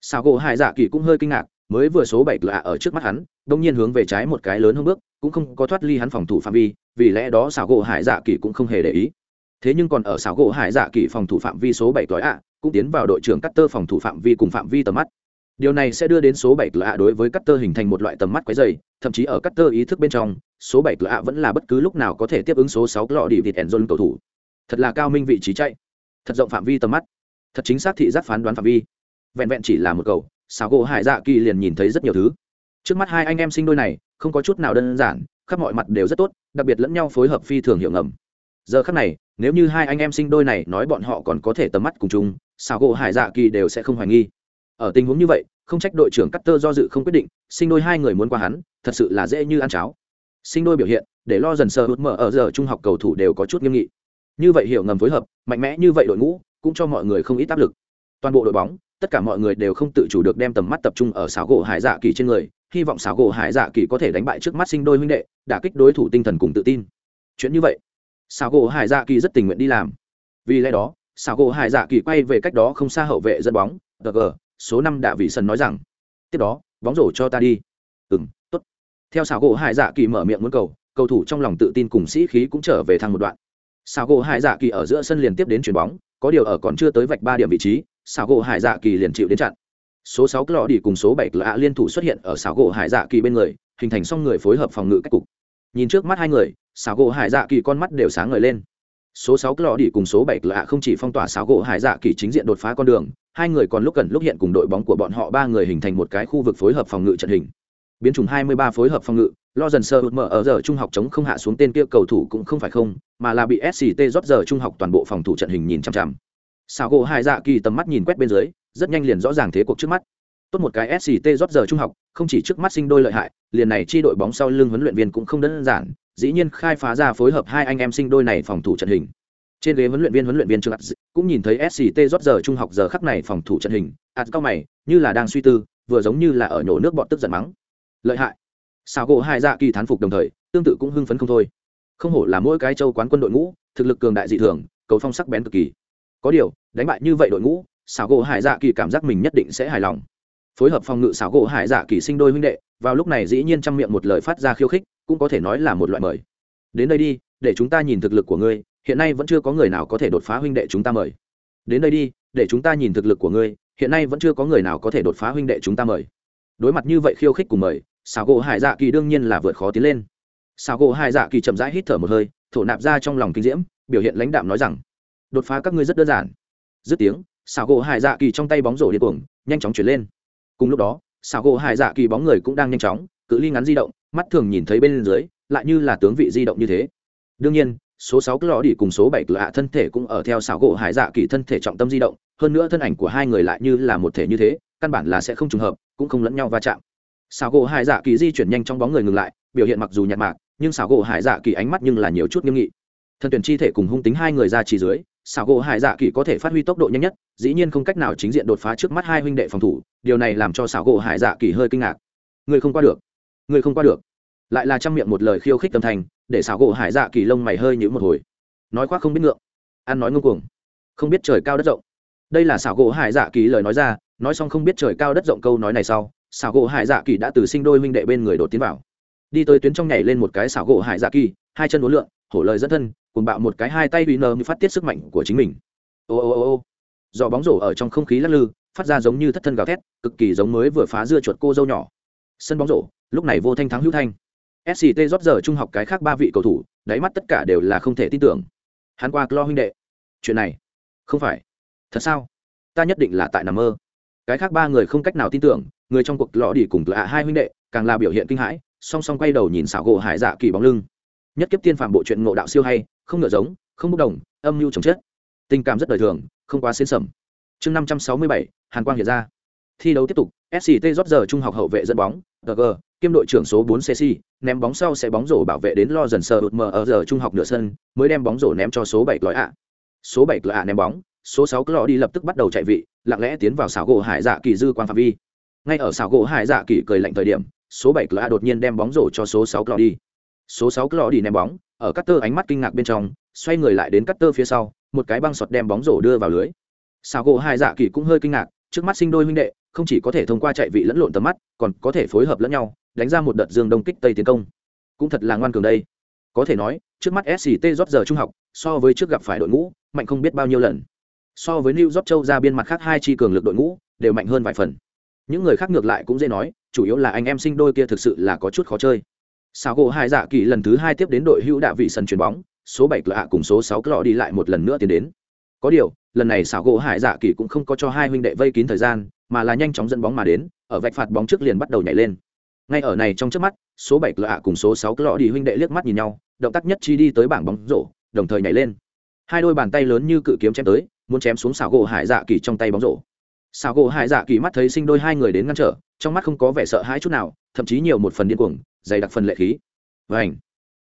Sao gỗ Hải Dạ Kỳ cũng hơi kinh ngạc, mới vừa số bảy Cloy ở trước mắt hắn, đột nhiên hướng về trái một cái lớn hơn bước, cũng không có thoát ly hắn phòng thủ phạm vi, vì lẽ đó Sao gỗ Hải Dạ Kỳ cũng không hề để ý. Thế nhưng còn ở Sao gỗ Hải Dạ Kỳ phòng thủ phạm vi số bảy Cloy ạ, cũng tiến vào đội trưởng cắt tơ phòng thủ phạm vi cùng phạm vi tầm mắt điều này sẽ đưa đến số bảy lạ đối với Cutter hình thành một loại tầm mắt quấy dày thậm chí ở Cutter ý thức bên trong, số bảy lạ vẫn là bất cứ lúc nào có thể tiếp ứng số sáu lọ đi vịt ẻn dôn cầu thủ. Thật là cao minh vị trí chạy. Thật rộng phạm vi tầm mắt. Thật chính xác thị giác phán đoán phạm vi. Vẹn vẹn chỉ là một cầu Sáo gỗ hải dạ kỳ liền nhìn thấy rất nhiều thứ. Trước mắt hai anh em sinh đôi này, không có chút nào đơn giản, khắp mọi mặt đều rất tốt, đặc biệt lẫn nhau phối hợp phi thường hiệu ngầm. Giờ khắc này, nếu như hai anh em sinh đôi này nói bọn họ còn có thể tầm mắt cùng chung Sáo gỗ hải dạ kỳ đều sẽ không hoài nghi ở tình huống như vậy, không trách đội trưởng Cutter do dự không quyết định, sinh đôi hai người muốn qua hắn, thật sự là dễ như ăn cháo. Sinh đôi biểu hiện, để lo dần sờ hụt mở ở giờ trung học cầu thủ đều có chút nghiêm nghị. Như vậy hiểu ngầm phối hợp, mạnh mẽ như vậy đội ngũ, cũng cho mọi người không ít áp lực. Toàn bộ đội bóng, tất cả mọi người đều không tự chủ được đem tầm mắt tập trung ở xảo gỗ hải dạ kỳ trên người, hy vọng xảo gỗ hải dạ kỳ có thể đánh bại trước mắt sinh đôi huynh đệ, đả kích đối thủ tinh thần cùng tự tin. Chuyện như vậy, xảo gỗ hải dạ kỳ rất tình nguyện đi làm. Vì lẽ đó, xảo gỗ hải dạ kỳ quay về cách đó không xa hậu vệ dẫn bóng gờ số năm đạ vị sân nói rằng, tiếp đó, bóng rổ cho ta đi. Ừng t ố t theo xảo gỗ hải dạ kỳ mở miệng muốn cầu cầu thủ trong lòng tự tin cùng sĩ khí cũng trở về thăng một đoạn. Xảo gỗ hải dạ kỳ ở giữa sân liền tiếp đến chuyền bóng, có điều ở còn chưa tới vạch ba điểm vị trí xảo gỗ hải dạ kỳ liền chịu đến chặn. Số sáu clọ đi cùng số bảy clọ liên thủ xuất hiện ở xảo gỗ hải dạ kỳ bên người, hình thành xong người phối hợp phòng ngự cách cục. Nhìn trước mắt hai người xảo gỗ hải dạ kỳ con mắt đều sáng ngời lên số sáu clọ đi cùng số bảy clọ không chỉ phong tỏa sáo gỗ hải dạ kỳ chính diện đột phá con đường, hai người còn lúc gần lúc hiện cùng đội bóng của bọn họ ba người hình thành một cái khu vực phối hợp phòng ngự trận hình. Biến chủng 23 phối hợp phòng ngự, lo dần sơ mở ở giờ trung học chống không hạ xuống tên kia cầu thủ cũng không phải không, mà là bị sct rót giờ trung học toàn bộ phòng thủ trận hình nhìn chằm chằm. Sao gỗ hai dạ kỳ tầm mắt nhìn quét bên dưới, rất nhanh liền rõ ràng thế cuộc trước mắt. Tốt một cái sct rót giờ trung học, không chỉ trước mắt sinh đôi lợi hại, liền này chi đội bóng sau lưng huấn luyện viên cũng không đơn giản dĩ nhiên khai phá ra phối hợp hai anh em sinh đôi này phòng thủ trận hình. Trên ghế huấn luyện viên huấn luyện viên trương cũng nhìn thấy sct rót giờ trung học giờ khắc này phòng thủ trận hình. Ạt cao mày, như là đang suy tư, vừa giống như là ở nhổ nước bọn tức giận mắng. Lợi hại. Sao gỗ hai dạ kỳ thán phục đồng thời, tương tự cũng hưng phấn không thôi. Không hổ là mỗi cái châu quán quân đội ngũ, thực lực cường đại dị thường, cầu phong sắc bén cực kỳ. Có điều, đánh bại như vậy đội ngũ xảo gỗ hải dạ kỳ cảm giác mình nhất định sẽ hài lòng. Phối hợp phòng ngự xảo gỗ hải dạ kỳ sinh đôi huynh đệ, vào lúc này dĩ nhiên trong miệng một lời phát ra khiêu khích cũng có thể nói là một loại mời. Đến đây đi, để chúng ta nhìn thực lực của ngươi, hiện nay vẫn chưa có người nào có thể đột phá huynh đệ chúng ta mời. Đến đây đi, để chúng ta nhìn thực lực của ngươi, hiện nay vẫn chưa có người nào có thể đột phá huynh đệ chúng ta mời. Đối mặt như vậy khiêu khích cùng mời xào gỗ hải dạ kỳ đương nhiên là vượt khó tiến lên. Xào gỗ hải dạ kỳ chậm rãi hít thở một hơi, thổ nạp ra trong lòng kinh diễm, biểu hiện lãnh đạm nói rằng, đột phá các ngươi rất đơn giản. Dứt tiếng xào gỗ hải dạ kỳ trong tay bóng rổ điên cuồng, nhanh chóng chuyển lên. Cùng lúc đó xào gỗ hải dạ kỳ bóng người cũng đang nhanh chóng, cự ly ngắn di động mắt thường nhìn thấy bên dưới, lại như là tướng vị di động như thế. Đương nhiên, số sáu lò đi cùng số bảy lạ thân thể cũng ở theo xảo gỗ hải dạ kỳ thân thể trọng tâm di động, hơn nữa thân ảnh của hai người lại như là một thể như thế, căn bản là sẽ không trùng hợp, cũng không lẫn nhau va chạm. Xảo gỗ hải dạ kỳ di chuyển nhanh trong bóng người ngừng lại, biểu hiện mặc dù nhạt mạc, nhưng xảo gỗ hải dạ kỳ ánh mắt nhưng là nhiều chút nghiêm nghị. Thân tuyển chi thể cùng hung tính hai người ra chỉ dưới, xảo gỗ hải dạ kỳ có thể phát huy tốc độ nhanh nhất, dĩ nhiên không cách nào chính diện đột phá trước mắt hai huynh đệ phòng thủ, điều này làm cho xảo gỗ hải dạ kỳ hơi kinh ngạc. Người không qua được người không qua được. Lại là trang miệng một lời khiêu khích tâm thành, để xảo gỗ hải dạ kỳ lông mày hơi nhữ một hồi. Nói khoác không biết ngượng. Ăn nói ngông cuồng. Không biết trời cao đất rộng. Đây là xảo gỗ hải dạ kỳ lời nói ra, nói xong không biết trời cao đất rộng câu nói này sau, xảo gỗ hải dạ kỳ đã từ sinh đôi huynh đệ bên người đột tiến vào. Đi tới tuyến trong nhảy lên một cái xảo gỗ hải dạ kỳ, hai chân uốn lượn, hổ lời dẫn thân cùng bạo một cái hai tay uy nơ phát tiết sức mạnh của chính mình. Ô ô ô ô. Giò bóng rổ ở trong không khí lắc lư, phát ra giống như thất thân gào thét, cực kỳ giống mới vừa phá dưa chuột cô dâu nhỏ. Sân bóng rổ lúc này vô thanh thắng hữu thanh. Sct rót giờ trung học cái khác ba vị cầu thủ, đáy mắt tất cả đều là không thể tin tưởng. Hắn qua lo huynh đệ. Chuyện này, không phải. Thật sao? Ta nhất định là tại nằm mơ. Cái khác ba người không cách nào tin tưởng, người trong cuộc lọ đi cùng lạ hai huynh đệ, càng là biểu hiện kinh hãi, song song quay đầu nhìn xảo gỗ hải dạ kỳ bóng lưng. Nhất kiếp tiên phạm bộ chuyện ngộ đạo siêu hay, không ngựa giống, không bốc đồng, âm mưu chồng chết. Tình cảm rất đời thường, không quá xến sầm chương năm trăm sáu mươi bảy, hàn quang hiện ra. Thi đấu tiếp tục sct rót giờ trung học hậu vệ dẫn bóng gg kiêm đội trưởng số 4 Ceci, ném bóng sau sẽ bóng rổ bảo vệ đến lo dần sờ ụt mờ ở giờ trung học nửa sân mới đem bóng rổ ném cho số 7 lói ạ số 7 lói ạ ném bóng số 6 lọ đi lập tức bắt đầu chạy vị lặng lẽ tiến vào xảo gỗ hải dạ kỳ dư quang phạm vi. Ngay ở xảo gỗ hải dạ kỳ cười lạnh thời điểm số 7 lọ đột nhiên đem bóng rổ cho số 6 lọ đi. Số 6 lọ đi ném bóng ở cắt tơ ánh mắt kinh ngạc bên trong xoay người lại đến cắt tơ phía sau một cái băng sọt đem bóng rổ đưa vào lưới. Xảo gỗ hải dạ kỳ cũng hơi kinh ngạc trước mắt sinh đôi huynh đệ không chỉ có thể thông qua chạy vị lẫn lộn tầm mắt còn có thể phối hợp lẫn nhau đánh ra một đợt dương đông kích tây tiến công. Cũng thật là ngoan cường đây. Có thể nói, trước mắt sct rót giờ trung học, so với trước gặp phải đội ngũ, mạnh không biết bao nhiêu lần. So với new york châu ra biên mặt khác hai chi cường lực đội ngũ, đều mạnh hơn vài phần. Những người khác ngược lại cũng dễ nói, chủ yếu là anh em sinh đôi kia thực sự là có chút khó chơi. Sao gỗ hai dạ kỳ lần thứ hai tiếp đến đội hữu đạ vị sân chuyền bóng, số bảy clạ cùng số sáu cửa đi lại một lần nữa tiến đến. Có điều, lần này xảo gỗ hải dạ kỳ cũng không có cho hai huynh đệ vây kín thời gian, mà là nhanh chóng dẫn bóng mà đến, ở vạch phạt bóng trước liền bắt đầu nhảy lên ngay ở này trong trước mắt, số bảy clạ cùng số sáu clọ đi huynh đệ liếc mắt nhìn nhau, động tác nhất chi đi tới bảng bóng rổ, đồng thời nhảy lên. Hai đôi bàn tay lớn như cự kiếm chém tới, muốn chém xuống xảo gỗ hải dạ kỳ trong tay bóng rổ. Xảo gỗ hải dạ kỳ mắt thấy sinh đôi hai người đến ngăn trở, trong mắt không có vẻ sợ hãi chút nào, thậm chí nhiều một phần điên cuồng, dày đặc phần lệ khí. Vành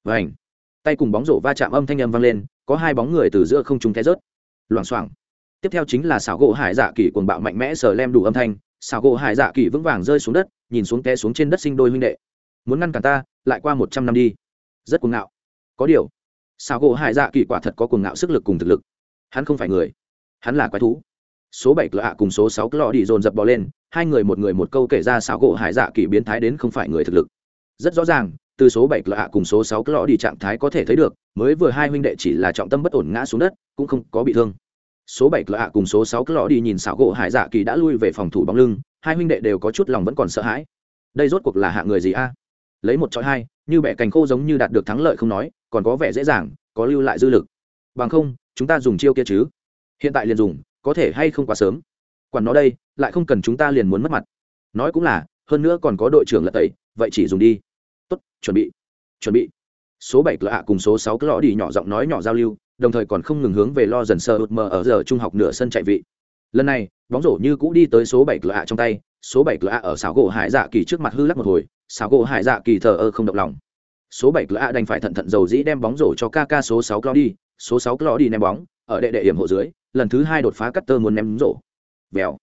vành. Tay cùng bóng rổ va chạm âm thanh âm vang lên, có hai bóng người từ giữa không trung té rớt. Loảng xoảng. Tiếp theo chính là xảo gỗ hải dạ kỳ cuồng bạo mạnh mẽ sờ lem đủ âm thanh, xảo gỗ hải dạ kỳ vững vàng rơi xuống đất nhìn xuống té xuống trên đất sinh đôi huynh đệ. Muốn ngăn cản ta, lại qua một trăm năm đi. Rất cuồng ngạo. Có điều sao gỗ hải dạ kỳ quả thật có cuồng ngạo sức lực cùng thực lực. Hắn không phải người. Hắn là quái thú. Số bảy clọ cùng số sáu clọ đi dồn dập bò lên, hai người một người một câu kể ra sao gỗ hải dạ kỳ biến thái đến không phải người thực lực. Rất rõ ràng, từ số bảy clọ cùng số sáu clọ đi trạng thái có thể thấy được, mới vừa hai huynh đệ chỉ là trọng tâm bất ổn ngã xuống đất, cũng không có bị thương số bảy clọ cùng số sáu clọ đi nhìn xảo gỗ hải dạ kỳ đã lui về phòng thủ bóng lưng, hai huynh đệ đều có chút lòng vẫn còn sợ hãi. Đây rốt cuộc là hạ người gì a? Lấy một chọi hai, như bẻ cành khô giống như đạt được thắng lợi không nói, còn có vẻ dễ dàng, có lưu lại dư lực. Bằng không, chúng ta dùng chiêu kia chứ? Hiện tại liền dùng, có thể hay không quá sớm? Quản nó đây, lại không cần chúng ta liền muốn mất mặt. Nói cũng là, hơn nữa còn có đội trưởng lật tẩy, vậy chỉ dùng đi. Tốt, chuẩn bị chuẩn bị. Số bảy clọ cùng số sáu clọ đi nhỏ giọng nói nhỏ giao lưu đồng thời còn không ngừng hướng về lo dần sơ ụt mờ ở giờ trung học nửa sân chạy vị. Lần này, bóng rổ như cũ đi tới số bảy clạ trong tay, số bảy clạ ở xảo gỗ hải dạ kỳ trước mặt hư lắc một hồi, xảo gỗ hải dạ kỳ thờ ơ không động lòng. Số bảy clạ đành phải thận thận dầu dĩ đem bóng rổ cho kk số sáu clọ đi số sáu clọ đi ném bóng, ở đệ đệ hiểm hộ dưới, lần thứ hai đột phá cắt tơ muốn ném rổ. Vèo.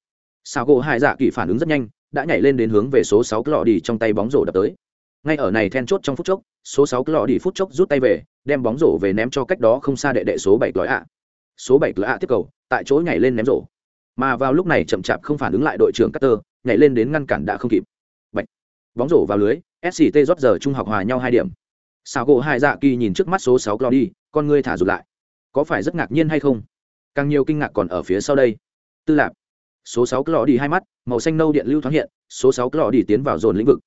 Xảo gỗ hải dạ kỳ phản ứng rất nhanh, đã nhảy lên đến hướng về số sáu clọ đi trong tay bóng rổ đập tới ngay ở này then chốt trong phút chốc số sáu lọ đi phút chốc rút tay về đem bóng rổ về ném cho cách đó không xa đệ đệ số bảy clói ạ. Số bảy clói ạ tiếp cầu tại chỗ nhảy lên ném rổ. Mà vào lúc này chậm chạp không phản ứng lại đội trưởng Cutter, nhảy lên đến ngăn cản đã không kịp. Bạch. Bóng rổ vào lưới, SCT rót giờ trung học hòa nhau hai điểm. xảo gỗ Hai dạ kỳ nhìn trước mắt số sáu clo đi con ngươi thả rụt lại. Có phải rất ngạc nhiên hay không? Càng nhiều kinh ngạc còn ở phía sau đây. Tư lạc số sáu clo đi hai mắt màu xanh nâu điện lưu thoáng hiện số sáu clo đi tiến vào dồn lĩnh vực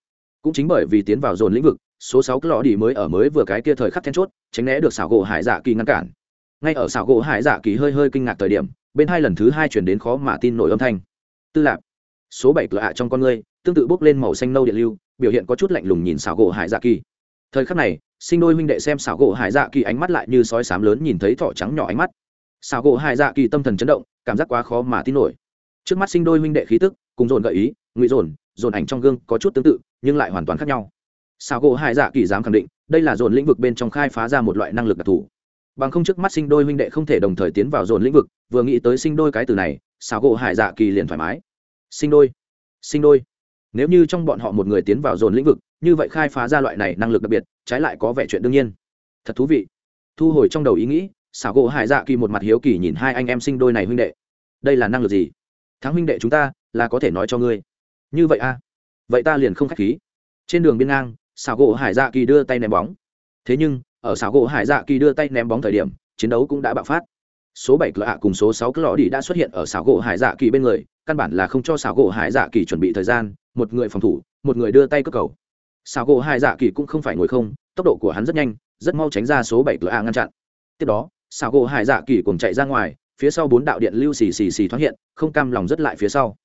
cũng chính bởi vì tiến vào dồn lĩnh vực, số sáu clo đi mới ở mới vừa cái kia thời khắc then chốt, tránh né được xảo gỗ hải dạ kỳ ngăn cản. Ngay ở xảo gỗ hải dạ kỳ hơi hơi kinh ngạc thời điểm, bên hai lần thứ hai chuyển đến khó mà tin nổi âm thanh. Tư lạc số bảy cửa ạ trong con ngươi, tương tự bốc lên màu xanh nâu điện lưu, biểu hiện có chút lạnh lùng nhìn xảo gỗ hải dạ kỳ. Thời khắc này, sinh đôi huynh đệ xem xảo gỗ hải dạ kỳ ánh mắt lại như sói sám lớn nhìn thấy thỏ trắng nhỏ ánh mắt. Xảo gỗ hải dạ kỳ tâm thần chấn động, cảm giác quá khó mà tin nổi. Trước mắt sinh đôi huynh đệ khí tức, cùng dồn gợi ý, ngụy dồn dồn ảnh trong gương có chút tương tự nhưng lại hoàn toàn khác nhau. Sao gỗ hải dạ kỳ dám khẳng định, đây là dồn lĩnh vực bên trong khai phá ra một loại năng lực đặc thù. Bằng không trước mắt sinh đôi huynh đệ không thể đồng thời tiến vào dồn lĩnh vực, vừa nghĩ tới sinh đôi cái từ này, sao gỗ hải dạ kỳ liền thoải mái. Sinh đôi sinh đôi. Nếu như trong bọn họ một người tiến vào dồn lĩnh vực, như vậy khai phá ra loại này năng lực đặc biệt, trái lại có vẻ chuyện đương nhiên. Thật thú vị. Thu hồi trong đầu ý nghĩ xảo gỗ hải dạ kỳ một mặt hiếu kỳ nhìn hai anh em sinh đôi này huynh đệ. Đây là năng lực gì? Thắng huynh đệ chúng ta, là có thể nói cho ngươi. Như vậy a à? Vậy ta liền không k h á c h khí. Trên đường biên ngang, xảo gỗ hải dạ kỳ đưa tay ném bóng. Thế nhưng, ở xảo gỗ hải dạ kỳ đưa tay ném bóng thời điểm, chiến đấu cũng đã bạo phát. Số bảy cỡ ạ cùng số sáu cỡ lọ đi đã xuất hiện ở xảo gỗ hải dạ kỳ bên người, căn bản là không cho xảo gỗ hải dạ kỳ chuẩn bị thời gian, một người phòng thủ, một người đưa tay cất cầu. Xảo gỗ hải dạ kỳ cũng không phải ngồi không, tốc độ của hắn rất nhanh, rất mau tránh ra số bảy cỡ ạ ngăn chặn. Tiếp đó, xảo gỗ hải dạ kỳ cùng chạy ra ngoài, phía sau bốn đạo điện lưu xì xì xì thoáng hiện, không cam lòng rất lại phía sau.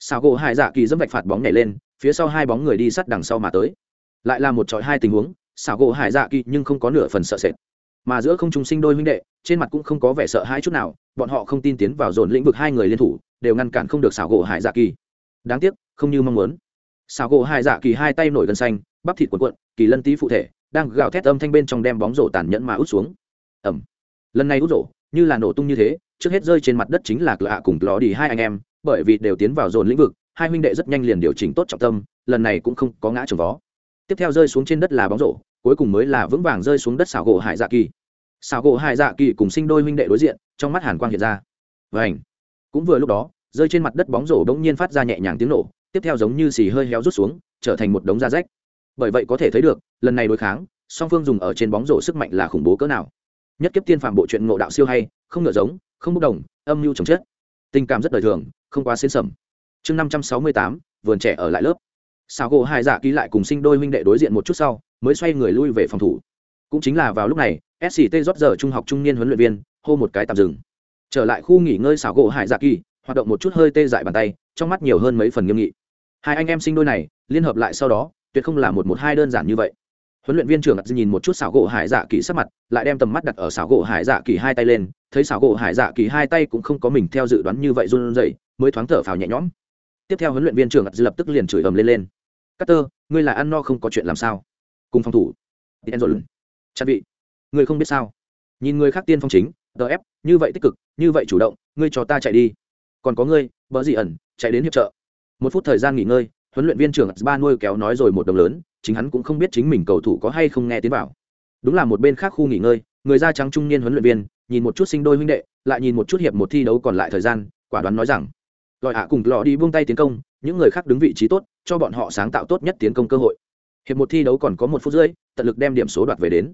Xảo gỗ hải dạ kỳ dẫm vạch phạt bóng nhảy lên phía sau hai bóng người đi sát đằng sau mà tới. Lại là một trọi hai tình huống, xảo gỗ hải dạ kỳ nhưng không có nửa phần sợ sệt. Mà giữa không trung sinh đôi huynh đệ, trên mặt cũng không có vẻ sợ hãi chút nào, bọn họ không tin tiến vào dồn lĩnh vực hai người liên thủ, đều ngăn cản không được xảo gỗ hải dạ kỳ. Đáng tiếc, không như mong muốn. Xảo gỗ hải dạ kỳ hai tay nổi gần xanh, bắp thịt cuộn cuộn, kỳ lân tý phụ thể, đang gào thét âm thanh bên trong đem bóng rổ tàn nhẫn mà út xuống. Ẩm lần này út rổ, như là nổ tung như thế, trước hết rơi trên mặt đất chính là cửa hạ cùng lò đi hai anh em, bởi vì đều tiến vào dồn lĩnh vực hai huynh đệ rất nhanh liền điều chỉnh tốt trọng tâm, lần này cũng không có ngã trồng vó. Tiếp theo rơi xuống trên đất là bóng rổ, cuối cùng mới là vững vàng rơi xuống đất xảo gỗ hải dạ kỳ. Xảo gỗ hải dạ kỳ cùng sinh đôi huynh đệ đối diện, trong mắt hàn quang hiện ra. Vảnh cũng vừa lúc đó, rơi trên mặt đất bóng rổ đống nhiên phát ra nhẹ nhàng tiếng nổ, tiếp theo giống như xì hơi héo rút xuống, trở thành một đống da rách. Bởi vậy có thể thấy được, lần này đối kháng, song phương dùng ở trên bóng rổ sức mạnh là khủng bố cỡ nào. Nhất kiếp tiên phạm bộ truyện ngộ đạo siêu hay, không ngựa giống, không bốc đồng, âm mưu chồng chết. Tình cảm rất đời thường, không quá xến sầm chương năm trăm sáu mươi tám, vườn trẻ ở lại lớp. Sao gỗ hai dạ ký lại cùng sinh đôi huynh đệ đối diện một chút sau, mới xoay người lui về phòng thủ. Cũng chính là vào lúc này sct rót giờ trung học trung niên huấn luyện viên, hô một cái tạm dừng. Trở lại khu nghỉ ngơi xảo gỗ hải dạ kỳ hoạt động một chút hơi tê dại bàn tay, trong mắt nhiều hơn mấy phần nghiêm nghị. Hai anh em sinh đôi này, liên hợp lại sau đó, tuyệt không là một một hai đơn giản như vậy. Huấn luyện viên trưởng đặt nhìn một chút xảo gỗ hải dạ kỳ sắc mặt, lại đem tầm mắt đặt ở xảo gỗ hải dạ kỳ hai tay lên, thấy xảo gỗ hải dạ kỳ hai tay cũng không có mình theo dự đoán như vậy run rẩy, mới thoáng thở phào nhẹ nhõm tiếp theo huấn luyện viên trưởng lập tức liền chửi ầm lên lên Carter, ngươi là ăn no không có chuyện làm sao? Cùng phòng thủ. Denzel. Chặt vị. Ngươi không biết sao? Nhìn người khác tiên phong chính, DF, như vậy tích cực, như vậy chủ động, ngươi cho ta chạy đi. Còn có ngươi, bỡ gì ẩn, chạy đến hiệp trợ. Một phút thời gian nghỉ ngơi, huấn luyện viên trưởng ba nuôi kéo nói rồi một đồng lớn, chính hắn cũng không biết chính mình cầu thủ có hay không nghe tiếng vào. Đúng là một bên khác khu nghỉ ngơi, người da trắng trung niên huấn luyện viên, nhìn một chút sinh đôi huynh đệ, lại nhìn một chút hiệp một thi đấu còn lại thời gian, quả đoán nói rằng, lòi ạ cùng lò đi buông tay tiến công, những người khác đứng vị trí tốt, cho bọn họ sáng tạo tốt nhất tiến công cơ hội. Hiệp một thi đấu còn có một phút rưỡi, tận lực đem điểm số đoạt về đến.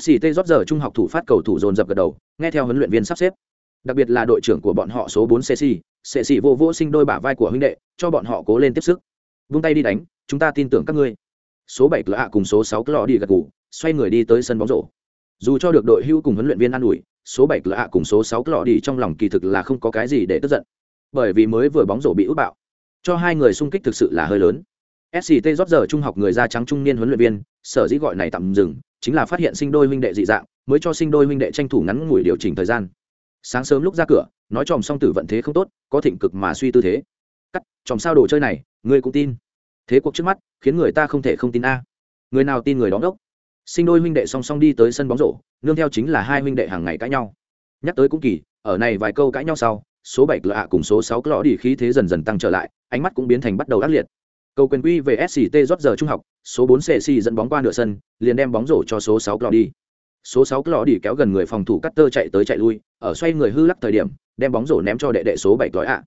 Sct rót giờ trung học thủ phát cầu thủ dồn dập gật đầu, nghe theo huấn luyện viên sắp xếp. Đặc biệt là đội trưởng của bọn họ số bốn cc cc vô vô sinh đôi bả vai của huynh đệ, cho bọn họ cố lên tiếp sức. Vung tay đi đánh, chúng ta tin tưởng các ngươi. Số bảy clạ cùng số sáu clọ đi gật ngủ xoay người đi tới sân bóng rổ. Dù cho được đội hưu cùng huấn luyện viên an ủi, số bảy clạ cùng số sáu clọ đi trong lòng kỳ thực là không có cái gì để tức giận bởi vì mới vừa bóng rổ bị út bạo. Cho hai người xung kích thực sự là hơi lớn. Sct rót giờ trung học người da trắng trung niên huấn luyện viên, sở dĩ gọi này tạm dừng, chính là phát hiện sinh đôi huynh đệ dị dạng, mới cho sinh đôi huynh đệ tranh thủ ngắn ngủi điều chỉnh thời gian. Sáng sớm lúc ra cửa, nói chòm song tử vận thế không tốt, có thịnh cực mà suy tư thế. Cắt, chòm sao đồ chơi này, ngươi cũng tin. Thế cuộc trước mắt, khiến người ta không thể không tin a. Người nào tin người đóng đốc sinh đôi huynh đệ song song đi tới sân bóng rổ, nương theo chính là hai huynh đệ hàng ngày cãi nhau. Nhắc tới cũng kỳ, ở này vài câu cãi nhau sau số bảy lạ cùng số sáu lọ đi khí thế dần dần tăng trở lại, ánh mắt cũng biến thành bắt đầu ác liệt. Cầu quyền quy về sct rót giờ trung học, số bốn cc dẫn bóng qua nửa sân, liền đem bóng rổ cho số sáu lọ đi. Số sáu lọ đi kéo gần người phòng thủ cắt tơ chạy tới chạy lui, ở xoay người hư lắc thời điểm, đem bóng rổ ném cho đệ đệ số bảy lọi ạ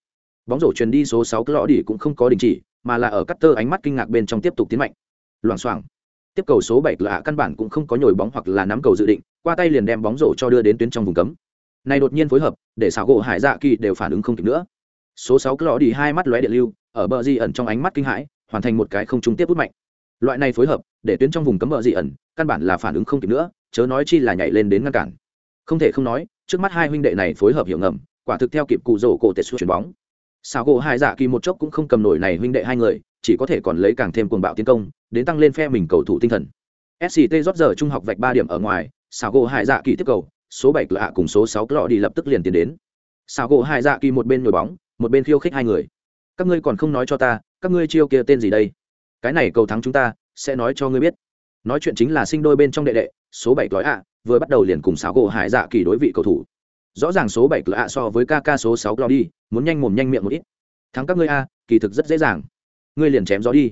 bóng rổ truyền đi số sáu lọ đi cũng không có đình chỉ, mà là ở cắt tơ ánh mắt kinh ngạc bên trong tiếp tục tiến mạnh. Loảng xoảng. Tiếp cầu số bảy lạ căn bản cũng không có nhồi bóng hoặc là nắm cầu dự định, qua tay liền đem bóng rổ cho đưa đến tuyến trong vùng cấm này đột nhiên phối hợp, để xảo gỗ hải dạ kỳ đều phản ứng không kịp nữa. Số sáu lọ đi hai mắt lóe điện lưu, ở bờ di ẩn trong ánh mắt kinh hãi, hoàn thành một cái không trung tiếp bút mạnh. Loại này phối hợp, để tuyến trong vùng cấm bờ di ẩn, căn bản là phản ứng không kịp nữa, chớ nói chi là nhảy lên đến ngăn cản. Không thể không nói, trước mắt hai huynh đệ này phối hợp hiệu ngầm, quả thực theo kịp cụ rổ cổ tệ xuất chuyển bóng. Xảo gỗ Hải dạ kỳ một chốc cũng không cầm nổi này huynh đệ hai người, chỉ có thể còn lấy càng thêm cuồng bạo tiến công, đến tăng lên phe mình cầu thủ tinh thần. Sct rót giờ trung học vạch ba điểm ở ngoài, xảo gỗ Hải dạ kỳ tiếp cầu số bảy hạ cùng số sáu cửa đi lập tức liền tiến đến. Sao gỗ hai dạ kỳ một bên nhồi bóng, một bên khiêu khích hai người. Các ngươi còn không nói cho ta, các ngươi chiêu kia tên gì đây? Cái này cầu thắng chúng ta, sẽ nói cho ngươi biết. Nói chuyện chính là sinh đôi bên trong đệ đệ, số bảy cửa hạ vừa bắt đầu liền cùng xáo gỗ hải dạ kỳ đối vị cầu thủ. Rõ ràng số bảy hạ so với kk số sáu đi, muốn nhanh mồm nhanh miệng một ít. Thắng các ngươi a, kỳ thực rất dễ dàng. Ngươi liền chém gió đi.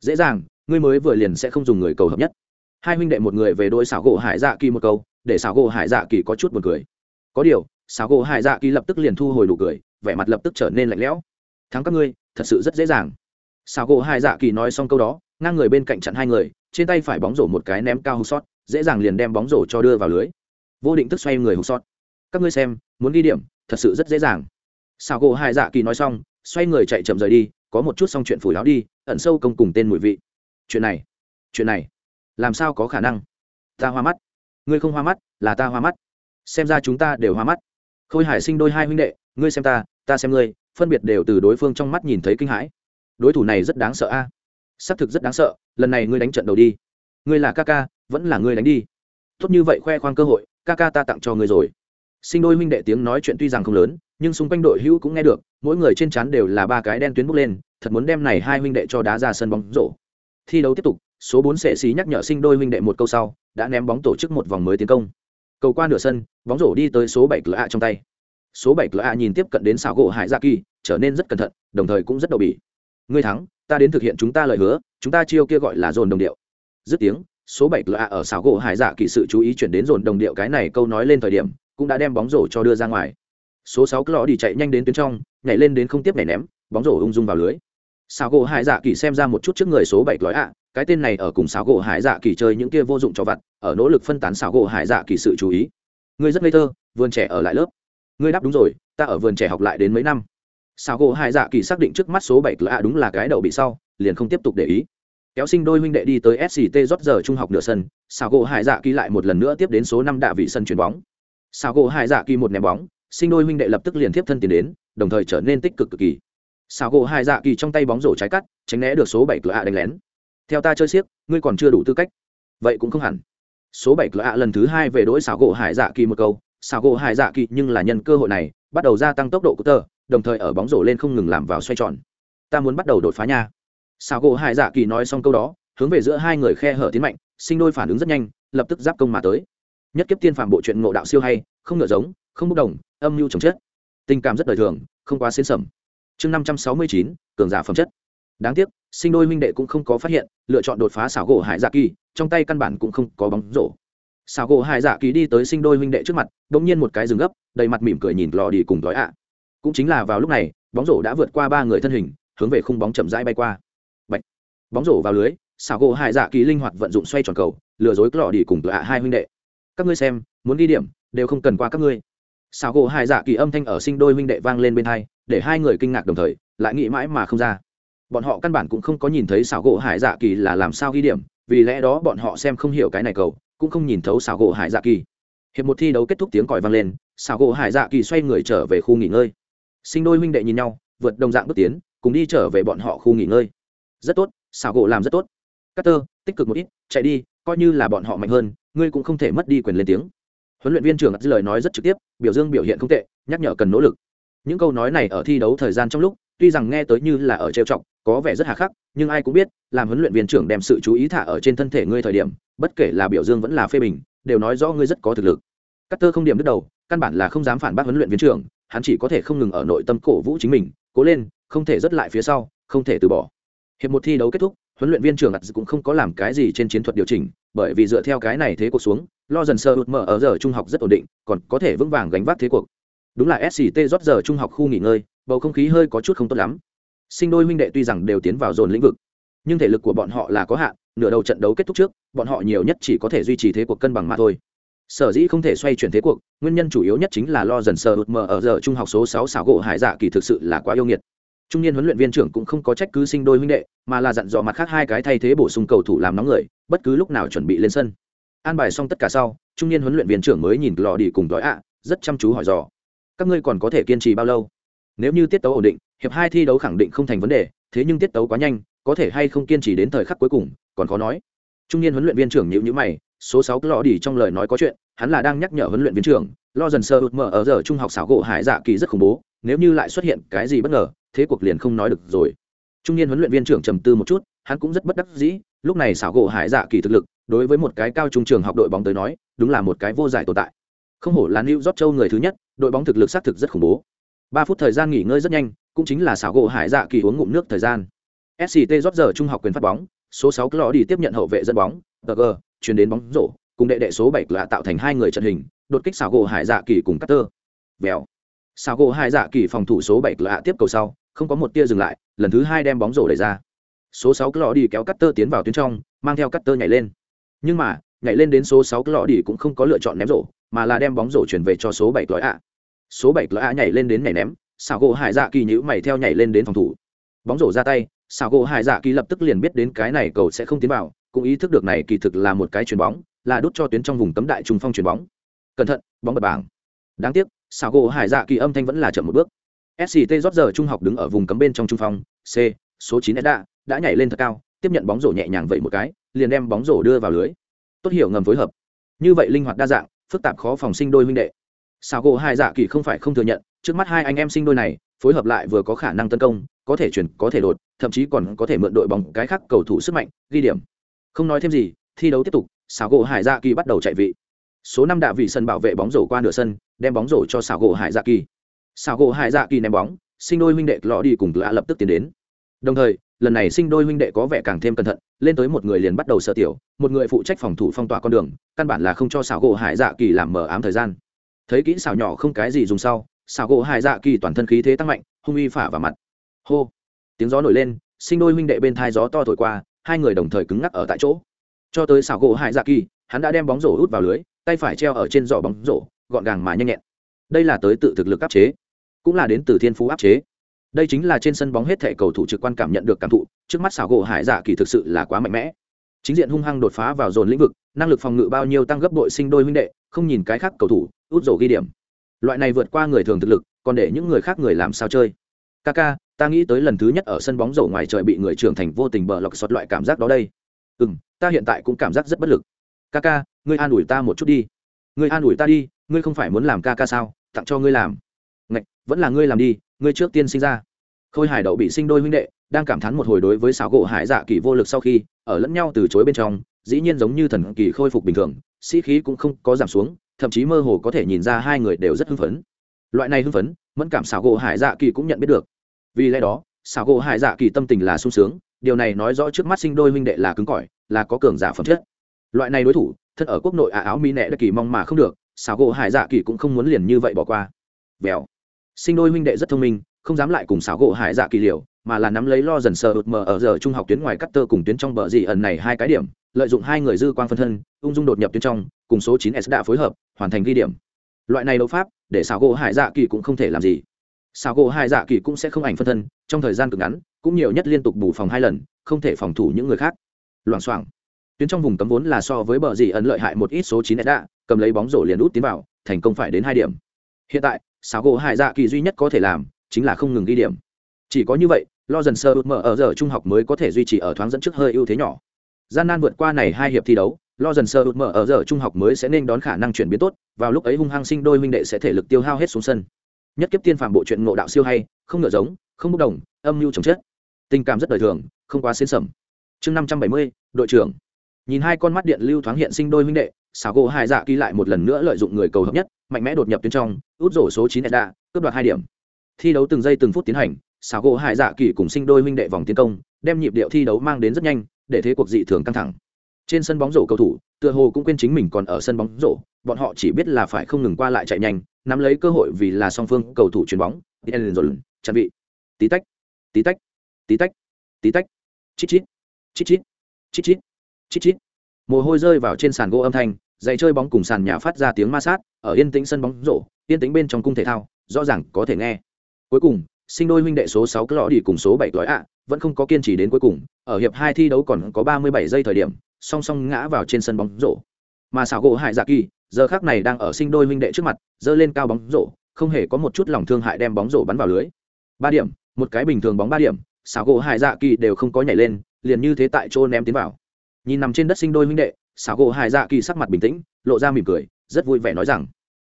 Dễ dàng, ngươi mới vừa liền sẽ không dùng người cầu hợp nhất. Hai huynh đệ một người về đôi xảo gỗ hải dạ kỳ một câu để xảo gỗ hải dạ kỳ có chút buồn cười. Có điều, xảo gỗ hải dạ kỳ lập tức liền thu hồi nụ cười, vẻ mặt lập tức trở nên lạnh lẽo. Thắng các ngươi, thật sự rất dễ dàng. Xảo gỗ hải dạ kỳ nói xong câu đó, ngang người bên cạnh chặn hai người, trên tay phải bóng rổ một cái ném cao hụt sót, dễ dàng liền đem bóng rổ cho đưa vào lưới. Vô định tức xoay người hụt sót. Các ngươi xem, muốn ghi điểm, thật sự rất dễ dàng. Xảo gỗ hải dạ kỳ nói xong, xoay người chạy chậm rời đi, có một chút xong chuyện phủi láo đi, ẩn sâu công cùng tên mùi vị. Chuyện này chuyện này, làm sao có khả năng? Ta hoa mắt ngươi không hoa mắt, là ta hoa mắt. Xem ra chúng ta đều hoa mắt. Khôi hải sinh đôi hai huynh đệ, ngươi xem ta ta xem ngươi, phân biệt đều từ đối phương trong mắt nhìn thấy kinh hãi. Đối thủ này rất đáng sợ a. À? xác thực rất đáng sợ, lần này ngươi đánh trận đầu đi. Ngươi là ca ca, vẫn là ngươi đánh đi. Tốt như vậy khoe khoang cơ hội, ca ca ta tặng cho ngươi rồi. Sinh đôi huynh đệ tiếng nói chuyện tuy rằng không lớn, nhưng xung quanh đội hữu cũng nghe được, mỗi người trên trán đều là ba cái đen tuyến bốc lên, thật muốn đem này hai huynh đệ cho đá ra sân bóng rổ. Thi đấu tiếp tục số bốn sệ xí nhắc nhở sinh đôi huynh đệ một câu sau, đã ném bóng tổ chức một vòng mới tiến công. Cầu qua nửa sân, bóng rổ đi tới số bảy cửa ạ trong tay. Số bảy cửa ạ nhìn tiếp cận đến xảo gỗ hải Dạ kỳ, trở nên rất cẩn thận, đồng thời cũng rất đầu bỉ ngươi thắng, ta đến thực hiện chúng ta lời hứa, chúng ta chiêu kia gọi là dồn đồng điệu. Dứt tiếng, số bảy cửa ạ ở xảo gỗ hải dạ kỳ sự chú ý chuyển đến dồn đồng điệu cái này câu nói lên thời điểm, cũng đã đem bóng rổ cho đưa ra ngoài. Số sáu lọ đi chạy nhanh đến tuyến trong, nhảy lên đến không tiếp nhảy ném, bóng rổ ung dung vào lưới. Xảo gỗ hải dạ kỳ xem ra một chút trước người số bảy lói ạ cái tên này ở cùng xáo gỗ hải dạ kỳ chơi những kia vô dụng cho vặt, ở nỗ lực phân tán xáo gỗ hải dạ kỳ sự chú ý. Ngươi rất ngây thơ, vườn trẻ ở lại lớp. Ngươi đáp đúng rồi, ta ở vườn trẻ học lại đến mấy năm. Xáo gỗ hải dạ kỳ xác định trước mắt số bảy lạ đúng là cái đậu bị sau, liền không tiếp tục để ý. Kéo sinh đôi huynh đệ đi tới sct rót giờ trung học nửa sân, xáo gỗ hải dạ kỳ lại một lần nữa tiếp đến số năm đạ vị sân chuyền bóng. Xáo gỗ hải dạ kỳ một ném bóng, sinh đôi huynh đệ lập tức liền tiếp thân tiến đến, đồng thời trở nên tích cực cực kỳ. Xảo gỗ hải dạ kỳ trong tay bóng rổ trái cắt, tránh né được số bảy cửa ạ đánh lén theo ta chơi siếc ngươi còn chưa đủ tư cách. Vậy cũng không hẳn. Số bảy cửa ạ lần thứ hai về đỗi xảo gỗ hải dạ kỳ một câu. Xảo gỗ hải dạ kỳ nhưng là nhân cơ hội này, bắt đầu gia tăng tốc độ của tờ, đồng thời ở bóng rổ lên không ngừng làm vào xoay tròn. Ta muốn bắt đầu đột phá nha. Xảo gỗ hải dạ kỳ nói xong câu đó, hướng về giữa hai người khe hở tiến mạnh, sinh đôi phản ứng rất nhanh, lập tức giáp công mà tới. Nhất kiếp tiên phản bộ truyện ngộ đạo siêu hay, không ngựa giống, không bốc đồng, âm mưu chồng chất. Tình cảm rất đời thường, không quá xến sầm chương năm trăm sáu mươi chín, cường giả phẩm chất đáng tiếc, sinh đôi minh đệ cũng không có phát hiện, lựa chọn đột phá xảo gỗ hải dạ kỳ, trong tay căn bản cũng không có bóng rổ. Xảo gỗ hải dạ kỳ đi tới sinh đôi minh đệ trước mặt đ ỗ n g nhiên một cái rừng gấp, đầy mặt mỉm cười nhìn lò đi cùng gói ạ. Cũng chính là vào lúc này, bóng rổ đã vượt qua ba người thân hình, hướng về khung bóng chậm rãi bay qua. Bạch. bóng rổ vào lưới, xảo gỗ hải dạ kỳ linh hoạt vận dụng xoay tròn cầu, lừa dối lò đi cùng ạ hai huynh đệ. Các ngươi xem, muốn ghi điểm, đều không cần qua các ngươi. Xảo gỗ hải dạ kỳ âm thanh ở sinh đôi huynh đệ vang lên bên hai, để hai người kinh ngạc đồng thời, lại nghĩ mãi mà không ra bọn họ căn bản cũng không có nhìn thấy xảo gỗ hải dạ kỳ là làm sao ghi điểm vì lẽ đó bọn họ xem không hiểu cái này cầu cũng không nhìn thấu xảo gỗ hải dạ kỳ. Hiệp một thi đấu kết thúc tiếng còi vang lên xảo gỗ hải dạ kỳ xoay người trở về khu nghỉ ngơi. Sinh đôi huynh đệ nhìn nhau vượt đồng dạng bước tiến cùng đi trở về bọn họ khu nghỉ ngơi. Rất tốt xảo gỗ làm rất tốt. Carter, tích cực một ít chạy đi coi như là bọn họ mạnh hơn ngươi cũng không thể mất đi quyền lên tiếng. Huấn luyện viên trưởng ngắt lời nói rất trực tiếp biểu dương biểu hiện không tệ nhắc nhở cần nỗ lực. Những câu nói này ở thi đấu thời gian trong lúc tuy rằng nghe tới như là ở trêu chọc, có vẻ rất hà khắc, nhưng ai cũng biết, làm huấn luyện viên trưởng đem sự chú ý thả ở trên thân thể ngươi thời điểm, bất kể là biểu dương vẫn là phê bình, đều nói rõ ngươi rất có thực lực. Cắt tơ không điểm đứt đầu, căn bản là không dám phản bác huấn luyện viên trưởng, hắn chỉ có thể không ngừng ở nội tâm cổ vũ chính mình, cố lên, không thể rớt lại phía sau, không thể từ bỏ. Hiệp một thi đấu kết thúc, huấn luyện viên trưởng ặt cũng không có làm cái gì trên chiến thuật điều chỉnh, bởi vì dựa theo cái này thế cuộc xuống, lo dần sơ hụt mở ở giờ trung học rất ổn định, còn có thể vững vàng gánh vác thế cuộc đúng là sct rót giờ trung học khu nghỉ ngơi, bầu không khí hơi có chút không tốt lắm. Sinh đôi huynh đệ tuy rằng đều tiến vào dồn lĩnh vực, nhưng thể lực của bọn họ là có hạn, nửa đầu trận đấu kết thúc trước, bọn họ nhiều nhất chỉ có thể duy trì thế cuộc cân bằng mà thôi. Sở dĩ không thể xoay chuyển thế cuộc, nguyên nhân chủ yếu nhất chính là lo dần sờ hụt mờ ở giờ trung học số sáu xảo gỗ hải dạ kỳ thực sự là quá yêu nghiệt. Trung niên huấn luyện viên trưởng cũng không có trách cứ sinh đôi huynh đệ, mà là dặn dò mặt khác hai cái thay thế bổ sung cầu thủ làm nóng người, bất cứ lúc nào chuẩn bị lên sân. An bài xong tất cả sau, trung niên huấn luyện viên trưởng mới nhìn lò đi cùng đói ạ, rất chăm chú hỏi dò các ngươi còn có thể kiên trì bao lâu? Nếu như tiết tấu ổn định, hiệp hai thi đấu khẳng định không thành vấn đề, thế nhưng tiết tấu quá nhanh, có thể hay không kiên trì đến thời khắc cuối cùng, còn khó nói. Trung niên huấn luyện viên trưởng nhữ nhữ mày, số sáu lò đi trong lời nói có chuyện, hắn là đang nhắc nhở huấn luyện viên trưởng lo dần sơ ụt mở ở giờ trung học xảo gỗ hải dạ kỳ rất khủng bố, nếu như lại xuất hiện cái gì bất ngờ, thế cuộc liền không nói được rồi. Trung niên huấn luyện viên trưởng trầm tư một chút, hắn cũng rất bất đắc dĩ, lúc này xảo gỗ hải dạ kỳ thực lực, đối với một cái cao trung trường học đội bóng tới nói, đúng là một cái vô giải tồn tại không hổ là new york châu người thứ nhất, đội bóng thực lực xác thực rất khủng bố ba phút thời gian nghỉ ngơi rất nhanh, cũng chính là xảo gỗ hải dạ kỳ uống ngụm nước thời gian sct rót giờ trung học quyền phát bóng, số sáu lò đi tiếp nhận hậu vệ dẫn bóng tg chuyển đến bóng rổ, cùng đệ đệ số bảy là tạo thành hai người trận hình, đột kích xảo gỗ hải dạ kỳ cùng Carter. Bèo. xảo gỗ hải dạ kỳ phòng thủ số bảy là tiếp cầu sau, không có một tia dừng lại, lần thứ hai đem bóng rổ đẩy ra số sáu lò đi kéo Carter tiến vào tuyến trong, mang theo Carter nhảy lên nhưng mà nhảy lên đến số sáu lọ đi cũng không có lựa chọn ném rổ, mà là đem bóng rổ chuyển về cho số bảy lọ ạ. Số bảy lọ ạ nhảy lên đến nhảy ném, Sào gỗ hải dạ kỳ nhữ mày theo nhảy lên đến phòng thủ. Bóng rổ ra tay, Sào gỗ hải dạ kỳ lập tức liền biết đến cái này cầu sẽ không tiến vào, cũng ý thức được này kỳ thực là một cái chuyền bóng, là đút cho tuyến trong vùng cấm đại trung phong chuyền bóng. Cẩn thận, bóng bật bảng đáng tiếc, Sào gỗ hải dạ kỳ âm thanh vẫn là chậm một bước. Sct rót giờ trung học đứng ở vùng cấm bên trong trung phong, c, số chín đã đã nhảy lên thật cao, tiếp nhận bóng rổ nhẹ nhàng vậy một cái, liền đem bóng rổ đưa vào lưới tốt hiểu ngầm phối hợp. Như vậy linh hoạt đa dạng, phức tạp khó phòng sinh đôi huynh đệ. Xảo gỗ hải dạ kỳ không phải không thừa nhận, trước mắt hai anh em sinh đôi này, phối hợp lại vừa có khả năng tấn công, có thể chuyển, có thể đột, thậm chí còn có thể mượn đội bóng cái khác cầu thủ sức mạnh, ghi điểm. Không nói thêm gì, thi đấu tiếp tục, xảo gỗ hải dạ kỳ bắt đầu chạy vị. Số năm đạ vị sân bảo vệ bóng rổ qua nửa sân, đem bóng rổ cho xảo gỗ hải dạ kỳ. Xảo gỗ hải dạ kỳ ném bóng, sinh đôi huynh đệ lọ đi cùng lạ lập tức tiến đến. Đồng thời lần này sinh đôi huynh đệ có vẻ càng thêm cẩn thận, lên tới một người liền bắt đầu sợ tiểu, một người phụ trách phòng thủ phong tỏa con đường, căn bản là không cho xảo gỗ hải dạ kỳ làm mờ ám thời gian. Thấy kỹ xảo nhỏ không cái gì dùng sau, xảo gỗ hải dạ kỳ toàn thân khí thế tăng mạnh, hung uy phả vào mặt. Hô! Tiếng gió nổi lên, sinh đôi huynh đệ bên thai gió to thổi qua, hai người đồng thời cứng ngắc ở tại chỗ. Cho tới xảo gỗ hải dạ kỳ, hắn đã đem bóng rổ hút vào lưới, tay phải treo ở trên giỏ bóng rổ, gọn gàng mà nhanh nhẹn. Đây là tới tự thực lực áp chế, cũng là đến từ thiên phú áp chế đây chính là trên sân bóng hết thể cầu thủ trực quan cảm nhận được cảm thụ trước mắt xảo gỗ hải dạ kỳ thực sự là quá mạnh mẽ. Chính diện hung hăng đột phá vào dồn lĩnh vực năng lực phòng ngự bao nhiêu tăng gấp đội sinh đôi huynh đệ không nhìn cái khác cầu thủ út rổ ghi điểm. Loại này vượt qua người thường thực lực còn để những người khác người làm sao chơi. Kaka, ta nghĩ tới lần thứ nhất ở sân bóng rổ ngoài trời bị người trưởng thành vô tình bờ lọc xót loại cảm giác đó đây. Ừ ta hiện tại cũng cảm giác rất bất lực. Kaka, ngươi an ủi ta một chút đi. Ngươi an ủi ta đi ngươi không phải muốn làm Kaka sao tặng cho ngươi làm. Ngạch, vẫn là ngươi làm đi ngươi trước tiên sinh ra. Khôi hải đậu bị sinh đôi huynh đệ đang cảm thán một hồi đối với xảo gỗ hải dạ kỳ vô lực sau khi ở lẫn nhau từ chối bên trong dĩ nhiên giống như thần kỳ khôi phục bình thường sĩ khí cũng không có giảm xuống thậm chí mơ hồ có thể nhìn ra hai người đều rất hưng phấn. Loại này hưng phấn mẫn cảm xảo gỗ hải dạ kỳ cũng nhận biết được. Vì lẽ đó xảo gỗ hải dạ kỳ tâm tình là sung sướng điều này nói rõ trước mắt sinh đôi huynh đệ là cứng cỏi là có cường giả phẩm chất. Loại này đối thủ thân ở quốc nội ả áo mỹ nệ đã kỳ mong mà không được xảo gỗ hải dạ kỳ cũng không muốn liền như vậy bỏ qua. Vèo sinh đôi huynh đệ rất thông minh, không dám lại cùng xảo gỗ hải dạ kỳ liều, mà là nắm lấy lo dần sờ ụt mờ ở giờ trung học tuyến ngoài cắt tơ cùng tuyến trong bờ dị ẩn này hai cái điểm, lợi dụng hai người dư quang phân thân, ung dung đột nhập tuyến trong, cùng số chín s đã phối hợp, hoàn thành ghi điểm. Loại này đấu pháp, để xảo gỗ hải dạ kỳ cũng không thể làm gì. Xảo gỗ hải dạ kỳ cũng sẽ không ảnh phân thân, trong thời gian cực ngắn, cũng nhiều nhất liên tục bù phòng hai lần, không thể phòng thủ những người khác. Loảng xoảng. Tuyến trong vùng cấm vốn là so với bờ dị ẩn lợi hại một ít số chín s đã, cầm lấy bóng rổ liền út tiến vào, thành công phải đến hai điểm. Hiện tại xảo gỗ hải dạ kỳ duy nhất có thể làm chính là không ngừng ghi điểm. Chỉ có như vậy, lo dần sơ út mở ở giờ trung học mới có thể duy trì ở thoáng dẫn trước hơi ưu thế nhỏ. Gian nan vượt qua này hai hiệp thi đấu, lo dần sơ út mở ở giờ trung học mới sẽ nên đón khả năng chuyển biến tốt, vào lúc ấy hung hăng sinh đôi minh đệ sẽ thể lực tiêu hao hết xuống sân. Nhất kiếp tiên phạm bộ truyện ngộ đạo siêu hay, không ngựa giống, không bốc đồng, âm mưu chồng chết. Tình cảm rất đời thường, không quá xến sầm chương năm trăm bảy mươi, đội trưởng. Nhìn hai con mắt điện lưu thoáng hiện sinh đôi minh đệ xảo gỗ hai dạ ký lại một lần nữa lợi dụng người cầu hợp nhất, mạnh mẽ đột nhập tuyến trong, út rổ số chín edda, cướp đoạt hai điểm. Thi đấu từng giây từng phút tiến hành, xảo gỗ hải dạ kỳ cùng sinh đôi huynh đệ vòng tiến công, đem nhịp điệu thi đấu mang đến rất nhanh, để thế cuộc dị thường căng thẳng. Trên sân bóng rổ cầu thủ, tựa hồ cũng quên chính mình còn ở sân bóng rổ, bọn họ chỉ biết là phải không ngừng qua lại chạy nhanh, nắm lấy cơ hội vì là song phương cầu thủ chuyền bóng rồi chặn vị tí tách tí tách tí tách tí tách. Chít chít chít chít chít chít chít chít. Mồ hôi rơi vào trên sàn gỗ âm thanh giày chơi bóng cùng sàn nhà phát ra tiếng ma sát, ở yên tĩnh sân bóng rổ, yên tĩnh bên trong cung thể thao, rõ ràng có thể nghe. Cuối cùng, sinh đôi huynh đệ số sáu clọ đi cùng số bảy clói ạ vẫn không có kiên trì đến cuối cùng, ở hiệp hai thi đấu còn có ba mươi bảy giây thời điểm, song song ngã vào trên sân bóng rổ. Mà xảo gỗ hải dạ kỳ, giờ khác này đang ở sinh đôi huynh đệ trước mặt, giơ lên cao bóng rổ, không hề có một chút lòng thương hại đem bóng rổ bắn vào lưới. Ba điểm, một cái bình thường bóng ba điểm, xảo gỗ hải dạ kỳ đều không có nhảy lên, liền như thế tại chỗ ném tiến vào nhìn nằm trên đất sinh đôi huynh đệ, xảo gỗ hải dạ kỳ sắc mặt bình tĩnh, lộ ra mỉm cười, rất vui vẻ nói rằng,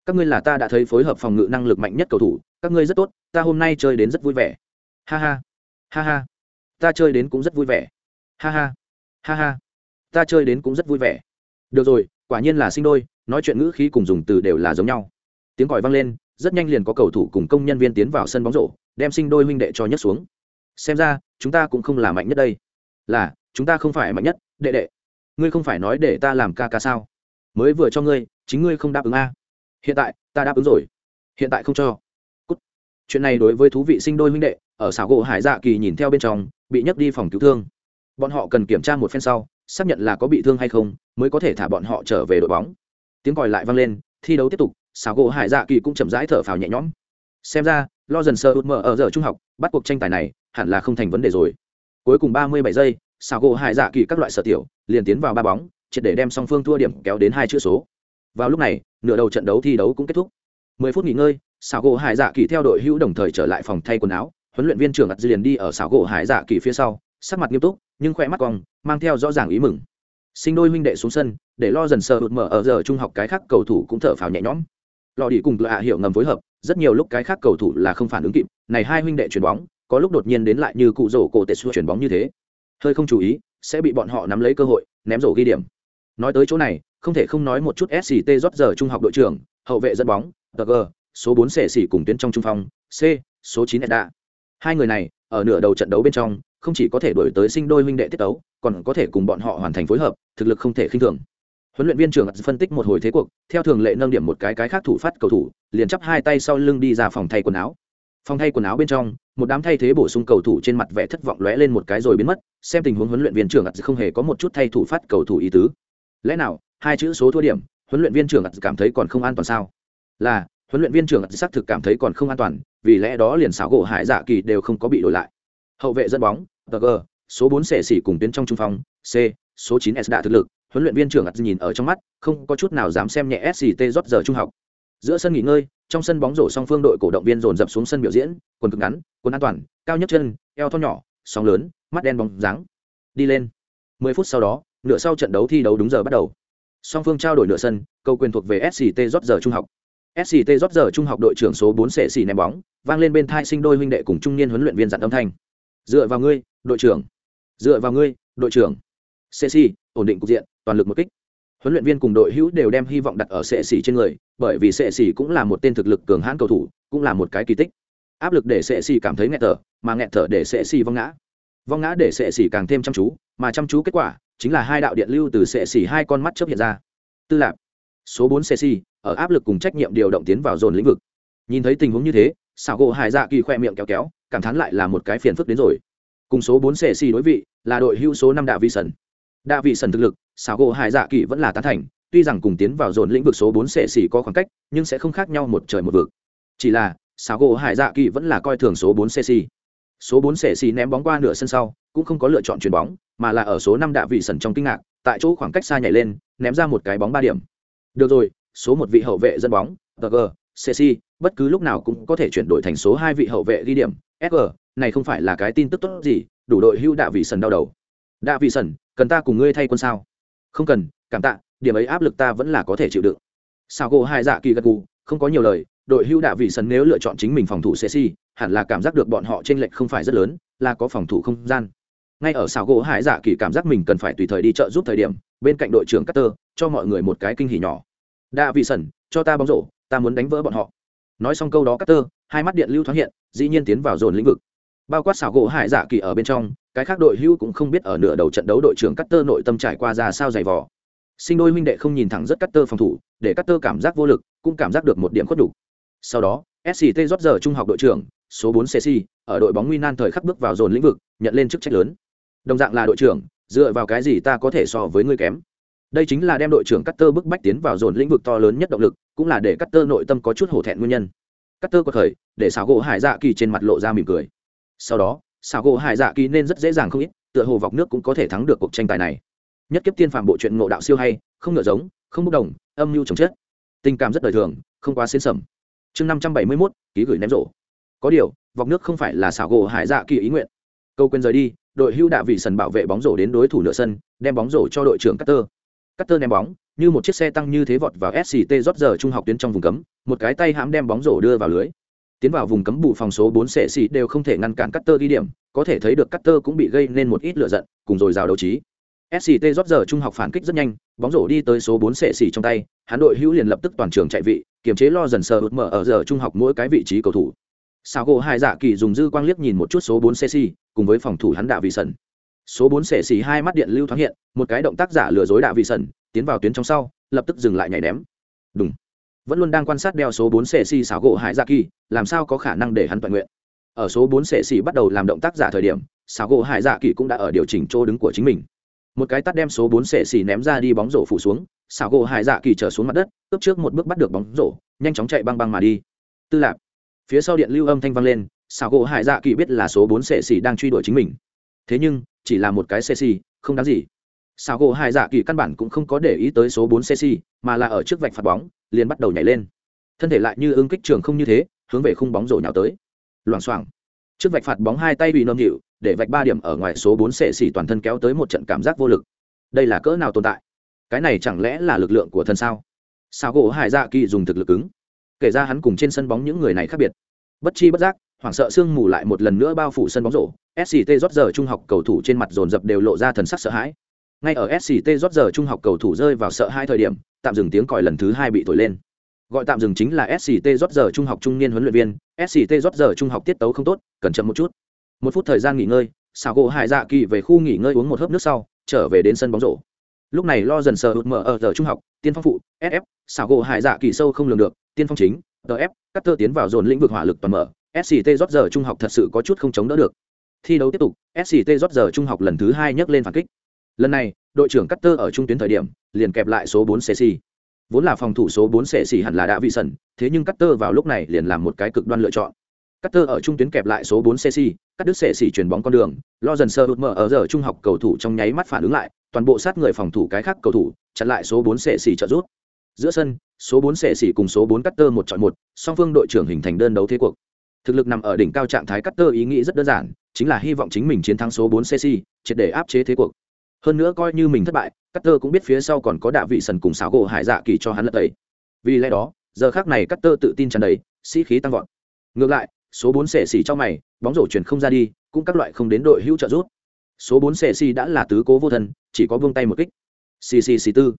các ngươi là ta đã thấy phối hợp phòng ngự năng lực mạnh nhất cầu thủ, các ngươi rất tốt, ta hôm nay chơi đến rất vui vẻ. Ha ha ha ha, ta chơi đến cũng rất vui vẻ. Ha ha ha ha, ta chơi đến cũng rất vui vẻ. Được rồi, quả nhiên là sinh đôi, nói chuyện ngữ khí cùng dùng từ đều là giống nhau. Tiếng còi vang lên, rất nhanh liền có cầu thủ cùng công nhân viên tiến vào sân bóng rổ, đem sinh đôi huynh đệ cho nhất xuống. Xem ra, chúng ta cũng không là mạnh nhất đây. Là chúng ta không phải mạnh nhất, đệ đệ. Ngươi không phải nói để ta làm ca ca sao? Mới vừa cho ngươi, chính ngươi không đáp ứng a. Hiện tại, ta đáp ứng rồi. Hiện tại không cho. Cút. chuyện này đối với thú vị sinh đôi huynh đệ, ở xảo gỗ hải dạ kỳ nhìn theo bên trong, bị nhấc đi phòng cứu thương. Bọn họ cần kiểm tra một phen sau, xác nhận là có bị thương hay không, mới có thể thả bọn họ trở về đội bóng. Tiếng còi lại vang lên, thi đấu tiếp tục, xảo gỗ hải dạ kỳ cũng chậm rãi thở phào nhẹ nhõm. Xem ra, lo dần sơ út mở ở giờ trung học, bắt cuộc tranh tài này, hẳn là không thành vấn đề rồi. Cuối cùng ba mươi bảy giây xào gỗ hải dạ kỳ các loại sở tiểu, liền tiến vào ba bóng, triệt để đem song phương thua điểm kéo đến hai chữ số. Vào lúc này, nửa đầu trận đấu thi đấu cũng kết thúc. Mười phút nghỉ ngơi, xào gỗ hải dạ kỳ theo đội hữu đồng thời trở lại phòng thay quần áo, huấn luyện viên trưởng ặt liền đi ở xào gỗ hải dạ kỳ phía sau, sắc mặt nghiêm túc, nhưng khỏe mắt cong, mang theo rõ ràng ý mừng. Sinh đôi huynh đệ xuống sân, để lo dần sờ hụt mở ở giờ trung học cái khác cầu thủ cũng thở phào nhẹ nhõm. Lò đi cùng lạ hiệu ngầm phối hợp, rất nhiều lúc cái khác cầu thủ là không phản ứng kịp, này hai huynh đệ chuyền bóng, có lúc đột nhiên đến lại như cụ rổ cổ tệ xua chuyền bóng như thế hơi không chú ý, sẽ bị bọn họ nắm lấy cơ hội, ném rổ ghi điểm. Nói tới chỗ này, không thể không nói một chút sct rót giờ trung học đội trưởng, hậu vệ dẫn bóng, g, số bốn sệ xỉ cùng tuyến trong trung phong, c, số chín edda. Hai người này, ở nửa đầu trận đấu bên trong, không chỉ có thể đổi tới sinh đôi huynh đệ tiết tấu, còn có thể cùng bọn họ hoàn thành phối hợp, thực lực không thể khinh thường. Huấn luyện viên trưởng phân tích một hồi thế cuộc, theo thường lệ nâng điểm một cái cái khác thủ phát cầu thủ, liền chắp hai tay sau lưng đi ra phòng thay quần áo phòng thay quần áo bên trong, một đám thay thế bổ sung cầu thủ trên mặt vẻ thất vọng lóe lên một cái rồi biến mất, xem tình huống huấn luyện viên trưởng không hề có một chút thay thủ phát cầu thủ ý tứ. Lẽ nào, hai chữ số thua điểm, huấn luyện viên trưởng cảm thấy còn không an toàn sao? Là, huấn luyện viên trưởng xác thực cảm thấy còn không an toàn, vì lẽ đó liền xảo gỗ hải dạ kỳ đều không có bị đổi lại. Hậu vệ dẫn bóng g số bốn sẻ xỉ cùng tuyến trong trung phong, c, số chín s đã thực lực, huấn luyện viên trưởng ắt nhìn ở trong mắt, không có chút nào dám xem nhẹ sct rót giờ trung học. Giữa sân nghỉ ngơi trong sân bóng rổ song phương đội cổ động viên dồn dập xuống sân biểu diễn, quần cực ngắn, quần an toàn, cao nhất chân, eo thon nhỏ, sóng lớn, mắt đen bóng dáng. Đi lên. 10 phút sau đó, nửa sau trận đấu thi đấu đúng giờ bắt đầu. Song phương trao đổi nửa sân, cầu quyền thuộc về sct rót giờ trung học. Sct rót giờ trung học đội trưởng số 4 sệ xỉ ném bóng, vang lên bên thai sinh đôi huynh đệ cùng trung niên huấn luyện viên dặn âm thanh. Dựa vào ngươi, đội trưởng. Dựa vào ngươi, đội trưởng. Cc ổn định cục diện, toàn lực một kích huấn luyện viên cùng đội hữu đều đem hy vọng đặt ở sệ xỉ trên người, bởi vì sệ xỉ cũng là một tên thực lực cường hãn cầu thủ, cũng là một cái kỳ tích. Áp lực để sệ xỉ cảm thấy nghẹt thở, mà nghẹt thở để sệ xỉ vong ngã. Vong ngã để sệ xỉ càng thêm chăm chú, mà chăm chú kết quả chính là hai đạo điện lưu từ sệ xỉ hai con mắt chấp hiện ra. Tư lạc số bốn sệ xỉ ở áp lực cùng trách nhiệm điều động tiến vào dồn lĩnh vực. Nhìn thấy tình huống như thế xảo gỗ hải dạ kỳ khoe miệng kéo kéo, cảm thán lại là một cái phiền phức đến rồi. Cùng số bốn sệ xỉ đối vị là đội hữu số năm đạo vi sần Đạo vị sần thực lực xảo gỗ hải dạ kỳ vẫn là tán thành, tuy rằng cùng tiến vào dồn lĩnh vực số bốn sệ xỉ có khoảng cách, nhưng sẽ không khác nhau một trời một vực. Chỉ là, xảo gỗ hải dạ kỳ vẫn là coi thường số bốn sệ xỉ. Số bốn sệ xỉ ném bóng qua nửa sân sau, cũng không có lựa chọn chuyền bóng, mà là ở số năm đạ vị sần trong kinh ngạc, tại chỗ khoảng cách xa nhảy lên, ném ra một cái bóng ba điểm. Được rồi, số một vị hậu vệ dân bóng tg cc bất cứ lúc nào cũng có thể chuyển đổi thành số hai vị hậu vệ ghi điểm sg này không phải là cái tin tức tốt gì, đủ đội hưu đạ vị sần đau đầu. Đạ vị sần cần ta cùng ngươi thay quân sao? Không cần, cảm tạ, điểm ấy áp lực ta vẫn là có thể chịu đựng. Sao gỗ hai dạ kỳ gật gù, không có nhiều lời, đội hưu đạ vị sân nếu lựa chọn chính mình phòng thủ cc hẳn là cảm giác được bọn họ t r ê n lệch không phải rất lớn, là có phòng thủ không gian. Ngay ở xào gỗ hải dạ kỳ cảm giác mình cần phải tùy thời đi chợ giúp thời điểm, bên cạnh đội trưởng Carter, cho mọi người một cái kinh hỉ nhỏ. Đạ vị sân, cho ta bóng rổ, ta muốn đánh vỡ bọn họ. Nói xong câu đó Carter, hai mắt điện lưu thoáng hiện, dĩ nhiên tiến vào dồn lĩnh vực. Bao quát xảo gỗ hải dạ kỳ ở bên trong cái khác đội hưu cũng không biết ở nửa đầu trận đấu đội trưởng Cutter nội tâm trải qua ra sao dày vò. Sinh đôi huynh đệ không nhìn thẳng rất Cutter phòng thủ, để Cutter cảm giác vô lực, cũng cảm giác được một điểm khuất đủ sau đó sct rót giờ trung học đội trưởng, số 4 cc ở đội bóng nguy nan thời khắc bước vào dồn lĩnh vực, nhận lên chức trách lớn. Đồng dạng là đội trưởng, dựa vào cái gì ta có thể so với ngươi kém? Đây chính là đem đội trưởng Cutter bức bách tiến vào dồn lĩnh vực to lớn nhất động lực, cũng là để Cutter nội tâm có chút hổ thẹn nguyên nhân. Cutter có thời để xảo gỗ hải dạ kỳ trên mặt lộ ra mỉm cười. Sau đó xảo gỗ hải dạ kỳ nên rất dễ dàng không ít tựa hồ vọc nước cũng có thể thắng được cuộc tranh tài này. Nhất kiếp tiên phạm bộ truyện ngộ đạo siêu hay không ngựa giống không bốc đồng âm mưu trồng chết. Tình cảm rất đời thường không quá xến sầm. Chương năm trăm bảy mươi mốt ký gửi ném rổ. Có điều vọc nước không phải là xảo gỗ hải dạ kỳ ý nguyện. Câu quên rời đi đội hưu đạ vị sần bảo vệ bóng rổ đến đối thủ nửa sân đem bóng rổ cho đội trưởng Cutter. Cutter ném bóng, như một chiếc xe tăng như thế vọt vào SCT rót giờ trung học tuyến trong vùng cấm, một cái tay hãm đem bóng rổ đưa vào lưới. Tiến vào vùng cấm bù phòng số 4 sẽ xỉ đều không thể ngăn cản Cutter ghi điểm, có thể thấy được Cutter cũng bị gây nên một ít lửa giận, cùng rồi rào đấu trí. SCT rót giờ trung học phản kích rất nhanh, bóng rổ đi tới số 4 sẽ xỉ trong tay, hắn đội hữu liền lập tức toàn trường chạy vị, kiềm chế lo dần sờ ụt mở ở giờ trung học mỗi cái vị trí cầu thủ. Sao gỗ hai dạ kỳ dùng dư quang liếc nhìn một chút số 4 Ceci, cùng với phòng thủ hắn đạ vị sân. Số 4 xẻ xì hai mắt điện lưu thoáng hiện, một cái động tác giả lừa dối đạ vị sân, tiến vào tuyến trong sau, lập tức dừng lại nhảy ném. Đùng. Vẫn luôn đang quan sát đeo số 4 xệ xì xảo gỗ hải dạ kỳ, làm sao có khả năng để hắn toàn nguyện. Ở số 4 xệ xì bắt đầu làm động tác giả thời điểm, xảo gỗ hải dạ kỳ cũng đã ở điều chỉnh chỗ đứng của chính mình. Một cái tắt đem số 4 xệ xì ném ra đi bóng rổ phủ xuống, xảo gỗ hải dạ kỳ trở xuống mặt đất, cướp trước một bước bắt được bóng rổ, nhanh chóng chạy băng băng mà đi. Tư lạc phía sau điện lưu âm thanh vang lên xảo gỗ hải dạ kỳ biết là số bốn sệ xì đang truy đuổi chính mình thế nhưng chỉ là một cái sệ xì không đáng gì xào gỗ hải dạ kỳ căn bản cũng không có để ý tới số bốn cc mà là ở trước vạch phạt bóng, liền bắt đầu nhảy lên. Thân thể lại như ứng kích trường không như thế, hướng về khung bóng rổ nhào tới. Loảng xoảng. Trước vạch phạt bóng hai tay bị nâm nhịu để vạch ba điểm ở ngoài số bốn sệ toàn thân kéo tới một trận cảm giác vô lực. Đây là cỡ nào tồn tại? Cái này chẳng lẽ là lực lượng của thân sao? Sao gỗ hải dạ kỳ dùng thực lực ứng. Kể ra hắn cùng trên sân bóng những người này khác biệt. Bất chi bất giác, hoảng sợ sương mù lại một lần nữa bao phủ sân bóng rổ. Sct rót giờ trung học cầu thủ trên mặt dồn dập đều lộ ra thần sắc sợ hãi ngay ở sct rót giờ trung học cầu thủ rơi vào sợ hai thời điểm, tạm dừng tiếng còi lần thứ hai bị thổi lên. Gọi tạm dừng chính là sct rót giờ trung học trung niên huấn luyện viên sct rót giờ trung học tiết tấu không tốt, cần chậm một chút. Một phút thời gian nghỉ ngơi xào gỗ hải dạ kỳ về khu nghỉ ngơi uống một hớp nước sau, trở về đến sân bóng rổ. Lúc này lo dần sờ hụt mở ở giờ trung học, tiên phong phụ sf xào gỗ hải dạ kỳ sâu không lường được, tiên phong chính tf cắt tơ tiến vào dồn lĩnh vực hỏa lực toàn mở sct rót giờ trung học thật sự có chút không chống đỡ được. Thi đấu tiếp tục sct rót giờ trung học lần thứ hai nhấc lên phản kích lần này, đội trưởng cutter ở trung tuyến thời điểm, liền kẹp lại số 4 cc vốn là phòng thủ số 4 cc hẳn là đã vị sần thế nhưng cutter vào lúc này liền làm một cái cực đoan lựa chọn. Cutter ở trung tuyến kẹp lại số 4 cc cắt đứt cc chuyển bóng con đường, lo dần sơ hụt mở ở giờ trung học cầu thủ trong nháy mắt phản ứng lại, toàn bộ sát người phòng thủ cái khác cầu thủ, chặn lại số 4 cc trợ rút giữa sân, số 4 sệ xỉ cùng số 4 Cutter một chọn một, song phương đội trưởng hình thành đơn đấu thế cuộc. Thực lực nằm ở đỉnh cao trạng thái Cutter ý nghĩ rất đơn giản, chính là hy vọng chính mình chiến thắng số bốn sệ triệt để áp chế thế cuộc hơn nữa coi như mình thất bại cắt tơ cũng biết phía sau còn có đạ vị sần cùng xáo gỗ hải dạ kỳ cho hắn lật tẩy. Vì lẽ đó, giờ khác này cắt tơ tự tin tràn đầy, sĩ khí tăng vọt. Ngược lại, số bốn xẻ xỉ trong mày, bóng rổ chuyển không ra đi, cũng các loại không đến đội hữu trợ rút số bốn xẻ xỉ đã là tứ cố vô thân, chỉ có vương tay một kích. Xì xì xì tư.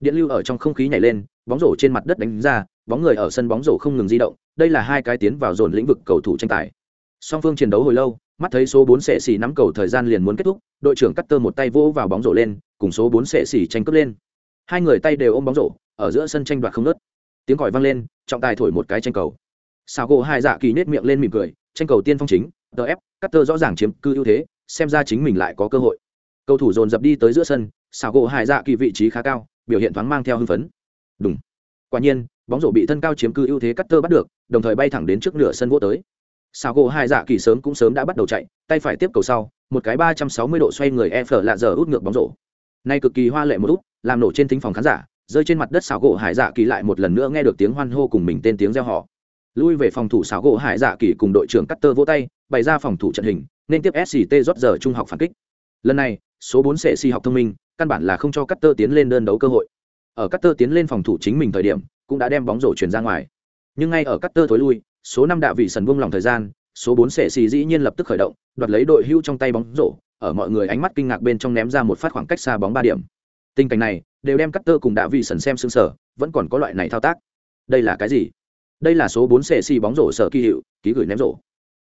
Điện lưu ở trong không khí nhảy lên, bóng rổ trên mặt đất đánh ra, bóng người ở sân bóng rổ không ngừng di động, đây là hai cái tiến vào dồn lĩnh vực cầu thủ tranh tài. Song phương chiến đấu hồi lâu mắt thấy số bốn sệ xỉ nắm cầu thời gian liền muốn kết thúc, đội trưởng cắt tơ một tay vỗ vào bóng rổ lên, cùng số bốn sệ xỉ tranh cướp lên. Hai người tay đều ôm bóng rổ, ở giữa sân tranh đoạt không nớt tiếng còi vang lên, trọng tài thổi một cái tranh cầu. Sao gỗ hai dạ kỳ nết miệng lên mỉm cười, tranh cầu tiên phong chính tf cắt tơ rõ ràng chiếm cư ưu thế, xem ra chính mình lại có cơ hội. Cầu thủ dồn dập đi tới giữa sân sao gỗ hai dạ kỳ vị trí khá cao, biểu hiện thoáng mang theo hưng phấn. Đúng quả nhiên, bóng rổ bị thân cao chiếm cư ưu thế cắt tơ bắt được, đồng thời bay thẳng đến trước nửa sân vô tới sao gỗ hai dạ kỳ sớm cũng sớm đã bắt đầu chạy, tay phải tiếp cầu sau, một cái ba trăm sáu mươi độ xoay người e phở lạ giờ út ngược bóng rổ. Nay cực kỳ hoa lệ một út, làm nổ trên thính phòng khán giả, rơi trên mặt đất xảo gỗ hải dạ kỳ lại một lần nữa nghe được tiếng hoan hô cùng mình tên tiếng reo họ lui về phòng thủ xảo gỗ hải dạ kỳ cùng đội trưởng cutter vỗ tay, bày ra phòng thủ trận hình, nên tiếp sct rót giờ trung học phản kích. Lần này, số bốn sệ si học thông minh, căn bản là không cho cutter tiến lên đơn đấu cơ hội. Ở cutter tiến lên phòng thủ chính mình thời điểm, cũng đã đem bóng rổ chuyển ra ngoài. Nhưng ngay ở cutter thối lui số năm đạ vị sần buông lòng thời gian, số bốn sệ xì dĩ nhiên lập tức khởi động, đoạt lấy đội hưu trong tay bóng rổ, ở mọi người ánh mắt kinh ngạc bên trong ném ra một phát khoảng cách xa bóng ba điểm. Tình cảnh này, đều đem cắt tơ cùng đạ vị sần xem xương sở vẫn còn có loại này thao tác. Đây là cái gì? Đây là số bốn sệ xì bóng rổ sở kỳ hiệu, ký gửi ném rổ.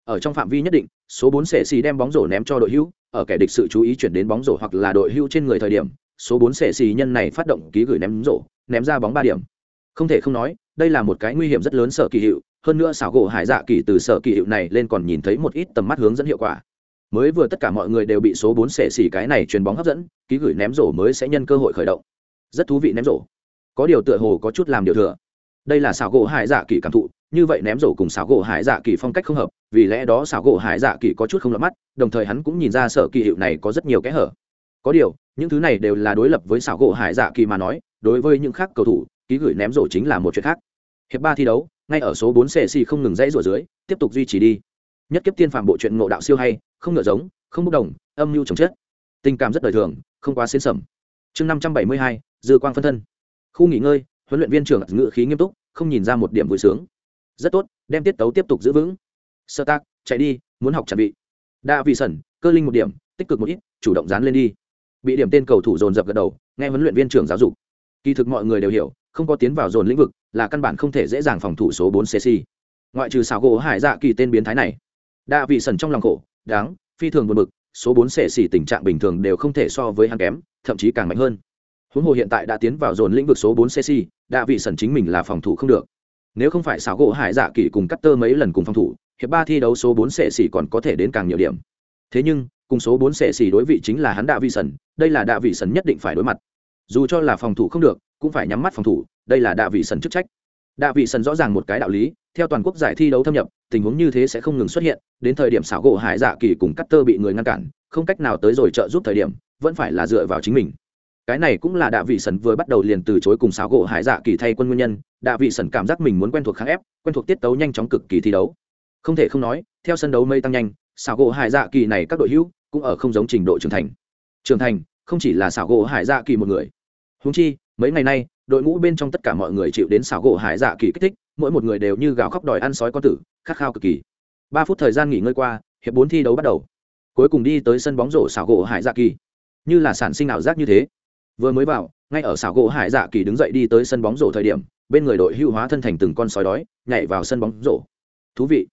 Ở trong phạm vi nhất định, số bốn sệ xì đem bóng rổ ném cho đội hưu, ở kẻ địch sự chú ý chuyển đến bóng rổ hoặc là đội hưu trên người thời điểm, số bốn sệ xì nhân này phát động ký gửi ném rổ, ném ra bóng ba điểm. Không thể không nói, đây là một cái nguy hiểm rất lớn sở kỳ hiệu hơn nữa xảo gỗ hải dạ kỳ từ sở kỳ hiệu này lên còn nhìn thấy một ít tầm mắt hướng dẫn hiệu quả. Mới vừa tất cả mọi người đều bị số bốn xệ xỉ cái này truyền bóng hấp dẫn, ký gửi ném rổ mới sẽ nhân cơ hội khởi động. Rất thú vị ném rổ. Có điều tựa hồ có chút làm điều thừa. Đây là xảo gỗ hải dạ kỳ cảm thụ, như vậy ném rổ cùng xảo gỗ hải dạ kỳ phong cách không hợp, vì lẽ đó xảo gỗ hải dạ kỳ có chút không lọt mắt, đồng thời hắn cũng nhìn ra sở kỳ hiệu này có rất nhiều kẽ hở. Có điều, những thứ này đều là đối lập với xảo gỗ hải dạ kỳ mà nói, đối với những khác cầu thủ, ký gửi ném rổ chính là một chuyện khác. Hiệp ba thi đấu ngay ở số bốn cc không ngừng dãy rủa dưới, tiếp tục duy trì đi. Nhất kiếp tiên phàm bộ truyện ngộ đạo siêu hay, không ngựa giống, không bốc đồng, âm mưu trồng chất tình cảm rất đời thường, không quá xến sẩm. Chương năm trăm bảy mươi hai, dư quang phân thân. Khu nghỉ ngơi, huấn luyện viên trưởng ngự khí nghiêm túc, không nhìn ra một điểm vui sướng. Rất tốt, đem tiết tấu tiếp tục giữ vững. Sơ tác, chạy đi, muốn học chuẩn bị. Đa vị sẩn, cơ linh một điểm, tích cực một ít, chủ động dán lên đi. Bị điểm tên cầu thủ dồn dập gật đầu, nghe huấn luyện viên trưởng giáo dục. Kỳ thực mọi người đều hiểu, không có tiến vào dồn lĩnh vực là căn bản không thể dễ dàng phòng thủ số bốn cc. Ngoại trừ xảo gỗ hải dạ kỳ tên biến thái này đạ vị sẩn trong lòng khổ, đáng, phi thường buồn bực, số bốn cc tình trạng bình thường đều không thể so với hắn kém, thậm chí càng mạnh hơn. Huống hồ hiện tại đã tiến vào dồn lĩnh vực số bốn cc đạ vị sẩn chính mình là phòng thủ không được. Nếu không phải xảo gỗ hải dạ kỳ cùng cắt tơ mấy lần cùng phòng thủ, hiệp ba thi đấu số bốn sệ xỉ còn có thể đến càng nhiều điểm. Thế nhưng, cùng số bốn sệ xỉ đối vị chính là hắn đạ vị sẩn, đây là đạ vị sẩn nhất định phải đối mặt. Dù cho là phòng thủ không được cũng phải nhắm mắt phòng thủ, đây là đạ vị sẩn chức trách. Đạ vị sẩn rõ ràng một cái đạo lý, theo toàn quốc giải thi đấu thâm nhập, tình huống như thế sẽ không ngừng xuất hiện, đến thời điểm xảo gỗ hải dạ kỳ cùng cắt tơ bị người ngăn cản, không cách nào tới rồi trợ giúp thời điểm, vẫn phải là dựa vào chính mình. Cái này cũng là đạ vị sẩn vừa bắt đầu liền từ chối cùng xảo gỗ hải dạ kỳ thay quân nguyên nhân, đạ vị sẩn cảm giác mình muốn quen thuộc kháng ép, quen thuộc tiết tấu nhanh chóng cực kỳ thi đấu. Không thể không nói, theo sân đấu mây tăng nhanh, xảo gỗ hải dạ kỳ này các đội hữu cũng ở không giống trình độ trưởng thành. Trưởng thành, không chỉ là xảo gỗ hải dạ kỳ một người. Húng chi mấy ngày nay, đội ngũ bên trong tất cả mọi người chịu đến xảo gỗ hải dạ kỳ kích thích, mỗi một người đều như gào khóc đòi ăn sói con tử, khát khao cực kỳ. Ba phút thời gian nghỉ ngơi qua, hiệp bốn thi đấu bắt đầu. Cuối cùng đi tới sân bóng rổ xảo gỗ hải dạ kỳ. Như là sản sinh ảo giác như thế. Vừa mới vào, ngay ở xảo gỗ hải dạ kỳ đứng dậy đi tới sân bóng rổ thời điểm, bên người đội hưu hóa thân thành từng con sói đói, nhảy vào sân bóng rổ. Thú vị.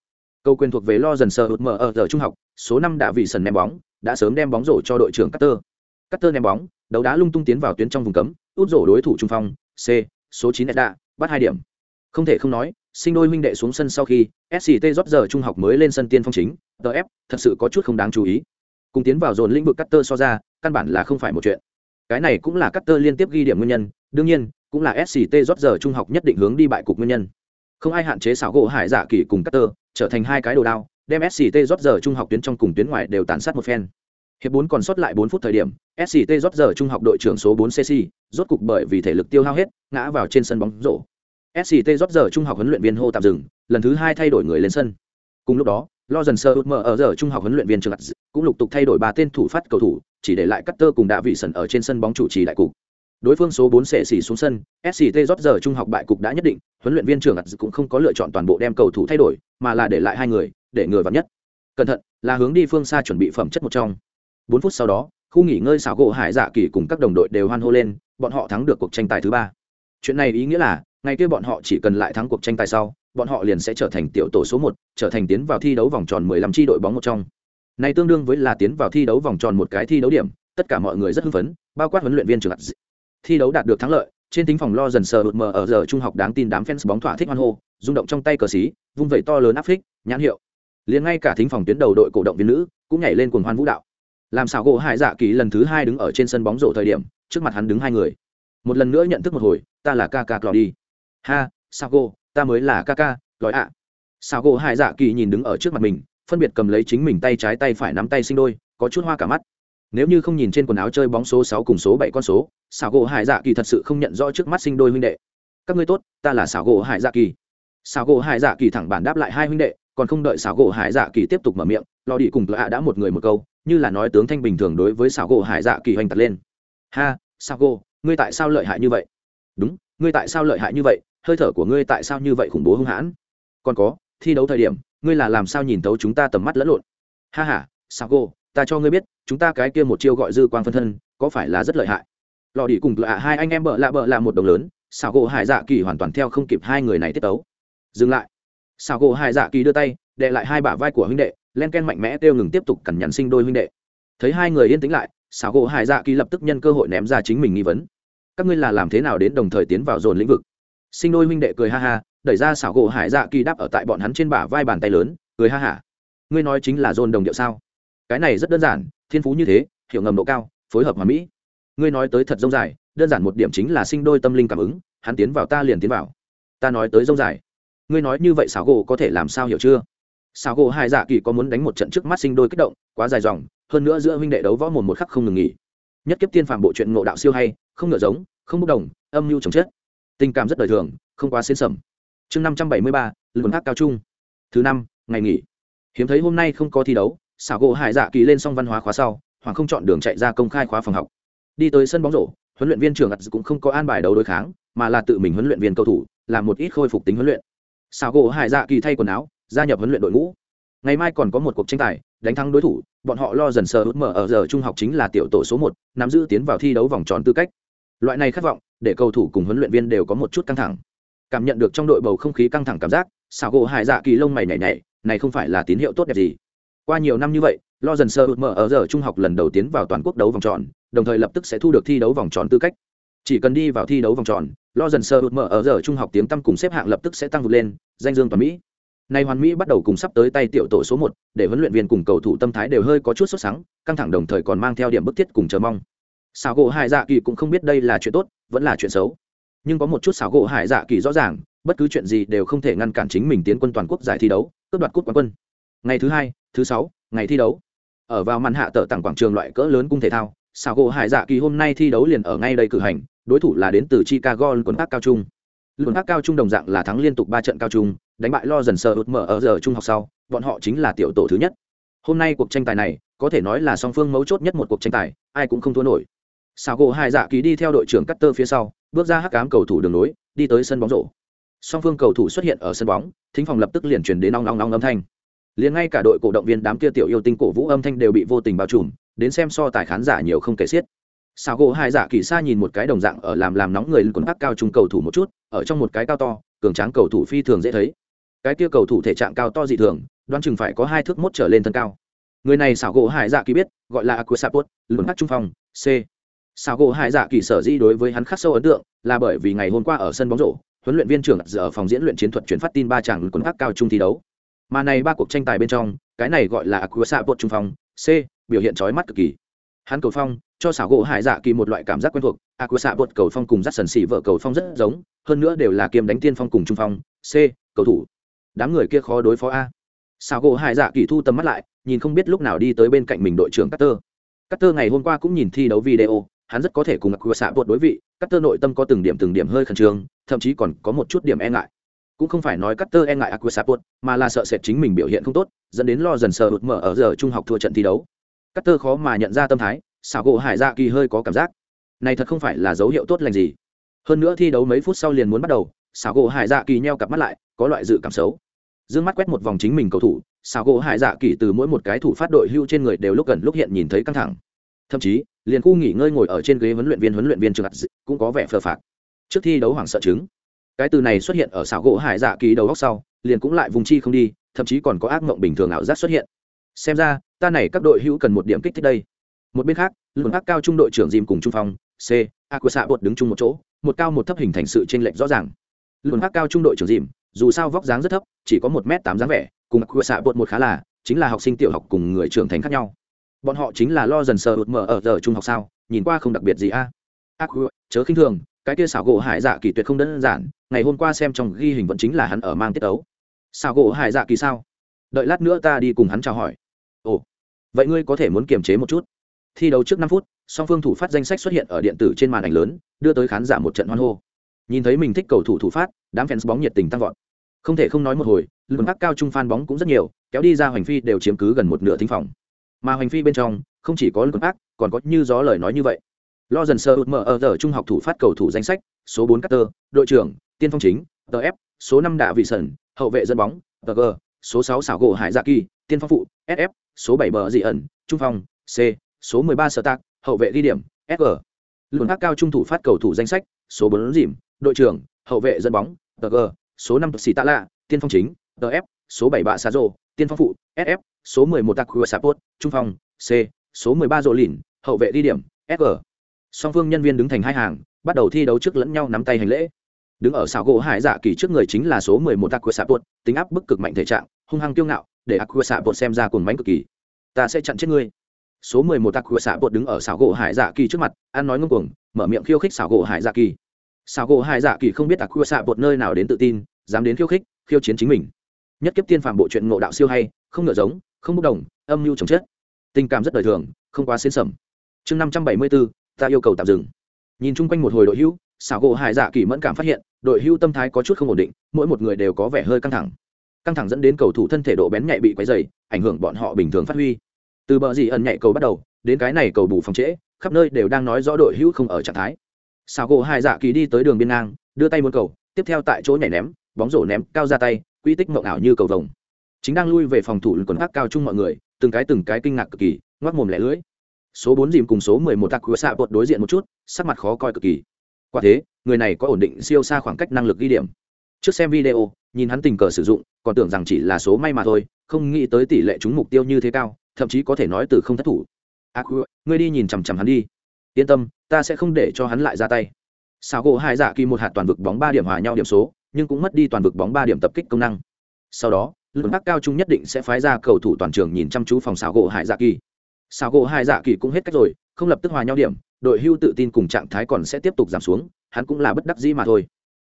Câu quyền thuộc về lo dần sờ hụt mờ ở giờ trung học, số năm đã vị sần ném bóng, đã sớm đem bóng rổ cho đội trưởng cutter cutter ném bóng, đấu đá lung tung tiến vào tuyến trong vùng cấm út rổ đối thủ trung phong, c, số chín edda, bắt hai điểm. Không thể không nói, sinh đôi huynh đệ xuống sân sau khi sct rót giờ trung học mới lên sân tiên phong chính tf thật sự có chút không đáng chú ý. Cùng tiến vào dồn lĩnh vực cutter so ra, căn bản là không phải một chuyện. Cái này cũng là cutter liên tiếp ghi điểm nguyên nhân, đương nhiên, cũng là sct rót giờ trung học nhất định hướng đi bại cục nguyên nhân. Không ai hạn chế xảo gỗ hải giả kỳ cùng cutter, trở thành hai cái đồ đao, đem sct rót giờ trung học tuyến trong cùng tuyến ngoài đều tàn sát một phen hiệp bốn còn sót lại bốn phút thời điểm sct rót giờ trung học đội trưởng số bốn cc rốt cục bởi vì thể lực tiêu hao hết, ngã vào trên sân bóng rổ. Sct rót giờ trung học huấn luyện viên hô tạm dừng, lần thứ hai thay đổi người lên sân. Cùng lúc đó lo dần sơ út mở ở giờ trung học huấn luyện viên trường cũng lục tục thay đổi ba tên thủ phát cầu thủ, chỉ để lại Cutter cùng đạ vị sần ở trên sân bóng chủ trì đại cục. Đối phương số bốn sẽ xỉ xuống sân sct rót giờ trung học bại cục đã nhất định, huấn luyện viên trưởng cũng không có lựa chọn toàn bộ đem cầu thủ thay đổi, mà là để lại hai người, để người vào nhất. Cẩn thận, là hướng đi phương xa chuẩn bị phẩm chất một trong bốn phút sau đó, khu nghỉ ngơi xảo gỗ hải dạ kỳ cùng các đồng đội đều hoan hô lên, bọn họ thắng được cuộc tranh tài thứ ba. Chuyện này ý nghĩa là, ngày kia bọn họ chỉ cần lại thắng cuộc tranh tài sau, bọn họ liền sẽ trở thành tiểu tổ số một, trở thành tiến vào thi đấu vòng tròn mười lăm tri đội bóng một trong. Này tương đương với là tiến vào thi đấu vòng tròn một cái thi đấu điểm, tất cả mọi người rất hưng phấn, bao quát huấn luyện viên trưởng thi đấu đạt được thắng lợi, trên tính phòng lo dần sờ đột mờ ở giờ trung học đáng tin đám fans bóng thỏa thích hoan hô, rung động trong tay cờ xí, vung vẩy to lớn áp phích, nhãn hiệu. Liền ngay cả thính phòng tuyến đầu đội cổ động viên nữ cũng nhảy lên cuồng hoan vũ đạo làm sao gỗ hải dạ kỳ lần thứ hai đứng ở trên sân bóng rổ thời điểm, trước mặt hắn đứng hai người. Một lần nữa nhận thức một hồi, ta là ca ca clò đi. Ha sao gỗ, ta mới là ca ca gọi ạ. Sao gỗ hải dạ kỳ nhìn đứng ở trước mặt mình, phân biệt cầm lấy chính mình tay trái tay phải nắm tay sinh đôi, có chút hoa cả mắt. Nếu như không nhìn trên quần áo chơi bóng số sáu cùng số bảy con số, xảo gỗ hải dạ kỳ thật sự không nhận rõ trước mắt sinh đôi huynh đệ. Các ngươi tốt, ta là xảo gỗ hải dạ kỳ. Xảo gỗ hải dạ kỳ thẳng bản đáp lại hai huynh đệ, còn không đợi xảo gỗ hải dạ kỳ tiếp tục mở miệng lò đi cùng lạ đã một người một câu như là nói tướng thanh bình thường đối với xảo gỗ hải dạ kỳ hoành tật lên. Ha, xảo gỗ, ngươi tại sao lợi hại như vậy? Đúng, ngươi tại sao lợi hại như vậy? Hơi thở của ngươi tại sao như vậy khủng bố hung hãn? Còn có, thi đấu thời điểm, ngươi là làm sao nhìn tấu chúng ta tầm mắt lẫn lộn? Ha ha, xảo gỗ, ta cho ngươi biết, chúng ta cái kia một chiêu gọi dư quang phân thân, có phải là rất lợi hại? Lò đi cùng lạ hai anh em bợ lạ bợ là một đồng lớn, xảo gỗ hải dạ kỳ hoàn toàn theo không kịp hai người này tiết tấu. Dừng lại. Xảo gỗ hải dạ kỳ đưa tay đệ lại hai bả vai của huynh đệ len ken mạnh mẽ kêu ngừng tiếp tục cẩn nhằn sinh đôi huynh đệ. Thấy hai người yên tĩnh lại xảo gỗ hải dạ kỳ lập tức nhân cơ hội ném ra chính mình nghi vấn. Các ngươi là làm thế nào đến đồng thời tiến vào dồn lĩnh vực? Sinh đôi huynh đệ cười ha ha, đẩy ra xảo gỗ hải dạ kỳ đáp ở tại bọn hắn trên bả vai bàn tay lớn, cười ha hả ngươi nói chính là dồn đồng điệu sao? Cái này rất đơn giản, thiên phú như thế, hiểu ngầm độ cao, phối hợp hòa mỹ. Ngươi nói tới thật dông dài, đơn giản một điểm chính là sinh đôi tâm linh cảm ứng, hắn tiến vào ta liền tiến vào. Ta nói tới dông dài. Ngươi nói như vậy xảo gỗ có thể làm sao hiểu chưa? Sao gỗ hai dạ kỳ có muốn đánh một trận trước mắt sinh đôi kích động, quá dài dòng, hơn nữa giữa huynh đệ đấu võ mồm một khắc không ngừng nghỉ. Nhất kiếp tiên phàm bộ truyện ngộ đạo siêu hay, không ngựa giống, không bốc đồng, âm mưu chồng chết. Tình cảm rất đời thường, không quá xến sầm chương năm trăm bảy mươi ba lượng thác cao trung. Thứ năm, ngày nghỉ. Hiếm thấy hôm nay không có thi đấu xảo gỗ hải dạ kỳ lên xong văn hóa khóa sau, hoàng không chọn đường chạy ra công khai khóa phòng học. Đi tới sân bóng rổ, huấn luyện viên trưởng ặt cũng không có an bài đấu đối kháng, mà là tự mình huấn luyện viên cầu thủ, làm một ít khôi phục tính huấn luyện. Xảo gỗ hải dạ kỳ thay quần áo gia nhập huấn luyện đội ngũ. Ngày mai còn có một cuộc tranh tài, đánh thắng đối thủ, bọn họ lo dần sờ hút mở ở giờ trung học chính là tiểu tổ số một, nắm giữ tiến vào thi đấu vòng tròn tư cách. Loại này khát vọng, để cầu thủ cùng huấn luyện viên đều có một chút căng thẳng. Cảm nhận được trong đội bầu không khí căng thẳng cảm giác xảo gỗ hải dạ kỳ lông mày nhảy nhảy, này không phải là tín hiệu tốt đẹp gì. Qua nhiều năm như vậy, lo dần sơ mở ở giờ trung học lần đầu tiến vào toàn quốc đấu vòng tròn, đồng thời lập tức sẽ thu được thi đấu vòng tròn tư cách. Chỉ cần đi vào thi đấu vòng tròn, lo dần sơ mở ở giờ trung học tiếng tăm cùng xếp hạng lập tức sẽ tăng vượt lên, danh dương toàn mỹ nay hoàn mỹ bắt đầu cùng sắp tới tay tiểu tổ số một, để huấn luyện viên cùng cầu thủ tâm thái đều hơi có chút sốt sắng, căng thẳng đồng thời còn mang theo điểm bức thiết cùng chờ mong. Xảo gỗ hải dạ kỳ cũng không biết đây là chuyện tốt, vẫn là chuyện xấu. Nhưng có một chút xảo gỗ hải dạ kỳ rõ ràng, bất cứ chuyện gì đều không thể ngăn cản chính mình tiến quân toàn quốc giải thi đấu, cướp đoạt cúp quán quân. Ngày thứ hai, thứ sáu, ngày thi đấu. Ở vào màn hạ tờ tặng quảng trường loại cỡ lớn cung thể thao xảo gỗ hải dạ kỳ hôm nay thi đấu liền ở ngay đây cử hành, đối thủ là đến từ chicago quần các cao trung. Luận các cao trung đồng dạng là thắng liên tục ba trận cao trung đánh bại lo dần sờ ụt mở ở giờ trung học sau, bọn họ chính là tiểu tổ thứ nhất. Hôm nay cuộc tranh tài này, có thể nói là song phương mấu chốt nhất một cuộc tranh tài, ai cũng không thua nổi. Sao gỗ hai dạ ký đi theo đội trưởng Cutter phía sau, bước ra hắc cám cầu thủ đường nối đi tới sân bóng rổ. Song phương cầu thủ xuất hiện ở sân bóng, thính phòng lập tức liền chuyển đến nong nong nong âm thanh. Liền ngay cả đội cổ động viên đám kia tiểu yêu tinh cổ vũ âm thanh đều bị vô tình bao trùm, đến xem so tài khán giả nhiều không kể xiết. Sao gỗ hai dạ kỳ xa nhìn một cái đồng dạng ở làm làm nóng người quần bắc cao trung cầu thủ một chút, ở trong một cái cao to, cường tráng cầu thủ phi thường dễ thấy cái kia cầu thủ thể trạng cao to dị thường, đoán chừng phải có hai thước mốt trở lên thân cao. Người này xảo gỗ hải dạ kỳ biết, gọi là aquasapot luận hát trung phong, c. Xảo gỗ hải dạ kỳ sở di đối với hắn khắc sâu ấn tượng là bởi vì ngày hôm qua ở sân bóng rổ, huấn luyện viên trưởng ở phòng diễn luyện chiến thuật chuyển phát tin ba chàng quần bắc cao trung thi đấu. Mà này ba cuộc tranh tài bên trong, cái này gọi là aquasapot trung phong, c, biểu hiện chói mắt cực kỳ. Hắn cầu phong, cho xảo gỗ hải dạ kỳ một loại cảm giác quen thuộc a quơ xạ cầu phong cùng dắt sần xỉ vợ cầu phong rất giống, hơn nữa đều là kiêm đánh tiên phong cùng trung phong, c, cầu thủ đám người kia khó đối phó a xảo gỗ hải dạ kỳ thu tầm mắt lại nhìn không biết lúc nào đi tới bên cạnh mình đội trưởng Carter. Carter ngày hôm qua cũng nhìn thi đấu video, hắn rất có thể cùng Aqua xạ bột đối vị, Carter nội tâm có từng điểm từng điểm hơi khẩn trương, thậm chí còn có một chút điểm e ngại. Cũng không phải nói Carter e ngại Aqua xạ bột, mà là sợ sệt chính mình biểu hiện không tốt, dẫn đến lo dần sờ hụt mở ở giờ trung học thua trận thi đấu. Carter khó mà nhận ra tâm thái, xảo gỗ hải dạ kỳ hơi có cảm giác này thật không phải là dấu hiệu tốt lành gì hơn nữa thi đấu mấy phút sau liền muốn bắt đầu xảo gỗ hải dạ kỳ nheo cặp mắt lại có loại dự cảm xấu Dương mắt quét một vòng chính mình cầu thủ xảo gỗ hải dạ kỳ từ mỗi một cái thủ phát đội hưu trên người đều lúc gần lúc hiện nhìn thấy căng thẳng. Thậm chí, liền khu nghỉ ngơi ngồi ở trên ghế huấn luyện viên huấn luyện viên trường ắt cũng có vẻ phờ phạt trước thi đấu hoảng sợ chứng, cái từ này xuất hiện ở xảo gỗ hải dạ kỳ đầu góc sau, liền cũng lại vùng chi không đi, thậm chí còn có ác mộng bình thường ảo giác xuất hiện. Xem ra, ta này các đội hữu cần một điểm kích thích đây. Một bên khác lượng ác cao trung đội trưởng dìm cùng trung phong, c, aqua bột đứng chung một chỗ, một cao một thấp hình thành sự chênh lệch rõ ràng. Lượng ác cao trung đội trưởng dìm dù sao vóc dáng rất thấp, chỉ có một m tám dáng vẻ, cùng cửa xạ bột một khá là, chính là học sinh tiểu học cùng người trưởng thành khác nhau. Bọn họ chính là lo dần sờ hụt mở ở giờ trung học sao, nhìn qua không đặc biệt gì a. Aqua chớ khinh thường, cái kia xảo gỗ hải dạ kỳ tuyệt không đơn giản, ngày hôm qua xem trong ghi hình vẫn chính là hắn ở mang tiết ấu. Xảo gỗ hải dạ kỳ sao? Đợi lát nữa ta đi cùng hắn chào hỏi. Ồ, vậy ngươi có thể muốn kiềm chế một chút? Thi đấu trước năm phút, song phương thủ phát danh sách xuất hiện ở điện tử trên màn ảnh lớn, đưa tới khán giả một trận hoan hô nhìn thấy mình thích cầu thủ thủ phát đám fans bóng nhiệt tình tăng vọt. Không thể không nói một hồi lượng bắc cao trung fan bóng cũng rất nhiều kéo đi ra hoành phi đều chiếm cứ gần một nửa thính phòng. Mà hoành phi bên trong không chỉ có lượng bắc còn có như gió lời nói như vậy. Lo dần sơ mở ở giờ trung học thủ phát cầu thủ danh sách số bốn cutter đội trưởng tiên phong chính tf số năm đạ vị sẩn hậu vệ dẫn bóng tg số sáu xảo gỗ hải dạ kỳ tiên phong phụ sf số bảy bờ dị ẩn trung phong c số 13 sở tạc, hậu vệ ghi điểm, SG. Lượng phát cao trung thủ phát cầu thủ danh sách, số 4 dìm, đội trưởng, hậu vệ dẫn bóng, TG, số năm xì Tạ Lạ, tiên phong chính, TF, số bảy Bạ Sa Rồ, tiên phong phụ, SF, số 11 Takua Sapot, trung phong, C, số mười ba rộ Lìn, hậu vệ đi điểm, SG. Song phương nhân viên đứng thành hai hàng, bắt đầu thi đấu trước lẫn nhau nắm tay hành lễ. Đứng ở xào gỗ Hải Dạ Kỳ trước người chính là số mười 11 Takua Sapot, tính áp bức cực mạnh thể trạng, hung hăng kiêu ngạo, để Aqua Sapot xem ra cuồng bánh cực kỳ ta sẽ chặn chết ngươi số mười một tặc của bột đứng ở xào gỗ hải dạ kỳ trước mặt ăn nói ngông cuồng mở miệng khiêu khích xào gỗ hải dạ kỳ xảo gỗ hải dạ kỳ không biết tặc của xạ bột nơi nào đến tự tin, dám đến khiêu khích, khiêu chiến chính mình. Nhất kiếp tiên phạm bộ truyện ngộ đạo siêu hay, không ngựa giống, không bốc đồng, âm mưu chồng chết. Tình cảm rất đời thường, không quá xến sầm chương năm trăm bảy mươi bốn, ta yêu cầu tạm dừng. Nhìn chung quanh một hồi đội hữu xảo gỗ hải dạ kỳ mẫn cảm phát hiện, đội hữu tâm thái có chút không ổn định, mỗi một người đều có vẻ hơi căng thẳng. Căng thẳng dẫn đến cầu thủ thân thể độ bén nhạy bị quấy dày ảnh hưởng bọn họ bình thường phát huy. Từ bờ gì ẩn nhạy cầu bắt đầu, đến cái này cầu bù phòng trễ, khắp nơi đều đang nói rõ đội hữu không ở trạng thái xào gỗ hai dạ kỳ đi tới đường biên ngang đưa tay muốn cầu tiếp theo tại chỗ nhảy ném bóng rổ ném cao ra tay quy tích mộng ảo như cầu vồng. Chính đang lui về phòng thủ quần ác cao chung mọi người từng cái từng cái kinh ngạc cực kỳ ngoác mồm lẻ lưỡi. Số bốn dìm cùng số mười một tặc của xạ bột đối diện một chút sắc mặt khó coi cực kỳ. Quả thế người này có ổn định siêu xa khoảng cách năng lực ghi điểm. Trước xem video nhìn hắn tình cờ sử dụng còn tưởng rằng chỉ là số may mà thôi không nghĩ tới tỷ lệ trúng mục tiêu như thế cao thậm chí có thể nói từ không thất thủ. A à, ngươi đi nhìn chằm chằm hắn đi yên tâm, ta sẽ không để cho hắn lại ra tay. Xào gỗ hai dạ kỳ một hạt toàn vực bóng ba điểm hòa nhau điểm số, nhưng cũng mất đi toàn vực bóng ba điểm tập kích công năng. Sau đó lượng bắc cao trung nhất định sẽ phái ra cầu thủ toàn trường nhìn chăm chú phòng xào gỗ hải dạ kỳ. Xào gỗ hải dạ kỳ cũng hết cách rồi, không lập tức hòa nhau điểm, đội hưu tự tin cùng trạng thái còn sẽ tiếp tục giảm xuống, hắn cũng là bất đắc dĩ mà thôi.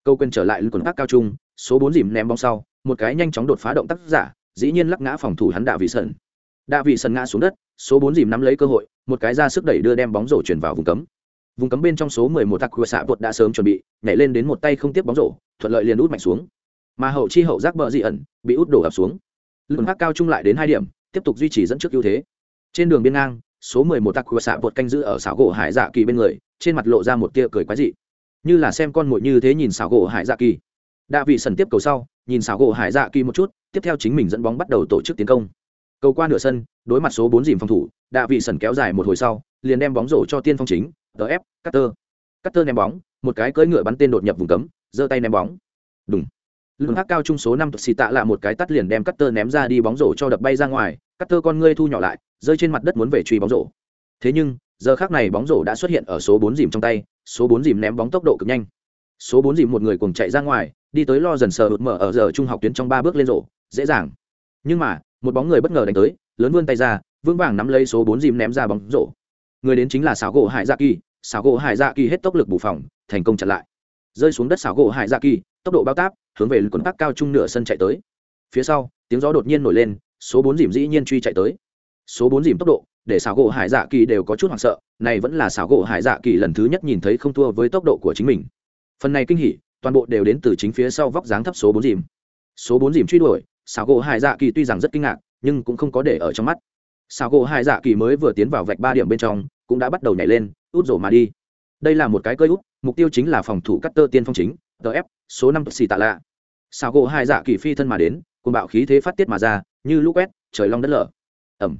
Câu quên trở lại lượng bắc cao trung, số bốn dìm ném bóng sau, một cái nhanh chóng đột phá động tác giả, dĩ nhiên lắc ngã phòng thủ hắn đạ vị sân đã vị sân ngã xuống đất, số bốn dìm nắm lấy cơ hội, một cái ra sức đẩy đưa đem bóng rổ chuyển vào vùng cấm. Vùng cấm bên trong số 11 tắc của xạ bột đã sớm chuẩn bị, nhảy lên đến một tay không tiếp bóng rổ, thuận lợi liền út mạnh xuống. Mà hậu chi hậu giác bờ dị ẩn, bị út đổ ập xuống. Lượng phát cao trung lại đến hai điểm, tiếp tục duy trì dẫn trước ưu thế. Trên đường biên ngang, số 11 tắc của xạ bột canh giữ ở xảo gỗ hải dạ kỳ bên người, trên mặt lộ ra một tia cười quái dị. Như là xem con muội như thế nhìn xảo gỗ hải dạ kỳ. Đã vị sần tiếp cầu sau, nhìn xảo gỗ hải dạ kỳ một chút, tiếp theo chính mình dẫn bóng bắt đầu tổ chức tiến công cầu qua nửa sân, đối mặt số bốn dìm phòng thủ, đạ vị sần kéo dài một hồi sau, liền đem bóng rổ cho tiên phong chính df cutter cutter ném bóng, một cái cưỡi ngựa bắn tên đột nhập vùng cấm, giơ tay ném bóng. Đúng lượng hát cao trung số năm xì tạ lạ một cái tắt liền đem cutter ném ra đi bóng rổ cho đập bay ra ngoài cutter con ngươi thu nhỏ lại, rơi trên mặt đất muốn về truy bóng rổ. Thế nhưng, giờ khác này bóng rổ đã xuất hiện ở số bốn dìm trong tay, số bốn dìm ném bóng tốc độ cực nhanh. Số bốn dìm một người cùng chạy ra ngoài, đi tới lo dần sờ hụt mở ở giờ trung học tuyến trong ba bước lên rổ, dễ dàng nhưng mà, một bóng người bất ngờ đánh tới, lớn vươn tay ra, vững vàng nắm lấy số bốn dìm ném ra bóng rổ. Người đến chính là xảo gỗ hải dạ kỳ. Xảo gỗ hải dạ kỳ hết tốc lực bù phòng, thành công chặn lại. Rơi xuống đất xảo gỗ hải dạ kỳ, tốc độ bao táp, hướng về quần tắc cao trung nửa sân chạy tới. Phía sau, tiếng gió đột nhiên nổi lên, số bốn dìm dĩ nhiên truy chạy tới. Số bốn dìm tốc độ, để xảo gỗ hải dạ kỳ đều có chút hoảng sợ, này vẫn là xảo gỗ hải dạ kỳ lần thứ nhất nhìn thấy không thua với tốc độ của chính mình. Phần này kinh hỉ, toàn bộ đều đến từ chính phía sau vóc dáng thấp số bốn dìm. Số bốn dìm truy đuổi xảo gỗ hải dạ kỳ tuy rằng rất kinh ngạc, nhưng cũng không có để ở trong mắt. Xảo gỗ hải dạ kỳ mới vừa tiến vào vạch ba điểm bên trong, cũng đã bắt đầu nhảy lên, út rổ mà đi. Đây là một cái cơi út, mục tiêu chính là phòng thủ cắt tơ tiên phong chính tf số năm xì tạ lạ. Xảo gỗ hải dạ kỳ phi thân mà đến cùng bạo khí thế phát tiết mà ra, như lũ quét, trời long đất lở. Ẩm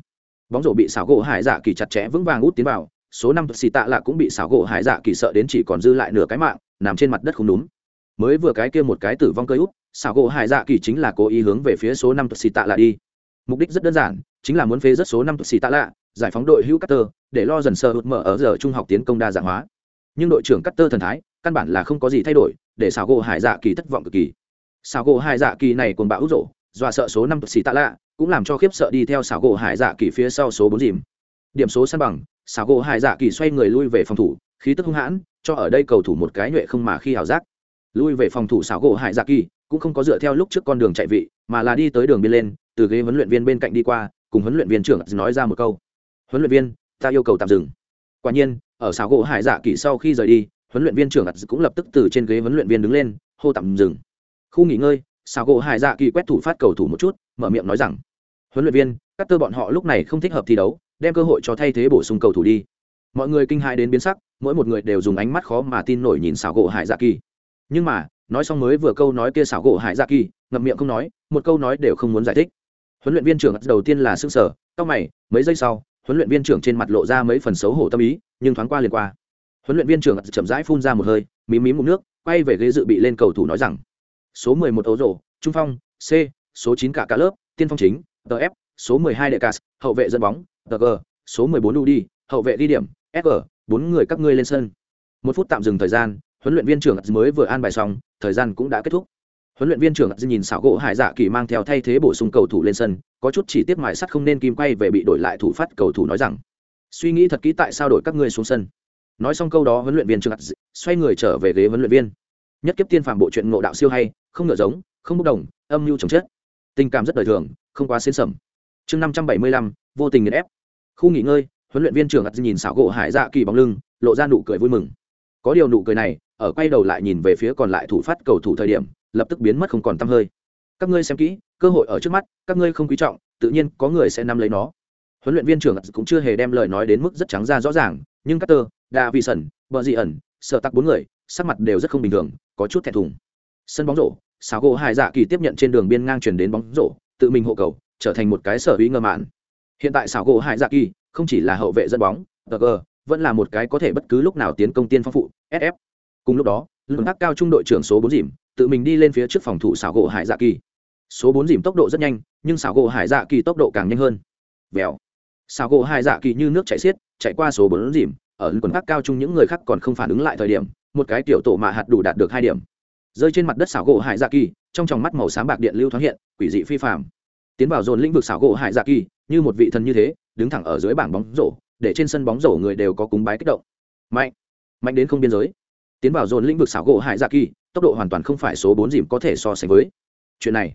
bóng rổ bị xảo gỗ hải dạ kỳ chặt chẽ vững vàng út tiến vào, số năm xì tạ lạ cũng bị xảo gỗ hải dạ kỳ sợ đến chỉ còn dư lại nửa cái mạng, nằm trên mặt đất không đúng mới vừa cái kia một cái tử vong cơi út xảo gỗ hải dạ kỳ chính là cố ý hướng về phía số năm xì tạ lạ đi. Mục đích rất đơn giản, chính là muốn phế rất số năm xì tạ lạ, giải phóng đội hữu cutter để lo dần sơ hụt mở ở giờ trung học tiến công đa dạng hóa. Nhưng đội trưởng cutter thần thái, căn bản là không có gì thay đổi, để xảo gỗ hải dạ kỳ thất vọng cực kỳ. Xảo gỗ hải dạ kỳ này còn bão rộ dọa sợ số năm xì tạ lạ, cũng làm cho khiếp sợ đi theo xảo gỗ hải dạ kỳ phía sau số bốn dìm. Điểm số săn bằng, xảo gỗ hải dạ kỳ xoay người lui về phòng thủ, khí tức hung hãn, cho ở đây cầu thủ một cái nhuệ không mà khi hào giác. Lui về phòng thủ xảo gỗ hải dạ kỳ cũng không có dựa theo lúc trước con đường chạy vị, mà là đi tới đường biên lên, từ ghế huấn luyện viên bên cạnh đi qua, cùng huấn luyện viên trưởng nói ra một câu. Huấn luyện viên, ta yêu cầu tạm dừng. Quả nhiên, ở xảo gỗ hải dạ kỳ sau khi rời đi, huấn luyện viên trưởng cũng lập tức từ trên ghế huấn luyện viên đứng lên, hô tạm dừng. Khu nghỉ ngơi xảo gỗ hải dạ kỳ quét thủ phát cầu thủ một chút, mở miệng nói rằng, huấn luyện viên, các tơ bọn họ lúc này không thích hợp thi đấu, đem cơ hội cho thay thế bổ sung cầu thủ đi. Mọi người kinh hãi đến biến sắc, mỗi một người đều dùng ánh mắt khó mà tin nổi nhìn xảo gỗ hải dạ kỳ nhưng mà nói xong mới vừa câu nói kia xảo gỗ hải dạ kỳ, ngậm miệng không nói, một câu nói đều không muốn giải thích. Huấn luyện viên trưởng đầu tiên là xương sở tóc mày, mấy giây sau, huấn luyện viên trưởng trên mặt lộ ra mấy phần xấu hổ tâm ý, nhưng thoáng qua liền qua. Huấn luyện viên trưởng chậm rãi phun ra một hơi, mí mí một nước, quay về ghế dự bị lên cầu thủ nói rằng, số 11 ấu rổ trung phong, c, số 9 cả cả lớp, tiên phong chính tf số 12 đệ cà hậu vệ dẫn bóng tg số 14 udi hậu vệ đi điểm sg bốn người các ngươi lên sân. Một phút tạm dừng thời gian huấn luyện viên trưởng mới vừa an bài xong, thời gian cũng đã kết thúc. Huấn luyện viên trưởng nhìn xảo gỗ hải dạ kỳ mang theo thay thế bổ sung cầu thủ lên sân, có chút chỉ tiếc mài sắt không nên kim quay về bị đổi lại thủ phát cầu thủ nói rằng, suy nghĩ thật kỹ tại sao đổi các ngươi xuống sân. Nói xong câu đó, huấn luyện viên trưởng xoay người trở về ghế huấn luyện viên. Nhất kiếp tiên phàm bộ truyện ngộ đạo siêu hay, không ngựa giống, không bốc đồng, âm mưu chồng chết. Tình cảm rất đời thường, không quá xến sầm chương năm trăm bảy mươi lăm, vô tình nghiền ép. Khu nghỉ ngơi, huấn luyện viên trưởng nhìn xảo gỗ hải dạ kỳ bóng lưng, lộ ra nụ cười vui mừng. Có điều nụ cười này ở quay đầu lại nhìn về phía còn lại thủ phát cầu thủ thời điểm lập tức biến mất không còn tăm hơi các ngươi xem kỹ cơ hội ở trước mắt các ngươi không quý trọng tự nhiên có người sẽ nắm lấy nó huấn luyện viên trưởng cũng chưa hề đem lời nói đến mức rất trắng ra rõ ràng nhưng Carter, Davison, Bờ Dị ẩn, sợ tắc bốn người, sắc mặt đều rất không bình thường, có chút thẹn thùng. Sân bóng rổ, Sáo gỗ Hải Dạ Kỳ tiếp nhận trên đường biên ngang chuyển đến bóng rổ, tự mình hộ cầu, trở thành một cái sở hữu ngơ mạn. Hiện tại Sáo gỗ Hải Dạ Kỳ không chỉ là hậu vệ dẫn bóng, GG, vẫn là một cái có thể bất cứ lúc nào tiến công tiên phong phụ, SF. Cùng lúc đó, lượng tác cao trung đội trưởng số bốn dìm, tự mình đi lên phía trước phòng thủ xảo gỗ Hải Dạ Kỳ. Số bốn dìm tốc độ rất nhanh, nhưng xảo gỗ Hải Dạ Kỳ tốc độ càng nhanh hơn. Vèo. xảo gỗ Hải Dạ Kỳ như nước chảy xiết, chạy qua số bốn dìm, ở quần khác cao chung những người khác còn không phản ứng lại thời điểm một cái tiểu tổ mạ hạt đủ đạt được hai điểm rơi trên mặt đất xảo gỗ hải dạ kỳ trong tròng mắt màu xám bạc điện lưu thoáng hiện quỷ dị phi phạm tiến vào dồn lĩnh vực xảo gỗ hải dạ kỳ như một vị thần như thế đứng thẳng ở dưới bảng bóng rổ để trên sân bóng rổ người đều có cúng bái kích động mạnh mạnh đến không biên giới tiến vào dồn lĩnh vực xảo gỗ hải dạ kỳ, tốc độ hoàn toàn không phải số bốn dìm có thể so sánh với. Chuyện này,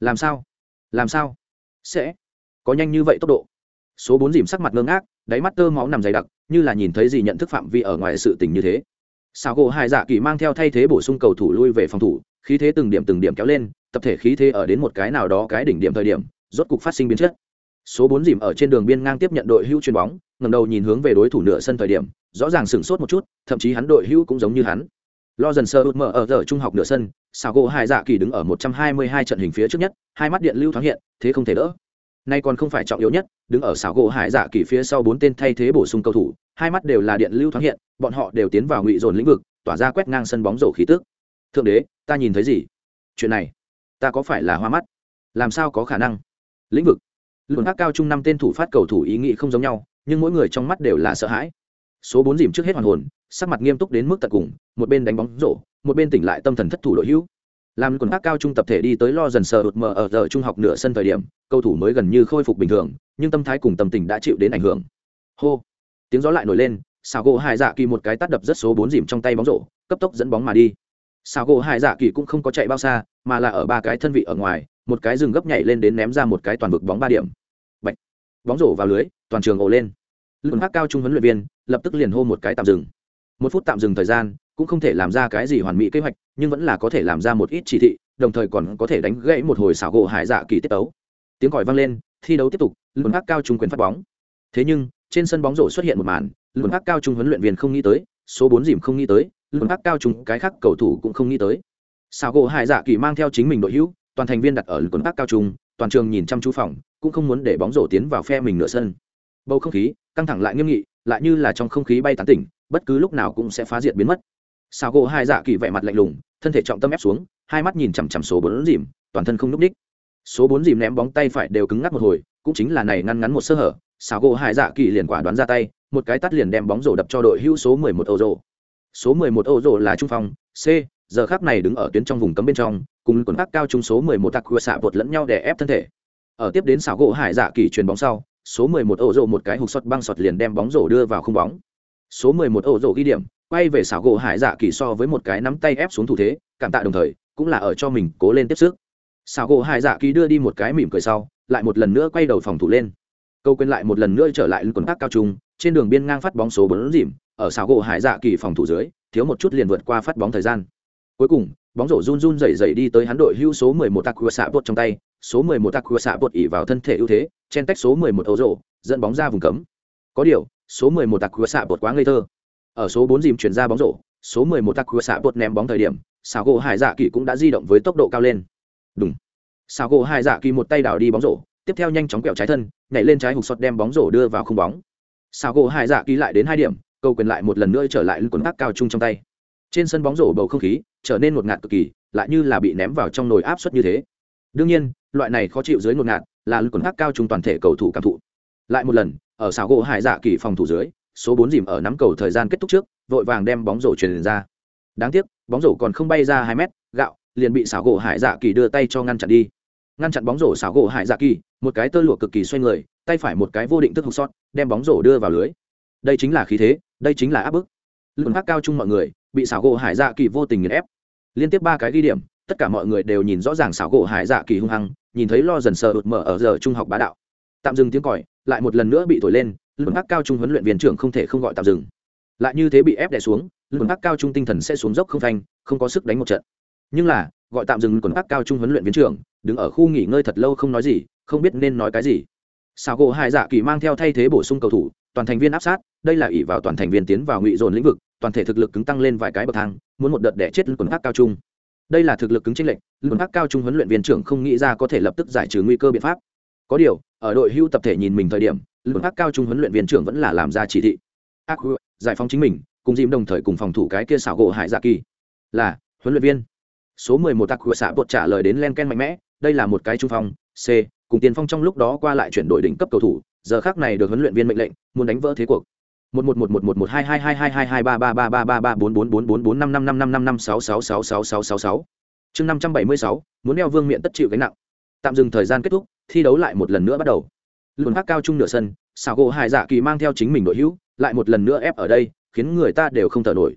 làm sao? Làm sao? Sẽ có nhanh như vậy tốc độ? Số bốn dìm sắc mặt ngơ ngác, đáy mắt tơ máu nằm dày đặc, như là nhìn thấy gì nhận thức phạm vi ở ngoài sự tình như thế. Xảo gỗ hải dạ kỳ mang theo thay thế bổ sung cầu thủ lui về phòng thủ, khí thế từng điểm từng điểm kéo lên, tập thể khí thế ở đến một cái nào đó cái đỉnh điểm thời điểm, rốt cục phát sinh biến chất. Số bốn dìm ở trên đường biên ngang tiếp nhận đội hữu chuyền bóng ngầm đầu nhìn hướng về đối thủ nửa sân thời điểm rõ ràng sửng sốt một chút, thậm chí hắn đội hữu cũng giống như hắn. Lo dần sơ út mở ở giờ trung học nửa sân, xào gỗ hai dạ kỳ đứng ở một trăm hai mươi hai trận hình phía trước nhất, hai mắt điện lưu thoáng hiện, thế không thể đỡ. Nay còn không phải trọng yếu nhất, đứng ở xào gỗ hải dạ kỳ phía sau bốn tên thay thế bổ sung cầu thủ, hai mắt đều là điện lưu thoáng hiện, bọn họ đều tiến vào ngụy dồn lĩnh vực, tỏa ra quét ngang sân bóng rổ khí tức. Thượng đế, ta nhìn thấy gì? Chuyện này, ta có phải là hoa mắt? Làm sao có khả năng? Lĩnh vực. Lượng các cao chung năm tên thủ phát cầu thủ ý nghĩ không giống nhau, nhưng mỗi người trong mắt đều là sợ hãi số bốn dìm trước hết hoàn hồn, sắc mặt nghiêm túc đến mức tận cùng, một bên đánh bóng rổ, một bên tỉnh lại tâm thần thất thủ đội hữu. Làm quần ác cao trung tập thể đi tới lo dần sờ hụt mờ ở giờ trung học nửa sân thời điểm, cầu thủ mới gần như khôi phục bình thường, nhưng tâm thái cùng tâm tình đã chịu đến ảnh hưởng. Hô! Tiếng gió lại nổi lên, xào gỗ hải dạ kỳ một cái tắt đập rất số bốn dìm trong tay bóng rổ, cấp tốc dẫn bóng mà đi. Xào gỗ hải dạ kỳ cũng không có chạy bao xa, mà là ở ba cái thân vị ở ngoài, một cái rừng gấp nhảy lên đến ném ra một cái toàn vực bóng ba điểm. Bạch. bóng rổ vào lưới, toàn trường ồ lên lưu hắc cao trung huấn luyện viên lập tức liền hô một cái tạm dừng. Một phút tạm dừng thời gian cũng không thể làm ra cái gì hoàn mỹ kế hoạch, nhưng vẫn là có thể làm ra một ít chỉ thị, đồng thời còn có thể đánh gãy một hồi xảo gỗ hải dạ kỳ tiết tấu. Tiếng còi vang lên, thi đấu tiếp tục lưu hắc cao trung quyền phát bóng. Thế nhưng, trên sân bóng rổ xuất hiện một màn lưu hắc cao trung huấn luyện viên không nghĩ tới, số bốn dìm không nghĩ tới lưu hắc cao trung cái khác cầu thủ cũng không nghĩ tới. Xảo gỗ hải dạ kỳ mang theo chính mình đội hữu, toàn thành viên đặt ở lưu hắc cao trung, toàn trường nhìn chăm chú phòng, cũng không muốn để bóng rổ tiến vào phe mình nửa sân. Bầu không khí căng thẳng lại nghiêm nghị, lại như là trong không khí bay tán tỉnh, bất cứ lúc nào cũng sẽ phá diệt biến mất. Xào gỗ hai dạ kỳ vẻ mặt lạnh lùng, thân thể trọng tâm ép xuống, hai mắt nhìn chằm chằm số bốn dìm, toàn thân không n ú c ních số bốn dìm ném bóng tay phải đều cứng ngắc một hồi, cũng chính là này ngăn ngắn một sơ hở, xào gỗ hai dạ kỳ liền quả đoán ra tay, một cái tắt liền đem bóng rổ đập cho đội hữu số mười một ô rổ số mười một ô rổ là trung phong, c, giờ khác này đứng ở tuyến trong vùng cấm bên trong, cùng quần khác cao trung số mười một tặc khuya xạ bột lẫn nhau để ép thân thể. Ở tiếp đến xảo gỗ hải dạ kỳ chuyền bóng sau số mười một ổ rổ một cái hụt sọt băng sọt liền đem bóng rổ đưa vào không bóng. Số mười một ổ rổ ghi điểm, quay về xảo gỗ hải dạ kỳ so với một cái nắm tay ép xuống thủ thế, cảm tạ đồng thời, cũng là ở cho mình cố lên tiếp sức. Xảo gỗ hải dạ kỳ đưa đi một cái mỉm cười sau, lại một lần nữa quay đầu phòng thủ lên. Câu quên lại một lần nữa trở lại quần tác cao trung, trên đường biên ngang phát bóng số bốn dìm, ở xảo gỗ hải dạ kỳ phòng thủ dưới, thiếu một chút liền vượt qua phát bóng thời gian. Cuối cùng, bóng rổ run run rẩy rẩy đi tới hắn đội hưu số 11 Takuya của bột trong tay, số 11 Takuya của xạ bột ỉ vào thân thể ưu thế chen tách số 11 ấu rổ, dẫn bóng ra vùng cấm. Có điều, số 11 tạc của xạ bột quá ngây thơ. Ở số 4 dìm chuyển ra bóng rổ, số 11 tạc của xạ bột ném bóng thời điểm xảo gỗ hải dạ kỳ cũng đã di động với tốc độ cao lên. Đúng xảo gỗ hải dạ kỳ một tay đảo đi bóng rổ, tiếp theo nhanh chóng quẹo trái thân, nhảy lên trái hụt sọt đem bóng rổ đưa vào không bóng. Xảo gỗ hải dạ kỳ lại đến hai điểm, câu quyền lại một lần nữa trở lại quần ác cao trung trong tay. Trên sân bóng rổ bầu không khí trở nên ngột ngạt cực kỳ, lại như là bị ném vào trong nồi áp suất như thế. Đương nhiên, loại này khó chịu dưới ngột ngạt là lực quần ác cao trung toàn thể cầu thủ cảm thụ. Lại một lần, ở xảo gỗ hải dạ kỳ phòng thủ dưới, số bốn dìm ở nắm cầu thời gian kết thúc trước, vội vàng đem bóng rổ truyền ra. Đáng tiếc, bóng rổ còn không bay ra hai mét, gạo, liền bị xảo gỗ hải dạ kỳ đưa tay cho ngăn chặn đi. Ngăn chặn bóng rổ xảo gỗ hải dạ kỳ, một cái tơ lụa cực kỳ xoay người, tay phải một cái vô định thức hụt sót đem bóng rổ đưa vào lưới. Đây chính là khí thế, đây chính là áp bức. Lực phát cao chung mọi người, bị xảo gỗ hải dạ kỳ vô tình nghiền ép. Liên tiếp ba cái ghi điểm, tất cả mọi người đều nhìn rõ ràng xảo gỗ hải dạ kỳ hung hăng nhìn thấy lo dần sờ ụt mở ở giờ trung học bá đạo. Tạm dừng tiếng còi, lại một lần nữa bị thổi lên lượng phát cao trung huấn luyện viên trưởng không thể không gọi tạm dừng. Lại như thế bị ép đè xuống lượng phát cao trung tinh thần sẽ xuống dốc không phanh, không có sức đánh một trận. Nhưng là, gọi tạm dừng quần phát cao trung huấn luyện viên trưởng, đứng ở khu nghỉ ngơi thật lâu không nói gì, không biết nên nói cái gì. Sao gỗ hải dạ kỳ mang theo thay thế bổ sung cầu thủ, toàn thành viên áp sát, đây là ỷ vào toàn thành viên tiến vào ngụy dồn lĩnh vực, toàn thể thực lực cứng tăng lên vài cái bậc thang, muốn một đợt đẻ chết quần khác cao trung đây là thực lực cứng chênh lệch quần khác cao trung huấn luyện viên trưởng không nghĩ ra có thể lập tức giải trừ nguy cơ biện pháp. Có điều, ở đội hưu tập thể nhìn mình thời điểm quần khác cao trung huấn luyện viên trưởng vẫn là làm ra chỉ thị. Ác giải phóng chính mình, cùng dìm đồng thời cùng phòng thủ cái kia xảo gỗ hải dạ kỳ. Là, huấn luyện viên. Số mười một tạc của xã bột trả lời đến len ken mạnh mẽ, đây là một cái trung phong, c, cùng tiền phong trong lúc đó qua lại chuyển đổi đỉnh cấp cầu thủ, giờ khác này được huấn luyện viên mệnh lệnh, muốn đánh vỡ thế cuộc một một một một một một hai hai hai hai hai hai ba ba ba ba ba ba bốn bốn bốn bốn bốn năm năm năm năm năm năm sáu sáu sáu sáu sáu sáu sáu chương năm trăm bảy mươi sáu muốn đeo vương miện tất chịu gánh nặng tạm dừng thời gian kết thúc thi đấu lại một lần nữa bắt đầu luôn phát cao trung nửa sân xảo gỗ hải dạ kỳ mang theo chính mình đội hữu lại một lần nữa ép ở đây khiến người ta đều không thở nổi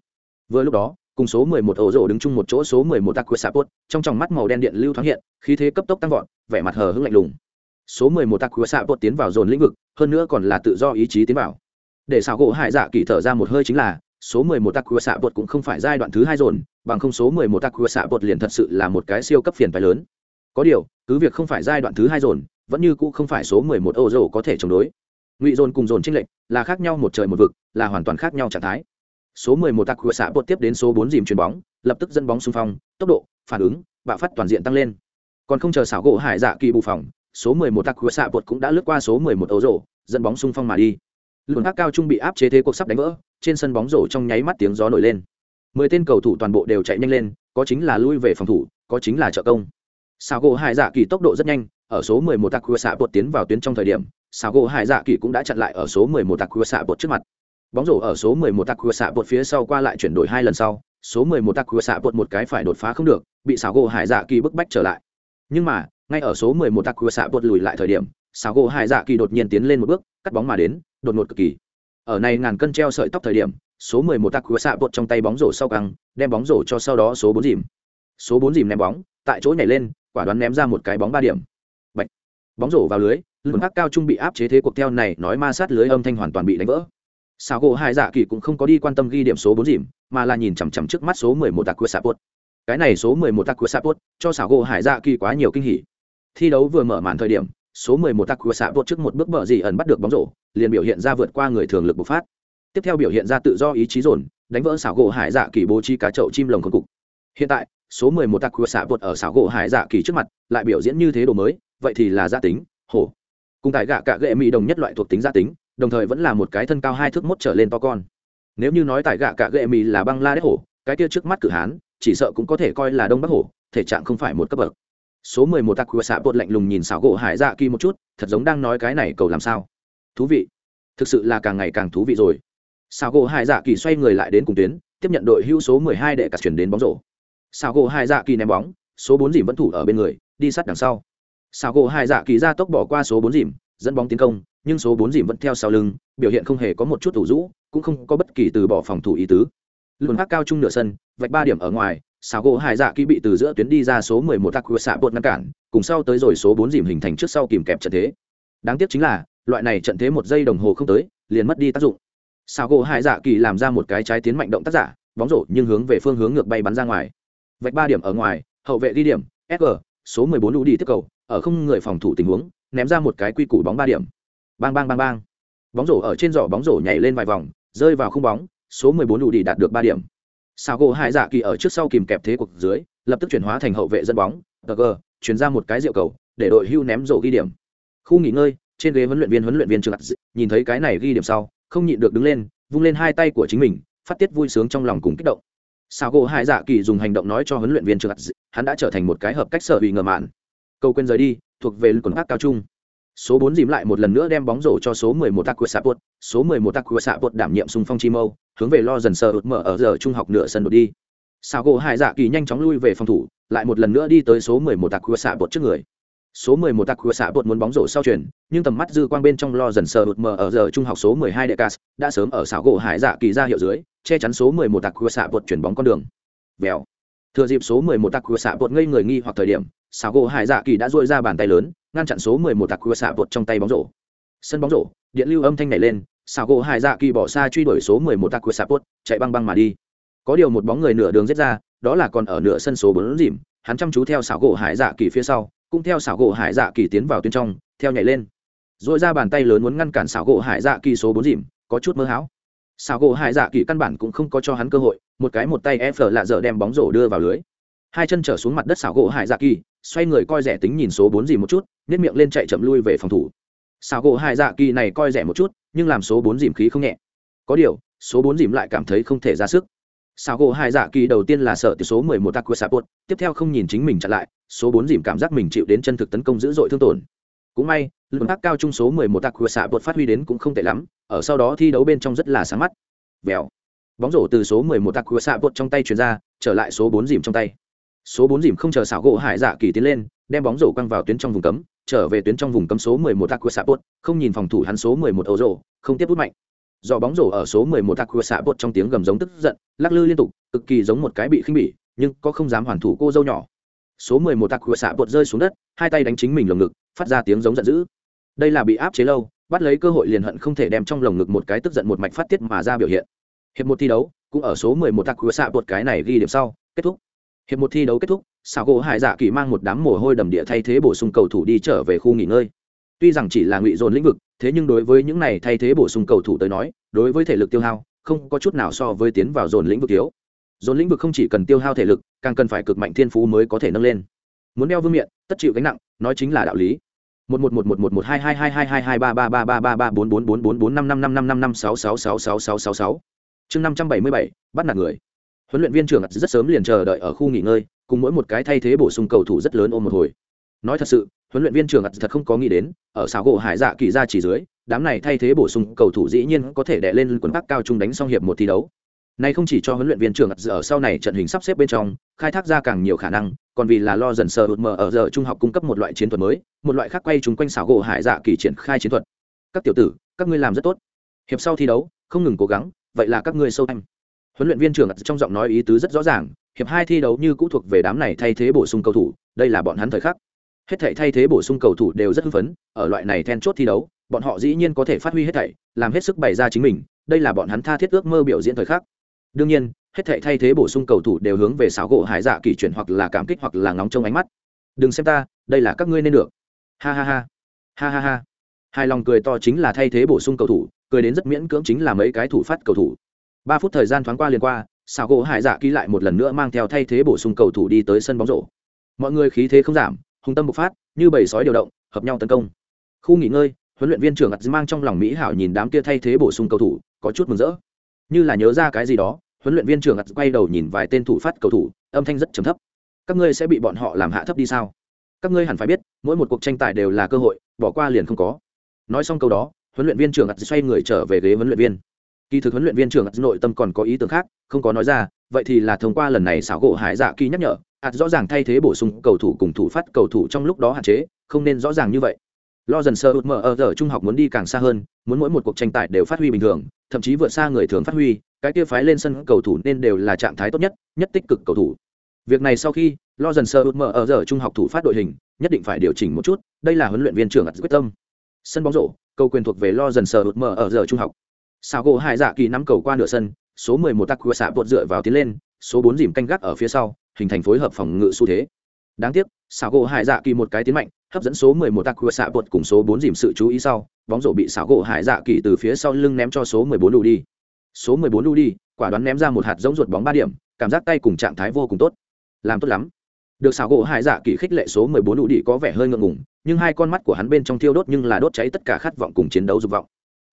vừa lúc đó cùng số 11 ổ rổ đứng chung một chỗ số 11 Aquasapot, trong tròng mắt màu đen điện lưu thoáng hiện, khí thế cấp tốc tăng vọt, vẻ mặt hờ hững lạnh lùng. Số 11 Aquasapot tiến vào dồn lĩnh vực, hơn nữa còn là tự do ý chí tiến vào. Để xảo gỗ Hải Dạ kỳ thở ra một hơi chính là, số 11 bột cũng không phải giai đoạn thứ hai dồn, bằng không số 11 bột liền thật sự là một cái siêu cấp phiền phải lớn. Có điều, cứ việc không phải giai đoạn thứ hai dồn, vẫn như cũ không phải số 11 ô rổ có thể chống đối. Ngụy dồn cùng dồn chênh lệch, là khác nhau một trời một vực, là hoàn toàn khác nhau trạng thái số 11 tạc của xã bột tiếp đến số 4 dìm chuyền bóng, lập tức dẫn bóng xung phong, tốc độ, phản ứng, bạo phát toàn diện tăng lên. Còn không chờ xảo gỗ Hải Dạ kỳ bù phòng, số 11 tạc của xã bột cũng đã lướt qua số 11 ấu rổ, dẫn bóng xung phong mà đi. Luân Hắc cao trung bị áp chế thế cuộc sắp đánh vỡ, trên sân bóng rổ trong nháy mắt tiếng gió nổi lên. Mười tên cầu thủ toàn bộ đều chạy nhanh lên, có chính là lui về phòng thủ, có chính là trợ công. Sào gỗ Hải Dạ Kỳ tốc độ rất nhanh, ở số 11 tạc của sạ bột tiến vào tuyến trong thời điểm, Sào gỗ Hải Dạ Kỳ cũng đã chặn lại ở số 11 tạc của sạ bột trước mặt bóng rổ ở số 11 tạc của xạ bột phía sau qua lại chuyển đổi hai lần sau số 11 tạc của xạ bột một cái phải đột phá không được bị xảo gỗ hải dạ kỳ bức bách trở lại nhưng mà ngay ở số 11 tạc của xạ bột lùi lại thời điểm xảo gỗ hải dạ kỳ đột nhiên tiến lên một bước cắt bóng mà đến đột ngột cực kỳ. Ở này ngàn cân treo sợi tóc thời điểm, số 11 tạc của xạ bột trong tay bóng rổ sau căng, đem bóng rổ cho sau đó số 4 dìm. Số 4 dìm ném bóng, tại chỗ nhảy lên, quả đoán ném ra một cái bóng ba điểm. Bạch. bóng rổ vào lưới lùn hắc cao trung bị áp chế thế cuộc theo này nói ma sát lưới âm thanh hoàn toàn bị đánh vỡ. Sao gỗ hai dạ kỳ cũng không có đi quan tâm ghi điểm số bốn dìm, mà là nhìn chằm chằm trước mắt số mười một tạc của bột. cái này số mười một tạc của sapot cho xảo gỗ hải dạ kỳ quá nhiều kinh hỉ. Thi đấu vừa mở màn thời điểm số mười một tạc của sapot trước một bước bờ gì ẩn bắt được bóng rổ, liền biểu hiện ra vượt qua người thường lực bộc phát. Tiếp theo biểu hiện ra tự do ý chí dồn, đánh vỡ xảo gỗ hải dạ kỳ bố trí cá chậu chim lồng cuối cục. Hiện tại, số mười một tạc của sapot ở xảo gỗ hải dạ kỳ trước mặt, lại biểu diễn như thế đồ mới, vậy thì là gia tính, hổ. Cùng tại gạ cạ gệ mỹ đồng nhất loại thuộc tính gia tính, đồng thời vẫn là một cái thân cao hai thước mốt trở lên to con. Nếu như nói tại gạ cạ gệ mì là băng la đế hổ, cái kia trước mắt cử hán, chỉ sợ cũng có thể coi là đông bắc hổ, thể trạng không phải một cấp bậc số mười một tặc của xạ bột lạnh lùng nhìn xảo gỗ hải dạ kỳ một chút, thật giống đang nói cái này cầu làm sao. Thú vị. Thực sự là càng ngày càng thú vị rồi. Xảo gỗ hải dạ kỳ xoay người lại đến cùng tuyến, tiếp nhận đội hưu số mười hai để cả chuyển đến bóng rổ. Xảo gỗ hải dạ kỳ ném bóng, số bốn dìm vẫn thủ ở bên người, đi sát đằng sau. Xảo gỗ hải dạ kỳ ra tốc bỏ qua số bốn dìm, dẫn bóng tiến công, nhưng số bốn dìm vẫn theo sau lưng, biểu hiện không hề có một chút thủ rũ, cũng không có bất kỳ từ bỏ phòng thủ ý tứ lùn phát cao trung nửa sân, vạch ba điểm ở ngoài, xào gỗ hải dạ kỹ bị từ giữa tuyến đi ra số mười một tắc của xạ bột ngăn cản, cùng sau tới rồi số bốn dìm hình thành trước sau kìm kẹp trận thế. Đáng tiếc chính là, loại này trận thế một giây đồng hồ không tới, liền mất đi tác dụng. Xào gỗ hải dạ kỳ làm ra một cái trái tiến mạnh động tác giả, bóng rổ nhưng hướng về phương hướng ngược bay bắn ra ngoài. Vạch ba điểm ở ngoài, hậu vệ đi điểm sg số mười bốn lũ đi tiếp cầu, ở không người phòng thủ tình huống, ném ra một cái quy củ bóng ba điểm. Bang bang bang bang. Bóng rổ ở trên giỏ bóng rổ nhảy lên vài vòng, rơi vào khung bóng số 14 đủ đi đạt được ba điểm. Sago gỗ hải dạ kỳ ở trước sau kìm kẹp thế cuộc dưới, lập tức chuyển hóa thành hậu vệ dẫn bóng tg chuyển ra một cái diệu cầu, để đội hưu ném rổ ghi điểm. Khu nghỉ ngơi, trên ghế huấn luyện viên huấn luyện viên trường nhìn thấy cái này ghi điểm sau, không nhịn được đứng lên, vung lên hai tay của chính mình, phát tiết vui sướng trong lòng cùng kích động. Sago gỗ hải dạ kỳ dùng hành động nói cho huấn luyện viên trường hắn đã trở thành một cái hợp cách sở bị ngờ mạn. Câu quên rời đi, thuộc về quần khác cao trung số bốn dìm lại một lần nữa đem bóng rổ cho số mười một số mười một đảm nhiệm xung phong chi mâu, hướng về lo dần sờ ụt mở ở giờ trung học nửa sân đột đi. Sào gỗ hải dạ kỳ nhanh chóng lui về phòng thủ, lại một lần nữa đi tới số 11 tạc bột trước người. Số 11 tạc bột muốn bóng rổ sau chuyển, nhưng tầm mắt dư quang bên trong lo dần sờ đột mở ở giờ trung học số 12 Decas đã sớm ở sào gỗ hải dạ kỳ ra hiệu dưới, che chắn số 11 tạc bột chuyển bóng con đường. Bèo. thừa dịp số 11 tạc bột ngây người nghi hoặc thời điểm xảo gỗ hải dạ kỳ đã dội ra bàn tay lớn, ngăn chặn số 11 tạc cua xạ bột trong tay bóng rổ. Sân bóng rổ, điện lưu âm thanh này lên xảo gỗ hải dạ kỳ bỏ xa truy đuổi số 11 tạc cua xạ bột chạy băng băng mà đi. Có điều một bóng người nửa đường giết ra, đó là còn ở nửa sân số bốn dìm, hắn chăm chú theo xảo gỗ hải dạ kỳ phía sau, cũng theo xảo gỗ hải dạ kỳ tiến vào tuyến trong, theo nhảy lên. Dội ra bàn tay lớn muốn ngăn cản xảo gỗ hải dạ kỳ số bốn dìm, có chút mơ hão. Xảo gỗ hải dạ kỳ căn bản cũng không có cho hắn cơ hội, một cái một tay f lạ dở đem bóng rổ đưa vào lưới. Hai chân trở xuống mặt đất xảo gỗ hải dạ kỳ xoay người coi rẻ tính nhìn số bốn dìm một chút nếp miệng lên chạy chậm lui về phòng thủ. Sào gỗ hải dạ kỳ này coi rẻ một chút, nhưng làm số bốn dìm khí không nhẹ. Có điều, số bốn dìm lại cảm thấy không thể ra sức. Sào gỗ hai dạ kỳ đầu tiên là sợ từ số mười một tạc của sạp tiếp theo không nhìn chính mình chặn lại, số bốn dìm cảm giác mình chịu đến chân thực tấn công dữ dội thương tổn. Cũng may lượng tác cao trung số mười một tạc của sạp phát huy đến cũng không tệ lắm, ở sau đó thi đấu bên trong rất là sáng mắt. Vèo. Bóng rổ từ số mười một tạc của sạp trong tay chuyển ra, trở lại số bốn dìm trong tay số bốn dìm không chờ xảo gỗ hải dạ kỳ tiến lên đem bóng rổ quăng vào tuyến trong vùng cấm trở về tuyến trong vùng cấm số mười một tạc xạ bột, không nhìn phòng thủ hắn số mười một rổ không tiếp hút mạnh. Do bóng rổ ở số 11 tạc của xạ bột trong tiếng gầm giống tức giận lắc lư liên tục cực kỳ giống một cái bị khinh bỉ nhưng có không dám hoàn thủ cô dâu nhỏ. Số 11 tạc của xạ bột rơi xuống đất hai tay đánh chính mình lồng ngực phát ra tiếng giống giận dữ. Đây là bị áp chế lâu bắt lấy cơ hội liền hận không thể đem trong lồng ngực một cái tức giận một mạch phát tiết mà ra biểu hiện. Hiệp một thi đấu cũng ở số 11 tạc của xạ bột cái này ghi điểm sau kết thúc hiệp một thi đấu kết thúc xảo gỗ hải dạ kỳ mang một đám mồ hôi đầm địa thay thế bổ sung cầu thủ đi trở về khu nghỉ ngơi. Tuy rằng chỉ là ngụy dồn lĩnh vực, thế nhưng đối với những này thay thế bổ sung cầu thủ tới nói, đối với thể lực tiêu hao, không có chút nào so với tiến vào dồn lĩnh vực thiếu. Dồn lĩnh vực không chỉ cần tiêu hao thể lực, càng cần phải cực mạnh thiên phú mới có thể nâng lên. Muốn đeo vương miện, tất chịu gánh nặng, nói chính là đạo lý. Một một một một một một hai hai hai hai hai hai ba ba ba ba ba ba bốn bốn bốn bốn bốn năm năm năm năm năm năm sáu sáu sáu sáu sáu sáu sáu. Chương năm trăm bảy mươi bảy, bắt nạt người huấn luyện viên trưởng rất sớm liền chờ đợi ở khu nghỉ ngơi, cùng mỗi một cái thay thế bổ sung cầu thủ rất lớn ôm một hồi. Nói thật sự, huấn luyện viên trưởng thật không có nghĩ đến, ở xào gỗ hải dạ kỳ ra chỉ dưới, đám này thay thế bổ sung cầu thủ dĩ nhiên có thể đè lên quần bắc cao trung đánh xong hiệp một thi đấu. Này không chỉ cho huấn luyện viên trưởng ở sau này trận hình sắp xếp bên trong, khai thác ra càng nhiều khả năng, còn vì là lo dần sờ hụt mờ ở giờ trung học cung cấp một loại chiến thuật mới, một loại khác quay chúng quanh xảo gỗ hải dạ kỳ triển khai chiến thuật. Các tiểu tử, các ngươi làm rất tốt. Hiệp sau thi đấu, không ngừng cố gắng, vậy là các ngươi sâu anh huấn luyện viên trưởng trong giọng nói ý tứ rất rõ ràng, hiệp hai thi đấu như cũ thuộc về đám này thay thế bổ sung cầu thủ, đây là bọn hắn thời khắc. Hết thảy thay thế bổ sung cầu thủ đều rất hưng phấn, ở loại này then chốt thi đấu, bọn họ dĩ nhiên có thể phát huy hết thảy, làm hết sức bày ra chính mình, đây là bọn hắn tha thiết ước mơ biểu diễn thời khắc. Đương nhiên, hết thảy thay thế bổ sung cầu thủ đều hướng về sáo gỗ hải dạ kỳ chuyển hoặc là cảm kích hoặc là ngóng trong ánh mắt. Đừng xem ta, đây là các ngươi nên được. Ha ha ha. Ha ha ha. Hai lòng cười to chính là thay thế bổ sung cầu thủ, cười đến rất miễn cưỡng chính là mấy cái thủ phát cầu thủ ba phút thời gian thoáng qua liền qua sáo gỗ hải dạ kỳ lại một lần nữa mang theo thay thế bổ sung cầu thủ đi tới sân bóng rổ. Mọi người khí thế không giảm, hùng tâm bộc phát, như bầy sói điều động, hợp nhau tấn công. Khu nghỉ ngơi, huấn luyện viên trưởng ắt mang trong lòng mỹ hảo nhìn đám kia thay thế bổ sung cầu thủ, có chút mừng rỡ. Như là nhớ ra cái gì đó, huấn luyện viên trưởng ắt quay đầu nhìn vài tên thủ phát cầu thủ, âm thanh rất trầm thấp. Các ngươi sẽ bị bọn họ làm hạ thấp đi sao? Các ngươi hẳn phải biết, mỗi một cuộc tranh tài đều là cơ hội, bỏ qua liền không có. Nói xong câu đó, huấn luyện viên trưởng ắt xoay người trở về ghế huấn luyện viên kỳ thực huấn luyện viên trưởng nội tâm còn có ý tưởng khác, không có nói ra, vậy thì là thông qua lần này xảo gỗ hải dạ kỳ nhắc nhở ạt rõ ràng thay thế bổ sung cầu thủ cùng thủ phát cầu thủ trong lúc đó hạn chế, không nên rõ ràng như vậy. Lo dần sơ út mở ở giờ trung học muốn đi càng xa hơn, muốn mỗi một cuộc tranh tài đều phát huy bình thường, thậm chí vượt xa người thường phát huy, cái kia phái lên sân cầu thủ nên đều là trạng thái tốt nhất nhất tích cực cầu thủ. Việc này sau khi, lo dần sơ út mở ở giờ trung học thủ phát đội hình, nhất định phải điều chỉnh một chút, đây là huấn luyện viên trưởng ạt quyết tâm. Sân bóng rổ, cầu quyền thuộc về lo dần sơ út mở ở giờ trung học sao gỗ hải dạ kỳ nắm cầu qua nửa sân, số 11 tắc cửa xạ bột dựa vào tiến lên, số 4 dìm canh gác ở phía sau, hình thành phối hợp phòng ngự xu thế. Đáng tiếc xảo gỗ hải dạ kỳ một cái tiến mạnh, hấp dẫn số 11 tạc cửa xạ bột cùng số 4 dìm sự chú ý sau, bóng rổ bị xảo gỗ hải dạ kỳ từ phía sau lưng ném cho số 14 đủ đi. Số 14 đủ đi, quả đoán ném ra một hạt giống ruột bóng ba điểm, cảm giác tay cùng trạng thái vô cùng tốt. Làm tốt lắm. Được xảo gỗ hải dạ kỳ khích lệ số 14 đủ đi có vẻ hơi ngượng ngùng, nhưng hai con mắt của hắn bên trong thiêu đốt nhưng là đốt cháy tất cả khát vọng cùng chiến đấu dục vọng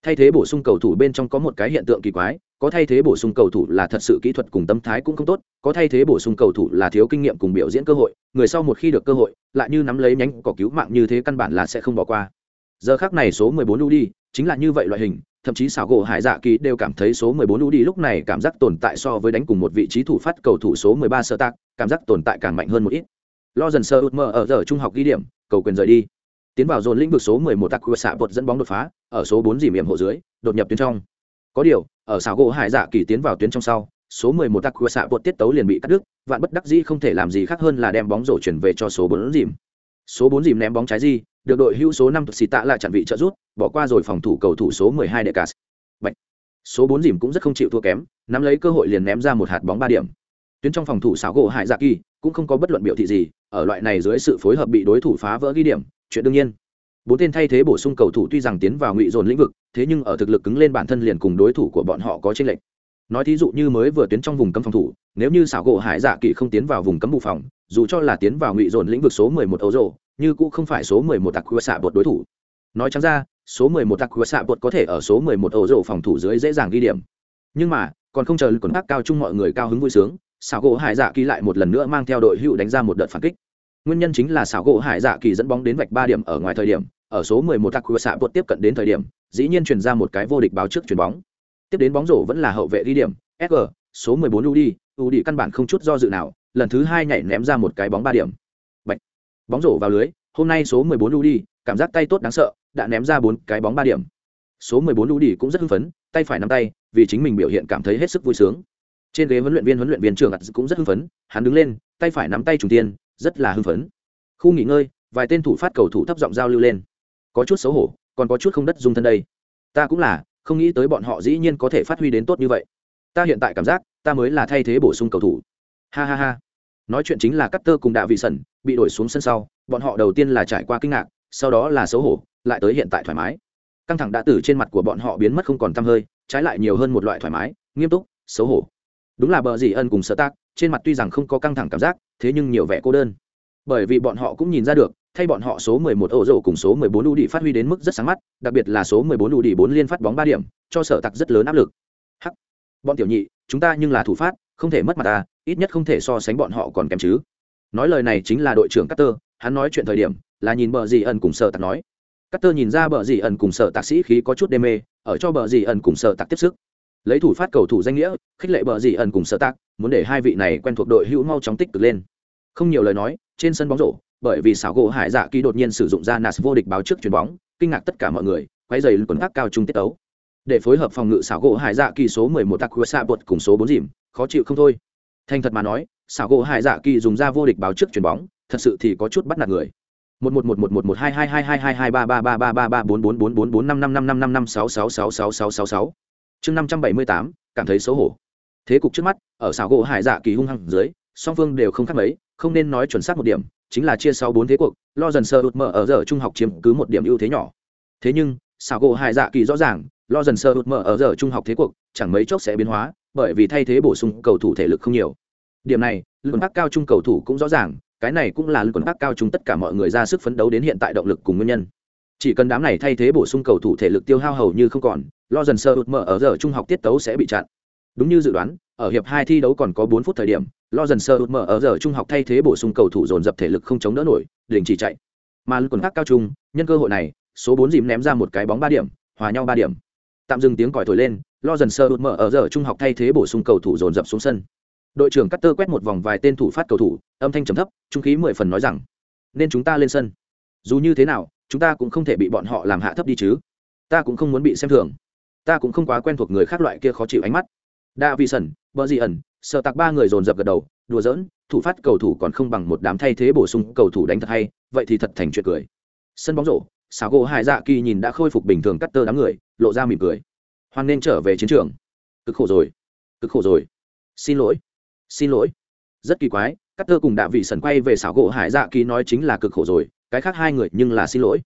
thay thế bổ sung cầu thủ bên trong có một cái hiện tượng kỳ quái, có thay thế bổ sung cầu thủ là thật sự kỹ thuật cùng tâm thái cũng không tốt, có thay thế bổ sung cầu thủ là thiếu kinh nghiệm cùng biểu diễn cơ hội, người sau một khi được cơ hội, lại như nắm lấy nhánh cỏ cứu mạng như thế căn bản là sẽ không bỏ qua. Giờ khác này số 14 đi chính là như vậy loại hình, thậm chí xảo gỗ hải dạ kỳ đều cảm thấy số 14 u đi lúc này cảm giác tồn tại so với đánh cùng một vị trí thủ phát cầu thủ số 13 sơ tạc, cảm giác tồn tại càng mạnh hơn một ít. Lo dần sơ út mơ ở giờ trung học ghi điểm, cầu quyền rời đi tiến vào dồn lĩnh vực số 11 tạc của xạ bột dẫn bóng đột phá ở số 4 dìm hiểm hộ dưới đột nhập tuyến trong có điều ở xảo gỗ hải dạ kỳ tiến vào tuyến trong sau số 11 tạc của xạ bột tiết tấu liền bị cắt đứt vạn bất đắc dĩ không thể làm gì khác hơn là đem bóng rổ chuyển về cho số 4 dìm số 4 dìm ném bóng trái di được đội hữu số 5 xì tạ lại chặn vị trợ rút bỏ qua rồi phòng thủ cầu thủ số 12 Decas. Bạch. Số 4 dìm cũng rất không chịu thua kém, nắm lấy cơ hội liền ném ra một hạt bóng 3 điểm. Tuyến trong phòng thủ xảo gỗ Hải Dạ Kỳ cũng không có bất luận biểu thị gì, ở loại này dưới sự phối hợp bị đối thủ phá vỡ ghi điểm, chuyện đương nhiên. Bốn tên thay thế bổ sung cầu thủ tuy rằng tiến vào ngụy dồn lĩnh vực, thế nhưng ở thực lực cứng lên bản thân liền cùng đối thủ của bọn họ có tranh lệch. Nói thí dụ như mới vừa tuyến trong vùng cấm phòng thủ, nếu như xảo gỗ Hải Dạ Kỳ không tiến vào vùng cấm bù phòng, dù cho là tiến vào ngụy dồn lĩnh vực số 11 Âu rộ như cũng không phải số 11 tạc xạ bột đối thủ. Nói trắng ra, số 11 tạc xạ bột có thể ở số 11 Âu rộ phòng thủ dưới dễ dàng ghi điểm. Nhưng mà, còn không chờ lực quần bác cao chung mọi người cao hứng vui sướng, xảo gỗ Hải Dạ Kỳ lại một lần nữa mang theo đội hữu đánh ra một đợt phản kích nguyên nhân chính là xảo gỗ hải dạ kỳ dẫn bóng đến vạch ba điểm ở ngoài thời điểm, ở số 11 tạc của xạ vượt tiếp cận đến thời điểm, dĩ nhiên chuyển ra một cái vô địch báo trước chuyển bóng. Tiếp đến bóng rổ vẫn là hậu vệ ghi điểm sg số 14 udi udi căn bản không chút do dự nào, lần thứ hai nhảy ném ra một cái bóng ba điểm. Bạch. bóng rổ vào lưới, hôm nay số 14 udi cảm giác tay tốt đáng sợ, đã ném ra bốn cái bóng ba điểm. Số 14 udi cũng rất hưng phấn, tay phải nắm tay, vì chính mình biểu hiện cảm thấy hết sức vui sướng. Trên ghế huấn luyện viên huấn luyện viên trường cũng rất hưng phấn, hắn đứng lên, tay phải nắm tay trùng tiên rất là hưng phấn. Khu nghỉ ngơi, vài tên thủ phát cầu thủ thấp giọng giao lưu lên. Có chút xấu hổ, còn có chút không đất dung thân đây. Ta cũng là, không nghĩ tới bọn họ dĩ nhiên có thể phát huy đến tốt như vậy. Ta hiện tại cảm giác, ta mới là thay thế bổ sung cầu thủ. Ha ha ha. Nói chuyện chính là Cutter tơ cùng đạ vị sẩn, bị đổi xuống sân sau, bọn họ đầu tiên là trải qua kinh ngạc, sau đó là xấu hổ, lại tới hiện tại thoải mái. Căng thẳng đã từ trên mặt của bọn họ biến mất không còn tăm hơi, trái lại nhiều hơn một loại thoải mái, nghiêm túc, xấu hổ. Đúng là bờ gì ân cùng sở tác trên mặt tuy rằng không có căng thẳng cảm giác, thế nhưng nhiều vẻ cô đơn. Bởi vì bọn họ cũng nhìn ra được, thay bọn họ số 11 ổ rổ cùng số 14 đủ đi phát huy đến mức rất sáng mắt, đặc biệt là số 14 đủ đi bốn liên phát bóng ba điểm, cho sở tặc rất lớn áp lực. Hắc! Bọn tiểu nhị, chúng ta nhưng là thủ phát, không thể mất mặt ta, ít nhất không thể so sánh bọn họ còn kém chứ. Nói lời này chính là đội trưởng Carter, hắn nói chuyện thời điểm, là nhìn bờ gì ẩn cùng sở tặc nói. Carter nhìn ra bờ gì ẩn cùng sở tặc sĩ khí có chút đê mê, ở cho bờ gì ẩn cùng sở tặc tiếp sức lấy thủ phát cầu thủ danh nghĩa khích lệ bờ dì ẩn cùng sở tác muốn để hai vị này quen thuộc đội hữu mau chóng tích cực lên không nhiều lời nói trên sân bóng rổ bởi vì xảo gỗ hải dạ kỳ đột nhiên sử dụng ra nas vô địch báo trước chuyền bóng kinh ngạc tất cả mọi người quay dày quần các cao trung tiết ấu để phối hợp phòng ngự xảo gỗ hải dạ kỳ số 11 tắc khuya Sa bột cùng số bốn dìm khó chịu không thôi thành thật mà nói xảo gỗ hải dạ kỳ dùng ra vô địch báo trước chuyền bóng thật sự thì có chút bắt nạt người Một một một một một một hai hai hai hai hai hai ba ba ba ba ba ba bốn bốn bốn bốn bốn bốn năm năm năm năm năm năm sáu sáu sáu sáu sáu sáu 111111122222233333444445555556666666 chương năm trăm bảy mươi tám, cảm thấy xấu hổ. Thế cục trước mắt, ở xảo gỗ hải dạ kỳ hung hăng dưới, song phương đều không khác mấy, không nên nói chuẩn xác một điểm, chính là chia sau bốn thế cuộc, lo dần sơ ụt mở ở giờ trung học chiếm cứ một điểm ưu thế nhỏ. Thế nhưng, xảo gỗ hải dạ kỳ rõ ràng, lo dần sơ ụt mở ở giờ trung học thế cuộc, chẳng mấy chốc sẽ biến hóa, bởi vì thay thế bổ sung cầu thủ thể lực không nhiều. Điểm này luận bác cao trung cầu thủ cũng rõ ràng, cái này cũng là luận bác cao trung tất cả mọi người ra sức phấn đấu đến hiện tại động lực cùng nguyên nhân. Chỉ cần đám này thay thế bổ sung cầu thủ thể lực tiêu hao hầu như không còn lo dần sơ ụt mở ở giờ trung học tiết tấu sẽ bị chặn. Đúng như dự đoán, ở hiệp hai thi đấu còn có bốn phút thời điểm, lo dần sơ ụt mở ở giờ trung học thay thế bổ sung cầu thủ dồn dập thể lực không chống đỡ nổi, đình chỉ chạy. Mà còn khác cao trung, nhân cơ hội này, số bốn dìm ném ra một cái bóng ba điểm, hòa nhau ba điểm. Tạm dừng tiếng còi thổi lên, lo dần sơ ụt mở ở giờ trung học thay thế bổ sung cầu thủ dồn dập xuống sân. Đội trưởng cắt tơ quét một vòng vài tên thủ phát cầu thủ, âm thanh trầm thấp, trung khí mười phần nói rằng, nên chúng ta lên sân. Dù như thế nào, chúng ta cũng không thể bị bọn họ làm hạ thấp đi chứ. Ta cũng không muốn bị xem thường ta cũng không quá quen thuộc người khác loại kia khó chịu ánh mắt. Đa vị sẩn, bờ dị ẩn sợ tạc ba người dồn dập gật đầu, đùa giỡn, thủ phát cầu thủ còn không bằng một đám thay thế bổ sung cầu thủ đánh thật hay, vậy thì thật thành chuyện cười. Sân bóng rổ xào gỗ hải dạ kỳ nhìn đã khôi phục bình thường cắt tơ đám người, lộ ra mỉm cười. Hoan nên trở về chiến trường. Cực khổ rồi. Cực khổ rồi. Xin lỗi. Xin lỗi. Rất kỳ quái cắt tơ cùng đạ vị sần quay về xảo gỗ hải dạ kỳ nói chính là cực khổ rồi, cái khác hai người nhưng là xin lỗi.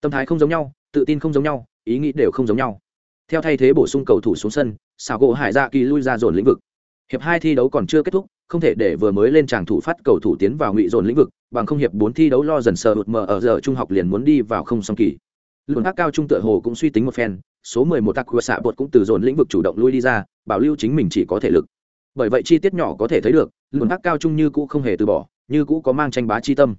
Tâm thái không giống nhau, tự tin không giống nhau, ý nghĩ đều không giống nhau theo thay thế bổ sung cầu thủ xuống sân, xảo gỗ hải dạ kỳ lui ra dồn lĩnh vực. Hiệp hai thi đấu còn chưa kết thúc, không thể để vừa mới lên tràng thủ phát cầu thủ tiến vào ngụy dồn lĩnh vực, bằng không hiệp bốn thi đấu lo dần sờ hụt mờ ở giờ trung học liền muốn đi vào không song kỳ. Lượng ác cao trung tựa hồ cũng suy tính một phen, số mười một tắc của xạ bột cũng từ dồn lĩnh vực chủ động lui đi ra, bảo lưu chính mình chỉ có thể lực. Bởi vậy chi tiết nhỏ có thể thấy được lượng ác cao trung như cũ không hề từ bỏ, như cũ có mang tranh bá chi tâm.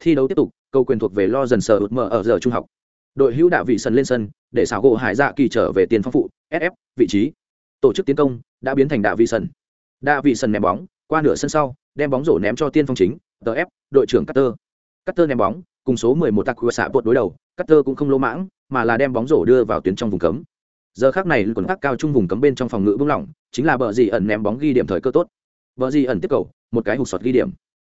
Thi đấu tiếp tục câu quyền thuộc về lo dần sờ hụt mờ ở giờ trung học đội hữu đạo vị sân lên sân, để xảo gỗ hải dạ kỳ trở về tiền phong phụ sf vị trí. Tổ chức tiến công đã biến thành đạo vị sân đạo vị sân ném bóng, qua nửa sân sau, đem bóng rổ ném cho tiên phong chính tf đội trưởng cutter. Cutter ném bóng, cùng số 11 tạc của xạ vượt đối đầu, cutter cũng không lỗ mãng, mà là đem bóng rổ đưa vào tuyến trong vùng cấm. Giờ khác này, quần khác cao trung vùng cấm bên trong phòng ngự bưng lỏng, chính là bờ gì ẩn ném bóng ghi điểm thời cơ tốt. Bờ gì ẩn tiếp cầu, một cái hụt sọt ghi điểm.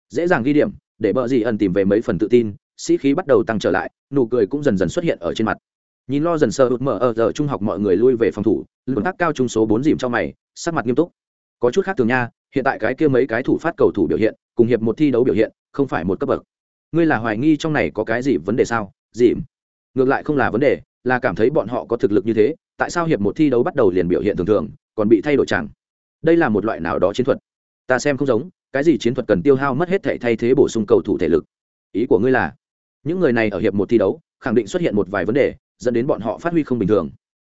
Dễ dàng ghi điểm, để bờ gì ẩn tìm về mấy phần tự tin sĩ khí bắt đầu tăng trở lại, nụ cười cũng dần dần xuất hiện ở trên mặt. Nhìn lo dần sơ hụt mở ở giờ trung học mọi người lui về phòng thủ lượng tác cao trung số bốn dìm cho mày, sắc mặt nghiêm túc. Có chút khác thường nha, hiện tại cái kia mấy cái thủ phát cầu thủ biểu hiện, cùng hiệp một thi đấu biểu hiện, không phải một cấp bậc. Ngươi là hoài nghi trong này có cái gì vấn đề sao? Dìm. Ngược lại không là vấn đề, là cảm thấy bọn họ có thực lực như thế, tại sao hiệp một thi đấu bắt đầu liền biểu hiện thường thường, còn bị thay đổi chẳng? Đây là một loại nào đó chiến thuật? Ta xem không giống, cái gì chiến thuật cần tiêu hao mất hết thể thay thế bổ sung cầu thủ thể lực? Ý của ngươi là những người này ở hiệp một thi đấu, khẳng định xuất hiện một vài vấn đề, dẫn đến bọn họ phát huy không bình thường.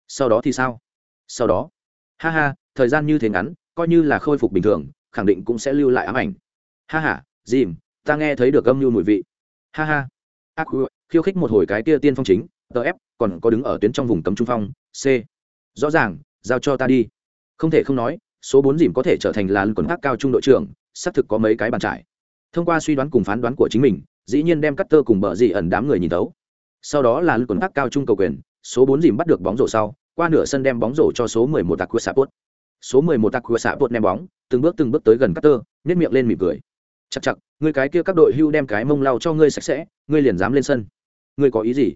Sau đó thì sao? Sau đó? Ha ha, thời gian như thế ngắn, coi như là khôi phục bình thường, khẳng định cũng sẽ lưu lại ám ảnh. Ha ha dìm ta nghe thấy được âm mưu mùi vị. Ha ha. Ác khiêu khích một hồi cái tia tiên phong chính tf còn có đứng ở tuyến trong vùng cấm trung phong, c. Rõ ràng, giao cho ta đi. Không thể không nói, số bốn dìm có thể trở thành là quần khác cao trung đội trưởng, xác thực có mấy cái bàn trải. Thông qua suy đoán cùng phán đoán của chính mình dĩ nhiên đem cắt tơ cùng bờ dị ẩn đám người nhìn tấu sau đó là quần khác cao trung cầu quyền, số bốn dìm bắt được bóng rổ sau, qua nửa sân đem bóng rổ cho số mười một tạc của sạp số mười một tạc của sạp ném bóng, từng bước từng bước tới gần cắt tơ nhét miệng lên mỉm cười. Chắc chắc người cái kia các đội hưu đem cái mông lau cho ngươi sạch sẽ, ngươi liền dám lên sân. Ngươi có ý gì?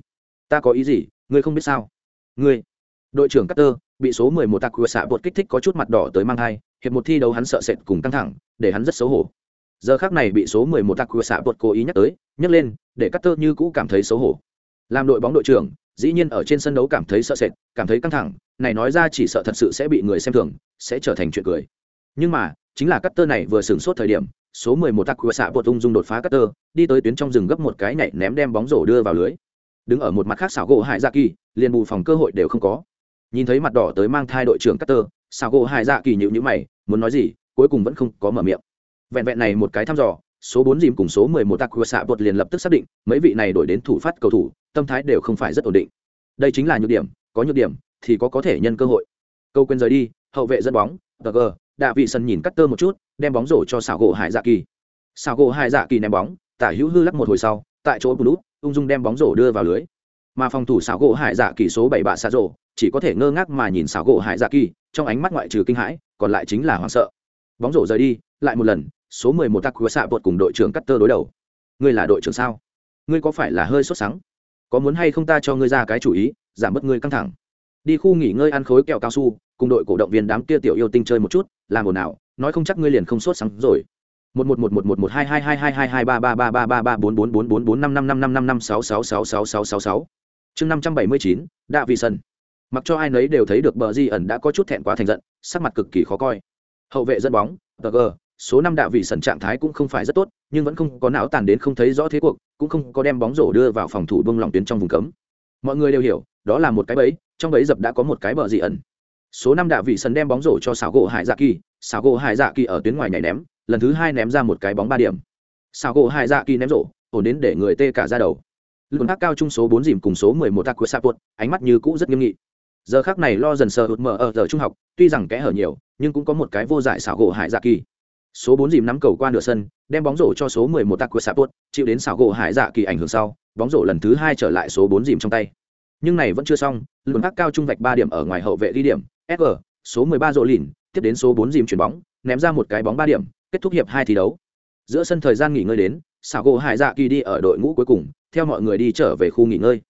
Ta có ý gì? Ngươi không biết sao? Ngươi. Đội trưởng Carter bị số 11 tạc của xạ bột kích thích có chút mặt đỏ tới mang hai hiệp một thi đấu hắn sợ sệt cùng căng thẳng, để hắn rất xấu hổ giờ khác này bị số 11 tạc của xạ bột cố ý nhắc tới nhắc lên để Carter như cũ cảm thấy xấu hổ. Làm đội bóng đội trưởng dĩ nhiên ở trên sân đấu cảm thấy sợ sệt cảm thấy căng thẳng này nói ra chỉ sợ thật sự sẽ bị người xem thường sẽ trở thành chuyện cười. Nhưng mà chính là Carter này vừa sửng sốt thời điểm số 11 tạc của xạ bột ung dung đột phá Carter đi tới tuyến trong rừng gấp một cái nhảy ném đem bóng rổ đưa vào lưới. Đứng ở một mặt khác xảo gỗ hải dạ kỳ liền bù phòng cơ hội đều không có. Nhìn thấy mặt đỏ tới mang thai đội trưởng Cutter, xảo gỗ hải dạ kỳ nhịu nhữ mày muốn nói gì cuối cùng vẫn không có mở miệng vẹn vẹn này một cái thăm dò, số bốn dìm cùng số mười một tạc của xạ bột liền lập tức xác định, mấy vị này đổi đến thủ phát cầu thủ, tâm thái đều không phải rất ổn định. Đây chính là nhược điểm, có nhược điểm thì có có thể nhân cơ hội. Câu quên rời đi, hậu vệ dẫn bóng tg đạ vị sân nhìn cắt tơ một chút, đem bóng rổ cho xảo gỗ hải dạ kỳ. Xảo gỗ hải dạ kỳ ném bóng, tả hữu hư lắc một hồi sau, tại chỗ bút ung dung đem bóng rổ đưa vào lưới. Mà phòng thủ xảo gỗ hải dạ kỳ số bảy bạ xạ rổ, chỉ có thể ngơ ngác mà nhìn xảo gỗ hải dạ kỳ, trong ánh mắt ngoại trừ kinh hãi, còn lại chính là hoảng sợ. Bóng rổ rời đi, lại một lần số mười một tắc của xạ bột cùng đội trưởng Cutter đối đầu. Ngươi là đội trưởng sao? Ngươi có phải là hơi sốt sắng? Có muốn hay không ta cho ngươi ra cái chủ ý, giảm bớt ngươi căng thẳng. Đi khu nghỉ ngơi ăn khối kẹo cao su, cùng đội cổ động viên đám kia tiểu yêu tinh chơi một chút, làm ồn ào, nói không chắc ngươi liền không sốt sắng rồi. Một một một một một một hai hai hai hai hai hai ba ba ba ba ba ba bốn bốn bốn bốn bốn năm năm năm năm năm năm sáu sáu sáu sáu sáu sáu sáu. Chương năm trăm bảy mươi chín, đạ vị sân mặc cho ai nấy đều thấy được bờ di ẩn đã có chút thẹn quá thành giận, sắc mặt cực kỳ khó coi. Hậu vệ dẫn bóng tg số năm đạ vị sân trạng thái cũng không phải rất tốt, nhưng vẫn không có não tàn đến không thấy rõ thế cuộc, cũng không có đem bóng rổ đưa vào phòng thủ bông lòng tuyến trong vùng cấm. Mọi người đều hiểu, đó là một cái bẫy, trong bẫy dập đã có một cái bờ dị ẩn. Số năm đạ vị sân đem bóng rổ cho xảo gỗ hải dạ kỳ xảo gỗ hải dạ kỳ ở tuyến ngoài nhảy ném, lần thứ hai ném ra một cái bóng ba điểm. Xảo gỗ hải dạ kỳ ném rổ, ổn đến để người tê cả ra đầu. Lượng thác cao trung số bốn dìm cùng số mười một tạc của tuột ánh mắt như cũ rất nghiêm nghị. Giờ khác này lo dần sờ hụt mở ở giờ trung học, tuy rằng kẽ hở nhiều, nhưng cũng có một cái vô giải xảo gỗ hải dạ kỳ số bốn dìm nắm cầu qua nửa sân, đem bóng rổ cho số mười một tạc của sapot chịu đến xảo gỗ hải dạ kỳ ảnh hưởng sau, bóng rổ lần thứ hai trở lại số bốn dìm trong tay. Nhưng này vẫn chưa xong luôn thác cao trung vạch ba điểm ở ngoài hậu vệ ghi điểm sg số mười ba rộ lìn, tiếp đến số bốn dìm chuyển bóng, ném ra một cái bóng ba điểm, kết thúc hiệp hai thi đấu. Giữa sân thời gian nghỉ ngơi đến, xảo gỗ hải dạ kỳ đi ở đội ngũ cuối cùng, theo mọi người đi trở về khu nghỉ ngơi.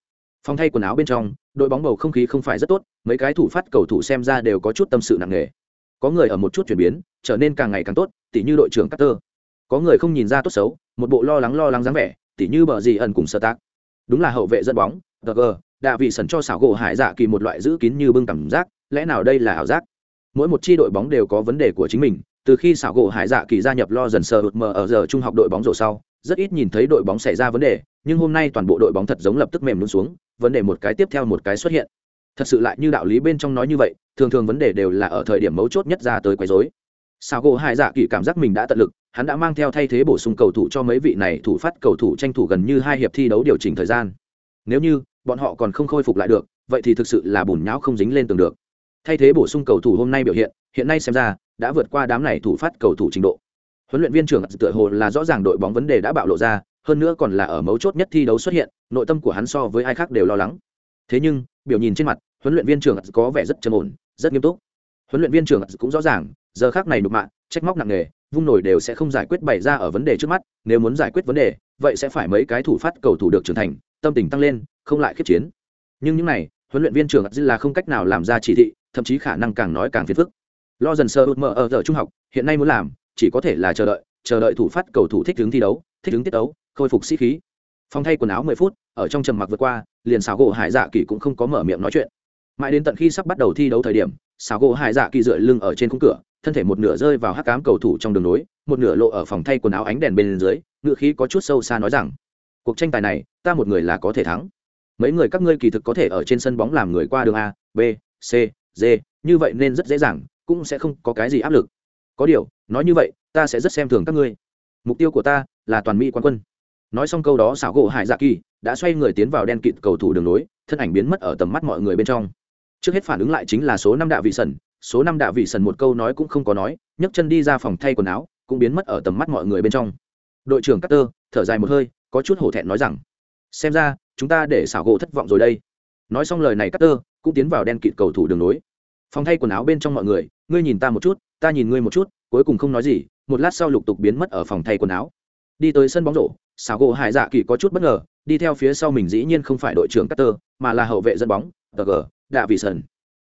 Phòng thay quần áo bên trong, đội bóng bầu không khí không phải rất tốt, mấy cái thủ phát cầu thủ xem ra đều có chút tâm sự nặng nề. Có người ở một chút chuyển biến, trở nên càng ngày càng tốt tỉ như đội trưởng Carter. Có người không nhìn ra tốt xấu, một bộ lo lắng lo lắng dáng vẻ, tỉ như bờ gì ẩn cùng sơ tác đúng là hậu vệ dẫn bóng gg đã vị sần cho xảo gỗ hải dạ kỳ một loại giữ kín như bưng cảm giác, lẽ nào đây là ảo giác? Mỗi một chi đội bóng đều có vấn đề của chính mình, từ khi xảo gỗ hải dạ kỳ gia nhập lo dần sờ hụt mờ ở giờ trung học đội bóng rổ sau, rất ít nhìn thấy đội bóng xảy ra vấn đề, nhưng hôm nay toàn bộ đội bóng thật giống lập tức mềm luôn xuống, vấn đề một cái tiếp theo một cái xuất hiện. Thật sự lại như đạo lý bên trong nói như vậy, thường thường vấn đề đều là ở thời điểm mấu chốt nhất ra tới quấy rối sao gỗ hải dạ kỳ cảm giác mình đã tận lực, hắn đã mang theo thay thế bổ sung cầu thủ cho mấy vị này thủ phát cầu thủ tranh thủ gần như hai hiệp thi đấu điều chỉnh thời gian. Nếu như, bọn họ còn không khôi phục lại được, vậy thì thực sự là bùn nhão không dính lên tường được. Thay thế bổ sung cầu thủ hôm nay biểu hiện hiện nay xem ra, đã vượt qua đám này thủ phát cầu thủ trình độ. Huấn luyện viên trưởng tựa hồ là rõ ràng đội bóng vấn đề đã bạo lộ ra, hơn nữa còn là ở mấu chốt nhất thi đấu xuất hiện, nội tâm của hắn so với ai khác đều lo lắng. Thế nhưng, biểu nhìn trên mặt, huấn luyện viên trưởng có vẻ rất trầm ổn, rất nghiêm túc. Huấn luyện viên trưởng cũng rõ ràng giờ khác này nục mạ, trách móc nặng nề, vung nổi đều sẽ không giải quyết bày ra ở vấn đề trước mắt, nếu muốn giải quyết vấn đề, vậy sẽ phải mấy cái thủ phát cầu thủ được trưởng thành, tâm tình tăng lên, không lại khiếp chiến. Nhưng những này, huấn luyện viên trưởng là không cách nào làm ra chỉ thị, thậm chí khả năng càng nói càng phiền phức. Lo dần sơ út mở ở giờ trung học, hiện nay muốn làm, chỉ có thể là chờ đợi chờ đợi thủ phát cầu thủ thích ứng thi đấu, thích ứng tiết đấu khôi phục sĩ khí. Phong thay quần áo mười phút, ở trong trầm mặc vượt qua, liền xào gỗ hải dạ kỳ cũng không có mở miệng nói chuyện. Mãi đến tận khi sắp bắt đầu thi đấu thời điểm xào gỗ hải dạ kỳ dựa lưng ở trên khung cửa, thân thể một nửa rơi vào hắc cám cầu thủ trong đường nối, một nửa lộ ở phòng thay quần áo ánh đèn bên dưới ngựa khí có chút sâu xa nói rằng, cuộc tranh tài này, ta một người là có thể thắng. Mấy người các ngươi kỳ thực có thể ở trên sân bóng làm người qua đường a, b, c, d, như vậy nên rất dễ dàng, cũng sẽ không có cái gì áp lực. Có điều, nói như vậy, ta sẽ rất xem thường các ngươi. Mục tiêu của ta là toàn mỹ quán quân. Nói xong câu đó xảo gỗ hải dạ kỳ đã xoay người tiến vào đen kịt cầu thủ đường nối, thân ảnh biến mất ở tầm mắt mọi người bên trong trước hết phản ứng lại chính là số năm đạ vị sần. Số năm đạ vị sần một câu nói cũng không có nói nhấc chân đi ra phòng thay quần áo cũng biến mất ở tầm mắt mọi người bên trong. Đội trưởng Carter thở dài một hơi có chút hổ thẹn nói rằng xem ra chúng ta để xảo gỗ thất vọng rồi đây. Nói xong lời này Carter cũng tiến vào đen kịt cầu thủ đường nối phòng thay quần áo bên trong mọi người ngươi nhìn ta một chút ta nhìn ngươi một chút cuối cùng không nói gì một lát sau lục tục biến mất ở phòng thay quần áo. Đi tới sân bóng rổ xảo gỗ hải dạ kỳ có chút bất ngờ đi theo phía sau mình dĩ nhiên không phải đội trưởng Carter, mà là hậu vệ dẫn bóng tg đạ vị sần.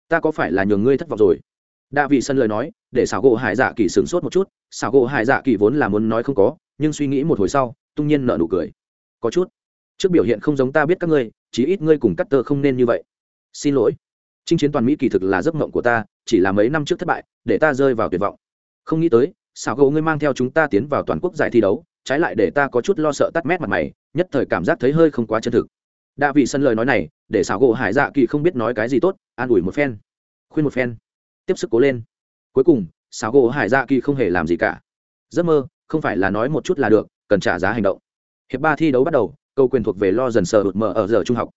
Ta có phải là nhường ngươi thất vọng rồi? Đạ vị sân lời nói, để xảo gỗ hải dạ kỳ sửng sốt một chút. Xảo gỗ hải dạ kỳ vốn là muốn nói không có, nhưng suy nghĩ một hồi sau, tung nhiên nợ nụ cười. Có chút. Trước biểu hiện không giống ta biết các ngươi, chí ít ngươi cùng Cắt Tơ không nên như vậy. Xin lỗi. Chinh chiến toàn mỹ kỳ thực là giấc mộng của ta, chỉ là mấy năm trước thất bại, để ta rơi vào tuyệt vọng. Không nghĩ tới, xảo gỗ ngươi mang theo chúng ta tiến vào toàn quốc giải thi đấu, trái lại để ta có chút lo sợ tắt mét mặt mày, nhất thời cảm giác thấy hơi không quá chân thực đạ vị sân lời nói này, để xảo gỗ hải dạ kỳ không biết nói cái gì tốt, an ủi một phen. Khuyên một phen. Tiếp sức cố lên. Cuối cùng, xảo gỗ hải dạ kỳ không hề làm gì cả. Giấc mơ, không phải là nói một chút là được, cần trả giá hành động. Hiệp ba thi đấu bắt đầu, câu quyền thuộc về lo dần sờ hụt mở ở giờ trung học.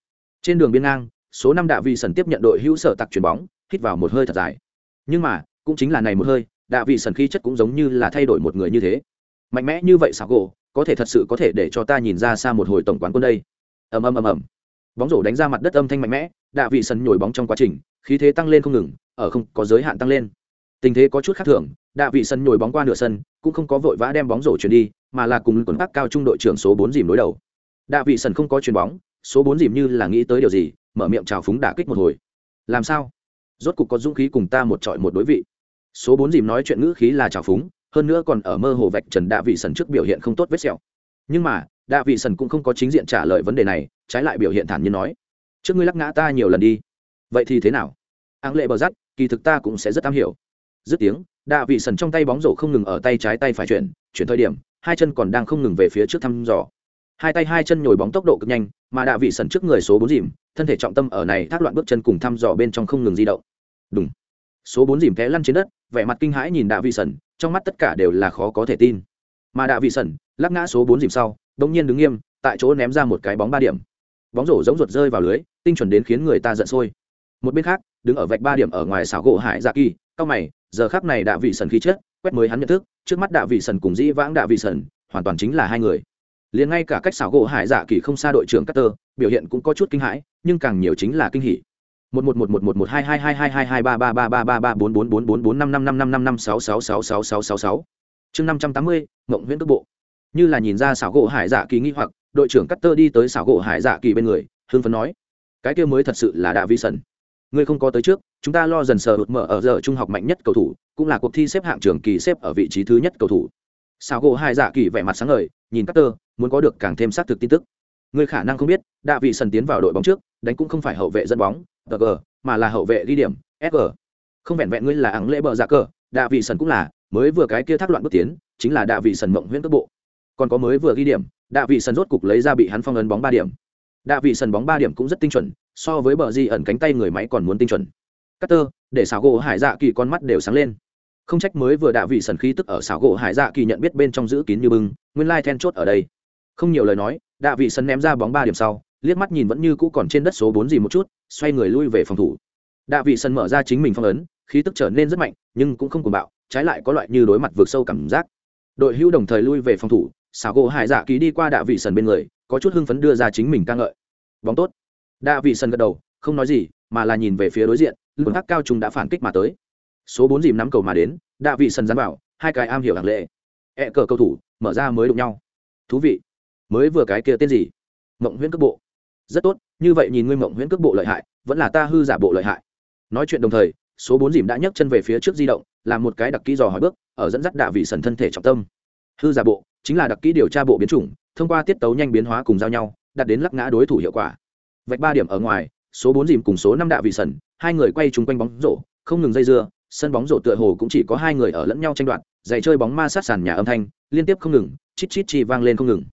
Trên đường biên ngang, số năm đạ vị sần tiếp nhận đội hữu sở tặc chuyền bóng, hít vào một hơi thật dài. Nhưng mà, cũng chính là này một hơi, đạ vị sần khí chất cũng giống như là thay đổi một người như thế. Mạnh mẽ như vậy xảo gỗ, có thể thật sự có thể để cho ta nhìn ra xa một hồi tổng quán quân đây ầm ầm ầm ầm. Bóng rổ đánh ra mặt đất âm thanh mạnh mẽ, đạ vị sần nhồi bóng trong quá trình, khí thế tăng lên không ngừng, ở không có giới hạn tăng lên. Tình thế có chút khác thường, đạ vị sân nhồi bóng qua nửa sân, cũng không có vội vã đem bóng rổ chuyển đi, mà là cùng quần bắc cao trung đội trưởng số bốn dìm đối đầu. Đạ vị sân không có chuyền bóng, số bốn dìm như là nghĩ tới điều gì, mở miệng chào phúng đả kích một hồi. Làm sao? Rốt cục có dũng khí cùng ta một trọi một đối vị. Số bốn dìm nói chuyện ngữ khí là chào phúng, hơn nữa còn ở mơ hồ vạch trần đạ vị sần trước biểu hiện không tốt vết sẹo. Nhưng mà đạ vị sần cũng không có chính diện trả lời vấn đề này, trái lại biểu hiện thản nhiên nói, trước ngươi lắc ngã ta nhiều lần đi. Vậy thì thế nào? Áng lệ bờ rắt, kỳ thực ta cũng sẽ rất am hiểu. Dứt tiếng, đạ vị sần trong tay bóng rổ không ngừng ở tay trái tay phải chuyển chuyển thời điểm, hai chân còn đang không ngừng về phía trước thăm dò. Hai tay hai chân nhồi bóng tốc độ cực nhanh, mà đạ vị sần trước người số bốn dìm, thân thể trọng tâm ở này thác loạn bước chân cùng thăm dò bên trong không ngừng di động. Đúng số bốn dìm té lăn trên đất, vẻ mặt kinh hãi nhìn đạ vị sần, trong mắt tất cả đều là khó có thể tin. Mà đạ vị sần, lắc ngã số bốn dìm sau bỗng nhiên đứng nghiêm tại chỗ ném ra một cái bóng ba điểm. Bóng rổ giống ruột rơi vào lưới tinh chuẩn đến khiến người ta giận sôi. Một bên khác đứng ở vạch ba điểm ở ngoài xảo gỗ hải dạ kỳ cao mày giờ khác này đã vị sần khí chết quét mới hắn nhận thức trước mắt đạ vị sần cùng dĩ vãng đạ vị sần hoàn toàn chính là hai người. Liền ngay cả cách xảo gỗ hải dạ kỳ không xa đội trưởng Carter, biểu hiện cũng có chút kinh hãi nhưng càng nhiều chính là kinh hỉ. Một một một một một một hai hai hai hai hai hai ba ba ba ba ba ba bốn bốn bốn bốn bốn năm năm năm năm năm năm sáu sáu sáu sáu sáu sáu sáu chương năm trăm tám mươi mộng nguyễn cước bộ như là nhìn ra xảo gỗ hải dạ kỳ nghi hoặc, đội trưởng Carter đi tới xảo gỗ hải dạ kỳ bên người, hưng phấn nói, cái kia mới thật sự là đạ vi sần. Ngươi không có tới trước, chúng ta lo dần sờ hụt mở ở giờ trung học mạnh nhất cầu thủ, cũng là cuộc thi xếp hạng trường kỳ xếp ở vị trí thứ nhất cầu thủ. Xảo gỗ hải dạ kỳ vẻ mặt sáng ngời, nhìn Carter muốn có được càng thêm xác thực tin tức. Người khả năng không biết, đạ vị sần tiến vào đội bóng trước, đánh cũng không phải hậu vệ dẫn bóng g mà là hậu vệ ghi điểm sg không vẹn vẹn ngươi là áng lễ bờ ra dạ cờ, đạ vị sần cũng là, mới vừa cái kia thác loạn bước tiến, chính là đạ vị sần mộng huyễn cấp bộ còn có mới vừa ghi điểm đạ vị sần rốt cục lấy ra bị hắn phong ấn bóng ba điểm. Đạ vị sần bóng ba điểm cũng rất tinh chuẩn so với bờ di ẩn cánh tay người máy còn muốn tinh chuẩn. Cutter, để xảo gỗ hải dạ kỳ con mắt đều sáng lên. Không trách mới vừa đạ vị sần khí tức ở xảo gỗ hải dạ kỳ nhận biết bên trong giữ kín như bưng nguyên lai then chốt ở đây. Không nhiều lời nói đạ vị sần ném ra bóng ba điểm sau liếc mắt nhìn vẫn như cũ còn trên đất số bốn gì một chút xoay người lui về phòng thủ. Đạ vị sần mở ra chính mình phong ấn khí tức trở nên rất mạnh nhưng cũng không cuồng bạo trái lại có loại như đối mặt vượt sâu cảm giác. Đội hưu đồng thời lui về phòng thủ xảo gỗ hải dạ ký đi qua đạ vị sần bên người, có chút hưng phấn đưa ra chính mình ca ngợi. Bóng tốt. Đạ vị sần gật đầu, không nói gì, mà là nhìn về phía đối diện lưng hắc cao trung đã phản kích mà tới. Số bốn dìm nắm cầu mà đến, đạ vị sần dán vào, hai cái am hiểu hàng lệ ẹ e cờ cầu thủ, mở ra mới đụng nhau. Thú vị. Mới vừa cái kia tên gì? Mộng huyễn cước bộ. Rất tốt, như vậy nhìn ngươi mộng huyễn cước bộ lợi hại, vẫn là ta hư giả bộ lợi hại. Nói chuyện đồng thời, số bốn dìm đã nhấc chân về phía trước di động, làm một cái đặc kỹ dò hỏi bước, ở dẫn dắt đạ vị sần thân thể trọng tâm. Hư giả bộ chính là đặc kỹ điều tra bộ biến chủng, thông qua tiết tấu nhanh biến hóa cùng giao nhau, đạt đến lắc ngã đối thủ hiệu quả. Vạch ba điểm ở ngoài, số bốn dìm cùng số năm đạ vị sần hai người quay chung quanh bóng rổ, không ngừng dây dưa, sân bóng rổ tựa hồ cũng chỉ có hai người ở lẫn nhau tranh đoạt, giày chơi bóng ma sát sàn nhà âm thanh, liên tiếp không ngừng, chít chít chi vang lên không ngừng.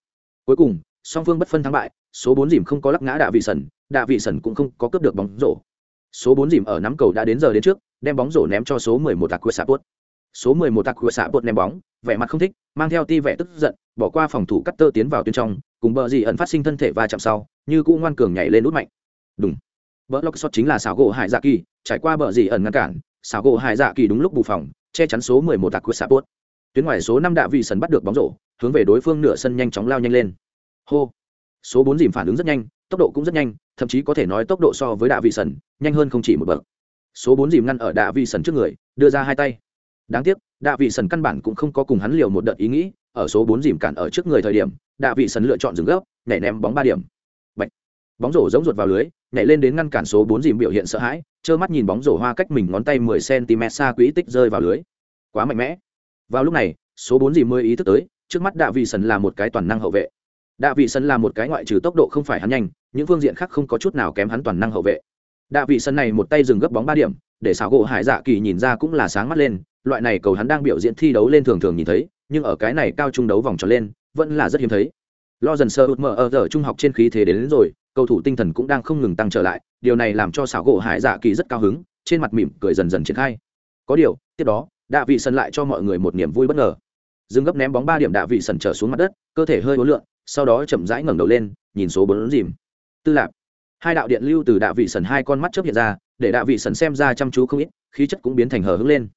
Cuối cùng, song phương bất phân thắng bại, số bốn dìm không có lắc ngã đạ vị sần đạ vị sần cũng không có cướp được bóng rổ. Số bốn dìm ở nắm cầu đã đến giờ đến trước, đem bóng rổ ném cho số mười một tạc của xạ tuốt số mười một tạc của xạ bột ném bóng, vẻ mặt không thích, mang theo ti vẻ tức giận, bỏ qua phòng thủ cắt tơ tiến vào tuyến trong, cùng bờ gì ẩn phát sinh thân thể va chạm sau, như cũ ngoan cường nhảy lên nút mạnh. Đúng bờ lóc shot chính là xảo gỗ hải dạ kỳ, trải qua bờ gì ẩn ngăn cản, xảo gỗ hải dạ kỳ đúng lúc bù phòng, che chắn số mười một tạc của xạ bột. Tuyến ngoài số năm đạ vị sần bắt được bóng rổ, hướng về đối phương nửa sân nhanh chóng lao nhanh lên. Hô. Số bốn dìm phản ứng rất nhanh, tốc độ cũng rất nhanh, thậm chí có thể nói tốc độ so với đạ vị sần nhanh hơn không chỉ một bậc. Số bốn dìm ngăn ở đạ vị sần trước người, đưa ra hai tay đáng tiếc, đạ vị sần căn bản cũng không có cùng hắn liều một đợt ý nghĩ, ở số bốn dìm cản ở trước người thời điểm, đạ vị sần lựa chọn dừng gấp, nhảy ném bóng ba điểm. Bạch. bóng rổ giống ruột vào lưới, nhảy lên đến ngăn cản số bốn dìm biểu hiện sợ hãi, trơ mắt nhìn bóng rổ hoa cách mình ngón tay mười cm xa quỹ tích rơi vào lưới. Quá mạnh mẽ. Vào lúc này, số bốn dìm mới ý thức tới, trước mắt đạ vị sần là một cái toàn năng hậu vệ. Đạ vị sân là một cái ngoại trừ tốc độ không phải hắn nhanh, những phương diện khác không có chút nào kém hắn toàn năng hậu vệ. Đạ vị sân này một tay dừng gấp bóng ba điểm, để xảo gỗ hải dạ kỳ nhìn ra cũng là sáng mắt lên loại này cầu hắn đang biểu diễn thi đấu lên thường thường nhìn thấy nhưng ở cái này cao trung đấu vòng tròn lên vẫn là rất hiếm thấy. Lo dần sơ hụt mở ở giờ trung học trên khí thế đến, đến rồi cầu thủ tinh thần cũng đang không ngừng tăng trở lại điều này làm cho xảo gỗ hải dạ kỳ rất cao hứng trên mặt mỉm cười dần dần triển khai. Có điều tiếp đó đạ vị sân lại cho mọi người một niềm vui bất ngờ. Dừng gấp ném bóng ba điểm đạ vị sần trở xuống mặt đất cơ thể hơi hối lượn, sau đó chậm rãi ngẩng đầu lên nhìn số bốn dìm. Tư lạc hai đạo điện lưu từ đạo vị sần hai con mắt chớp hiện ra để đạo vị sần xem ra chăm chú không ít khí chất cũng biến thành hờ hững lên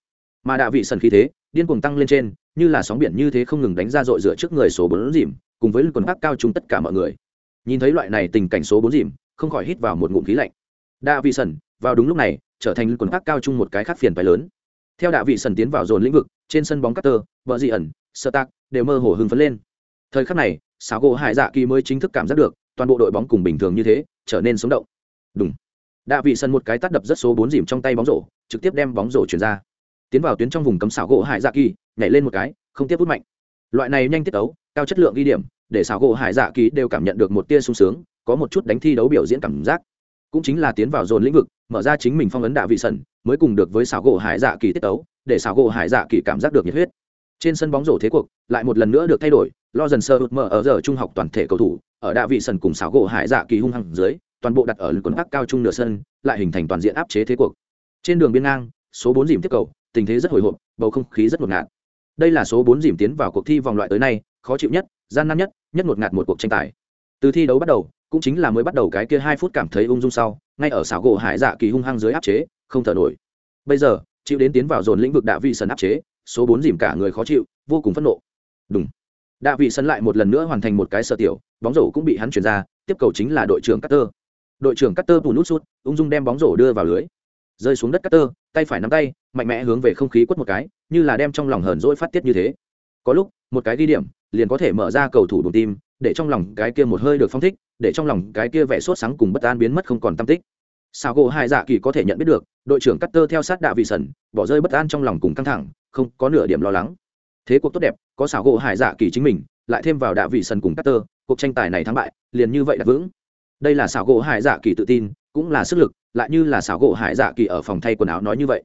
mà đạ vị sần khí thế, điên cuồng tăng lên trên, như là sóng biển như thế không ngừng đánh ra dội dựa trước người số bốn dìm, cùng với quần bắc cao chung tất cả mọi người. Nhìn thấy loại này tình cảnh số bốn dìm, không khỏi hít vào một ngụm khí lạnh. Đạ vị sần, vào đúng lúc này, trở thành quần bắc cao chung một cái khác phiền phải lớn. Theo đạ vị sần tiến vào dồn lĩnh vực, trên sân bóng cắt tơ vợ dị ẩn sơ tác đều mơ hồ hưng phấn lên. Thời khắc này, xáo gỗ hải dạ kỳ mới chính thức cảm giác được, toàn bộ đội bóng cùng bình thường như thế, trở nên sống động. Đúng đạ vị sân một cái tắt đập rất số bốn dìm trong tay bóng rổ, trực tiếp đem bóng rổ chuyển ra tiến vào tuyến trong vùng cấm xảo gỗ hải dạ kỳ nhảy lên một cái không tiếp hút mạnh. Loại này nhanh tiết tấu, cao chất lượng ghi điểm để xảo gỗ hải dạ kỳ đều cảm nhận được một tia sung sướng có một chút đánh thi đấu biểu diễn cảm giác. Cũng chính là tiến vào dồn lĩnh vực mở ra chính mình phong ấn đạ vị sẩn mới cùng được với xảo gỗ hải dạ kỳ tiết tấu, để xảo gỗ hải dạ kỳ cảm giác được nhiệt huyết. Trên sân bóng rổ thế cuộc lại một lần nữa được thay đổi lo dần sơ hụt mở ở giờ trung học toàn thể cầu thủ ở đạ vị sần cùng xảo gỗ hải dạ kỳ hung hăng dưới toàn bộ đặt ở lực quần bắc cao trung nửa sân lại hình thành toàn diện áp chế thế cuộc. Trên đường biên ngang số bốn dìm tiếp cầu tình thế rất hồi hộp, bầu không khí rất ngột ngạt. Đây là số bốn dìm tiến vào cuộc thi vòng loại tới nay, khó chịu nhất, gian nan nhất nhất ngột ngạt một cuộc tranh tài. Từ thi đấu bắt đầu, cũng chính là mới bắt đầu cái kia hai phút cảm thấy ung dung sau, ngay ở xảo gỗ hải dạ kỳ hung hăng dưới áp chế, không thở nổi. Bây giờ, chịu đến tiến vào dồn lĩnh vực đạ vị sân áp chế, số bốn dìm cả người khó chịu, vô cùng phẫn nộ. Đúng đạ vị sân lại một lần nữa hoàn thành một cái sở tiểu, bóng rổ cũng bị hắn chuyển ra, tiếp cầu chính là đội trưởng Carter. đội trưởng Carter bù nút sút, ung dung đem bóng rổ đưa vào lưới rơi xuống đất Carter, tay phải nắm tay mạnh mẽ hướng về không khí quất một cái như là đem trong lòng hờn dỗi phát tiết như thế. Có lúc một cái ghi điểm liền có thể mở ra cầu thủ đồn tim để trong lòng cái kia một hơi được phong thích để trong lòng cái kia vẻ sốt sáng cùng bất an biến mất không còn tâm tích. Sao gỗ hai dạ kỳ có thể nhận biết được đội trưởng Carter theo sát đạ vị sần bỏ rơi bất an trong lòng cùng căng thẳng không có nửa điểm lo lắng. Thế cuộc tốt đẹp có xảo gỗ hải dạ kỳ chính mình lại thêm vào đạ vị sần cùng Carter, cuộc tranh tài này thắng bại liền như vậy đặt vững. Đây là xảo gỗ hải dạ kỳ tự tin cũng là sức lực, lại như là xảo gỗ hải dạ kỳ ở phòng thay quần áo nói như vậy.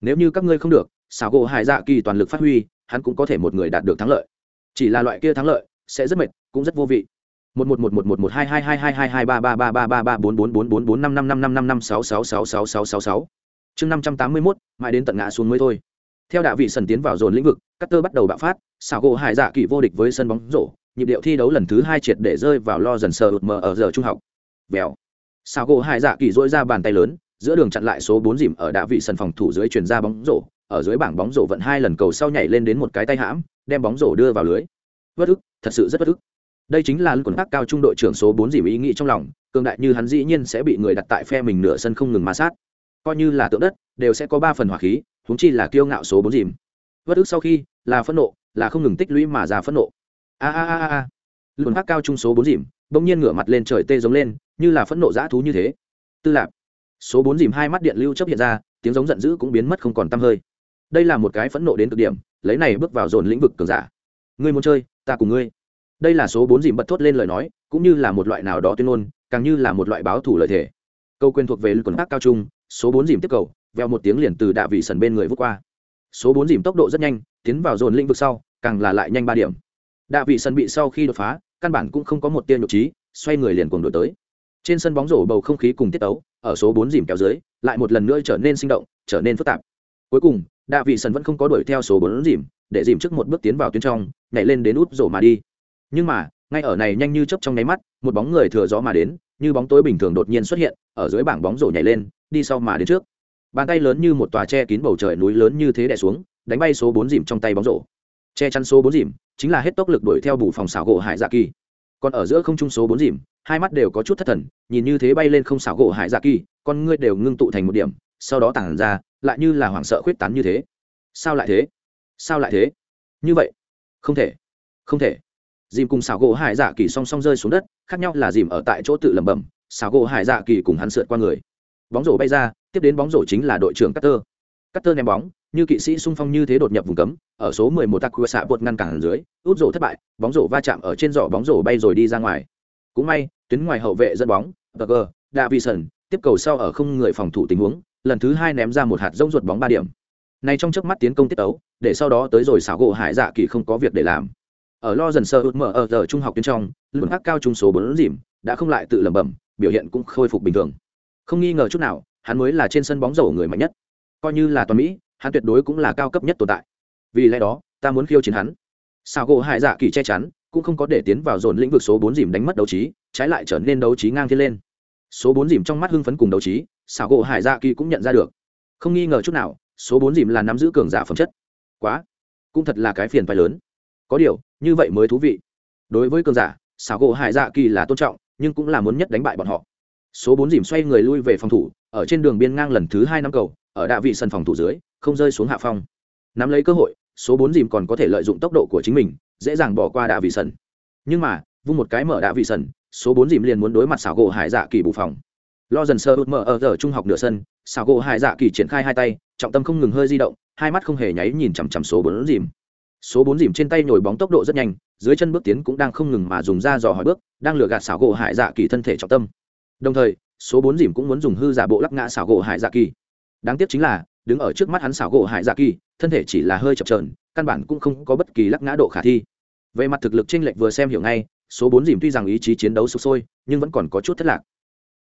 Nếu như các ngươi không được, xảo gỗ hải dạ kỳ toàn lực phát huy, hắn cũng có thể một người đạt được thắng lợi. Chỉ là loại kia thắng lợi sẽ rất mệt, cũng rất vô vị. Một một một một một một hai hai hai hai hai hai ba ba ba ba ba ba bốn bốn bốn bốn bốn năm năm năm năm năm năm sáu sáu sáu sáu sáu sáu sáu. Chương năm trăm tám mươi mốt, mãi đến tận ngã xuống mới thôi. Theo đạo vị sần tiến vào dồn lĩnh vực cắt tơ bắt đầu bạo phát, xảo gỗ hải dạ kỳ vô địch với sân bóng rổ, nhịp điệu thi đấu lần thứ hai triệt để rơi vào lo dần sờ ụt mờ ở giờ trung học. Vèo sao gỗ hải dạ kỳ dỗi ra bàn tay lớn, giữa đường chặn lại số bốn dìm ở đạ vị sân phòng thủ dưới chuyển ra bóng rổ, ở dưới bảng bóng rổ vận hai lần cầu sau nhảy lên đến một cái tay hãm, đem bóng rổ đưa vào lưới. Bất ức, thật sự rất bất ức. Đây chính là quần khác cao trung đội trưởng số bốn dìm ý nghĩ trong lòng, cường đại như hắn dĩ nhiên sẽ bị người đặt tại phe mình nửa sân không ngừng ma sát. Coi như là tượng đất, đều sẽ có ba phần hỏa khí húng chi là kiêu ngạo số bốn dìm. Bất ức sau khi, là phẫn nộ, là không ngừng tích lũy mà ra phẫn nộ. A a a a luận khác cao trung số bốn dìm bỗng nhiên ngửa mặt lên trời tê giống lên, như là phẫn nộ dã thú như thế. Tư lạp, số bốn dìm hai mắt điện lưu chấp hiện ra, tiếng giống giận dữ cũng biến mất không còn tăm hơi. Đây là một cái phẫn nộ đến cực điểm, lấy này bước vào dồn lĩnh vực cường giả. Ngươi muốn chơi, ta cùng ngươi. Đây là số bốn dìm bật thốt lên lời nói, cũng như là một loại nào đó tuyên ngôn, càng như là một loại báo thủ lợi thể câu quyền thuộc về lực quần tác cao trung, số bốn dìm tiếp cầu, veo một tiếng liền từ đạ vị sần bên người vút qua. Số bốn dìm tốc độ rất nhanh, tiến vào dồn lĩnh vực sau, càng là lại nhanh ba điểm. Đạ vị sần bị sau khi đột phá căn bản cũng không có một tia nhục trí, xoay người liền cùng đổi tới. Trên sân bóng rổ bầu không khí cùng tiết tấu, ở số bốn dìm kéo dưới, lại một lần nữa trở nên sinh động, trở nên phức tạp. Cuối cùng, đạ vị sân vẫn không có đuổi theo số bốn dìm, để dìm trước một bước tiến vào tuyến trong, nhảy lên đến út rổ mà đi. Nhưng mà, ngay ở này nhanh như chớp trong nháy mắt, một bóng người thừa gió mà đến, như bóng tối bình thường đột nhiên xuất hiện, ở dưới bảng bóng rổ nhảy lên, đi sau mà đến trước. Bàn tay lớn như một tòa che kín bầu trời núi lớn như thế đè xuống, đánh bay số bốn dìm trong tay bóng rổ. Che chắn số bốn dìm chính là hết tốc lực đuổi theo bù phòng xảo gỗ hải dạ kỳ. Còn ở giữa không trung số bốn dìm hai mắt đều có chút thất thần nhìn như thế bay lên không xảo gỗ hải dạ kỳ con ngươi đều ngưng tụ thành một điểm sau đó tản ra lại như là hoảng sợ khuyết tán như thế. Sao lại thế? Sao lại thế? Như vậy? Không thể. Không thể. Dìm cùng xảo gỗ hải dạ kỳ song song rơi xuống đất khác nhau là dìm ở tại chỗ tự lẩm bẩm xảo gỗ hải dạ kỳ cùng hắn sượt qua người. Bóng rổ bay ra tiếp đến bóng rổ chính là đội trưởng Cutter. Cutter ném bóng, như kỵ sĩ xung phong như thế đột nhập vùng cấm, ở số 11 Takua xạ buột ngăn cản dưới, út rổ thất bại, bóng rổ va chạm ở trên rổ bóng rổ bay rồi đi ra ngoài. Cũng may, tuyến ngoài hậu vệ dẫn bóng, Tucker, Davison, tiếp cầu sau ở không người phòng thủ tình huống, lần thứ hai ném ra một hạt rông ruột bóng ba điểm. Này trong chớp mắt tiến công tiết tấu, để sau đó tới rồi xảo gỗ Hải Dạ Kỳ không có việc để làm. Ở lo dần sơ út mở ở giờ trung học tuyến trong, lượng hắc cao trung số 4 dìm, đã không lại tự lẩm bẩm, biểu hiện cũng khôi phục bình thường. Không nghi ngờ chút nào, hắn mới là trên sân bóng rổ người mạnh nhất coi như là toàn mỹ hắn tuyệt đối cũng là cao cấp nhất tồn tại. Vì lẽ đó, ta muốn khiêu chiến hắn. Sao gỗ hải dạ kỳ che chắn, cũng không có để tiến vào dồn lĩnh vực số bốn dìm đánh mất đấu trí, trái lại trở nên đấu trí ngang thiên lên. Số bốn dìm trong mắt hưng phấn cùng đấu trí sao gỗ hải dạ kỳ cũng nhận ra được. Không nghi ngờ chút nào, số bốn dìm là nắm giữ cường giả phẩm chất. Quá, cũng thật là cái phiền phái lớn. Có điều, như vậy mới thú vị. Đối với cường giả sao gỗ hải dạ kỳ là tôn trọng, nhưng cũng là muốn nhất đánh bại bọn họ. Số bốn dìm xoay người lui về phòng thủ, ở trên đường biên ngang lần thứ hai năm cầu, ở đạ vị sân phòng thủ dưới không rơi xuống hạ phong. Nắm lấy cơ hội, số bốn dìm còn có thể lợi dụng tốc độ của chính mình, dễ dàng bỏ qua đạ vị sần nhưng mà, vung một cái mở đạ vị sần số bốn dìm liền muốn đối mặt xảo gỗ hải dạ kỳ bù phòng. Lo dần sơ út mở ở giờ trung học nửa sân xảo gỗ hải dạ kỳ triển khai hai tay, trọng tâm không ngừng hơi di động, hai mắt không hề nháy nhìn chằm chằm số bốn dìm. Số bốn dìm trên tay nhồi bóng tốc độ rất nhanh, dưới chân bước tiến cũng đang không ngừng mà dùng ra dò hỏi bước, đang lừa gạt xảo gỗ hải dạ kỳ thân thể trọng tâm. Đồng thời, số bốn dìm cũng muốn dùng hư giả bộ lắc ngã xảo gỗ hải dạ kỳ. Đáng tiếc chính là đứng ở trước mắt hắn xảo gỗ hải dạ kỳ, thân thể chỉ là hơi chập trờn căn bản cũng không có bất kỳ lắc ngã độ khả thi. Về mặt thực lực tranh lệch vừa xem hiểu ngay, số bốn dìm tuy rằng ý chí chiến đấu sụp sôi, nhưng vẫn còn có chút thất lạc.